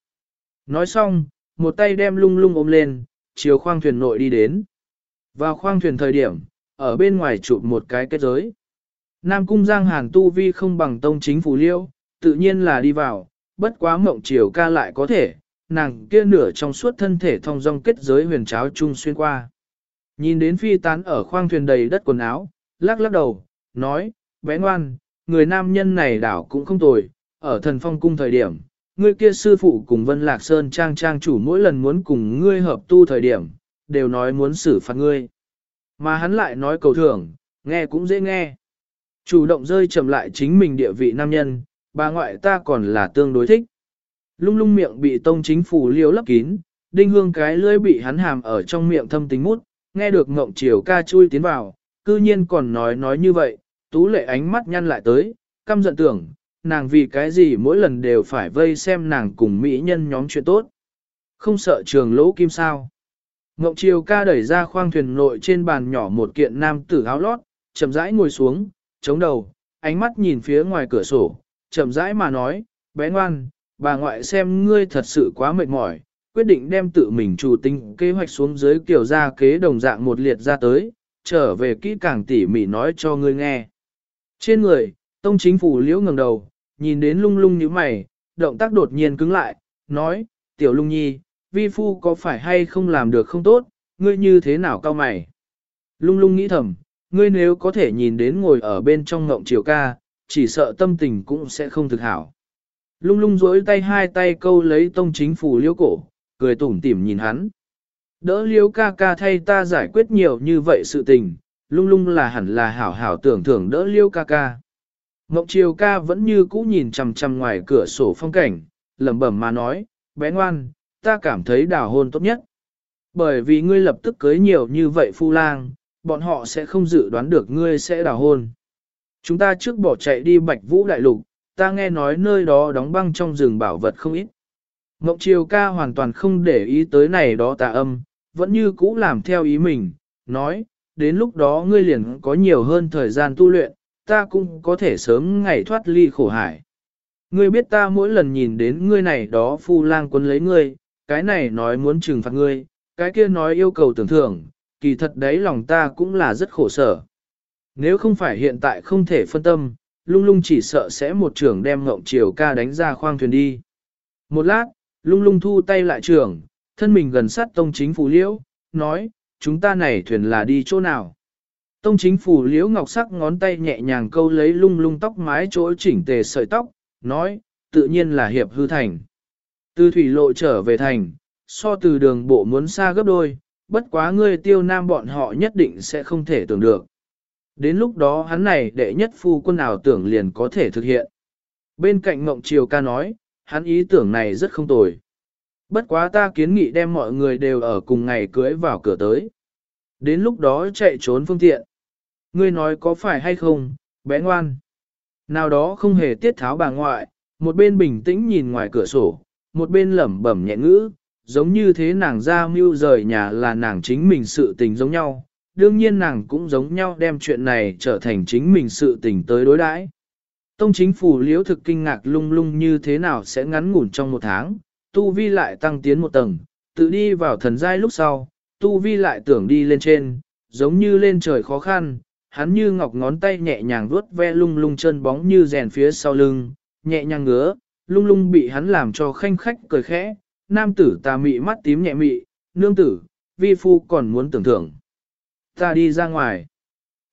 Nói xong, một tay đem lung lung ôm lên, chiều khoang thuyền nội đi đến. Vào khoang thuyền thời điểm, ở bên ngoài chụp một cái kết giới. Nam cung giang hàn tu vi không bằng tông chính phủ liêu, tự nhiên là đi vào, bất quá mộng chiều ca lại có thể, nàng kia nửa trong suốt thân thể thông dong kết giới huyền cháo chung xuyên qua. Nhìn đến phi tán ở khoang thuyền đầy đất quần áo, lắc lắc đầu, nói, bé ngoan, người nam nhân này đảo cũng không tồi, ở thần phong cung thời điểm, ngươi kia sư phụ cùng Vân Lạc Sơn trang trang chủ mỗi lần muốn cùng ngươi hợp tu thời điểm, đều nói muốn xử phạt ngươi. Mà hắn lại nói cầu thưởng, nghe cũng dễ nghe. Chủ động rơi chậm lại chính mình địa vị nam nhân, bà ngoại ta còn là tương đối thích. Lung lung miệng bị tông chính phủ liêu lấp kín, đinh hương cái lưỡi bị hắn hàm ở trong miệng thâm tính mút, nghe được ngộng chiều ca chui tiến vào, cư nhiên còn nói nói như vậy, tú lệ ánh mắt nhăn lại tới, căm giận tưởng, nàng vì cái gì mỗi lần đều phải vây xem nàng cùng mỹ nhân nhóm chuyện tốt. Không sợ trường lỗ kim sao. Ngộng chiều ca đẩy ra khoang thuyền nội trên bàn nhỏ một kiện nam tử áo lót, chậm rãi ngồi xuống, chống đầu, ánh mắt nhìn phía ngoài cửa sổ, chậm rãi mà nói, bé ngoan, bà ngoại xem ngươi thật sự quá mệt mỏi, quyết định đem tự mình chủ tinh kế hoạch xuống dưới kiểu ra kế đồng dạng một liệt ra tới, trở về kỹ càng tỉ mỉ nói cho ngươi nghe. Trên người, tông chính phủ liễu ngẩng đầu, nhìn đến lung lung như mày, động tác đột nhiên cứng lại, nói, tiểu lung nhi, vi phu có phải hay không làm được không tốt, ngươi như thế nào cao mày. Lung lung nghĩ thầm, ngươi nếu có thể nhìn đến ngồi ở bên trong ngộng chiều ca, chỉ sợ tâm tình cũng sẽ không thực hảo. Lung lung dối tay hai tay câu lấy tông chính phủ liễu cổ, cười tủm tỉm nhìn hắn. Đỡ liễu ca ca thay ta giải quyết nhiều như vậy sự tình, lung lung là hẳn là hảo hảo tưởng thưởng đỡ liễu ca ca. Ngọc Triều ca vẫn như cũ nhìn chằm chằm ngoài cửa sổ phong cảnh, lẩm bẩm mà nói, bé ngoan, ta cảm thấy đào hôn tốt nhất. Bởi vì ngươi lập tức cưới nhiều như vậy phu lang, bọn họ sẽ không dự đoán được ngươi sẽ đào hôn. Chúng ta trước bỏ chạy đi bạch vũ đại lục, ta nghe nói nơi đó đóng băng trong rừng bảo vật không ít. Ngọc Triều ca hoàn toàn không để ý tới này đó tà âm, vẫn như cũ làm theo ý mình, nói, đến lúc đó ngươi liền có nhiều hơn thời gian tu luyện, ta cũng có thể sớm ngày thoát ly khổ hải. Ngươi biết ta mỗi lần nhìn đến ngươi này đó phu lang quân lấy ngươi, cái này nói muốn trừng phạt ngươi, cái kia nói yêu cầu tưởng thưởng, kỳ thật đấy lòng ta cũng là rất khổ sở. Nếu không phải hiện tại không thể phân tâm, lung lung chỉ sợ sẽ một trường đem ngộng chiều ca đánh ra khoang thuyền đi. Một lát, lung lung thu tay lại trường, thân mình gần sát tông chính phủ liễu, nói, chúng ta này thuyền là đi chỗ nào. Tông chính phủ liễu ngọc sắc ngón tay nhẹ nhàng câu lấy lung lung tóc mái chỗ chỉnh tề sợi tóc, nói, tự nhiên là hiệp hư thành. Từ thủy lộ trở về thành, so từ đường bộ muốn xa gấp đôi, bất quá ngươi tiêu nam bọn họ nhất định sẽ không thể tưởng được. Đến lúc đó hắn này đệ nhất phu quân nào tưởng liền có thể thực hiện. Bên cạnh Mộng Triều ca nói, hắn ý tưởng này rất không tồi. Bất quá ta kiến nghị đem mọi người đều ở cùng ngày cưới vào cửa tới. Đến lúc đó chạy trốn phương tiện. Ngươi nói có phải hay không, bé ngoan. Nào đó không hề tiết tháo bà ngoại, một bên bình tĩnh nhìn ngoài cửa sổ, một bên lẩm bẩm nhẹ ngữ, giống như thế nàng ra mưu rời nhà là nàng chính mình sự tình giống nhau. Đương nhiên nàng cũng giống nhau đem chuyện này trở thành chính mình sự tình tới đối đãi. Tông chính phủ liễu thực kinh ngạc lung lung như thế nào sẽ ngắn ngủn trong một tháng, tu vi lại tăng tiến một tầng, tự đi vào thần giai lúc sau, tu vi lại tưởng đi lên trên, giống như lên trời khó khăn, hắn như ngọc ngón tay nhẹ nhàng vuốt ve lung lung chân bóng như rèn phía sau lưng, nhẹ nhàng ngứa, lung lung bị hắn làm cho khanh khách cười khẽ, nam tử ta mị mắt tím nhẹ mị, nương tử, vi phu còn muốn tưởng thưởng. Ta đi ra ngoài.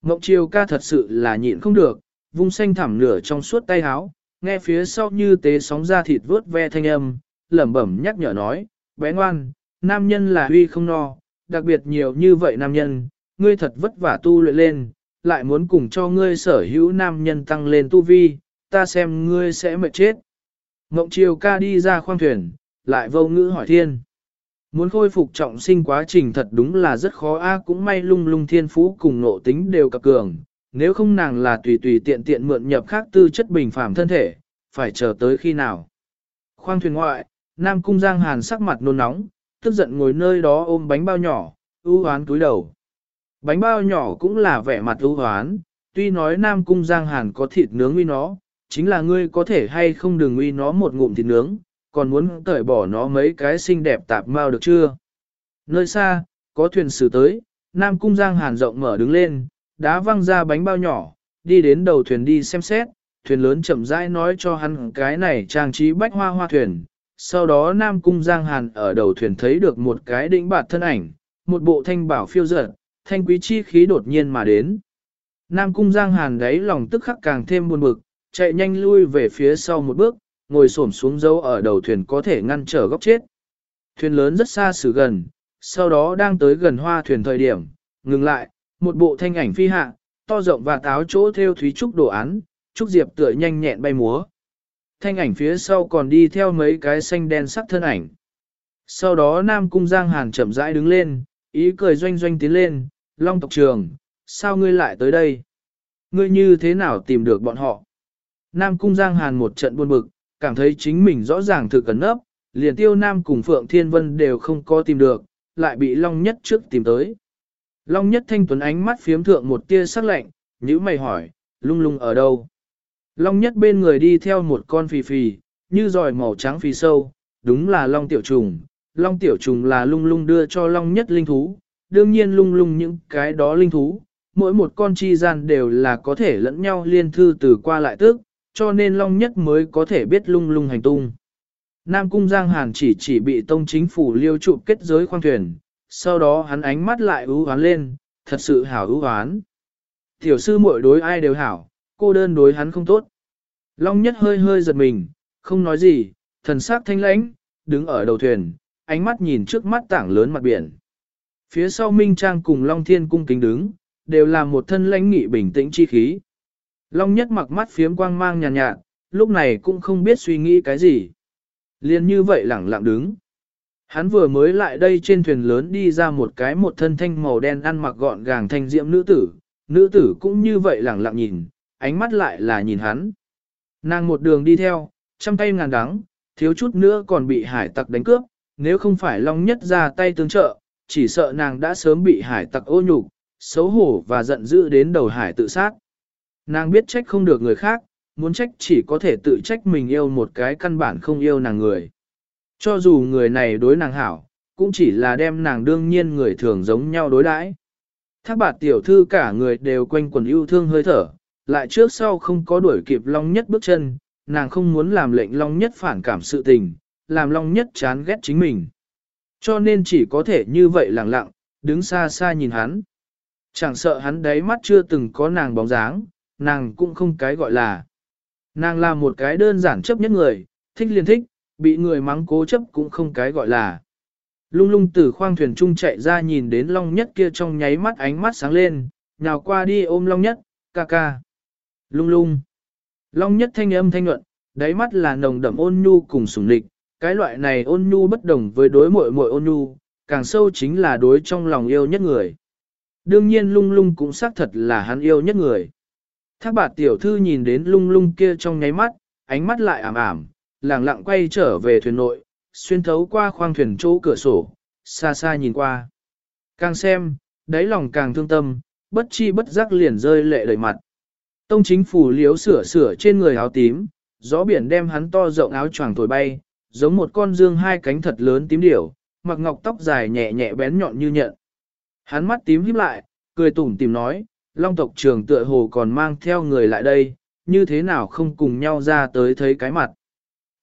Mộng chiều ca thật sự là nhịn không được, vung xanh thẳm nửa trong suốt tay háo, nghe phía sau như tế sóng ra thịt vớt ve thanh âm, lẩm bẩm nhắc nhở nói, bé ngoan, nam nhân là huy không no, đặc biệt nhiều như vậy nam nhân, ngươi thật vất vả tu luyện lên, lại muốn cùng cho ngươi sở hữu nam nhân tăng lên tu vi, ta xem ngươi sẽ mệt chết. Mộng chiều ca đi ra khoang thuyền, lại vô ngữ hỏi thiên. Muốn khôi phục trọng sinh quá trình thật đúng là rất khó a cũng may lung lung thiên phú cùng nộ tính đều cập cường, nếu không nàng là tùy tùy tiện tiện mượn nhập khác tư chất bình phàm thân thể, phải chờ tới khi nào. Khoang thuyền ngoại, Nam Cung Giang Hàn sắc mặt nôn nóng, tức giận ngồi nơi đó ôm bánh bao nhỏ, ưu hoán túi đầu. Bánh bao nhỏ cũng là vẻ mặt ưu hoán, tuy nói Nam Cung Giang Hàn có thịt nướng uy nó, chính là ngươi có thể hay không đừng uy nó một ngụm thịt nướng, còn muốn cởi bỏ nó mấy cái xinh đẹp tạp mau được chưa? Nơi xa, có thuyền xử tới, Nam Cung Giang Hàn rộng mở đứng lên, đá văng ra bánh bao nhỏ, đi đến đầu thuyền đi xem xét, thuyền lớn chậm rãi nói cho hắn cái này trang trí bách hoa hoa thuyền. Sau đó Nam Cung Giang Hàn ở đầu thuyền thấy được một cái đỉnh bạt thân ảnh, một bộ thanh bảo phiêu dở, thanh quý chi khí đột nhiên mà đến. Nam Cung Giang Hàn đấy lòng tức khắc càng thêm buồn bực, chạy nhanh lui về phía sau một bước, ngồi xổm xuống dấu ở đầu thuyền có thể ngăn trở góc chết. Thuyền lớn rất xa xử gần, sau đó đang tới gần hoa thuyền thời điểm, ngừng lại, một bộ thanh ảnh phi hạ, to rộng và táo chỗ theo thúy trúc đồ án, trúc diệp tựa nhanh nhẹn bay múa. Thanh ảnh phía sau còn đi theo mấy cái xanh đen sắc thân ảnh. Sau đó Nam Cung Giang Hàn chậm rãi đứng lên, ý cười doanh doanh tiến lên, Long tộc trường, sao ngươi lại tới đây? Ngươi như thế nào tìm được bọn họ? Nam Cung Giang Hàn một trận buồn bực, cảm thấy chính mình rõ ràng thực cẩn nấp, liền tiêu Nam cùng Phượng Thiên Vân đều không có tìm được, lại bị Long Nhất trước tìm tới. Long Nhất Thanh Tuấn ánh mắt phiếm thượng một tia sắc lạnh, nhữ mày hỏi, lung lung ở đâu? Long Nhất bên người đi theo một con phì phì, như dòi màu trắng phì sâu, đúng là Long Tiểu Trùng. Long Tiểu Trùng là lung lung đưa cho Long Nhất linh thú, đương nhiên lung lung những cái đó linh thú, mỗi một con chi gian đều là có thể lẫn nhau liên thư từ qua lại tức, cho nên Long Nhất mới có thể biết lung lung hành tung. Nam Cung Giang Hàn chỉ chỉ bị tông chính phủ liêu trụ kết giới khoang thuyền, sau đó hắn ánh mắt lại ưu hoán lên, thật sự hảo ưu hoán. Tiểu sư muội đối ai đều hảo, cô đơn đối hắn không tốt. Long Nhất hơi hơi giật mình, không nói gì, thần sắc thanh lãnh, đứng ở đầu thuyền, ánh mắt nhìn trước mắt tảng lớn mặt biển. Phía sau Minh Trang cùng Long Thiên cung kính đứng, đều là một thân lãnh nghị bình tĩnh chi khí. Long nhất mặc mắt phiếm quang mang nhàn nhạt, nhạt, lúc này cũng không biết suy nghĩ cái gì. Liên như vậy lẳng lặng đứng. Hắn vừa mới lại đây trên thuyền lớn đi ra một cái một thân thanh màu đen ăn mặc gọn gàng thanh diễm nữ tử, nữ tử cũng như vậy lẳng lặng nhìn, ánh mắt lại là nhìn hắn. Nàng một đường đi theo, trăm tay ngàn đắng, thiếu chút nữa còn bị hải tặc đánh cướp, nếu không phải Long Nhất ra tay tương trợ, chỉ sợ nàng đã sớm bị hải tặc ô nhục, xấu hổ và giận dữ đến đầu hải tự sát. Nàng biết trách không được người khác, muốn trách chỉ có thể tự trách mình yêu một cái căn bản không yêu nàng người. Cho dù người này đối nàng hảo, cũng chỉ là đem nàng đương nhiên người thường giống nhau đối đãi. Thác bạt tiểu thư cả người đều quanh quần yêu thương hơi thở, lại trước sau không có đuổi kịp Long Nhất bước chân, nàng không muốn làm lệnh Long Nhất phản cảm sự tình, làm Long Nhất chán ghét chính mình. Cho nên chỉ có thể như vậy lặng lặng, đứng xa xa nhìn hắn. Chẳng sợ hắn đáy mắt chưa từng có nàng bóng dáng, nàng cũng không cái gọi là. Nàng là một cái đơn giản chấp nhất người, thích liền thích, bị người mắng cố chấp cũng không cái gọi là. Lung lung từ khoang thuyền trung chạy ra nhìn đến long nhất kia trong nháy mắt ánh mắt sáng lên, nhào qua đi ôm long nhất, ca ca. Lung lung. Long nhất thanh âm thanh nhuận, đáy mắt là nồng đậm ôn nhu cùng sủng lịch, cái loại này ôn nhu bất đồng với đối muội muội ôn nhu, càng sâu chính là đối trong lòng yêu nhất người. Đương nhiên lung lung cũng xác thật là hắn yêu nhất người. Thác bạt tiểu thư nhìn đến lung lung kia trong nháy mắt, ánh mắt lại ảm ảm, lẳng lặng quay trở về thuyền nội, xuyên thấu qua khoang thuyền chỗ cửa sổ, xa xa nhìn qua. Càng xem, đáy lòng càng thương tâm, bất chi bất giác liền rơi lệ đầy mặt. Tông chính phủ liếu sửa sửa trên người áo tím, gió biển đem hắn to rộng áo choàng thổi bay, giống một con dương hai cánh thật lớn tím điểu, mặc ngọc tóc dài nhẹ nhẹ bén nhọn như nhận. Hắn mắt tím híp lại, cười tủm tìm nói, Long tộc trưởng tựa hồ còn mang theo người lại đây, như thế nào không cùng nhau ra tới thấy cái mặt.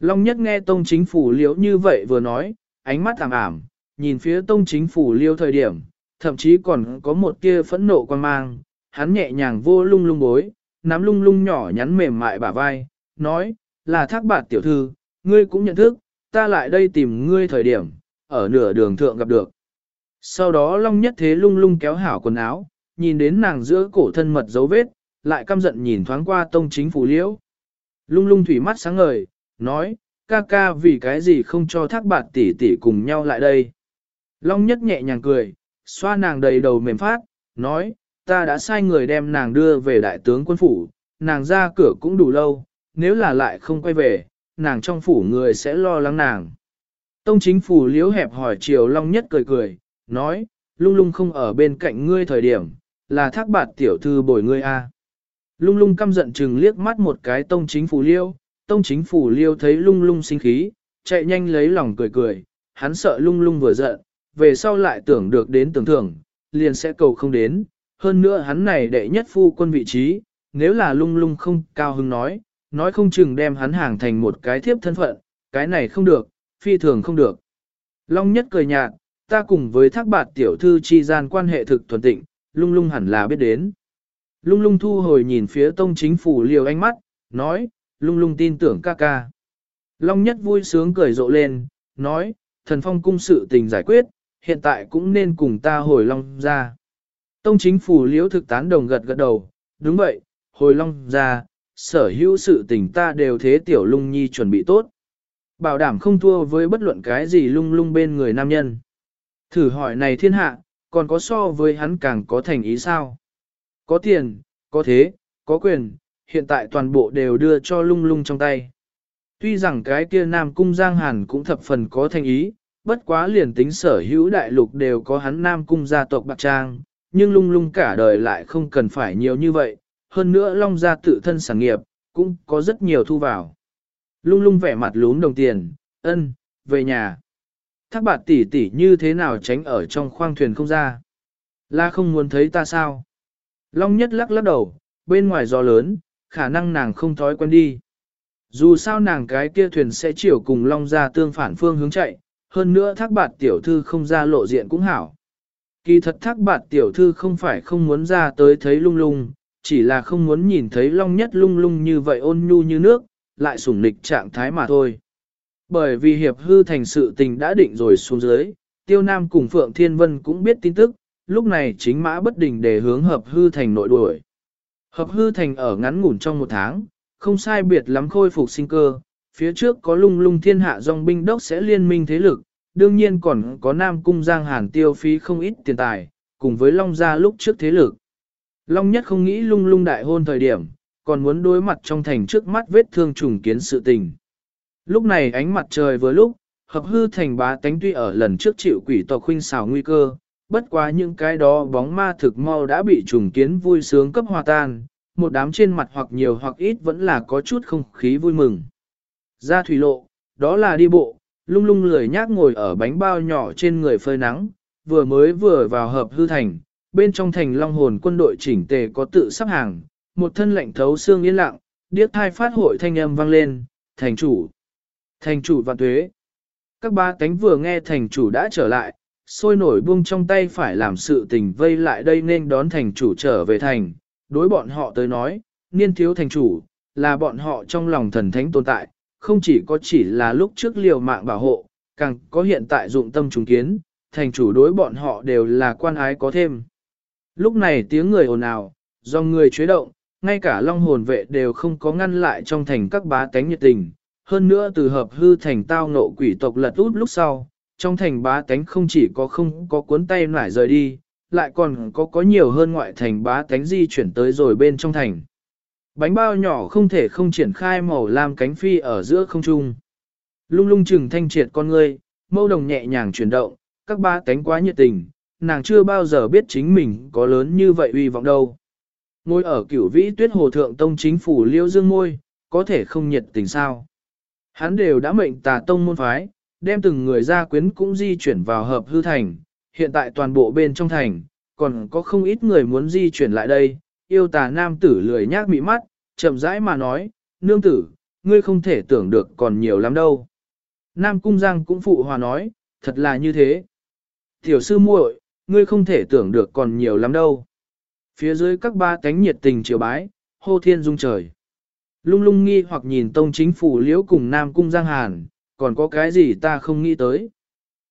Long nhất nghe tông chính phủ liễu như vậy vừa nói, ánh mắt ảm ảm, nhìn phía tông chính phủ liêu thời điểm, thậm chí còn có một kia phẫn nộ quan mang, hắn nhẹ nhàng vô lung lung bối, nắm lung lung nhỏ nhắn mềm mại bả vai, nói, là thác bạt tiểu thư, ngươi cũng nhận thức, ta lại đây tìm ngươi thời điểm, ở nửa đường thượng gặp được. Sau đó Long Nhất Thế lung lung kéo hảo quần áo, nhìn đến nàng giữa cổ thân mật dấu vết, lại căm giận nhìn thoáng qua tông chính phủ liễu. Lung lung thủy mắt sáng ngời, nói, ca ca vì cái gì không cho thác bạt tỷ tỷ cùng nhau lại đây. Long Nhất nhẹ nhàng cười, xoa nàng đầy đầu mềm phát, nói, ta đã sai người đem nàng đưa về đại tướng quân phủ, nàng ra cửa cũng đủ lâu, nếu là lại không quay về, nàng trong phủ người sẽ lo lắng nàng. Tông chính phủ liếu hẹp hỏi chiều Long Nhất cười cười, nói, lung lung không ở bên cạnh ngươi thời điểm, là thác bạt tiểu thư bồi ngươi a. Lung lung căm giận chừng liếc mắt một cái tông chính phủ liêu, tông chính phủ liêu thấy lung lung sinh khí, chạy nhanh lấy lòng cười cười, hắn sợ lung lung vừa giận, về sau lại tưởng được đến tưởng thưởng, liền sẽ cầu không đến, hơn nữa hắn này đệ nhất phu quân vị trí, nếu là lung lung không cao hứng nói, nói không chừng đem hắn hàng thành một cái thiếp thân phận, cái này không được, phi thường không được. Long nhất cười nhạt, ta cùng với thác bạt tiểu thư chi gian quan hệ thực thuần tịnh, lung lung hẳn là biết đến. Lung lung thu hồi nhìn phía tông chính phủ liều ánh mắt, nói, lung lung tin tưởng ca ca. Long nhất vui sướng cười rộ lên, nói, thần phong cung sự tình giải quyết, hiện tại cũng nên cùng ta hồi long ra. Tông chính phủ liễu thực tán đồng gật gật đầu, đúng vậy, hồi long ra, sở hữu sự tình ta đều thế tiểu lung nhi chuẩn bị tốt. Bảo đảm không thua với bất luận cái gì lung lung bên người nam nhân. Thử hỏi này thiên hạ, còn có so với hắn càng có thành ý sao? Có tiền, có thế, có quyền, hiện tại toàn bộ đều đưa cho lung lung trong tay. Tuy rằng cái kia Nam Cung Giang Hàn cũng thập phần có thành ý, bất quá liền tính sở hữu đại lục đều có hắn Nam Cung gia tộc bạc trang, nhưng lung lung cả đời lại không cần phải nhiều như vậy, hơn nữa Long gia tự thân sản nghiệp, cũng có rất nhiều thu vào. Lung lung vẻ mặt lún đồng tiền, ân, về nhà. Thác bạt tỷ tỷ như thế nào tránh ở trong khoang thuyền không ra? La không muốn thấy ta sao? Long nhất lắc lắc đầu, bên ngoài gió lớn, khả năng nàng không thói quen đi. Dù sao nàng cái kia thuyền sẽ chiều cùng Long ra tương phản phương hướng chạy, hơn nữa thác bạt tiểu thư không ra lộ diện cũng hảo. Kỳ thật thác bạt tiểu thư không phải không muốn ra tới thấy lung lung, chỉ là không muốn nhìn thấy Long nhất lung lung như vậy ôn nhu như nước, lại sủng nịch trạng thái mà thôi. Bởi vì hiệp hư thành sự tình đã định rồi xuống dưới, Tiêu Nam cùng Phượng Thiên Vân cũng biết tin tức, lúc này chính mã bất đình để hướng hợp hư thành nội đuổi. Hợp hư thành ở ngắn ngủn trong một tháng, không sai biệt lắm khôi phục sinh cơ, phía trước có lung lung thiên hạ dòng binh đốc sẽ liên minh thế lực, đương nhiên còn có Nam Cung Giang Hàn tiêu phí không ít tiền tài, cùng với Long Gia lúc trước thế lực. Long nhất không nghĩ lung lung đại hôn thời điểm, còn muốn đối mặt trong thành trước mắt vết thương trùng kiến sự tình. Lúc này ánh mặt trời vừa lúc, hợp hư thành bá tánh tuy ở lần trước chịu quỷ tộc khuynh xào nguy cơ, bất quá những cái đó bóng ma thực mau đã bị trùng kiến vui sướng cấp hòa tan, một đám trên mặt hoặc nhiều hoặc ít vẫn là có chút không khí vui mừng. Ra thủy lộ, đó là đi bộ, lung lung lười nhác ngồi ở bánh bao nhỏ trên người phơi nắng, vừa mới vừa vào hợp hư thành, bên trong thành long hồn quân đội chỉnh tề có tự sắp hàng, một thân lệnh thấu xương yên lặng, điếc thai phát hội thanh âm vang lên, thành chủ, thành chủ vạn tuế. Các ba cánh vừa nghe thành chủ đã trở lại, sôi nổi buông trong tay phải làm sự tình vây lại đây nên đón thành chủ trở về thành, đối bọn họ tới nói, niên thiếu thành chủ, là bọn họ trong lòng thần thánh tồn tại, không chỉ có chỉ là lúc trước liều mạng bảo hộ, càng có hiện tại dụng tâm trùng kiến, thành chủ đối bọn họ đều là quan ái có thêm. Lúc này tiếng người ồn ào, do người chế động, ngay cả long hồn vệ đều không có ngăn lại trong thành các bá tánh nhiệt tình. Hơn nữa từ hợp hư thành tao nộ quỷ tộc lật út lúc sau, trong thành bá tánh không chỉ có không có cuốn tay nải rời đi, lại còn có có nhiều hơn ngoại thành bá tánh di chuyển tới rồi bên trong thành. Bánh bao nhỏ không thể không triển khai màu lam cánh phi ở giữa không trung. Lung lung chừng thanh triệt con ngươi, mâu đồng nhẹ nhàng chuyển động, các bá tánh quá nhiệt tình, nàng chưa bao giờ biết chính mình có lớn như vậy uy vọng đâu. Ngồi ở cửu vĩ tuyết hồ thượng tông chính phủ liêu dương ngôi có thể không nhiệt tình sao. Hắn đều đã mệnh tà tông môn phái, đem từng người gia quyến cũng di chuyển vào hợp hư thành, hiện tại toàn bộ bên trong thành, còn có không ít người muốn di chuyển lại đây, yêu tà nam tử lười nhác mị mắt, chậm rãi mà nói, nương tử, ngươi không thể tưởng được còn nhiều lắm đâu. Nam cung giang cũng phụ hòa nói, thật là như thế. Tiểu sư muội, ngươi không thể tưởng được còn nhiều lắm đâu. Phía dưới các ba cánh nhiệt tình triều bái, hô thiên dung trời. Lung lung nghi hoặc nhìn tông chính phủ liễu cùng Nam cung Giang Hàn, còn có cái gì ta không nghĩ tới.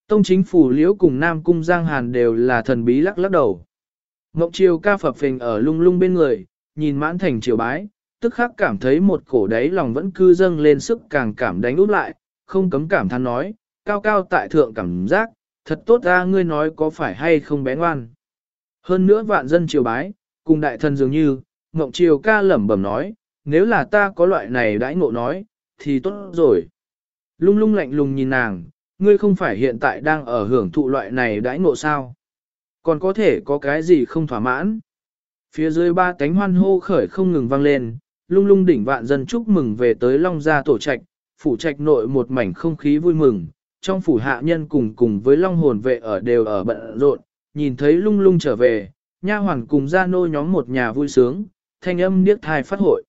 Tông chính phủ liễu cùng Nam cung Giang Hàn đều là thần bí lắc lắc đầu. Ngọc Triều ca phập phình ở lung lung bên người, nhìn mãn thành triều bái, tức khắc cảm thấy một cổ đáy lòng vẫn cư dâng lên sức càng cảm đánh út lại, không cấm cảm than nói, cao cao tại thượng cảm giác, thật tốt ra ngươi nói có phải hay không bé ngoan. Hơn nữa vạn dân triều bái, cùng đại thần dường như, Ngọc Triều ca lẩm bẩm nói, nếu là ta có loại này đãi ngộ nói, thì tốt rồi. Lung lung lạnh lùng nhìn nàng, ngươi không phải hiện tại đang ở hưởng thụ loại này đãi ngộ sao? Còn có thể có cái gì không thỏa mãn? Phía dưới ba cánh hoan hô khởi không ngừng vang lên, lung lung đỉnh vạn dân chúc mừng về tới Long Gia tổ trạch, phủ trạch nội một mảnh không khí vui mừng, trong phủ hạ nhân cùng cùng với Long hồn vệ ở đều ở bận rộn, nhìn thấy lung lung trở về, nha hoàn cùng gia nô nhóm một nhà vui sướng, thanh âm điếc thai phát hội.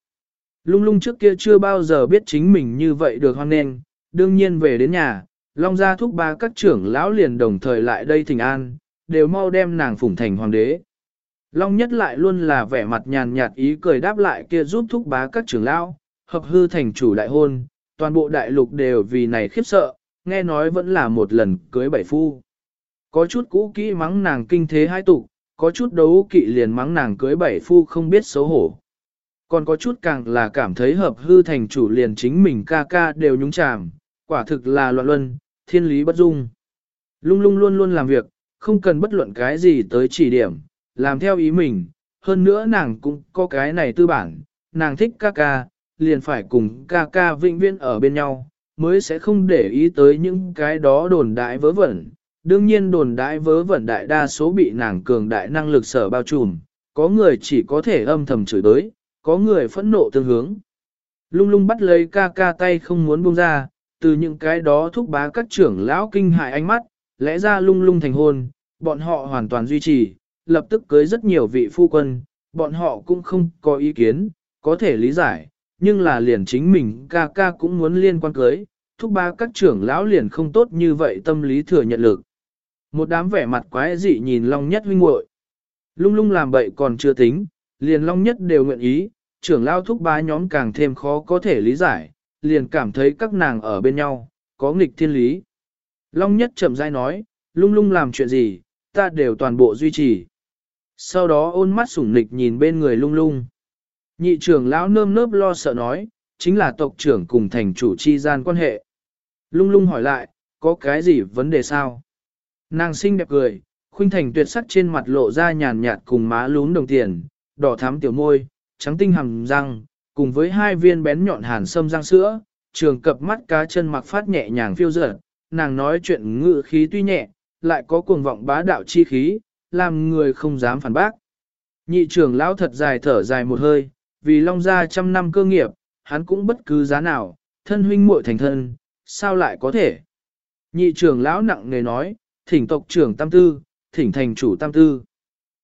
Lung lung trước kia chưa bao giờ biết chính mình như vậy được hoan nghênh, đương nhiên về đến nhà, Long gia thúc ba các trưởng lão liền đồng thời lại đây thỉnh an, đều mau đem nàng phủng thành hoàng đế. Long nhất lại luôn là vẻ mặt nhàn nhạt ý cười đáp lại kia giúp thúc bá các trưởng lão, hợp hư thành chủ đại hôn, toàn bộ đại lục đều vì này khiếp sợ, nghe nói vẫn là một lần cưới bảy phu. Có chút cũ kỹ mắng nàng kinh thế hai tục, có chút đấu kỵ liền mắng nàng cưới bảy phu không biết xấu hổ. Còn có chút càng là cảm thấy hợp hư thành chủ liền chính mình ca ca đều nhúng chàm, quả thực là loạn luân, thiên lý bất dung. Lung lung luôn luôn làm việc, không cần bất luận cái gì tới chỉ điểm, làm theo ý mình, hơn nữa nàng cũng có cái này tư bản, nàng thích ca ca, liền phải cùng ca ca vĩnh viễn ở bên nhau, mới sẽ không để ý tới những cái đó đồn đại vớ vẩn. Đương nhiên đồn đại vớ vẩn đại đa số bị nàng cường đại năng lực sở bao trùm, có người chỉ có thể âm thầm chửi tới, có người phẫn nộ tương hướng. Lung lung bắt lấy ca ca tay không muốn buông ra, từ những cái đó thúc bá các trưởng lão kinh hại ánh mắt, lẽ ra lung lung thành hôn, bọn họ hoàn toàn duy trì, lập tức cưới rất nhiều vị phu quân, bọn họ cũng không có ý kiến, có thể lý giải, nhưng là liền chính mình ca ca cũng muốn liên quan cưới, thúc ba các trưởng lão liền không tốt như vậy tâm lý thừa nhận lực. Một đám vẻ mặt quái dị nhìn Long Nhất huynh muội Lung lung làm bậy còn chưa tính, liền Long Nhất đều nguyện ý, trưởng lão thúc ba nhóm càng thêm khó có thể lý giải, liền cảm thấy các nàng ở bên nhau, có nghịch thiên lý. Long Nhất chậm rãi nói, lung lung làm chuyện gì, ta đều toàn bộ duy trì. Sau đó ôn mắt sủng nịch nhìn bên người lung lung. Nhị trưởng lão nơm nớp lo sợ nói, chính là tộc trưởng cùng thành chủ chi gian quan hệ. Lung lung hỏi lại, có cái gì vấn đề sao? Nàng xinh đẹp cười, khuynh thành tuyệt sắc trên mặt lộ ra nhàn nhạt cùng má lún đồng tiền, đỏ thắm tiểu môi, trắng tinh hằng răng, cùng với hai viên bén nhọn hàn sâm răng sữa, trường cập mắt cá chân mặc phát nhẹ nhàng phiêu dở, nàng nói chuyện ngự khí tuy nhẹ, lại có cuồng vọng bá đạo chi khí, làm người không dám phản bác. Nhị trưởng lão thật dài thở dài một hơi, vì long gia trăm năm cơ nghiệp, hắn cũng bất cứ giá nào, thân huynh muội thành thân, sao lại có thể. Nhị trưởng lão nặng nề nói, thỉnh tộc trưởng tam tư, thỉnh thành chủ tam tư.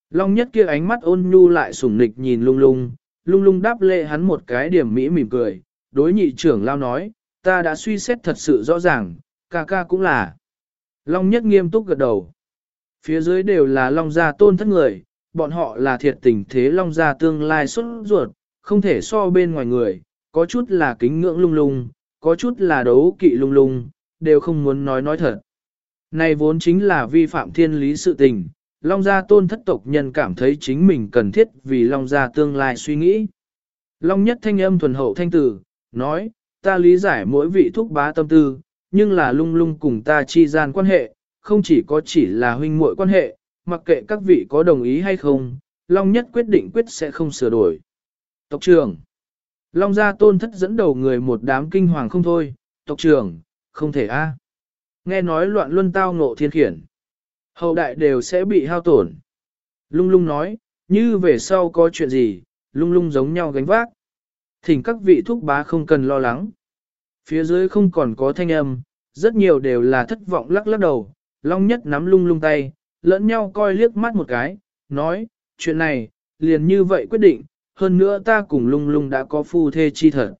Long nhất kia ánh mắt ôn nhu lại sủng nịch nhìn lung lung, lung lung đáp lệ hắn một cái điểm mỹ mỉm cười, đối nhị trưởng lao nói, ta đã suy xét thật sự rõ ràng, ca ca cũng là. Long nhất nghiêm túc gật đầu. Phía dưới đều là long gia tôn thất người, bọn họ là thiệt tình thế long gia tương lai xuất ruột, không thể so bên ngoài người, có chút là kính ngưỡng lung lung, có chút là đấu kỵ lung lung, đều không muốn nói nói thật. Này vốn chính là vi phạm thiên lý sự tình, Long gia tôn thất tộc nhân cảm thấy chính mình cần thiết vì Long gia tương lai suy nghĩ. Long nhất thanh âm thuần hậu thanh tử, nói, ta lý giải mỗi vị thúc bá tâm tư, nhưng là lung lung cùng ta chi gian quan hệ, không chỉ có chỉ là huynh muội quan hệ, mặc kệ các vị có đồng ý hay không, Long nhất quyết định quyết sẽ không sửa đổi. Tộc trưởng Long gia tôn thất dẫn đầu người một đám kinh hoàng không thôi, tộc trưởng, không thể a. Nghe nói loạn luân tao ngộ thiên khiển. Hậu đại đều sẽ bị hao tổn. Lung lung nói, như về sau có chuyện gì, lung lung giống nhau gánh vác. Thỉnh các vị thúc bá không cần lo lắng. Phía dưới không còn có thanh âm, rất nhiều đều là thất vọng lắc lắc đầu, Long nhất nắm lung lung tay, lẫn nhau coi liếc mắt một cái, nói, chuyện này, liền như vậy quyết định, hơn nữa ta cùng lung lung đã có phu thê chi thật.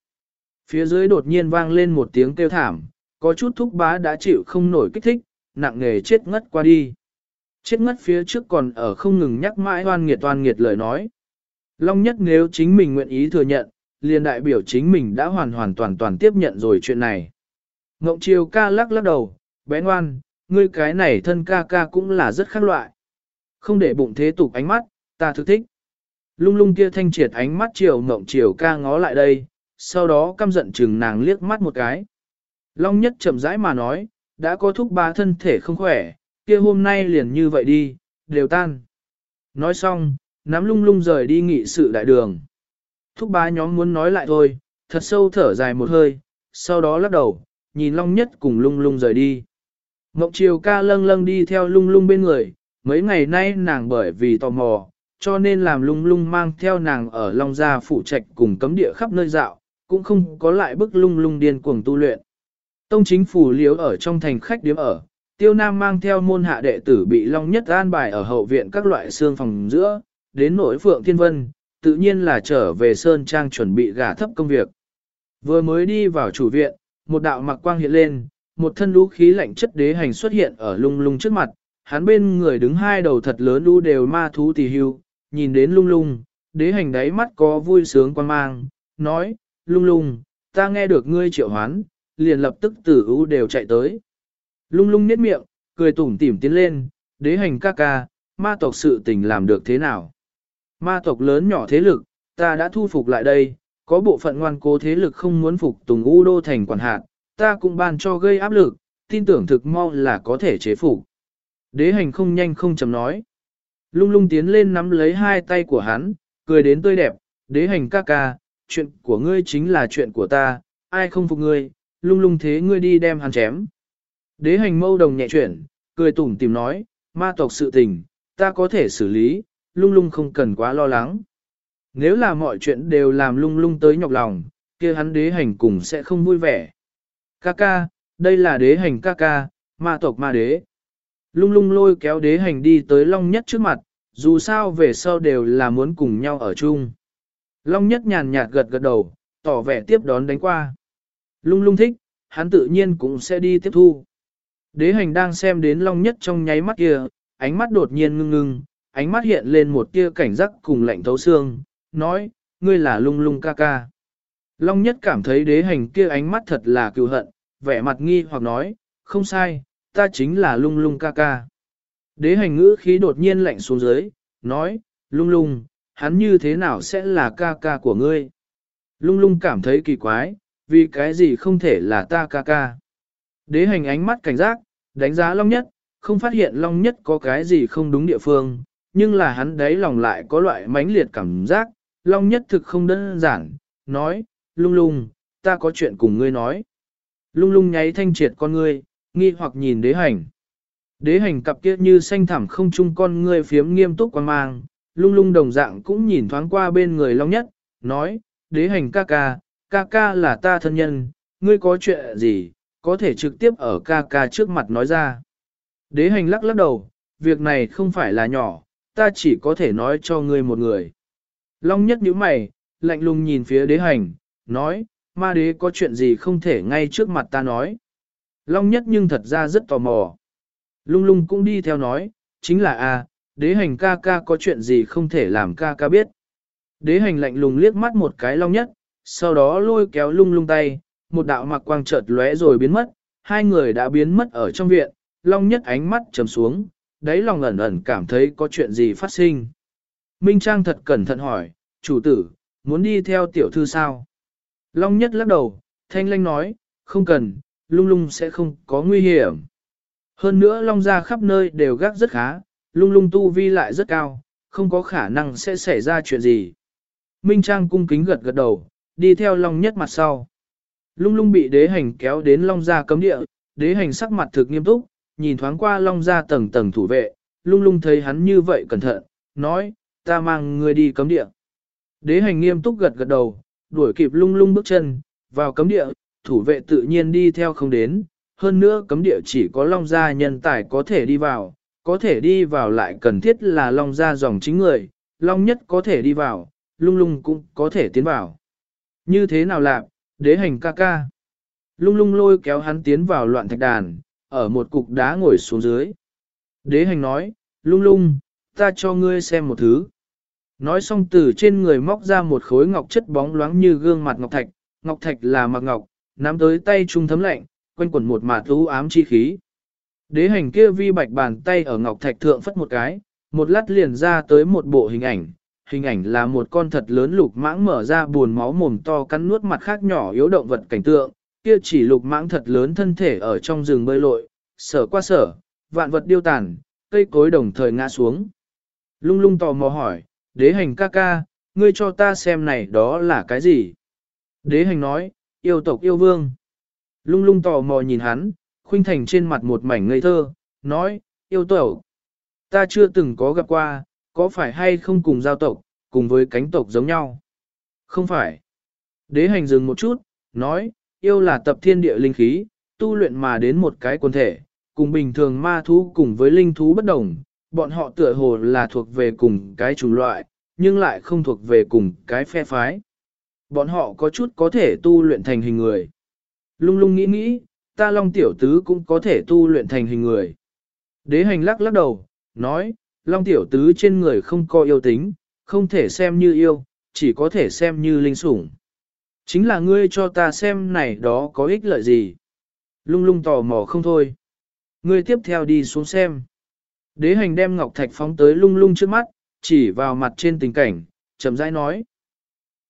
Phía dưới đột nhiên vang lên một tiếng kêu thảm, có chút thúc bá đã chịu không nổi kích thích, nặng nề chết ngất qua đi. Chết ngất phía trước còn ở không ngừng nhắc mãi oan nghiệt oan nghiệt lời nói. Long nhất nếu chính mình nguyện ý thừa nhận, liền đại biểu chính mình đã hoàn hoàn toàn toàn tiếp nhận rồi chuyện này. Ngộng chiều ca lắc lắc đầu, bé ngoan, ngươi cái này thân ca ca cũng là rất khác loại. Không để bụng thế tục ánh mắt, ta thực thích. Lung lung kia thanh triệt ánh mắt chiều ngộng chiều ca ngó lại đây, sau đó căm giận chừng nàng liếc mắt một cái. Long nhất chậm rãi mà nói, đã có thúc ba thân thể không khỏe, kia hôm nay liền như vậy đi, đều tan. Nói xong, nắm lung lung rời đi nghị sự đại đường. Thúc Bá nhóm muốn nói lại thôi, thật sâu thở dài một hơi, sau đó lắc đầu, nhìn Long Nhất cùng lung lung rời đi. Ngọc Triều ca lâng lâng đi theo lung lung bên người, mấy ngày nay nàng bởi vì tò mò, cho nên làm lung lung mang theo nàng ở Long Gia phụ trạch cùng cấm địa khắp nơi dạo, cũng không có lại bức lung lung điên cuồng tu luyện. Tông chính phủ liếu ở trong thành khách điếm ở, tiêu nam mang theo môn hạ đệ tử bị Long Nhất an bài ở hậu viện các loại xương phòng giữa, đến nỗi Phượng Thiên Vân, tự nhiên là trở về Sơn Trang chuẩn bị gả thấp công việc. Vừa mới đi vào chủ viện, một đạo mặc quang hiện lên, một thân lũ khí lạnh chất đế hành xuất hiện ở lung lung trước mặt, hắn bên người đứng hai đầu thật lớn đu đều ma thú tỳ hưu, nhìn đến lung lung, đế hành đáy mắt có vui sướng quan mang, nói, lung lung, ta nghe được ngươi triệu hoán, liền lập tức tử ưu đều chạy tới. Lung lung nét miệng, cười tủm tỉm tiến lên, đế hành ca ca, ma tộc sự tình làm được thế nào? Ma tộc lớn nhỏ thế lực, ta đã thu phục lại đây, có bộ phận ngoan cố thế lực không muốn phục tùng U Đô thành quản hạt, ta cũng ban cho gây áp lực, tin tưởng thực mau là có thể chế phục. Đế hành không nhanh không chậm nói. Lung lung tiến lên nắm lấy hai tay của hắn, cười đến tươi đẹp, đế hành ca ca, chuyện của ngươi chính là chuyện của ta, ai không phục ngươi, lung lung thế ngươi đi đem hắn chém. Đế hành mâu đồng nhẹ chuyển, cười tủm tìm nói, ma tộc sự tình, ta có thể xử lý, lung lung không cần quá lo lắng. Nếu là mọi chuyện đều làm lung lung tới nhọc lòng, kia hắn đế hành cùng sẽ không vui vẻ. Ca ca, đây là đế hành ca ca, ma tộc ma đế. Lung lung lôi kéo đế hành đi tới Long Nhất trước mặt, dù sao về sau đều là muốn cùng nhau ở chung. Long Nhất nhàn nhạt gật gật đầu, tỏ vẻ tiếp đón đánh qua. Lung lung thích, hắn tự nhiên cũng sẽ đi tiếp thu. Đế hành đang xem đến Long Nhất trong nháy mắt kia, ánh mắt đột nhiên ngưng ngưng, ánh mắt hiện lên một tia cảnh giác cùng lạnh thấu xương, nói, ngươi là lung lung ca ca. Long Nhất cảm thấy đế hành kia ánh mắt thật là cựu hận, vẻ mặt nghi hoặc nói, không sai, ta chính là lung lung ca ca. Đế hành ngữ khí đột nhiên lạnh xuống dưới, nói, lung lung, hắn như thế nào sẽ là ca ca của ngươi? Lung lung cảm thấy kỳ quái, vì cái gì không thể là ta ca ca? Đế hành ánh mắt cảnh giác, đánh giá Long Nhất, không phát hiện Long Nhất có cái gì không đúng địa phương, nhưng là hắn đấy lòng lại có loại mãnh liệt cảm giác, Long Nhất thực không đơn giản, nói, lung lung, ta có chuyện cùng ngươi nói. Lung lung nháy thanh triệt con ngươi, nghi hoặc nhìn đế hành. Đế hành cặp kia như xanh thẳm không chung con ngươi phiếm nghiêm túc quan mang, lung lung đồng dạng cũng nhìn thoáng qua bên người Long Nhất, nói, đế hành ca ca, ca ca là ta thân nhân, ngươi có chuyện gì, có thể trực tiếp ở ca ca trước mặt nói ra. Đế hành lắc lắc đầu, việc này không phải là nhỏ, ta chỉ có thể nói cho ngươi một người. Long nhất nhíu mày, lạnh lùng nhìn phía đế hành, nói, ma đế có chuyện gì không thể ngay trước mặt ta nói. Long nhất nhưng thật ra rất tò mò. Lung lung cũng đi theo nói, chính là a, đế hành ca ca có chuyện gì không thể làm ca ca biết. Đế hành lạnh lùng liếc mắt một cái long nhất, sau đó lôi kéo lung lung tay, một đạo mặc quang chợt lóe rồi biến mất, hai người đã biến mất ở trong viện, long nhất ánh mắt trầm xuống, đáy lòng ẩn ẩn cảm thấy có chuyện gì phát sinh. Minh Trang thật cẩn thận hỏi, chủ tử, muốn đi theo tiểu thư sao? Long nhất lắc đầu, thanh lanh nói, không cần, lung lung sẽ không có nguy hiểm. Hơn nữa long ra khắp nơi đều gác rất khá, lung lung tu vi lại rất cao, không có khả năng sẽ xảy ra chuyện gì. Minh Trang cung kính gật gật đầu, đi theo long nhất mặt sau. Lung lung bị đế hành kéo đến long ra cấm địa, đế hành sắc mặt thực nghiêm túc, nhìn thoáng qua long ra tầng tầng thủ vệ, lung lung thấy hắn như vậy cẩn thận, nói, ta mang người đi cấm địa. Đế hành nghiêm túc gật gật đầu, đuổi kịp lung lung bước chân, vào cấm địa, thủ vệ tự nhiên đi theo không đến, hơn nữa cấm địa chỉ có long gia nhân tài có thể đi vào, có thể đi vào lại cần thiết là long gia dòng chính người, long nhất có thể đi vào, lung lung cũng có thể tiến vào. Như thế nào lạc, đế hành ca ca. Lung lung lôi kéo hắn tiến vào loạn thạch đàn, ở một cục đá ngồi xuống dưới. Đế hành nói, lung lung, ta cho ngươi xem một thứ. Nói xong từ trên người móc ra một khối ngọc chất bóng loáng như gương mặt ngọc thạch, ngọc thạch là mặc ngọc, nắm tới tay trung thấm lạnh, quanh quẩn một mạt u ám chi khí. Đế hành kia vi bạch bàn tay ở ngọc thạch thượng phất một cái, một lát liền ra tới một bộ hình ảnh. Hình ảnh là một con thật lớn lục mãng mở ra buồn máu mồm to cắn nuốt mặt khác nhỏ yếu động vật cảnh tượng, kia chỉ lục mãng thật lớn thân thể ở trong rừng bơi lội, sở qua sở, vạn vật điêu tàn, cây cối đồng thời ngã xuống. Lung lung tò mò hỏi, đế hành ca ca, ngươi cho ta xem này đó là cái gì? Đế hành nói, yêu tộc yêu vương. Lung lung tò mò nhìn hắn, khuynh thành trên mặt một mảnh ngây thơ, nói, yêu tộc. Ta chưa từng có gặp qua, có phải hay không cùng giao tộc, cùng với cánh tộc giống nhau? Không phải. Đế hành dừng một chút, nói, yêu là tập thiên địa linh khí, tu luyện mà đến một cái quân thể, cùng bình thường ma thú cùng với linh thú bất đồng, bọn họ tựa hồ là thuộc về cùng cái chủng loại, nhưng lại không thuộc về cùng cái phe phái. Bọn họ có chút có thể tu luyện thành hình người. Lung lung nghĩ nghĩ, ta long tiểu tứ cũng có thể tu luyện thành hình người. Đế hành lắc lắc đầu, nói, long tiểu tứ trên người không có yêu tính, không thể xem như yêu, chỉ có thể xem như linh sủng. Chính là ngươi cho ta xem này đó có ích lợi gì. Lung lung tò mò không thôi. Ngươi tiếp theo đi xuống xem. Đế hành đem ngọc thạch phóng tới lung lung trước mắt, chỉ vào mặt trên tình cảnh, chậm rãi nói.